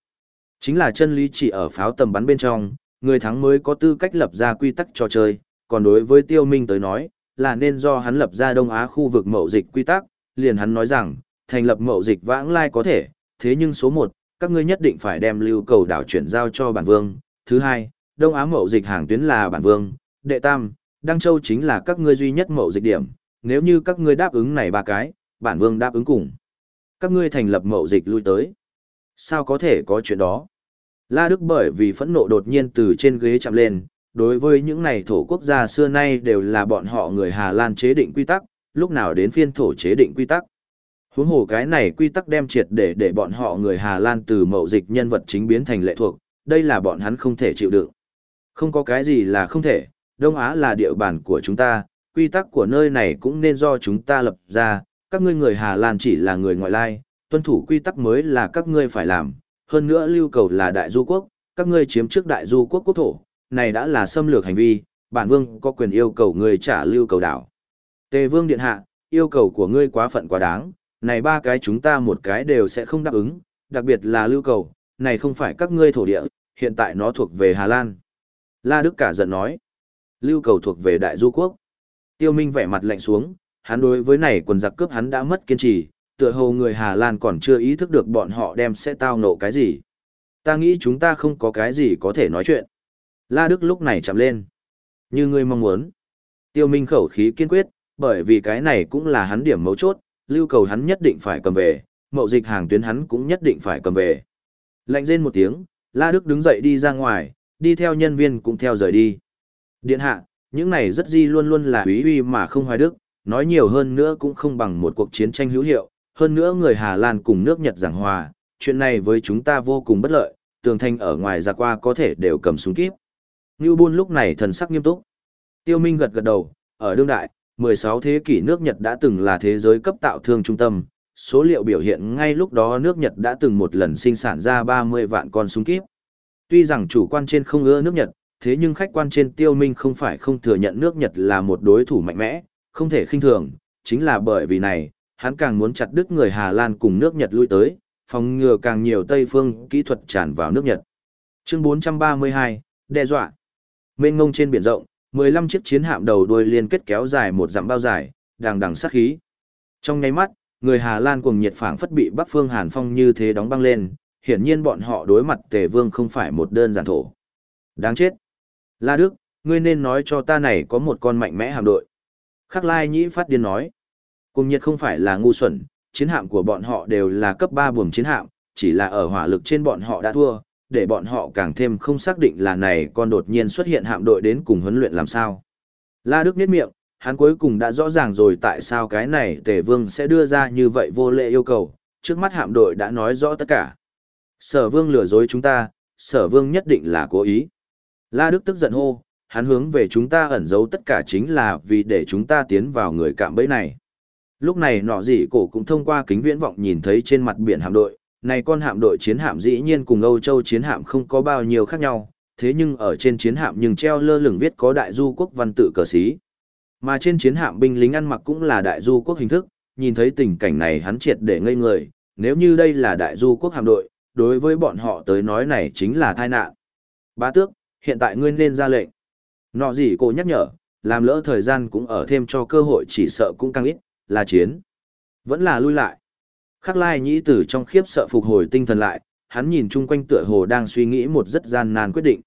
Chính là chân lý chỉ ở pháo tầm bắn bên trong, người thắng mới có tư cách lập ra quy tắc trò chơi, còn đối với Tiêu Minh tới nói, là nên do hắn lập ra Đông Á khu vực mậu dịch quy tắc, liền hắn nói rằng, thành lập mậu dịch vãng lai có thể, thế nhưng số 1, các ngươi nhất định phải đem lưu cầu đảo chuyển giao cho bản vương. Thứ hai, Đông Á mậu dịch hàng tuyến là bản vương. Đệ tam, Đăng Châu chính là các ngươi duy nhất mậu dịch điểm, nếu như các ngươi đáp ứng này ba cái, bản vương đáp ứng cùng. Các ngươi thành lập mậu dịch lui tới. Sao có thể có chuyện đó? La Đức bởi vì phẫn nộ đột nhiên từ trên ghế chạm lên, đối với những này thổ quốc gia xưa nay đều là bọn họ người Hà Lan chế định quy tắc, lúc nào đến phiên thổ chế định quy tắc. Huống hồ cái này quy tắc đem triệt để để bọn họ người Hà Lan từ mậu dịch nhân vật chính biến thành lệ thuộc, đây là bọn hắn không thể chịu đựng. Không có cái gì là không thể, Đông Á là địa bàn của chúng ta, quy tắc của nơi này cũng nên do chúng ta lập ra, các ngươi người Hà Lan chỉ là người ngoại lai, tuân thủ quy tắc mới là các ngươi phải làm, hơn nữa lưu cầu là đại du quốc, các ngươi chiếm trước đại du quốc quốc thổ, này đã là xâm lược hành vi, bản vương có quyền yêu cầu ngươi trả lưu cầu đảo. Tề vương điện hạ, yêu cầu của ngươi quá phận quá đáng, này ba cái chúng ta một cái đều sẽ không đáp ứng, đặc biệt là lưu cầu, này không phải các ngươi thổ địa, hiện tại nó thuộc về Hà Lan. La Đức cả giận nói, lưu cầu thuộc về Đại Du Quốc. Tiêu Minh vẻ mặt lạnh xuống, hắn đối với này quần giặc cướp hắn đã mất kiên trì, tựa hồ người Hà Lan còn chưa ý thức được bọn họ đem sẽ tao nộ cái gì. Ta nghĩ chúng ta không có cái gì có thể nói chuyện. La Đức lúc này chạm lên. Như ngươi mong muốn. Tiêu Minh khẩu khí kiên quyết, bởi vì cái này cũng là hắn điểm mấu chốt, lưu cầu hắn nhất định phải cầm về, mậu dịch hàng tuyến hắn cũng nhất định phải cầm về. Lạnh rên một tiếng, La Đức đứng dậy đi ra ngoài, đi theo nhân viên cũng theo rời đi. Điện hạ, những này rất di luôn luôn là quý uy mà không hoài đức, nói nhiều hơn nữa cũng không bằng một cuộc chiến tranh hữu hiệu, hơn nữa người Hà Lan cùng nước Nhật giảng hòa, chuyện này với chúng ta vô cùng bất lợi, tường thanh ở ngoài ra qua có thể đều cầm súng kíp. Ngưu Bôn lúc này thần sắc nghiêm túc. Tiêu Minh gật gật đầu, ở đương đại, 16 thế kỷ nước Nhật đã từng là thế giới cấp tạo thương trung tâm, số liệu biểu hiện ngay lúc đó nước Nhật đã từng một lần sinh sản ra 30 vạn con súng kíp. Tuy rằng chủ quan trên không ưa nước Nhật, thế nhưng khách quan trên tiêu minh không phải không thừa nhận nước Nhật là một đối thủ mạnh mẽ, không thể khinh thường, chính là bởi vì này, hắn càng muốn chặt đứt người Hà Lan cùng nước Nhật lui tới, phòng ngừa càng nhiều Tây phương kỹ thuật tràn vào nước Nhật. Chương 432, đe dọa. Mênh ngông trên biển rộng, 15 chiếc chiến hạm đầu đuôi liên kết kéo dài một dặm bao dài, đằng đằng sát khí. Trong nháy mắt, người Hà Lan cùng nhiệt phảng phất bị Bắc Phương Hàn Phong như thế đóng băng lên, hiển nhiên bọn họ đối mặt Tề Vương không phải một đơn giản thổ. Đáng chết. La Đức, ngươi nên nói cho ta này có một con mạnh mẽ hạm đội. Khắc Lai Nhĩ phát điên nói. Cùng nhiệt không phải là ngu xuẩn, chiến hạm của bọn họ đều là cấp 3 buồm chiến hạm, chỉ là ở hỏa lực trên bọn họ đã thua, để bọn họ càng thêm không xác định là này con đột nhiên xuất hiện hạm đội đến cùng huấn luyện làm sao. La Đức niết miệng, hắn cuối cùng đã rõ ràng rồi tại sao cái này Tề Vương sẽ đưa ra như vậy vô lệ yêu cầu, trước mắt hạm đội đã nói rõ tất cả. Sở Vương lừa dối chúng ta, Sở Vương nhất định là cố ý. La Đức tức giận hô, hắn hướng về chúng ta ẩn giấu tất cả chính là vì để chúng ta tiến vào người cạm bẫy này. Lúc này nọ dị cổ cũng thông qua kính viễn vọng nhìn thấy trên mặt biển hạm đội, này con hạm đội chiến hạm dĩ nhiên cùng Âu Châu chiến hạm không có bao nhiêu khác nhau, thế nhưng ở trên chiến hạm nhưng treo lơ lửng viết có đại du quốc văn tự cờ xí. Mà trên chiến hạm binh lính ăn mặc cũng là đại du quốc hình thức, nhìn thấy tình cảnh này hắn triệt để ngây người, nếu như đây là đại du quốc hạm đội, đối với bọn họ tới nói này chính là tai nạn. Bá tước, hiện tại ngươi nên ra lệnh. Nọ gì cô nhắc nhở, làm lỡ thời gian cũng ở thêm cho cơ hội chỉ sợ cũng càng ít, là chiến. Vẫn là lui lại. Khắc lai nhĩ tử trong khiếp sợ phục hồi tinh thần lại, hắn nhìn chung quanh tựa hồ đang suy nghĩ một rất gian nan quyết định.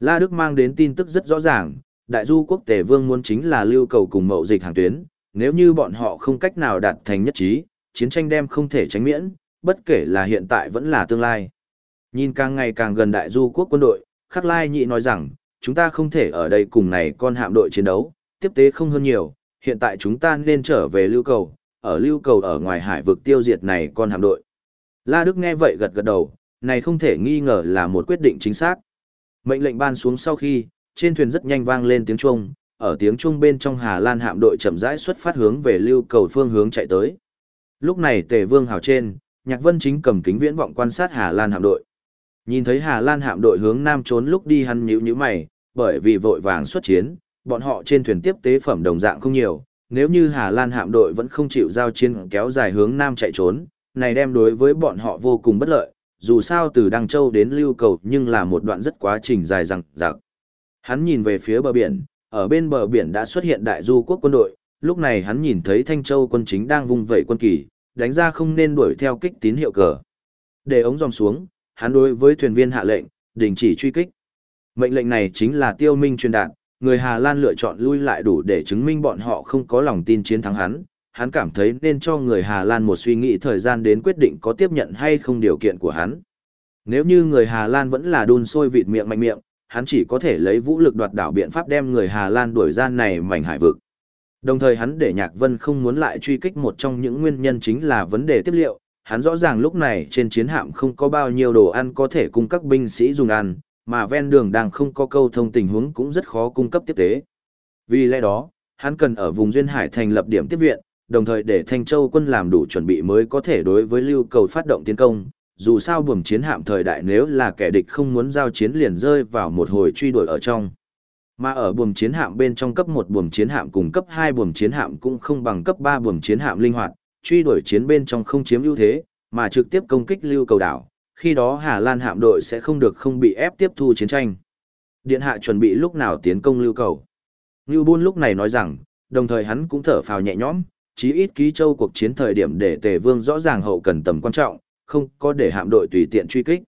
La Đức mang đến tin tức rất rõ ràng, đại du quốc tề vương muốn chính là lưu cầu cùng mậu dịch hàng tuyến, nếu như bọn họ không cách nào đạt thành nhất trí, chiến tranh đem không thể tránh miễn, bất kể là hiện tại vẫn là tương lai. Nhìn càng ngày càng gần đại du quốc quân đội, Khắc Lai Nhĩ nói rằng, chúng ta không thể ở đây cùng này con hạm đội chiến đấu, tiếp tế không hơn nhiều, hiện tại chúng ta nên trở về lưu cầu, ở lưu cầu ở ngoài hải vực tiêu diệt này con hạm đội. La Đức nghe vậy gật gật đầu, này không thể nghi ngờ là một quyết định chính xác. Mệnh lệnh ban xuống sau khi, trên thuyền rất nhanh vang lên tiếng chuông, ở tiếng chuông bên trong Hà Lan hạm đội chậm rãi xuất phát hướng về lưu cầu phương hướng chạy tới. Lúc này Tề Vương hào trên, Nhạc Vân chính cầm kính viễn vọng quan sát Hà Lan hạm đội. Nhìn thấy Hà Lan hạm đội hướng nam trốn lúc đi hắn nhíu nhíu mày, bởi vì vội vàng xuất chiến, bọn họ trên thuyền tiếp tế phẩm đồng dạng không nhiều, nếu như Hà Lan hạm đội vẫn không chịu giao chiến kéo dài hướng nam chạy trốn, này đem đối với bọn họ vô cùng bất lợi, dù sao từ Đăng Châu đến Lưu Cầu nhưng là một đoạn rất quá trình dài dằng dặc. Hắn nhìn về phía bờ biển, ở bên bờ biển đã xuất hiện đại du quốc quân đội, lúc này hắn nhìn thấy Thanh Châu quân chính đang vung vẩy quân kỳ, đánh ra không nên đuổi theo kích tín hiệu cờ. Để ống dòng xuống, hắn đối với thuyền viên hạ lệnh, đình chỉ truy kích. Mệnh lệnh này chính là tiêu minh truyền đạt, người Hà Lan lựa chọn lui lại đủ để chứng minh bọn họ không có lòng tin chiến thắng hắn. Hắn cảm thấy nên cho người Hà Lan một suy nghĩ thời gian đến quyết định có tiếp nhận hay không điều kiện của hắn. Nếu như người Hà Lan vẫn là đun sôi vịt miệng mạnh miệng, hắn chỉ có thể lấy vũ lực đoạt đảo biện pháp đem người Hà Lan đuổi ra này mảnh hải vực. Đồng thời hắn để Nhạc Vân không muốn lại truy kích một trong những nguyên nhân chính là vấn đề tiếp liệu, hắn rõ ràng lúc này trên chiến hạm không có bao nhiêu đồ ăn có thể cung các binh sĩ dùng ăn, mà ven đường đang không có câu thông tình huống cũng rất khó cung cấp tiếp tế. Vì lẽ đó, hắn cần ở vùng Duyên Hải thành lập điểm tiếp viện, đồng thời để Thanh Châu quân làm đủ chuẩn bị mới có thể đối với lưu cầu phát động tiến công. Dù sao buồm chiến hạm thời đại nếu là kẻ địch không muốn giao chiến liền rơi vào một hồi truy đuổi ở trong. Mà ở buồm chiến hạm bên trong cấp 1 buồm chiến hạm cùng cấp 2 buồm chiến hạm cũng không bằng cấp 3 buồm chiến hạm linh hoạt, truy đuổi chiến bên trong không chiếm ưu thế, mà trực tiếp công kích lưu cầu đảo, khi đó Hà Lan hạm đội sẽ không được không bị ép tiếp thu chiến tranh. Điện hạ chuẩn bị lúc nào tiến công lưu cầu. Ngưu Bôn lúc này nói rằng, đồng thời hắn cũng thở phào nhẹ nhõm, chí ít ký châu cuộc chiến thời điểm để Tề Vương rõ ràng hậu cần tầm quan trọng, không có để hạm đội tùy tiện truy kích.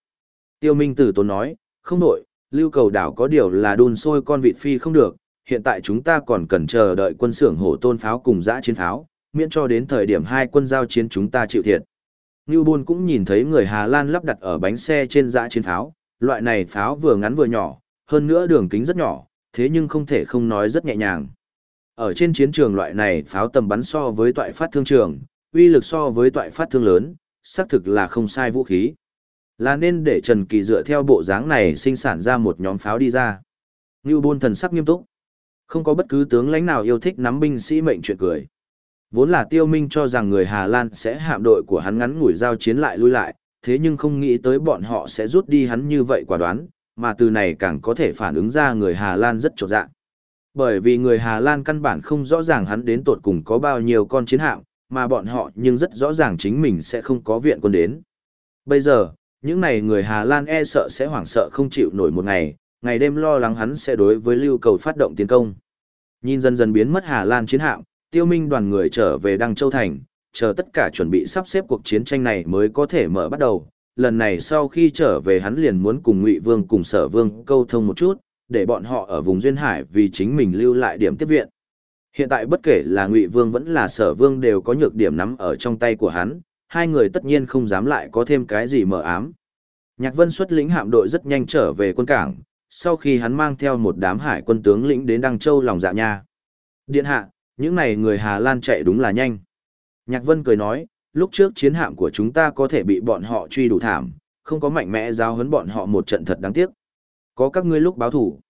Tiêu Minh Tử tốn nói, không đổi. lưu cầu đảo có điều là đun sôi con vịt phi không được, hiện tại chúng ta còn cần chờ đợi quân xưởng hổ tôn pháo cùng dã chiến pháo, miễn cho đến thời điểm hai quân giao chiến chúng ta chịu thiệt. Ngưu Bôn cũng nhìn thấy người Hà Lan lắp đặt ở bánh xe trên dã chiến pháo, loại này pháo vừa ngắn vừa nhỏ, hơn nữa đường kính rất nhỏ, thế nhưng không thể không nói rất nhẹ nhàng. Ở trên chiến trường loại này pháo tầm bắn so với toại phát thương trường, uy lực so với toại phát thương lớn, xác thực là không sai vũ khí. Là nên để Trần Kỳ dựa theo bộ dáng này sinh sản ra một nhóm pháo đi ra. Ngưu Bôn thần sắc nghiêm túc. Không có bất cứ tướng lãnh nào yêu thích nắm binh sĩ mệnh chuyện cười. Vốn là tiêu minh cho rằng người Hà Lan sẽ hạm đội của hắn ngắn ngủi giao chiến lại lui lại, thế nhưng không nghĩ tới bọn họ sẽ rút đi hắn như vậy quả đoán, mà từ này càng có thể phản ứng ra người Hà Lan rất trột dạng. Bởi vì người Hà Lan căn bản không rõ ràng hắn đến tột cùng có bao nhiêu con chiến hạm, mà bọn họ nhưng rất rõ ràng chính mình sẽ không có viện quân đến. Bây giờ, những này người Hà Lan e sợ sẽ hoảng sợ không chịu nổi một ngày, ngày đêm lo lắng hắn sẽ đối với lưu cầu phát động tiến công. Nhìn dần dần biến mất Hà Lan chiến hạm, tiêu minh đoàn người trở về Đăng Châu Thành, chờ tất cả chuẩn bị sắp xếp cuộc chiến tranh này mới có thể mở bắt đầu. Lần này sau khi trở về hắn liền muốn cùng Ngụy Vương cùng Sở Vương câu thông một chút, để bọn họ ở vùng duyên hải vì chính mình lưu lại điểm tiếp viện. Hiện tại bất kể là Ngụy Vương vẫn là Sở Vương đều có nhược điểm nắm ở trong tay của hắn, hai người tất nhiên không dám lại có thêm cái gì mờ ám. Nhạc Vân xuất lĩnh hạm đội rất nhanh trở về quân cảng, sau khi hắn mang theo một đám hải quân tướng lĩnh đến Đăng Châu lòng dạ nha. Điện hạ, những này người Hà Lan chạy đúng là nhanh. Nhạc Vân cười nói, lúc trước chiến hạm của chúng ta có thể bị bọn họ truy đủ thảm, không có mạnh mẽ giao hấn bọn họ một trận thật đáng tiếc. Có các ngươi lúc báo thủ.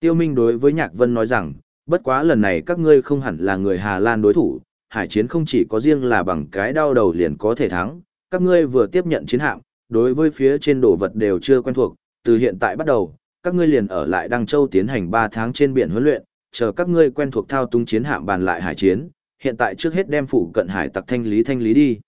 Tiêu Minh đối với Nhạc Vân nói rằng, bất quá lần này các ngươi không hẳn là người Hà Lan đối thủ, hải chiến không chỉ có riêng là bằng cái đau đầu liền có thể thắng, các ngươi vừa tiếp nhận chiến hạm, đối với phía trên đồ vật đều chưa quen thuộc, từ hiện tại bắt đầu, các ngươi liền ở lại Đăng Châu tiến hành 3 tháng trên biển huấn luyện, chờ các ngươi quen thuộc thao túng chiến hạm bàn lại hải chiến, hiện tại trước hết đem phủ cận hải tặc thanh lý thanh lý đi.